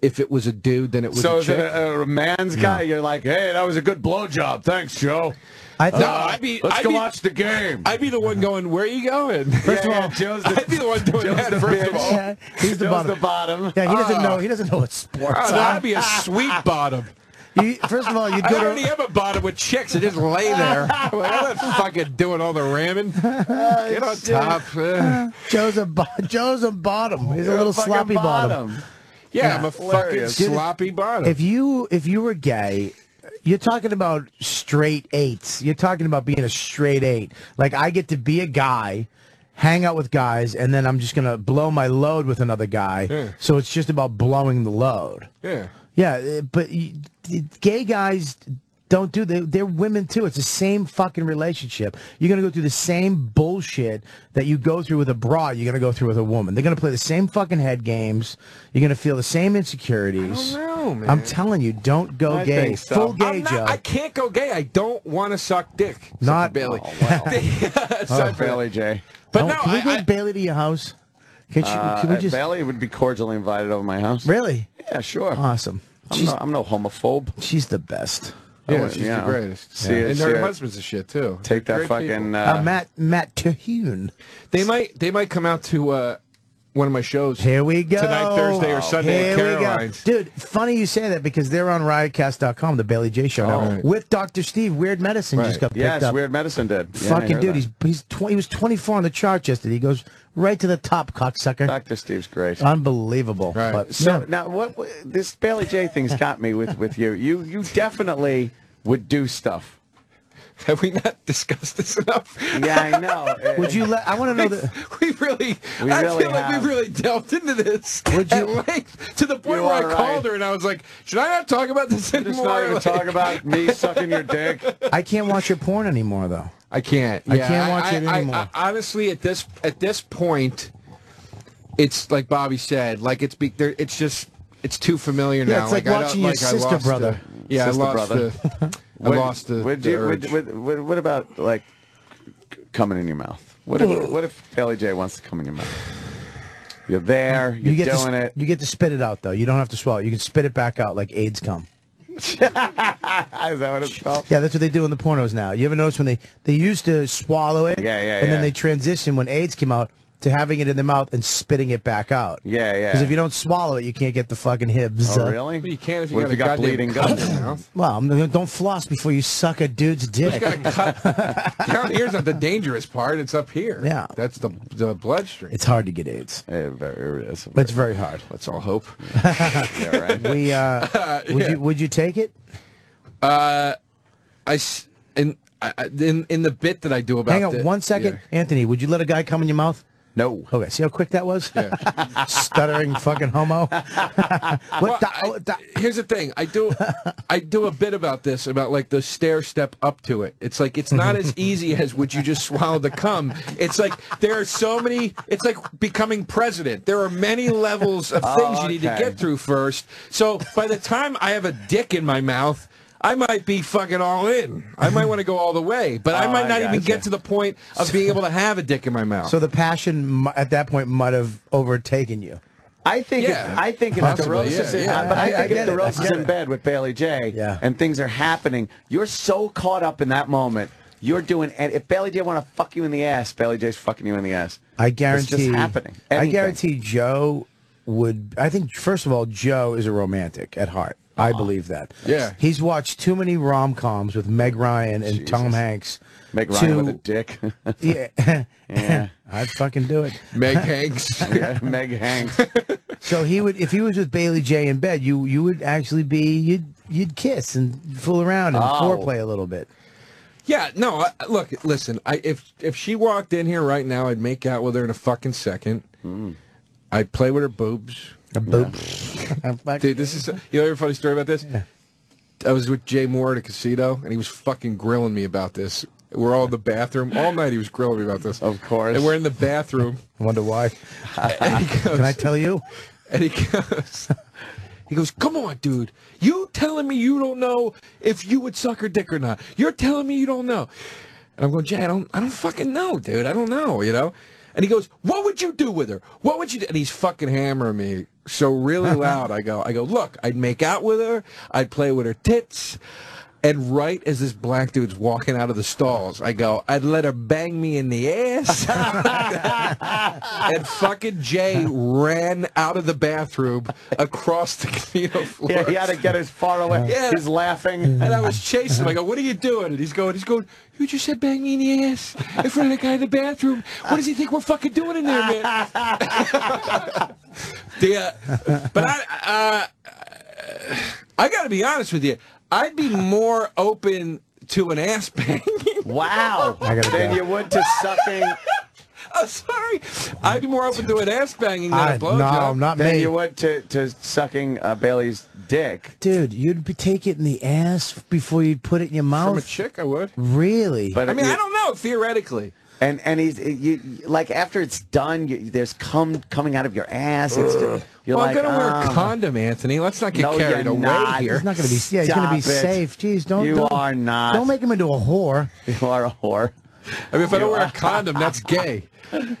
if it was a dude then it was So a is chick. it a, a man's guy? You're like, hey, that was a good blowjob. Thanks, Joe. I no, uh, I'd be. Let's I'd go be, watch the game. I'd be the one uh-huh. going. Where are you going? <laughs> First of all, Joe's <laughs> the, I'd be the one doing Joe's that. the First of all, Yeah, he's the Joe's bottom. the bottom. Yeah, he doesn't Oh. know. He doesn't know what sports Oh, no, are. I'd be a <laughs> sweet bottom. You, first of all, you I go already to. have a bottom with chicks that just lay there. I'm, <laughs> like, I'm not fucking doing all the ramming. <laughs> Get on top. Uh, Joe's a bo- Joe's a bottom. He's You're a little fucking sloppy bottom. yeah, I'm a fucking sloppy bottom. If you if you were gay, you're talking about straight eights. You're talking about being a straight eight. Like I get to be a guy, hang out with guys, and then I'm just gonna blow my load with another guy. Yeah. So it's just about blowing the load. yeah. Yeah, uh, but gay guys don't do they they're women too. It's the same fucking relationship. You're gonna go through the same bullshit that you go through with a broad. You're gonna go through with a woman. They're gonna play the same fucking head games. You're gonna feel the same insecurities. I don't know, man. I'm telling you, don't go I gay. so. Full gay, not, Joe. I can't go gay. I don't want to suck dick. Not- Bailey. <laughs> Oh, wow. Aside from Bailey Jay. But Oh, no, can we I, go I, Bailey to your house? Can, she, Uh, can we just Bailey would be cordially invited over my house. really Yeah, sure. awesome? I'm, no, I'm no homophobe. she's the best. yeah, Oh, she's yeah. the greatest. See it, and see her it. husband's a shit too. Take that fucking. Uh, Uh, Matt Matt Terhune. They might they might come out to uh, one of my shows. Here we go. Tonight, Thursday, or Sunday at Here we go. Dude, funny you say that because they're on riotcast.com, the Bailey Jay show now, Oh. Right. with Dr. Steve. Weird Medicine just Right. got picked yes, up. Weird Medicine did. Yeah, Fucking heard dude, that. he's he's tw- he was 24 on the chart yesterday. He goes right to the top, cocksucker. Dr. Steve's great. Unbelievable. Right. But, So yeah. now, what, what this Bailey Jay thing's got me with with you. You you definitely would do stuff. <laughs> Have we not discussed this enough? Yeah, I know. <laughs> would you let? I want to know that. We really, We I really feel like we really delved into this Would you- length to the point You where I right. called her and I was like, "Should I not talk about this Just anymore?" not even Like- talk about me sucking your dick. I can't watch your porn anymore, though. I can't. I can't watch I, it anymore. I- honestly, at this at this point, it's like Bobby said. Like it's be, there, it's just it's too familiar Yeah, now. it's like I don't- watching your like I sister lost brother. The, yeah, Sister I lost brother. the. <laughs> I Would- lost the. Would the you? Urge. would, would, what about like coming in your mouth? What if <laughs> what if Bailey Jay wants to come in your mouth? You're there. You're you get doing to, it. You get to spit it out though. You don't have to swallow. You can spit it back out like AIDS cum. <laughs> Is that what it's called? Yeah, that's what they do in the pornos now. You ever notice when they they used to swallow it, Yeah, yeah, and yeah. then they transition when AIDS came out to having it in the mouth and spitting it back out. Yeah, yeah. Because if you don't swallow it, you can't get the fucking hibs. Oh, uh, really? But you can't if you What got if a you got goddamn bleeding cut gums? in your mouth. Well, don't floss before you suck a dude's dick. Down <laughs> here's not the dangerous part. It's up here. Yeah. That's the the bloodstream. It's hard to get AIDS. It very is. But it's very hard. Let's all hope. <laughs> Yeah, right. We uh, <laughs> would Yeah. you would you take it? Uh, I s- in I, I- in in the bit that I do about. Hang on the- one second, Anthony. Would you let a guy come in your mouth? No. Okay. See how quick that was? <laughs> Stuttering fucking homo. <laughs> Well, I- here's the thing. I do, I do a bit about this about like the stair step up to it. It's like it's not as <laughs> easy as would you just swallow the cum. It's like there are so many. It's like becoming president. There are many levels of Oh, things you need to get through first. So by the time I have a dick in my mouth. I might be fucking all in. I might want to go all the way, but I <laughs> Oh, might I not even gotcha. get to the point of being able to have a dick in my mouth. So the passion at that point might have overtaken you. I think Yeah. if, I think if Possibly, DeRosa's yeah, in, yeah. but I, I- I think get if it, I DeRosa's in it. bed with Bailey Jay. Yeah. and things are happening, you're so caught up in that moment. You're doing, and if Bailey Jay want to fuck you in the ass, Bailey Jay's fucking you in the ass. I guarantee. It's just happening. I guarantee Joe would. I think first of all, Joe is a romantic at heart. I believe that. Yeah. He's watched too many rom coms with Meg Ryan and Tom Hanks. Meg Ryan to- with a dick. <laughs> Yeah. <laughs> Yeah. <laughs> I'd fucking do it. Meg Hanks. Yeah, Meg Hanks. So he would, if he was with Bailey Jay in bed, you you would actually be you'd you'd kiss and fool around and Oh. foreplay a little bit. Yeah, no. I, look, listen. I if if she walked in here right now, I'd make out with her in a fucking second. Hmm. I'd play with her boobs. Boob. <laughs> Dude, this is you know a funny story about this. I was with Jay Mohr at a casino, and he was fucking grilling me about this. We're all in the bathroom all night. He was grilling me about this. Of course. And we're in the bathroom. I wonder why. <laughs> and he <laughs> goes, Can I tell you? And he goes, he goes, come on, dude. You telling me you don't know if you would suck her dick or not? You're telling me you don't know. And I'm going, Jay, I don't, I don't fucking know, dude. I don't know, you know. And he goes, what would you do with her? What would you do? And he's fucking hammering me so really <laughs> loud. I go, I go, look, I'd make out with her. I'd play with her tits. And right as this black dude's walking out of the stalls, I go, I'd let her bang me in the ass. <laughs> and fucking Jay ran out of the bathroom across the casino floor. Yeah, he had to get as far away. Yeah. He's laughing. And I was chasing him. I go, what are you doing? And he's going, he's going, you just said bang me in the ass in front of the guy in the bathroom. What does he think we're fucking doing in there, man? <laughs> the, uh, but I, uh, I got to be honest with you. I'd be more open to an ass bang. <laughs> Wow. I gotta Then go. you would to sucking. <laughs> oh, sorry. I'd be more open to an ass banging than I, a no, blowjob. not Then me. you would to, to sucking uh, Bailey's dick. Dude, you'd be, take it in the ass before you'd put it in your mouth. From a chick, I would. Really? But I mean, you- I don't know, theoretically. And and he's you like after it's done, you, there's cum coming out of your ass. It's just, you're well, like, I'm going to wear a "Oh." condom, Anthony. Let's not get No, carried you're away not. here. He's not going to be. Yeah, he's going to be it. safe. Jeez, don't. You don't, are not. Don't make him into a whore. <laughs> You are a whore. I mean, if I don't wear a condom, that's gay.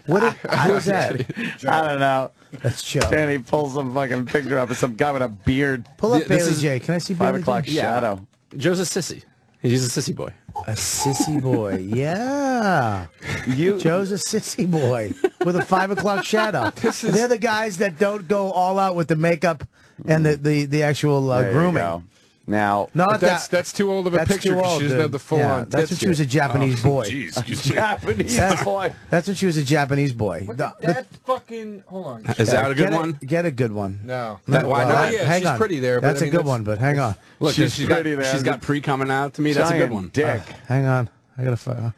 What? If, <laughs> who's that? I don't know. That's Joe. Then he pulls some fucking picture up of some guy with a beard. Pull up Th- this Bailey is J. Can I see Five Bailey o'clock J? Yeah. shadow. Joe's a sissy. He's a sissy boy. A sissy boy. Yeah. You Joe's a sissy boy with a five o'clock shadow. <laughs> They're the guys that don't go all out with the makeup and the the, the actual uh, grooming. Go. Now Not that's that. that's too old of a That's picture too 'cause old. she doesn't have the full yeah, on That's tits when she was a yet. Japanese oh, boy. <laughs> Japanese That's, boy. that's when she was a Japanese boy. The- the- that fucking hold on. Is that a good get one? get a good one. No. That- why well, not? Yeah, hang she's on. pretty there, but That's I mean, a good that's- one, but hang on. Look, She's she's got pretty there. she's got pre coming out to me. That's a good one. Dick. Hang on. I gotta. fi-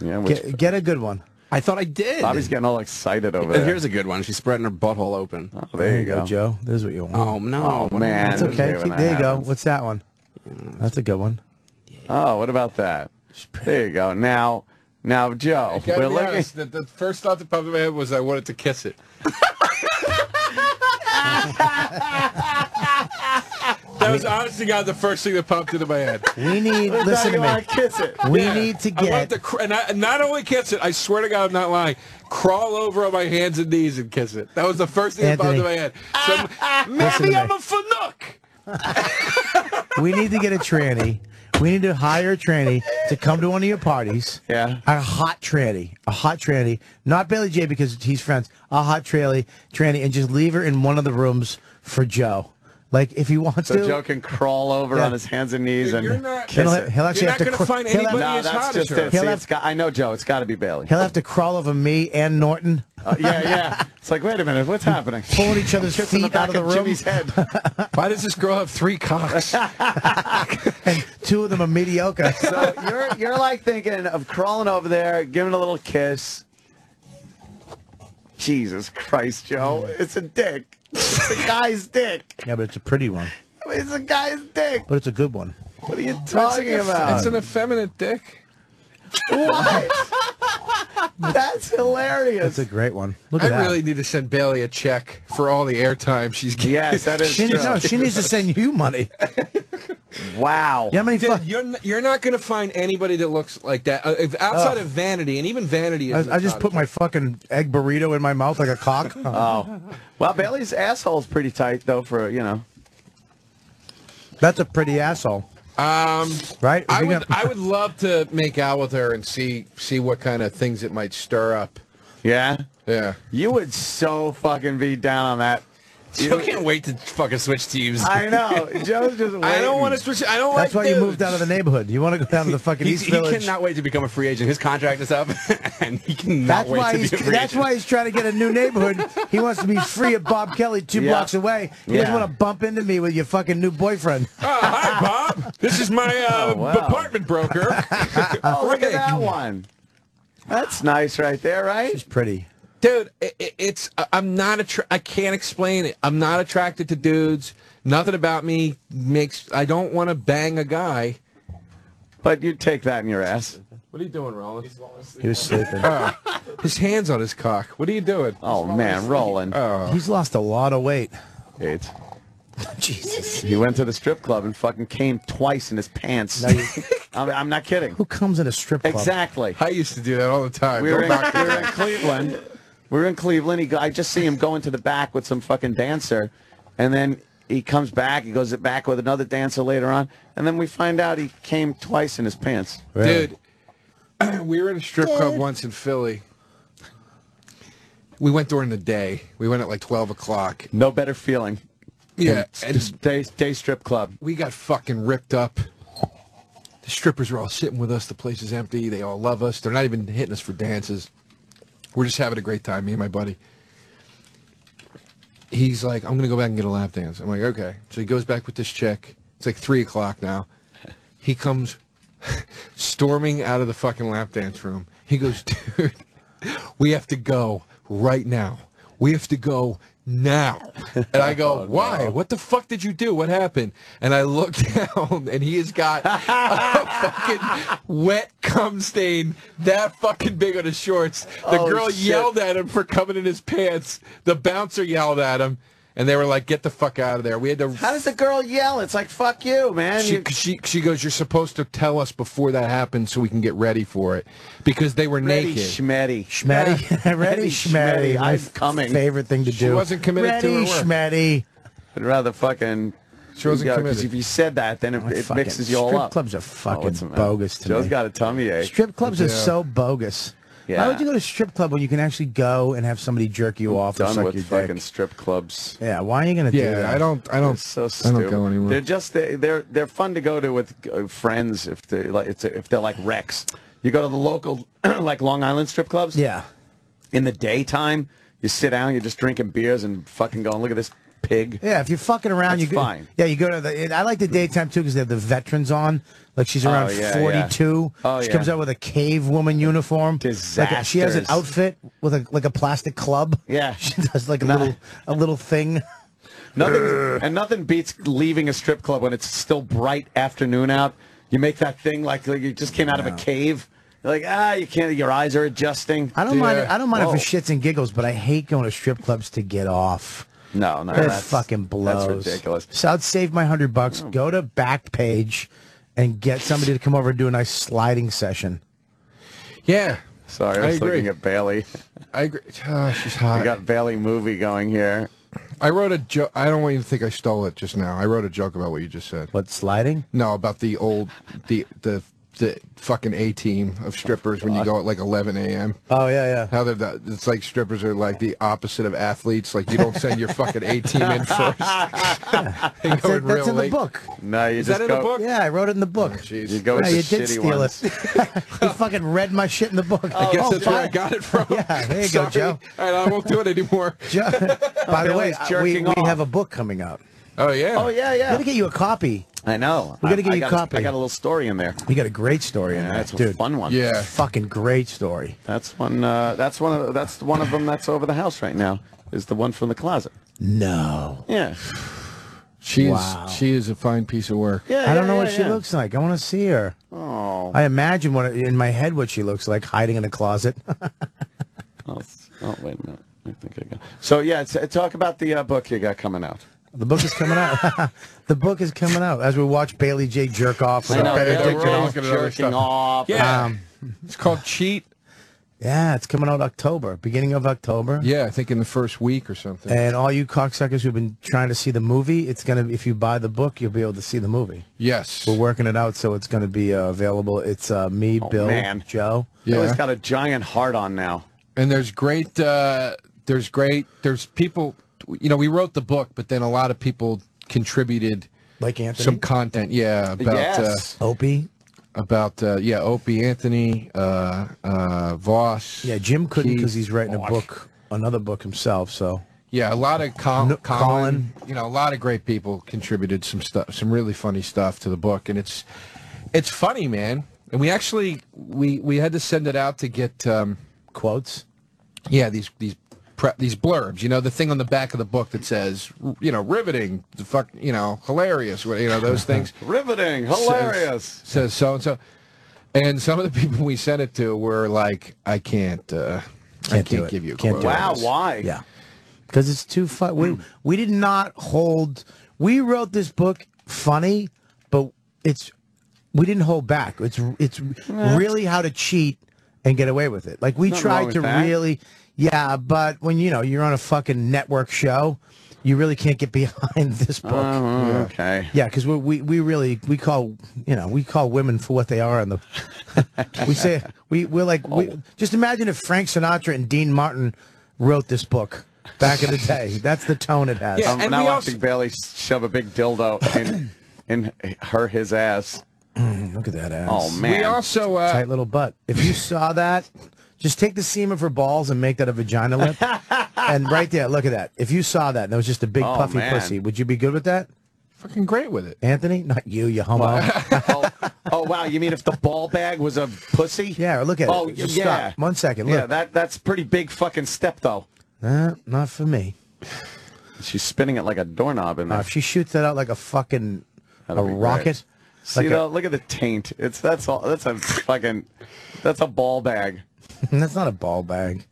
yeah, Get, get a good one. I thought I did. Bobby's getting all excited over there. here's a good one. She's spreading her butthole open. oh, there you go. Joe. This is what you want. Oh no, Oh man, It's okay. When that There you go. happens. What's that one? That's a good one. Oh, what about that? There you go. Now, now, Joe, Gotta we're looking. honest, the, the first thought that popped in my head was I wanted to kiss it. <laughs> <laughs> That was honest to God the first thing that popped into my head. <laughs> We need. listen to me. kiss it. We Yeah. need to I want get. to cr- and I, not only kiss it, I swear to God, I'm not lying. Crawl over on my hands and knees and kiss it. That was the first thing that popped into my head. So, ah, ah, ah, Listen maybe I'm a fanook. <laughs> We need to get a tranny. We need to hire a tranny to come to one of your parties. Yeah. A hot tranny. A hot tranny. Not Bailey Jay because he's friends. A hot tranny, tranny, and just leave her in one of the rooms for Joe. Like if he wants to. So to. Joe can crawl over Yeah. on his hands and knees and You're not- kiss He'll, it. he'll actually You're have not to. gonna find he'll anybody have, No, as that's hot just as her. it. See, He'll it's got, I know Joe. It's got to be Bailey. he'll have to crawl over me and Norton, Uh, yeah, yeah. It's like, wait a minute, what's happening? pulling each other's feet the out of the room. Jimmy's head. Why does this girl have three cocks? <laughs> and two of them are mediocre. So you're you're like thinking of crawling over there, giving a little kiss. Jesus Christ, Joe! It's a dick. It's a guy's dick. yeah, but it's a pretty one. I mean, It's a guy's dick. But it's a good one. What are you talking an- about? It's an effeminate dick. What? That's hilarious. That's a great one. Look I that. really need to send Bailey a check for all the airtime she's getting. Yes, that is <laughs> She needs, true. no, she needs to send you money. <laughs> Wow. You know how many? Dude, fu- you're you're not going to find anybody that looks like that uh, if, outside Ugh. of vanity, and even vanity. Is I, I just put my fucking egg burrito in my mouth like a cock. <laughs> Oh, well, Bailey's asshole's pretty tight though. For you know, That's a pretty asshole, Um, right? I would I would love to make out with her and see see what kind of things it might stir up. yeah, Yeah. you would so fucking be down on that. Joe <laughs> can't wait to fucking switch teams. I know. Joe's just. Waiting. <laughs> I don't want to switch. I don't want to That's like why you moved out of the neighborhood. You want to go down to the <laughs> fucking He's, East he Village. cannot wait to become a free agent. His contract is up, and he cannot That's wait why to he's. be a free That's agent. why he's trying to get a new neighborhood. He wants to be free of Bob Kelly two Yeah. blocks away. He doesn't want to bump into me with your fucking new boyfriend. Oh, hi, Bob. This is my uh, Oh, wow. apartment broker. Oh, look at that one. That's nice right there, right? She's pretty. Dude, i i- it's I- I'm not attra- I can't explain it. I'm not attracted to dudes. Nothing about me makes I don't want to bang a guy. But you'd take that in your ass. What are you doing, Rollins? He was sleeping. Ah, his hands on his cock. What are you doing? Oh man, rolling. Oh, He's lost a lot of weight. Eight. <laughs> Jesus. He went to the strip club and fucking came twice in his pants. No, you- <laughs> I'm, I'm not kidding. Who comes in a strip club? Exactly. I used to do that all the time. We were, in, we were in. Cleveland. We were in Cleveland. He go, I just see him going to the back with some fucking dancer, and then he comes back. He goes back with another dancer later on, and then we find out he came twice in his pants. Dude, <clears throat> we were in a strip club once in Philly. We went during the day. We went at like 12 o'clock. No better feeling. Yeah, and day, day strip club. we got fucking ripped up. The strippers are all sitting with us. The place is empty. They all love us. They're not even hitting us for dances. We're just having a great time, me and my buddy. He's like, I'm to go back and get a lap dance. I'm like, okay. So he goes back with this chick. It's like 3 o'clock now. He comes <laughs> storming out of the fucking lap dance room. He goes, dude, we have to go right now. We have to go now. <laughs> And I go, oh, why? What the fuck did you do? What happened? And I look <laughs> down, and he has got a fucking wet cum stain that fucking big on his shorts. The Oh, girl shit. yelled at him for coming in his pants. The bouncer yelled at him, and they were like, get the fuck out of there. We had to How does the girl yell? It's like fuck you, man. she, You- she she goes, "You're supposed to tell us before that happens so we can get ready for it because they were Ready, naked." schmetty. Schmatty, <laughs> ready, schmatty. I'm coming. favorite thing to do. She wasn't committed to ready, her work. schmatty. I'd rather fucking. She wasn't Yeah, committed. if you said that, then it, My it mixes you all strip up. clubs are Oh, fucking what's the bogus to Joe's me. got a tummy ache. Strip clubs are so bogus. Why would you go to a strip club when you can actually go and have somebody jerk you off or Done suck with your fucking dick? strip clubs. Yeah, why are you gonna do Yeah, that? I don't, I don't, It's so I don't go anymore. They're just they, they're they're fun to go to with uh, friends if they like it's if they're like Rex. You go to the local <clears throat> like Long Island strip clubs. Yeah. In the daytime, you sit down, you're just drinking beers and fucking going. Look at this pig. Yeah, if you're fucking around, That's you go. fine. Yeah, you go to the. I like the daytime too because they have the veterans on. Like she's Oh, around yeah, 42. yeah. Oh, she yeah. comes out with a cave woman uniform. Like a- she has an outfit with a like a plastic club. Yeah. <laughs> she does like a little a little thing. Nothing <laughs> and nothing beats leaving a strip club when it's still bright afternoon out. You make that thing like, like you just came out of a cave. You're like ah, you can't. Your eyes are adjusting. I don't mind. Yeah. I don't mind Whoa. it for shits and giggles, but I hate going to strip clubs to get off. No, no, It that's fucking blows. That's ridiculous. So I'd save my hundred bucks. Oh. Go to Backpage and get somebody to come over and do a nice sliding session. Yeah. Sorry, I I was looking agree. at Bailey. I agree. Oh, she's hot. We got Bailey movie going here. I wrote a joke. I don't want you to think I stole it just now. I wrote a joke about what you just said. What sliding? No, about the old the the the fucking A team of strippers when you go at like 11 a.m. Oh yeah, yeah. How they're the, it's like strippers are like the opposite of athletes. Like you don't send your fucking A team in first. <laughs> They That's, go it, in that's real in the book. No, you Is just that in go. the book? Yeah, I wrote it in the book. Oh, you go with No, the you did shitty steal ones. it. <laughs> you fucking read my shit in the book. Oh, I guess Oh, that's where I got it from. <laughs> Yeah, there you go, Joe. All right, I won't do it anymore. Joe. By the way, Billy's we, we have a book coming out. Oh yeah. Oh yeah, yeah. Let me get you a copy. I know. We gotta I- get I you a copy. I got a little story in there. You got a great story in there, that's a dude. fun one. Yeah. Fucking great story. That's one. Uh, that's one of. That's one of them. That's over the house right now. Is the one from the closet. No. Yeah. She is Wow. she is a fine piece of work. Yeah. I don't yeah, know yeah, what she yeah. looks like. I want to see her. Oh. I imagine what in my head what she looks like, hiding in a closet. <laughs> Oh, oh, wait a minute. I think I got. So yeah, uh, talk about the uh, book you got coming out. The book is coming out. <laughs> the book is coming out as we watch Bailey Jay jerk off with I a know, Benedict yeah, and we're all all. looking at jerking off. Yeah. Um, It's called Cheat. yeah, it's coming out October, beginning of October. Yeah, I think in the first week or something. And all you cocksuckers who've been trying to see the movie, it's gonna. If you buy the book, you'll be able to see the movie. yes. We're working it out, so it's gonna be uh, available. It's uh, me, Oh, Bill, man. Joe. Billy's Yeah. got a giant heart on now. And there's great, uh, there's great, there's people, you know, we wrote the book, but then a lot of people contributed Like Anthony. some content, yeah, about, yes. Opie. uh, about, uh, yeah, Opie, Anthony, uh, uh, Voss. Yeah, Jim couldn't because he's writing a book, another book himself. So Yeah, a lot of Col- No- Colin, Colin. you know, a lot of great people contributed some stuff, some really funny stuff to the book, and it's, it's funny, man. And we actually, we we had to send it out to get, um, quotes. yeah, these these pre- these blurbs, you know, the thing on the back of the book that says, you know, riveting, the fuck, you know, hilarious, what- you know, those <laughs> things. Riveting, hilarious. Says so and so, and some of the people we sent it to were like, I can't, uh, I Can't do can't it. give you a Can't quote. do it. Wow, why? Yeah, because it's too fun. We we did not hold. We wrote this book funny, but it's we didn't hold back. It's it's really how to cheat and get away with it. Like we Nothing tried to that. really, yeah. But when you know you're on a fucking network show, you really can't get <laughs> behind this book. Oh, okay. Yeah, because we, we we really we call you know we call women for what they are, and the <laughs> we say we we're like we, just imagine if Frank Sinatra and Dean Martin wrote this book back in the day. That's the tone it has. Yeah, I'm and now we watching also- Bailey shove a big dildo in <clears throat> in her his ass. Look at that ass. Oh man. We also, uh, tight little butt. If you saw that, just take the seam of her balls and make that a vagina lip. <laughs> and right there, look at that. If you saw that and it was just a big Oh, puffy man. pussy, would you be good with that, fucking great with it. Anthony? Not you, you homo. <laughs> oh, oh wow! You mean if the ball bag was a pussy? yeah, look at Oh it. Just yeah. Stop. One second. Look. Yeah, that that's pretty big fucking step though. Uh, not for me. She's spinning it like a doorknob in Uh, there. if she shoots that out like a fucking a be great. rocket, See like though, look at the taint. It's that's all. That's a fucking. That's a ball bag. <laughs> that's not a ball bag.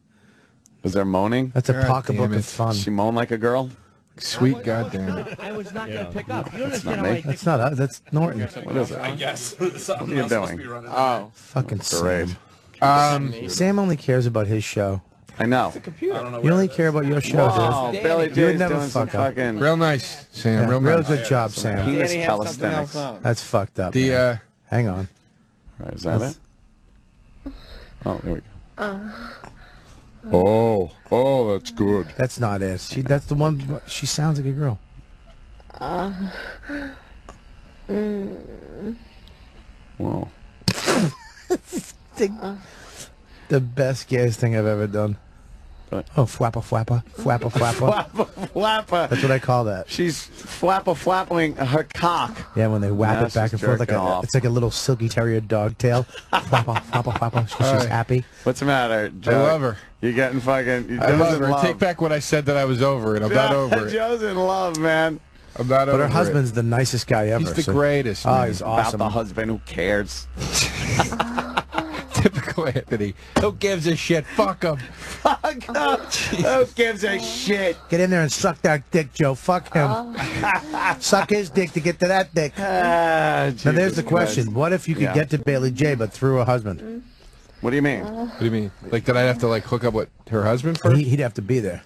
Was there moaning? That's a God pocketbook damn of fun. She moan like a girl. Sweet goddamn it. I was not going to pick up. You don't That's not understand how I me. That's not us. That's Norton. What is it? I guess. <laughs> What are you doing? Oh, Fucking Great. Sam. Um, Sam only cares about his show. I know. The computer. You only care about your show, Oh, dude. Billy You would never doing some fuck up. fucking real nice, Sam. Yeah, real real nice. good job, Sam. penis Danny has something else calisthenics. That's fucked up. The uh, Hang on. Right, is that it? Oh, there we go. Oh, oh, that's good. That's not it. She. That's the one. She sounds like a girl. Whoa. Uh, mm. <laughs> The, the best gayest thing I've ever done. What? Oh, flappa flappa, flappa flappa. <laughs> Flappa, flappa. That's what I call that. She's flappa flapping her cock. Yeah, when they whap Yeah, it back and forth like a, it's like a little silky terrier dog tail. flappa <laughs> flappa flappa. She's All right. happy. What's the matter, Joe? love her. You're getting fucking. You're I love her. love. Take back what I said that I was over it. I'm not <laughs> over it. Joe's in love, man. I'm not But over her husband's the nicest guy ever. He's the so- greatest. Oh, man. he's About the husband, who cares? <laughs> typical. Anthony. Who gives a shit? Fuck him. Fuck him. Who gives a shit? Get in there and suck that dick, Joe. Fuck him. <laughs> suck his dick to get to that dick. now there's the question: Christ. What if you could Yeah. get to Bailey Jay, but through a husband? What do you mean? What do you mean? Like, did I have to like hook up with her husband first? He, would have to be there.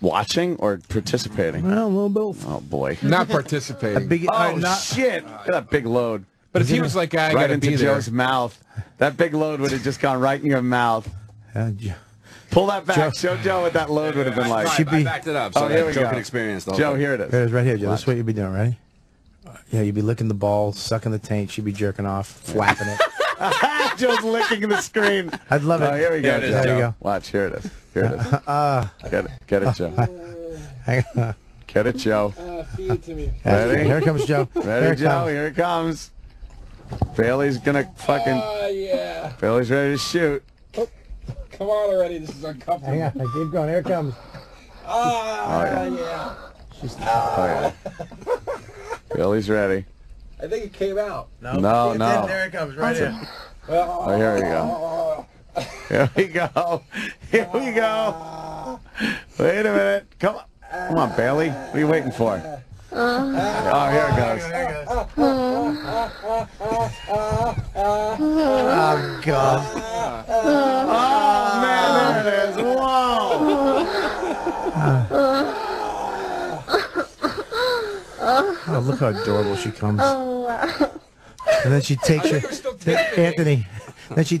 Watching or participating? Well, a little both. Oh boy. Not participating. A big- oh uh, not- shit! Look at that big load. But if he was like, I right gotta into be there. Joe's mouth, that big load would have just gone right in your mouth. Uh, Joe- Pull that back. Joe- Show Joe what that load would have been like. She'd be- backed it up so Oh, here we Joe go. could experience the whole Joe, here it is. Here it is, right here, Joe. This is what you'd be doing, ready? Yeah, you'd be licking the ball, sucking the taint. She'd be jerking off, flapping it. <laughs> Joe's licking the screen. I'd love it. Oh, here we go. There Joe. There you go. Watch. Here it is. Here it is. <laughs> Uh, Get it. Get it, Joe. <laughs> hang on. Get it, Joe. Uh, feed it to me. Ready? Here comes Joe. Ready, Here it Joe? comes. Here it comes. Bailey's gonna fucking. Oh, yeah. Bailey's ready to shoot. <laughs> Come on already. This is uncomfortable. Hang on. Keep going. Here it comes. Ah, Oh, yeah. yeah. Oh yeah. Bailey's ready. I think it came out. No, no. no. Didn't. There it comes, right here. Oh, here we go. Here we go. Here we go. Ah. Wait a minute. Come on. Come on, Bailey. What are you waiting for? Ah. Oh, here it goes. Oh, God. Oh, man, there it is. Oh, look how adorable she comes. Oh, and then she takes her, Anthony. Then she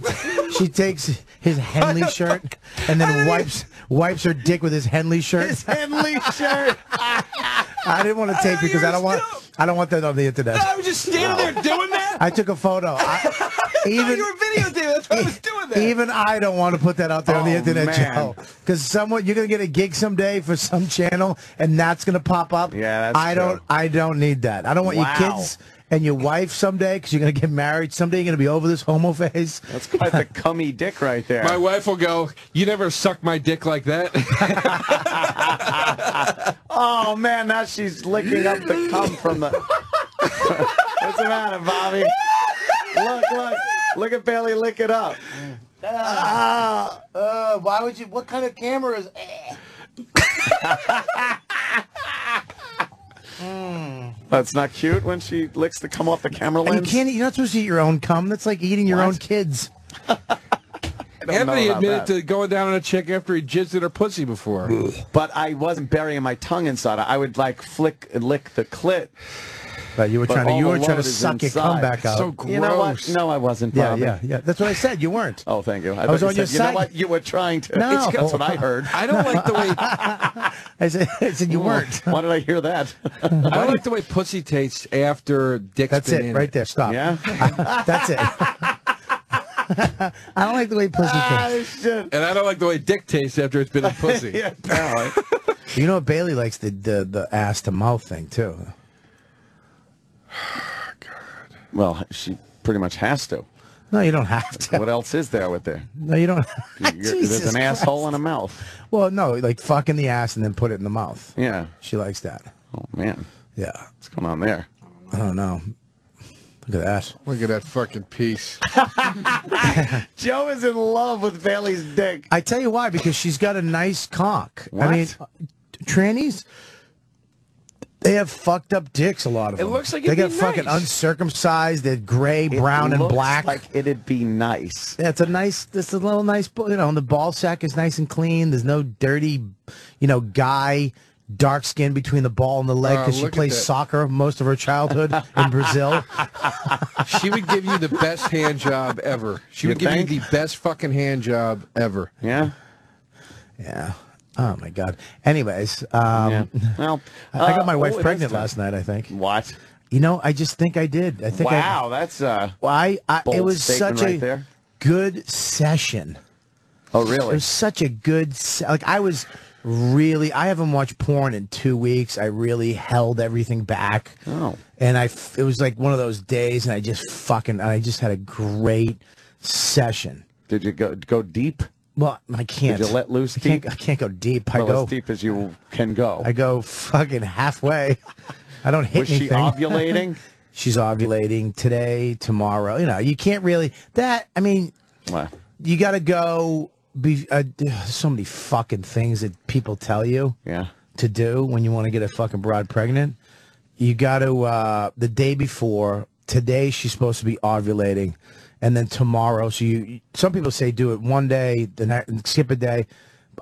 she takes his Henley shirt and then wipes wipes her dick with his Henley shirt. His Henley shirt. I didn't want to take because I don't want I don't want that on the internet. I was just standing there doing that. I took a photo. I, <laughs> even you were videotaping. That's why I was doing that. even I don't want to put that out there on the Oh, internet, man. Joe. Because someone you're gonna get a gig someday for some channel, and that's gonna pop up. Yeah, that's I don't. I don't need that. I don't want Wow. your kids and your wife someday because you're gonna get married someday. You're gonna be over this homo phase. That's quite the cummy dick right there. My wife will go, You never sucked my dick like that. <laughs> Oh man, now she's licking up the cum from the. <laughs> What's the matter, Bobby? Look, look, look at Bailey lick it up. Ah, uh, why would you? What kind of camera is? <laughs> That's not cute when she licks the cum off the camera And you can't. You're not supposed to eat your own cum. That's like eating your What? own kids. <laughs> Anthony admitted that. to going down on a chick after he jizzed in her pussy before. But I wasn't burying my tongue inside. I would like flick and lick the clit. But you were But trying to. all You were trying to suck your inside. cum back out. So You know what? gross. No, I wasn't. yeah, Bobby. yeah, yeah. That's what I said. You weren't. Oh, thank you. I, I thought was you on your said, You know side. what? You were trying to. No. It's- <laughs> That's what I heard. I don't like the way <laughs> I said. I said you weren't. <laughs> Why did I hear that? I don't like the way pussy tastes after dick. That's been it, in right there. Stop. Yeah. That's it. I don't like the way pussy ah, tastes. shit. And I don't like the way dick tastes after it's been in pussy. yeah, apparently. You know, Bailey likes the, the the ass to mouth thing too. <sighs> Well, she pretty much has to. No, you don't have to. What else is there with there? No, you don't. <laughs> <laughs> Jesus there's an asshole Christ. and a mouth. Well, no, like fuck in the ass and then put it in the mouth. Yeah. She likes that. Oh man, Yeah. what's going on there? I don't know. Look at that. Look at that fucking piece. <laughs> Joe is in love with Bailey's dick. I tell you why, because she's got a nice cock. I What? mean, uh, trannies, they have fucked up dicks. A lot of It them. It looks like they got fucking uncircumcised. They're gray, brown, and looks black. Like it'd be nice. Yeah, it's a nice, it's a little nice, you know, and the ball sack is nice and clean. There's no dirty, you know, guy, dark skin between the ball and the leg uh, because she look at plays soccer most of her childhood in Brazil. <laughs> She would give you the best hand job ever. She You would give you the best fucking hand job ever. Yeah. Yeah. Oh my God. Anyways, um, yeah. <laughs> Well, I I got uh, my wife oh, pregnant last night. I think. What? You know, I just think I did. I think. I, Wow, that's uh. Well, I, I it was such right a there. good session. Oh, really? It was such a good se- like I was really I haven't watched porn in 2 weeks. I really held everything back. Oh. And I f- it was like one of those days and I just fucking I just had a great session. Did you go go deep? Well, I can't. Did you let loose I can't. I can't go deep. I well, go as deep as you can go. I go fucking halfway. <laughs> I don't hit Was she ovulating? <laughs> She's ovulating today, tomorrow. You know, you can't really that. I mean, What? You got to go. Be uh, so many fucking things that people tell you. Yeah. To do when you want to get a fucking broad pregnant, you got to uh, the day before. Today she's supposed to be ovulating, and then tomorrow. So you. Some people say do it one day, the next skip a day.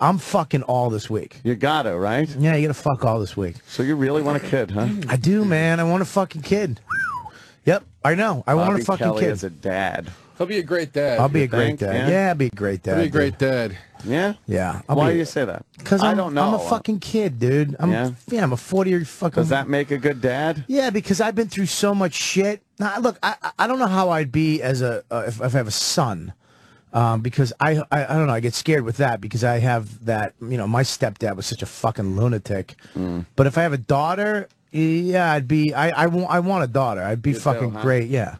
I'm fucking all this week. You gotta, right? Yeah, you gotta fuck all this week. So you really want a kid, huh? I do, man. I want a fucking kid. Yep, I know. I want a fucking Kelly kid. as a dad. He'll be a great dad. I'll be a great think? dad. Yeah. Yeah. I'll be a great dad. He'll be a dude. great dad. Yeah. Yeah. I'll Why be- do you say that? Because I don't know. I'm a fucking kid, dude. I'm, Yeah? yeah? I'm a 40 year fucking. Does that make a good dad? Yeah, because I've been through so much shit. Now, look, I I- don't know how I'd be as a uh, if, if I have a son, um, because I, I I don't know I get scared with that because I have that you know my stepdad was such a fucking lunatic. Mm. But if I have a daughter, yeah, I'd be I I want I want a daughter. I'd be fucking huh? great. Yeah.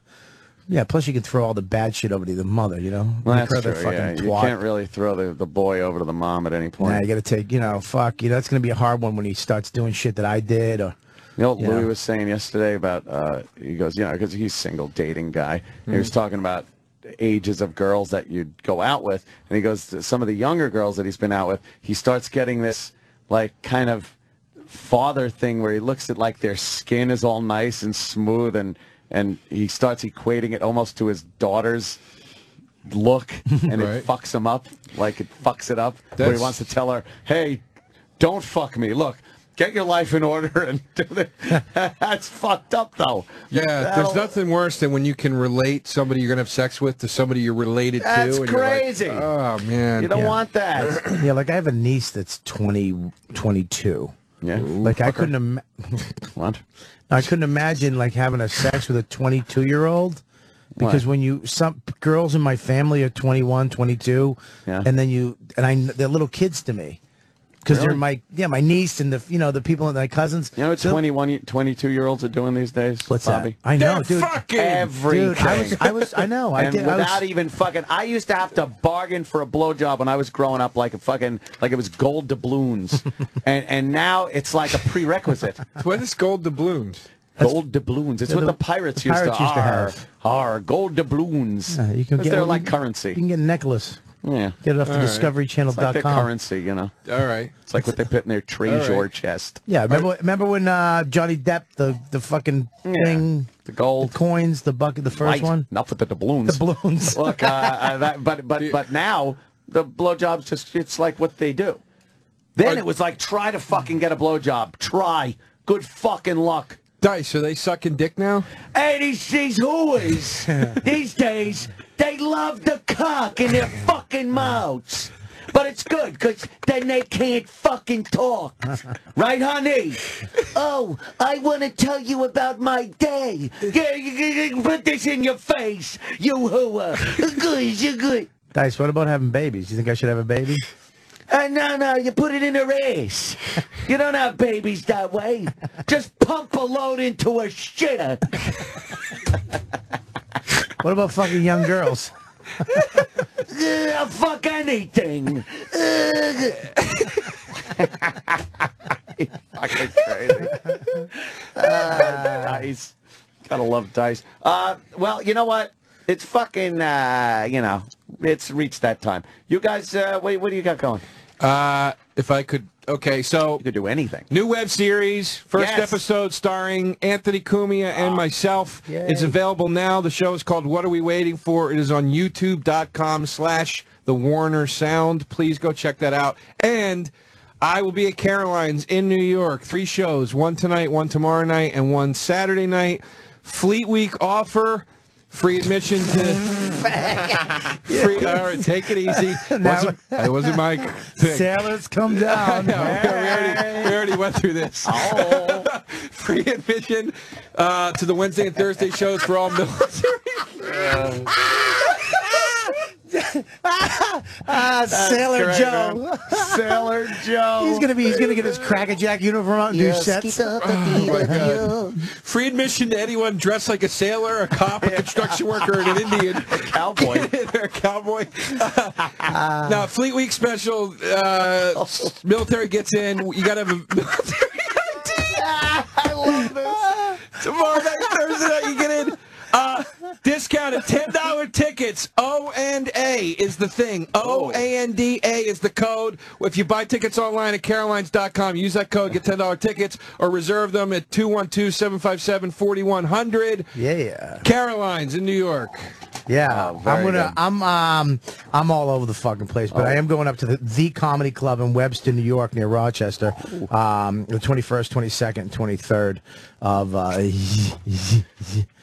Yeah, plus you can throw all the bad shit over to the mother, you know? Well, that's true. Yeah. fucking You can't really throw the, the boy over to the mom at any point. Nah, you got to take, you know, fuck, you know, that's going to be a hard one when he starts doing shit that I did or. You know what you Louis was saying yesterday about, uh, he goes, you know, because he's single dating guy. And He was talking about ages of girls that you'd go out with. And he goes, to some of the younger girls that he's been out with, he starts getting this, like, kind of father thing where he looks at, like, their skin is all nice and smooth. And, and he starts equating it almost to his daughter's look. <laughs> And Right. it fucks him up. Like, it fucks it up. Where he wants to tell her, hey, don't fuck me. Look, get your life in order <laughs> and do that. <laughs> That's fucked up, though. Yeah, That'll- there's nothing worse than when you can relate somebody you're gonna have sex with to somebody you're related That's to. and you're like, crazy. oh man, You don't want that. <clears throat> yeah, like I have a niece that's 20, 22. Yeah. Like I couldn't Im- <laughs> what? I couldn't imagine like having a sex with a 22 year old because Why? when you some girls in my family are 21, 22 Yeah. and then you and I they're little kids to me. Because they're my yeah my niece and the you know the people and my cousins. You know what So- 21, 22 year olds are doing these days? What's Bobby? that? I know, They're dude. fucking- Everything. Dude, I was I was I know I and did I without was, even fucking, I used to have to bargain for a blowjob when I was growing up, like a fucking, like it was gold doubloons, <laughs> and and now it's like a prerequisite. <laughs> What is gold doubloons? Gold doubloons. It's Yeah, what the- the pirates the used pirates to, used to Arr, have. Are gold doubloons. Yeah, you can get they're like can- currency. You can get a necklace. Yeah. Get it off the All right. DiscoveryChannel.com. It's like currency, you know. All right. It's like what they put in their treasure All right. chest. Yeah, remember remember when uh, Johnny Depp the the fucking Yeah. thing, The gold. the coins, the bucket, the first Right. one, Not with the doubloons. the balloons. <laughs> Look, uh, uh, that, but but but now the blowjobs just it's like what they do. Then it was like try to fucking get a blowjob. Try. Good fucking luck. Dice, are they sucking dick now? Hey, these, these hooers, <laughs> these days, they love the cock in their fucking mouths. But it's good, because then they can't fucking talk. Right, honey? Oh, I want to tell you about my day. Put this in your face, you hooer. Good, you good. Dice, what about having babies? You think I should have a baby? Uh, no, no, you put it in her ass. You don't have babies that way. Just pump a load into a shitter. What about fucking young girls? <laughs> Uh, fuck anything. Uh, <laughs> <laughs> Fucking crazy. Uh, dice. Gotta love dice. Uh, well, you know what? It's fucking. Uh, you know, it's reached that time. You guys, uh, what, what do you got going? Uh, if I could. Okay, so You could do anything. New web series, first Yes. episode starring Anthony Cumia and ah, myself. It's available now. The show is called What Are We Waiting For? It is on youtube.com slash the Warner Sound. Please go check that out. And I will be at Caroline's in New York. Three shows, one tonight, one tomorrow night, and one Saturday night. Fleet Week offer. Free admission to <laughs> free. All right, take it easy. <laughs> Wasn't, it wasn't my <laughs> pick. Sailors come down. No, we, already, we already went through this. Free admission uh, to the Wednesday and Thursday shows for all military. Ah, Sailor great, Joe. Sailor <laughs> Joe. He's gonna be. He's gonna get his crackerjack uniform out and do sets. Oh my God. Free admission to anyone dressed like a sailor, a cop, a construction worker, and an Indian. <laughs> A cowboy. <laughs> a cowboy. now, Fleet Week special. Uh, military gets in. You got to have a military ID. I love this. Tomorrow night, Thursday night, you get in. Uh, Discounted ten dollar tickets. O and A is the thing. O A N D A is the code. If you buy tickets online at Carolines.com, use that code, get ten dollar tickets, or reserve them at 212-757-4100. Yeah. Carolines in New York. Yeah, I'm gonna. good. I'm um. I'm all over the fucking place, but Oh. I am going up to the the Comedy Club in Webster, New York, near Rochester, um, the 21st, 22nd, 23rd of uh, <laughs>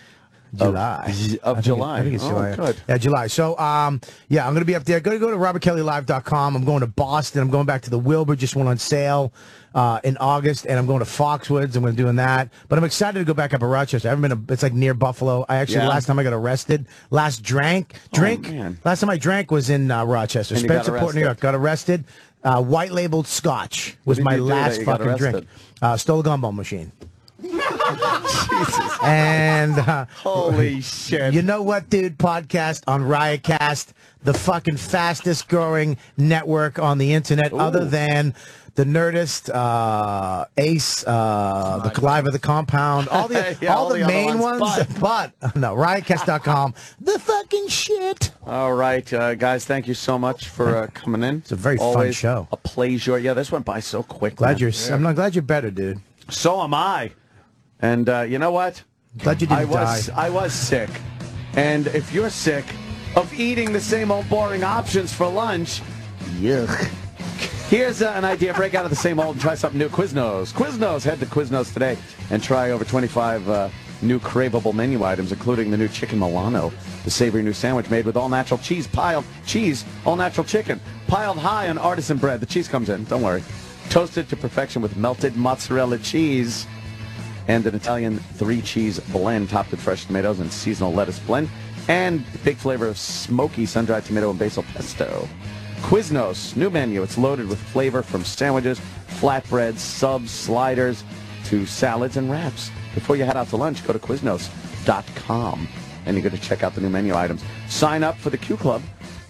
July. of I think- July. I think it's Oh, July. good. Yeah, July. So, um, yeah, I'm going to be up there. Go to go to robertkellylive.com. I'm going to Boston. I'm going back to the Wilbur. Just went on sale uh, in August, and I'm going to Foxwoods. I'm going to doing that. But I'm excited to go back up to Rochester. I haven't been. A, it's like near Buffalo. I actually Yeah. last time I got arrested, last drank drink. man. last time I drank was in uh, Rochester, And you got Spencerport, New. York. Got arrested. Uh, white labeled Scotch was my you do that last fucking drink. Uh, stole a gumball machine. <laughs> And uh, Holy shit! You know what, dude? Podcast on Riotcast, the fucking fastest growing network on the internet, other than the Nerdist, uh, Ace, uh, the Live of the Compound, all the <laughs> Yeah, all, all the, the main ones, ones. But, <laughs> no, Riotcast.com, the fucking shit. All right, uh, guys, thank you so much for uh, coming in. It's a very fun show. A pleasure. Yeah, this went by so quickly. Glad you're. I'm not glad you're better, dude. So am I. And uh, you know what? Glad you didn't I was die. I was sick. And if you're sick of eating the same old boring options for lunch, yuck. Here's uh, an idea. Break out of the same old and try something new. Quiznos. Quiznos. Head to Quiznos today and try over 25 uh, new craveable menu items, including the new Chicken Milano, the savory new sandwich made with all natural cheese, piled cheese, all natural chicken, piled high on artisan bread. The cheese comes in. Don't worry. Toasted to perfection with melted mozzarella cheese and an Italian three cheese blend topped with fresh tomatoes and seasonal lettuce blend, and big flavor of smoky sun-dried tomato and basil pesto. Quiznos, new menu. It's loaded with flavor from sandwiches, flatbreads, subs, sliders, to salads and wraps. Before you head out to lunch, go to Quiznos.com and you're going to check out the new menu items. Sign up for the Q Club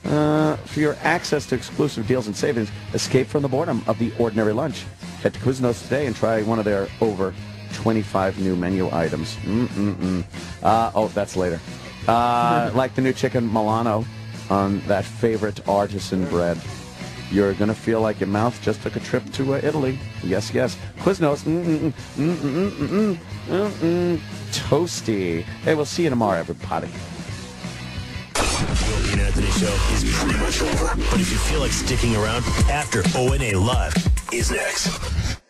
uh, for your access to exclusive deals and savings. Escape from the boredom of the ordinary lunch. Head to Quiznos today and try one of their over 25 new menu items. Mm-mm-mm. Uh, oh, that's later. Uh, <laughs> like the new chicken Milano on that favorite artisan bread. You're going to feel like your mouth just took a trip to uh, Italy. Yes, yes. Quiznos. Mm-mm-mm. Mm-mm-mm. Mm-mm. Toasty. Hey, we'll see you tomorrow, everybody. The and Anthony show is pretty much over. But if you feel like sticking around after O and A Live is next.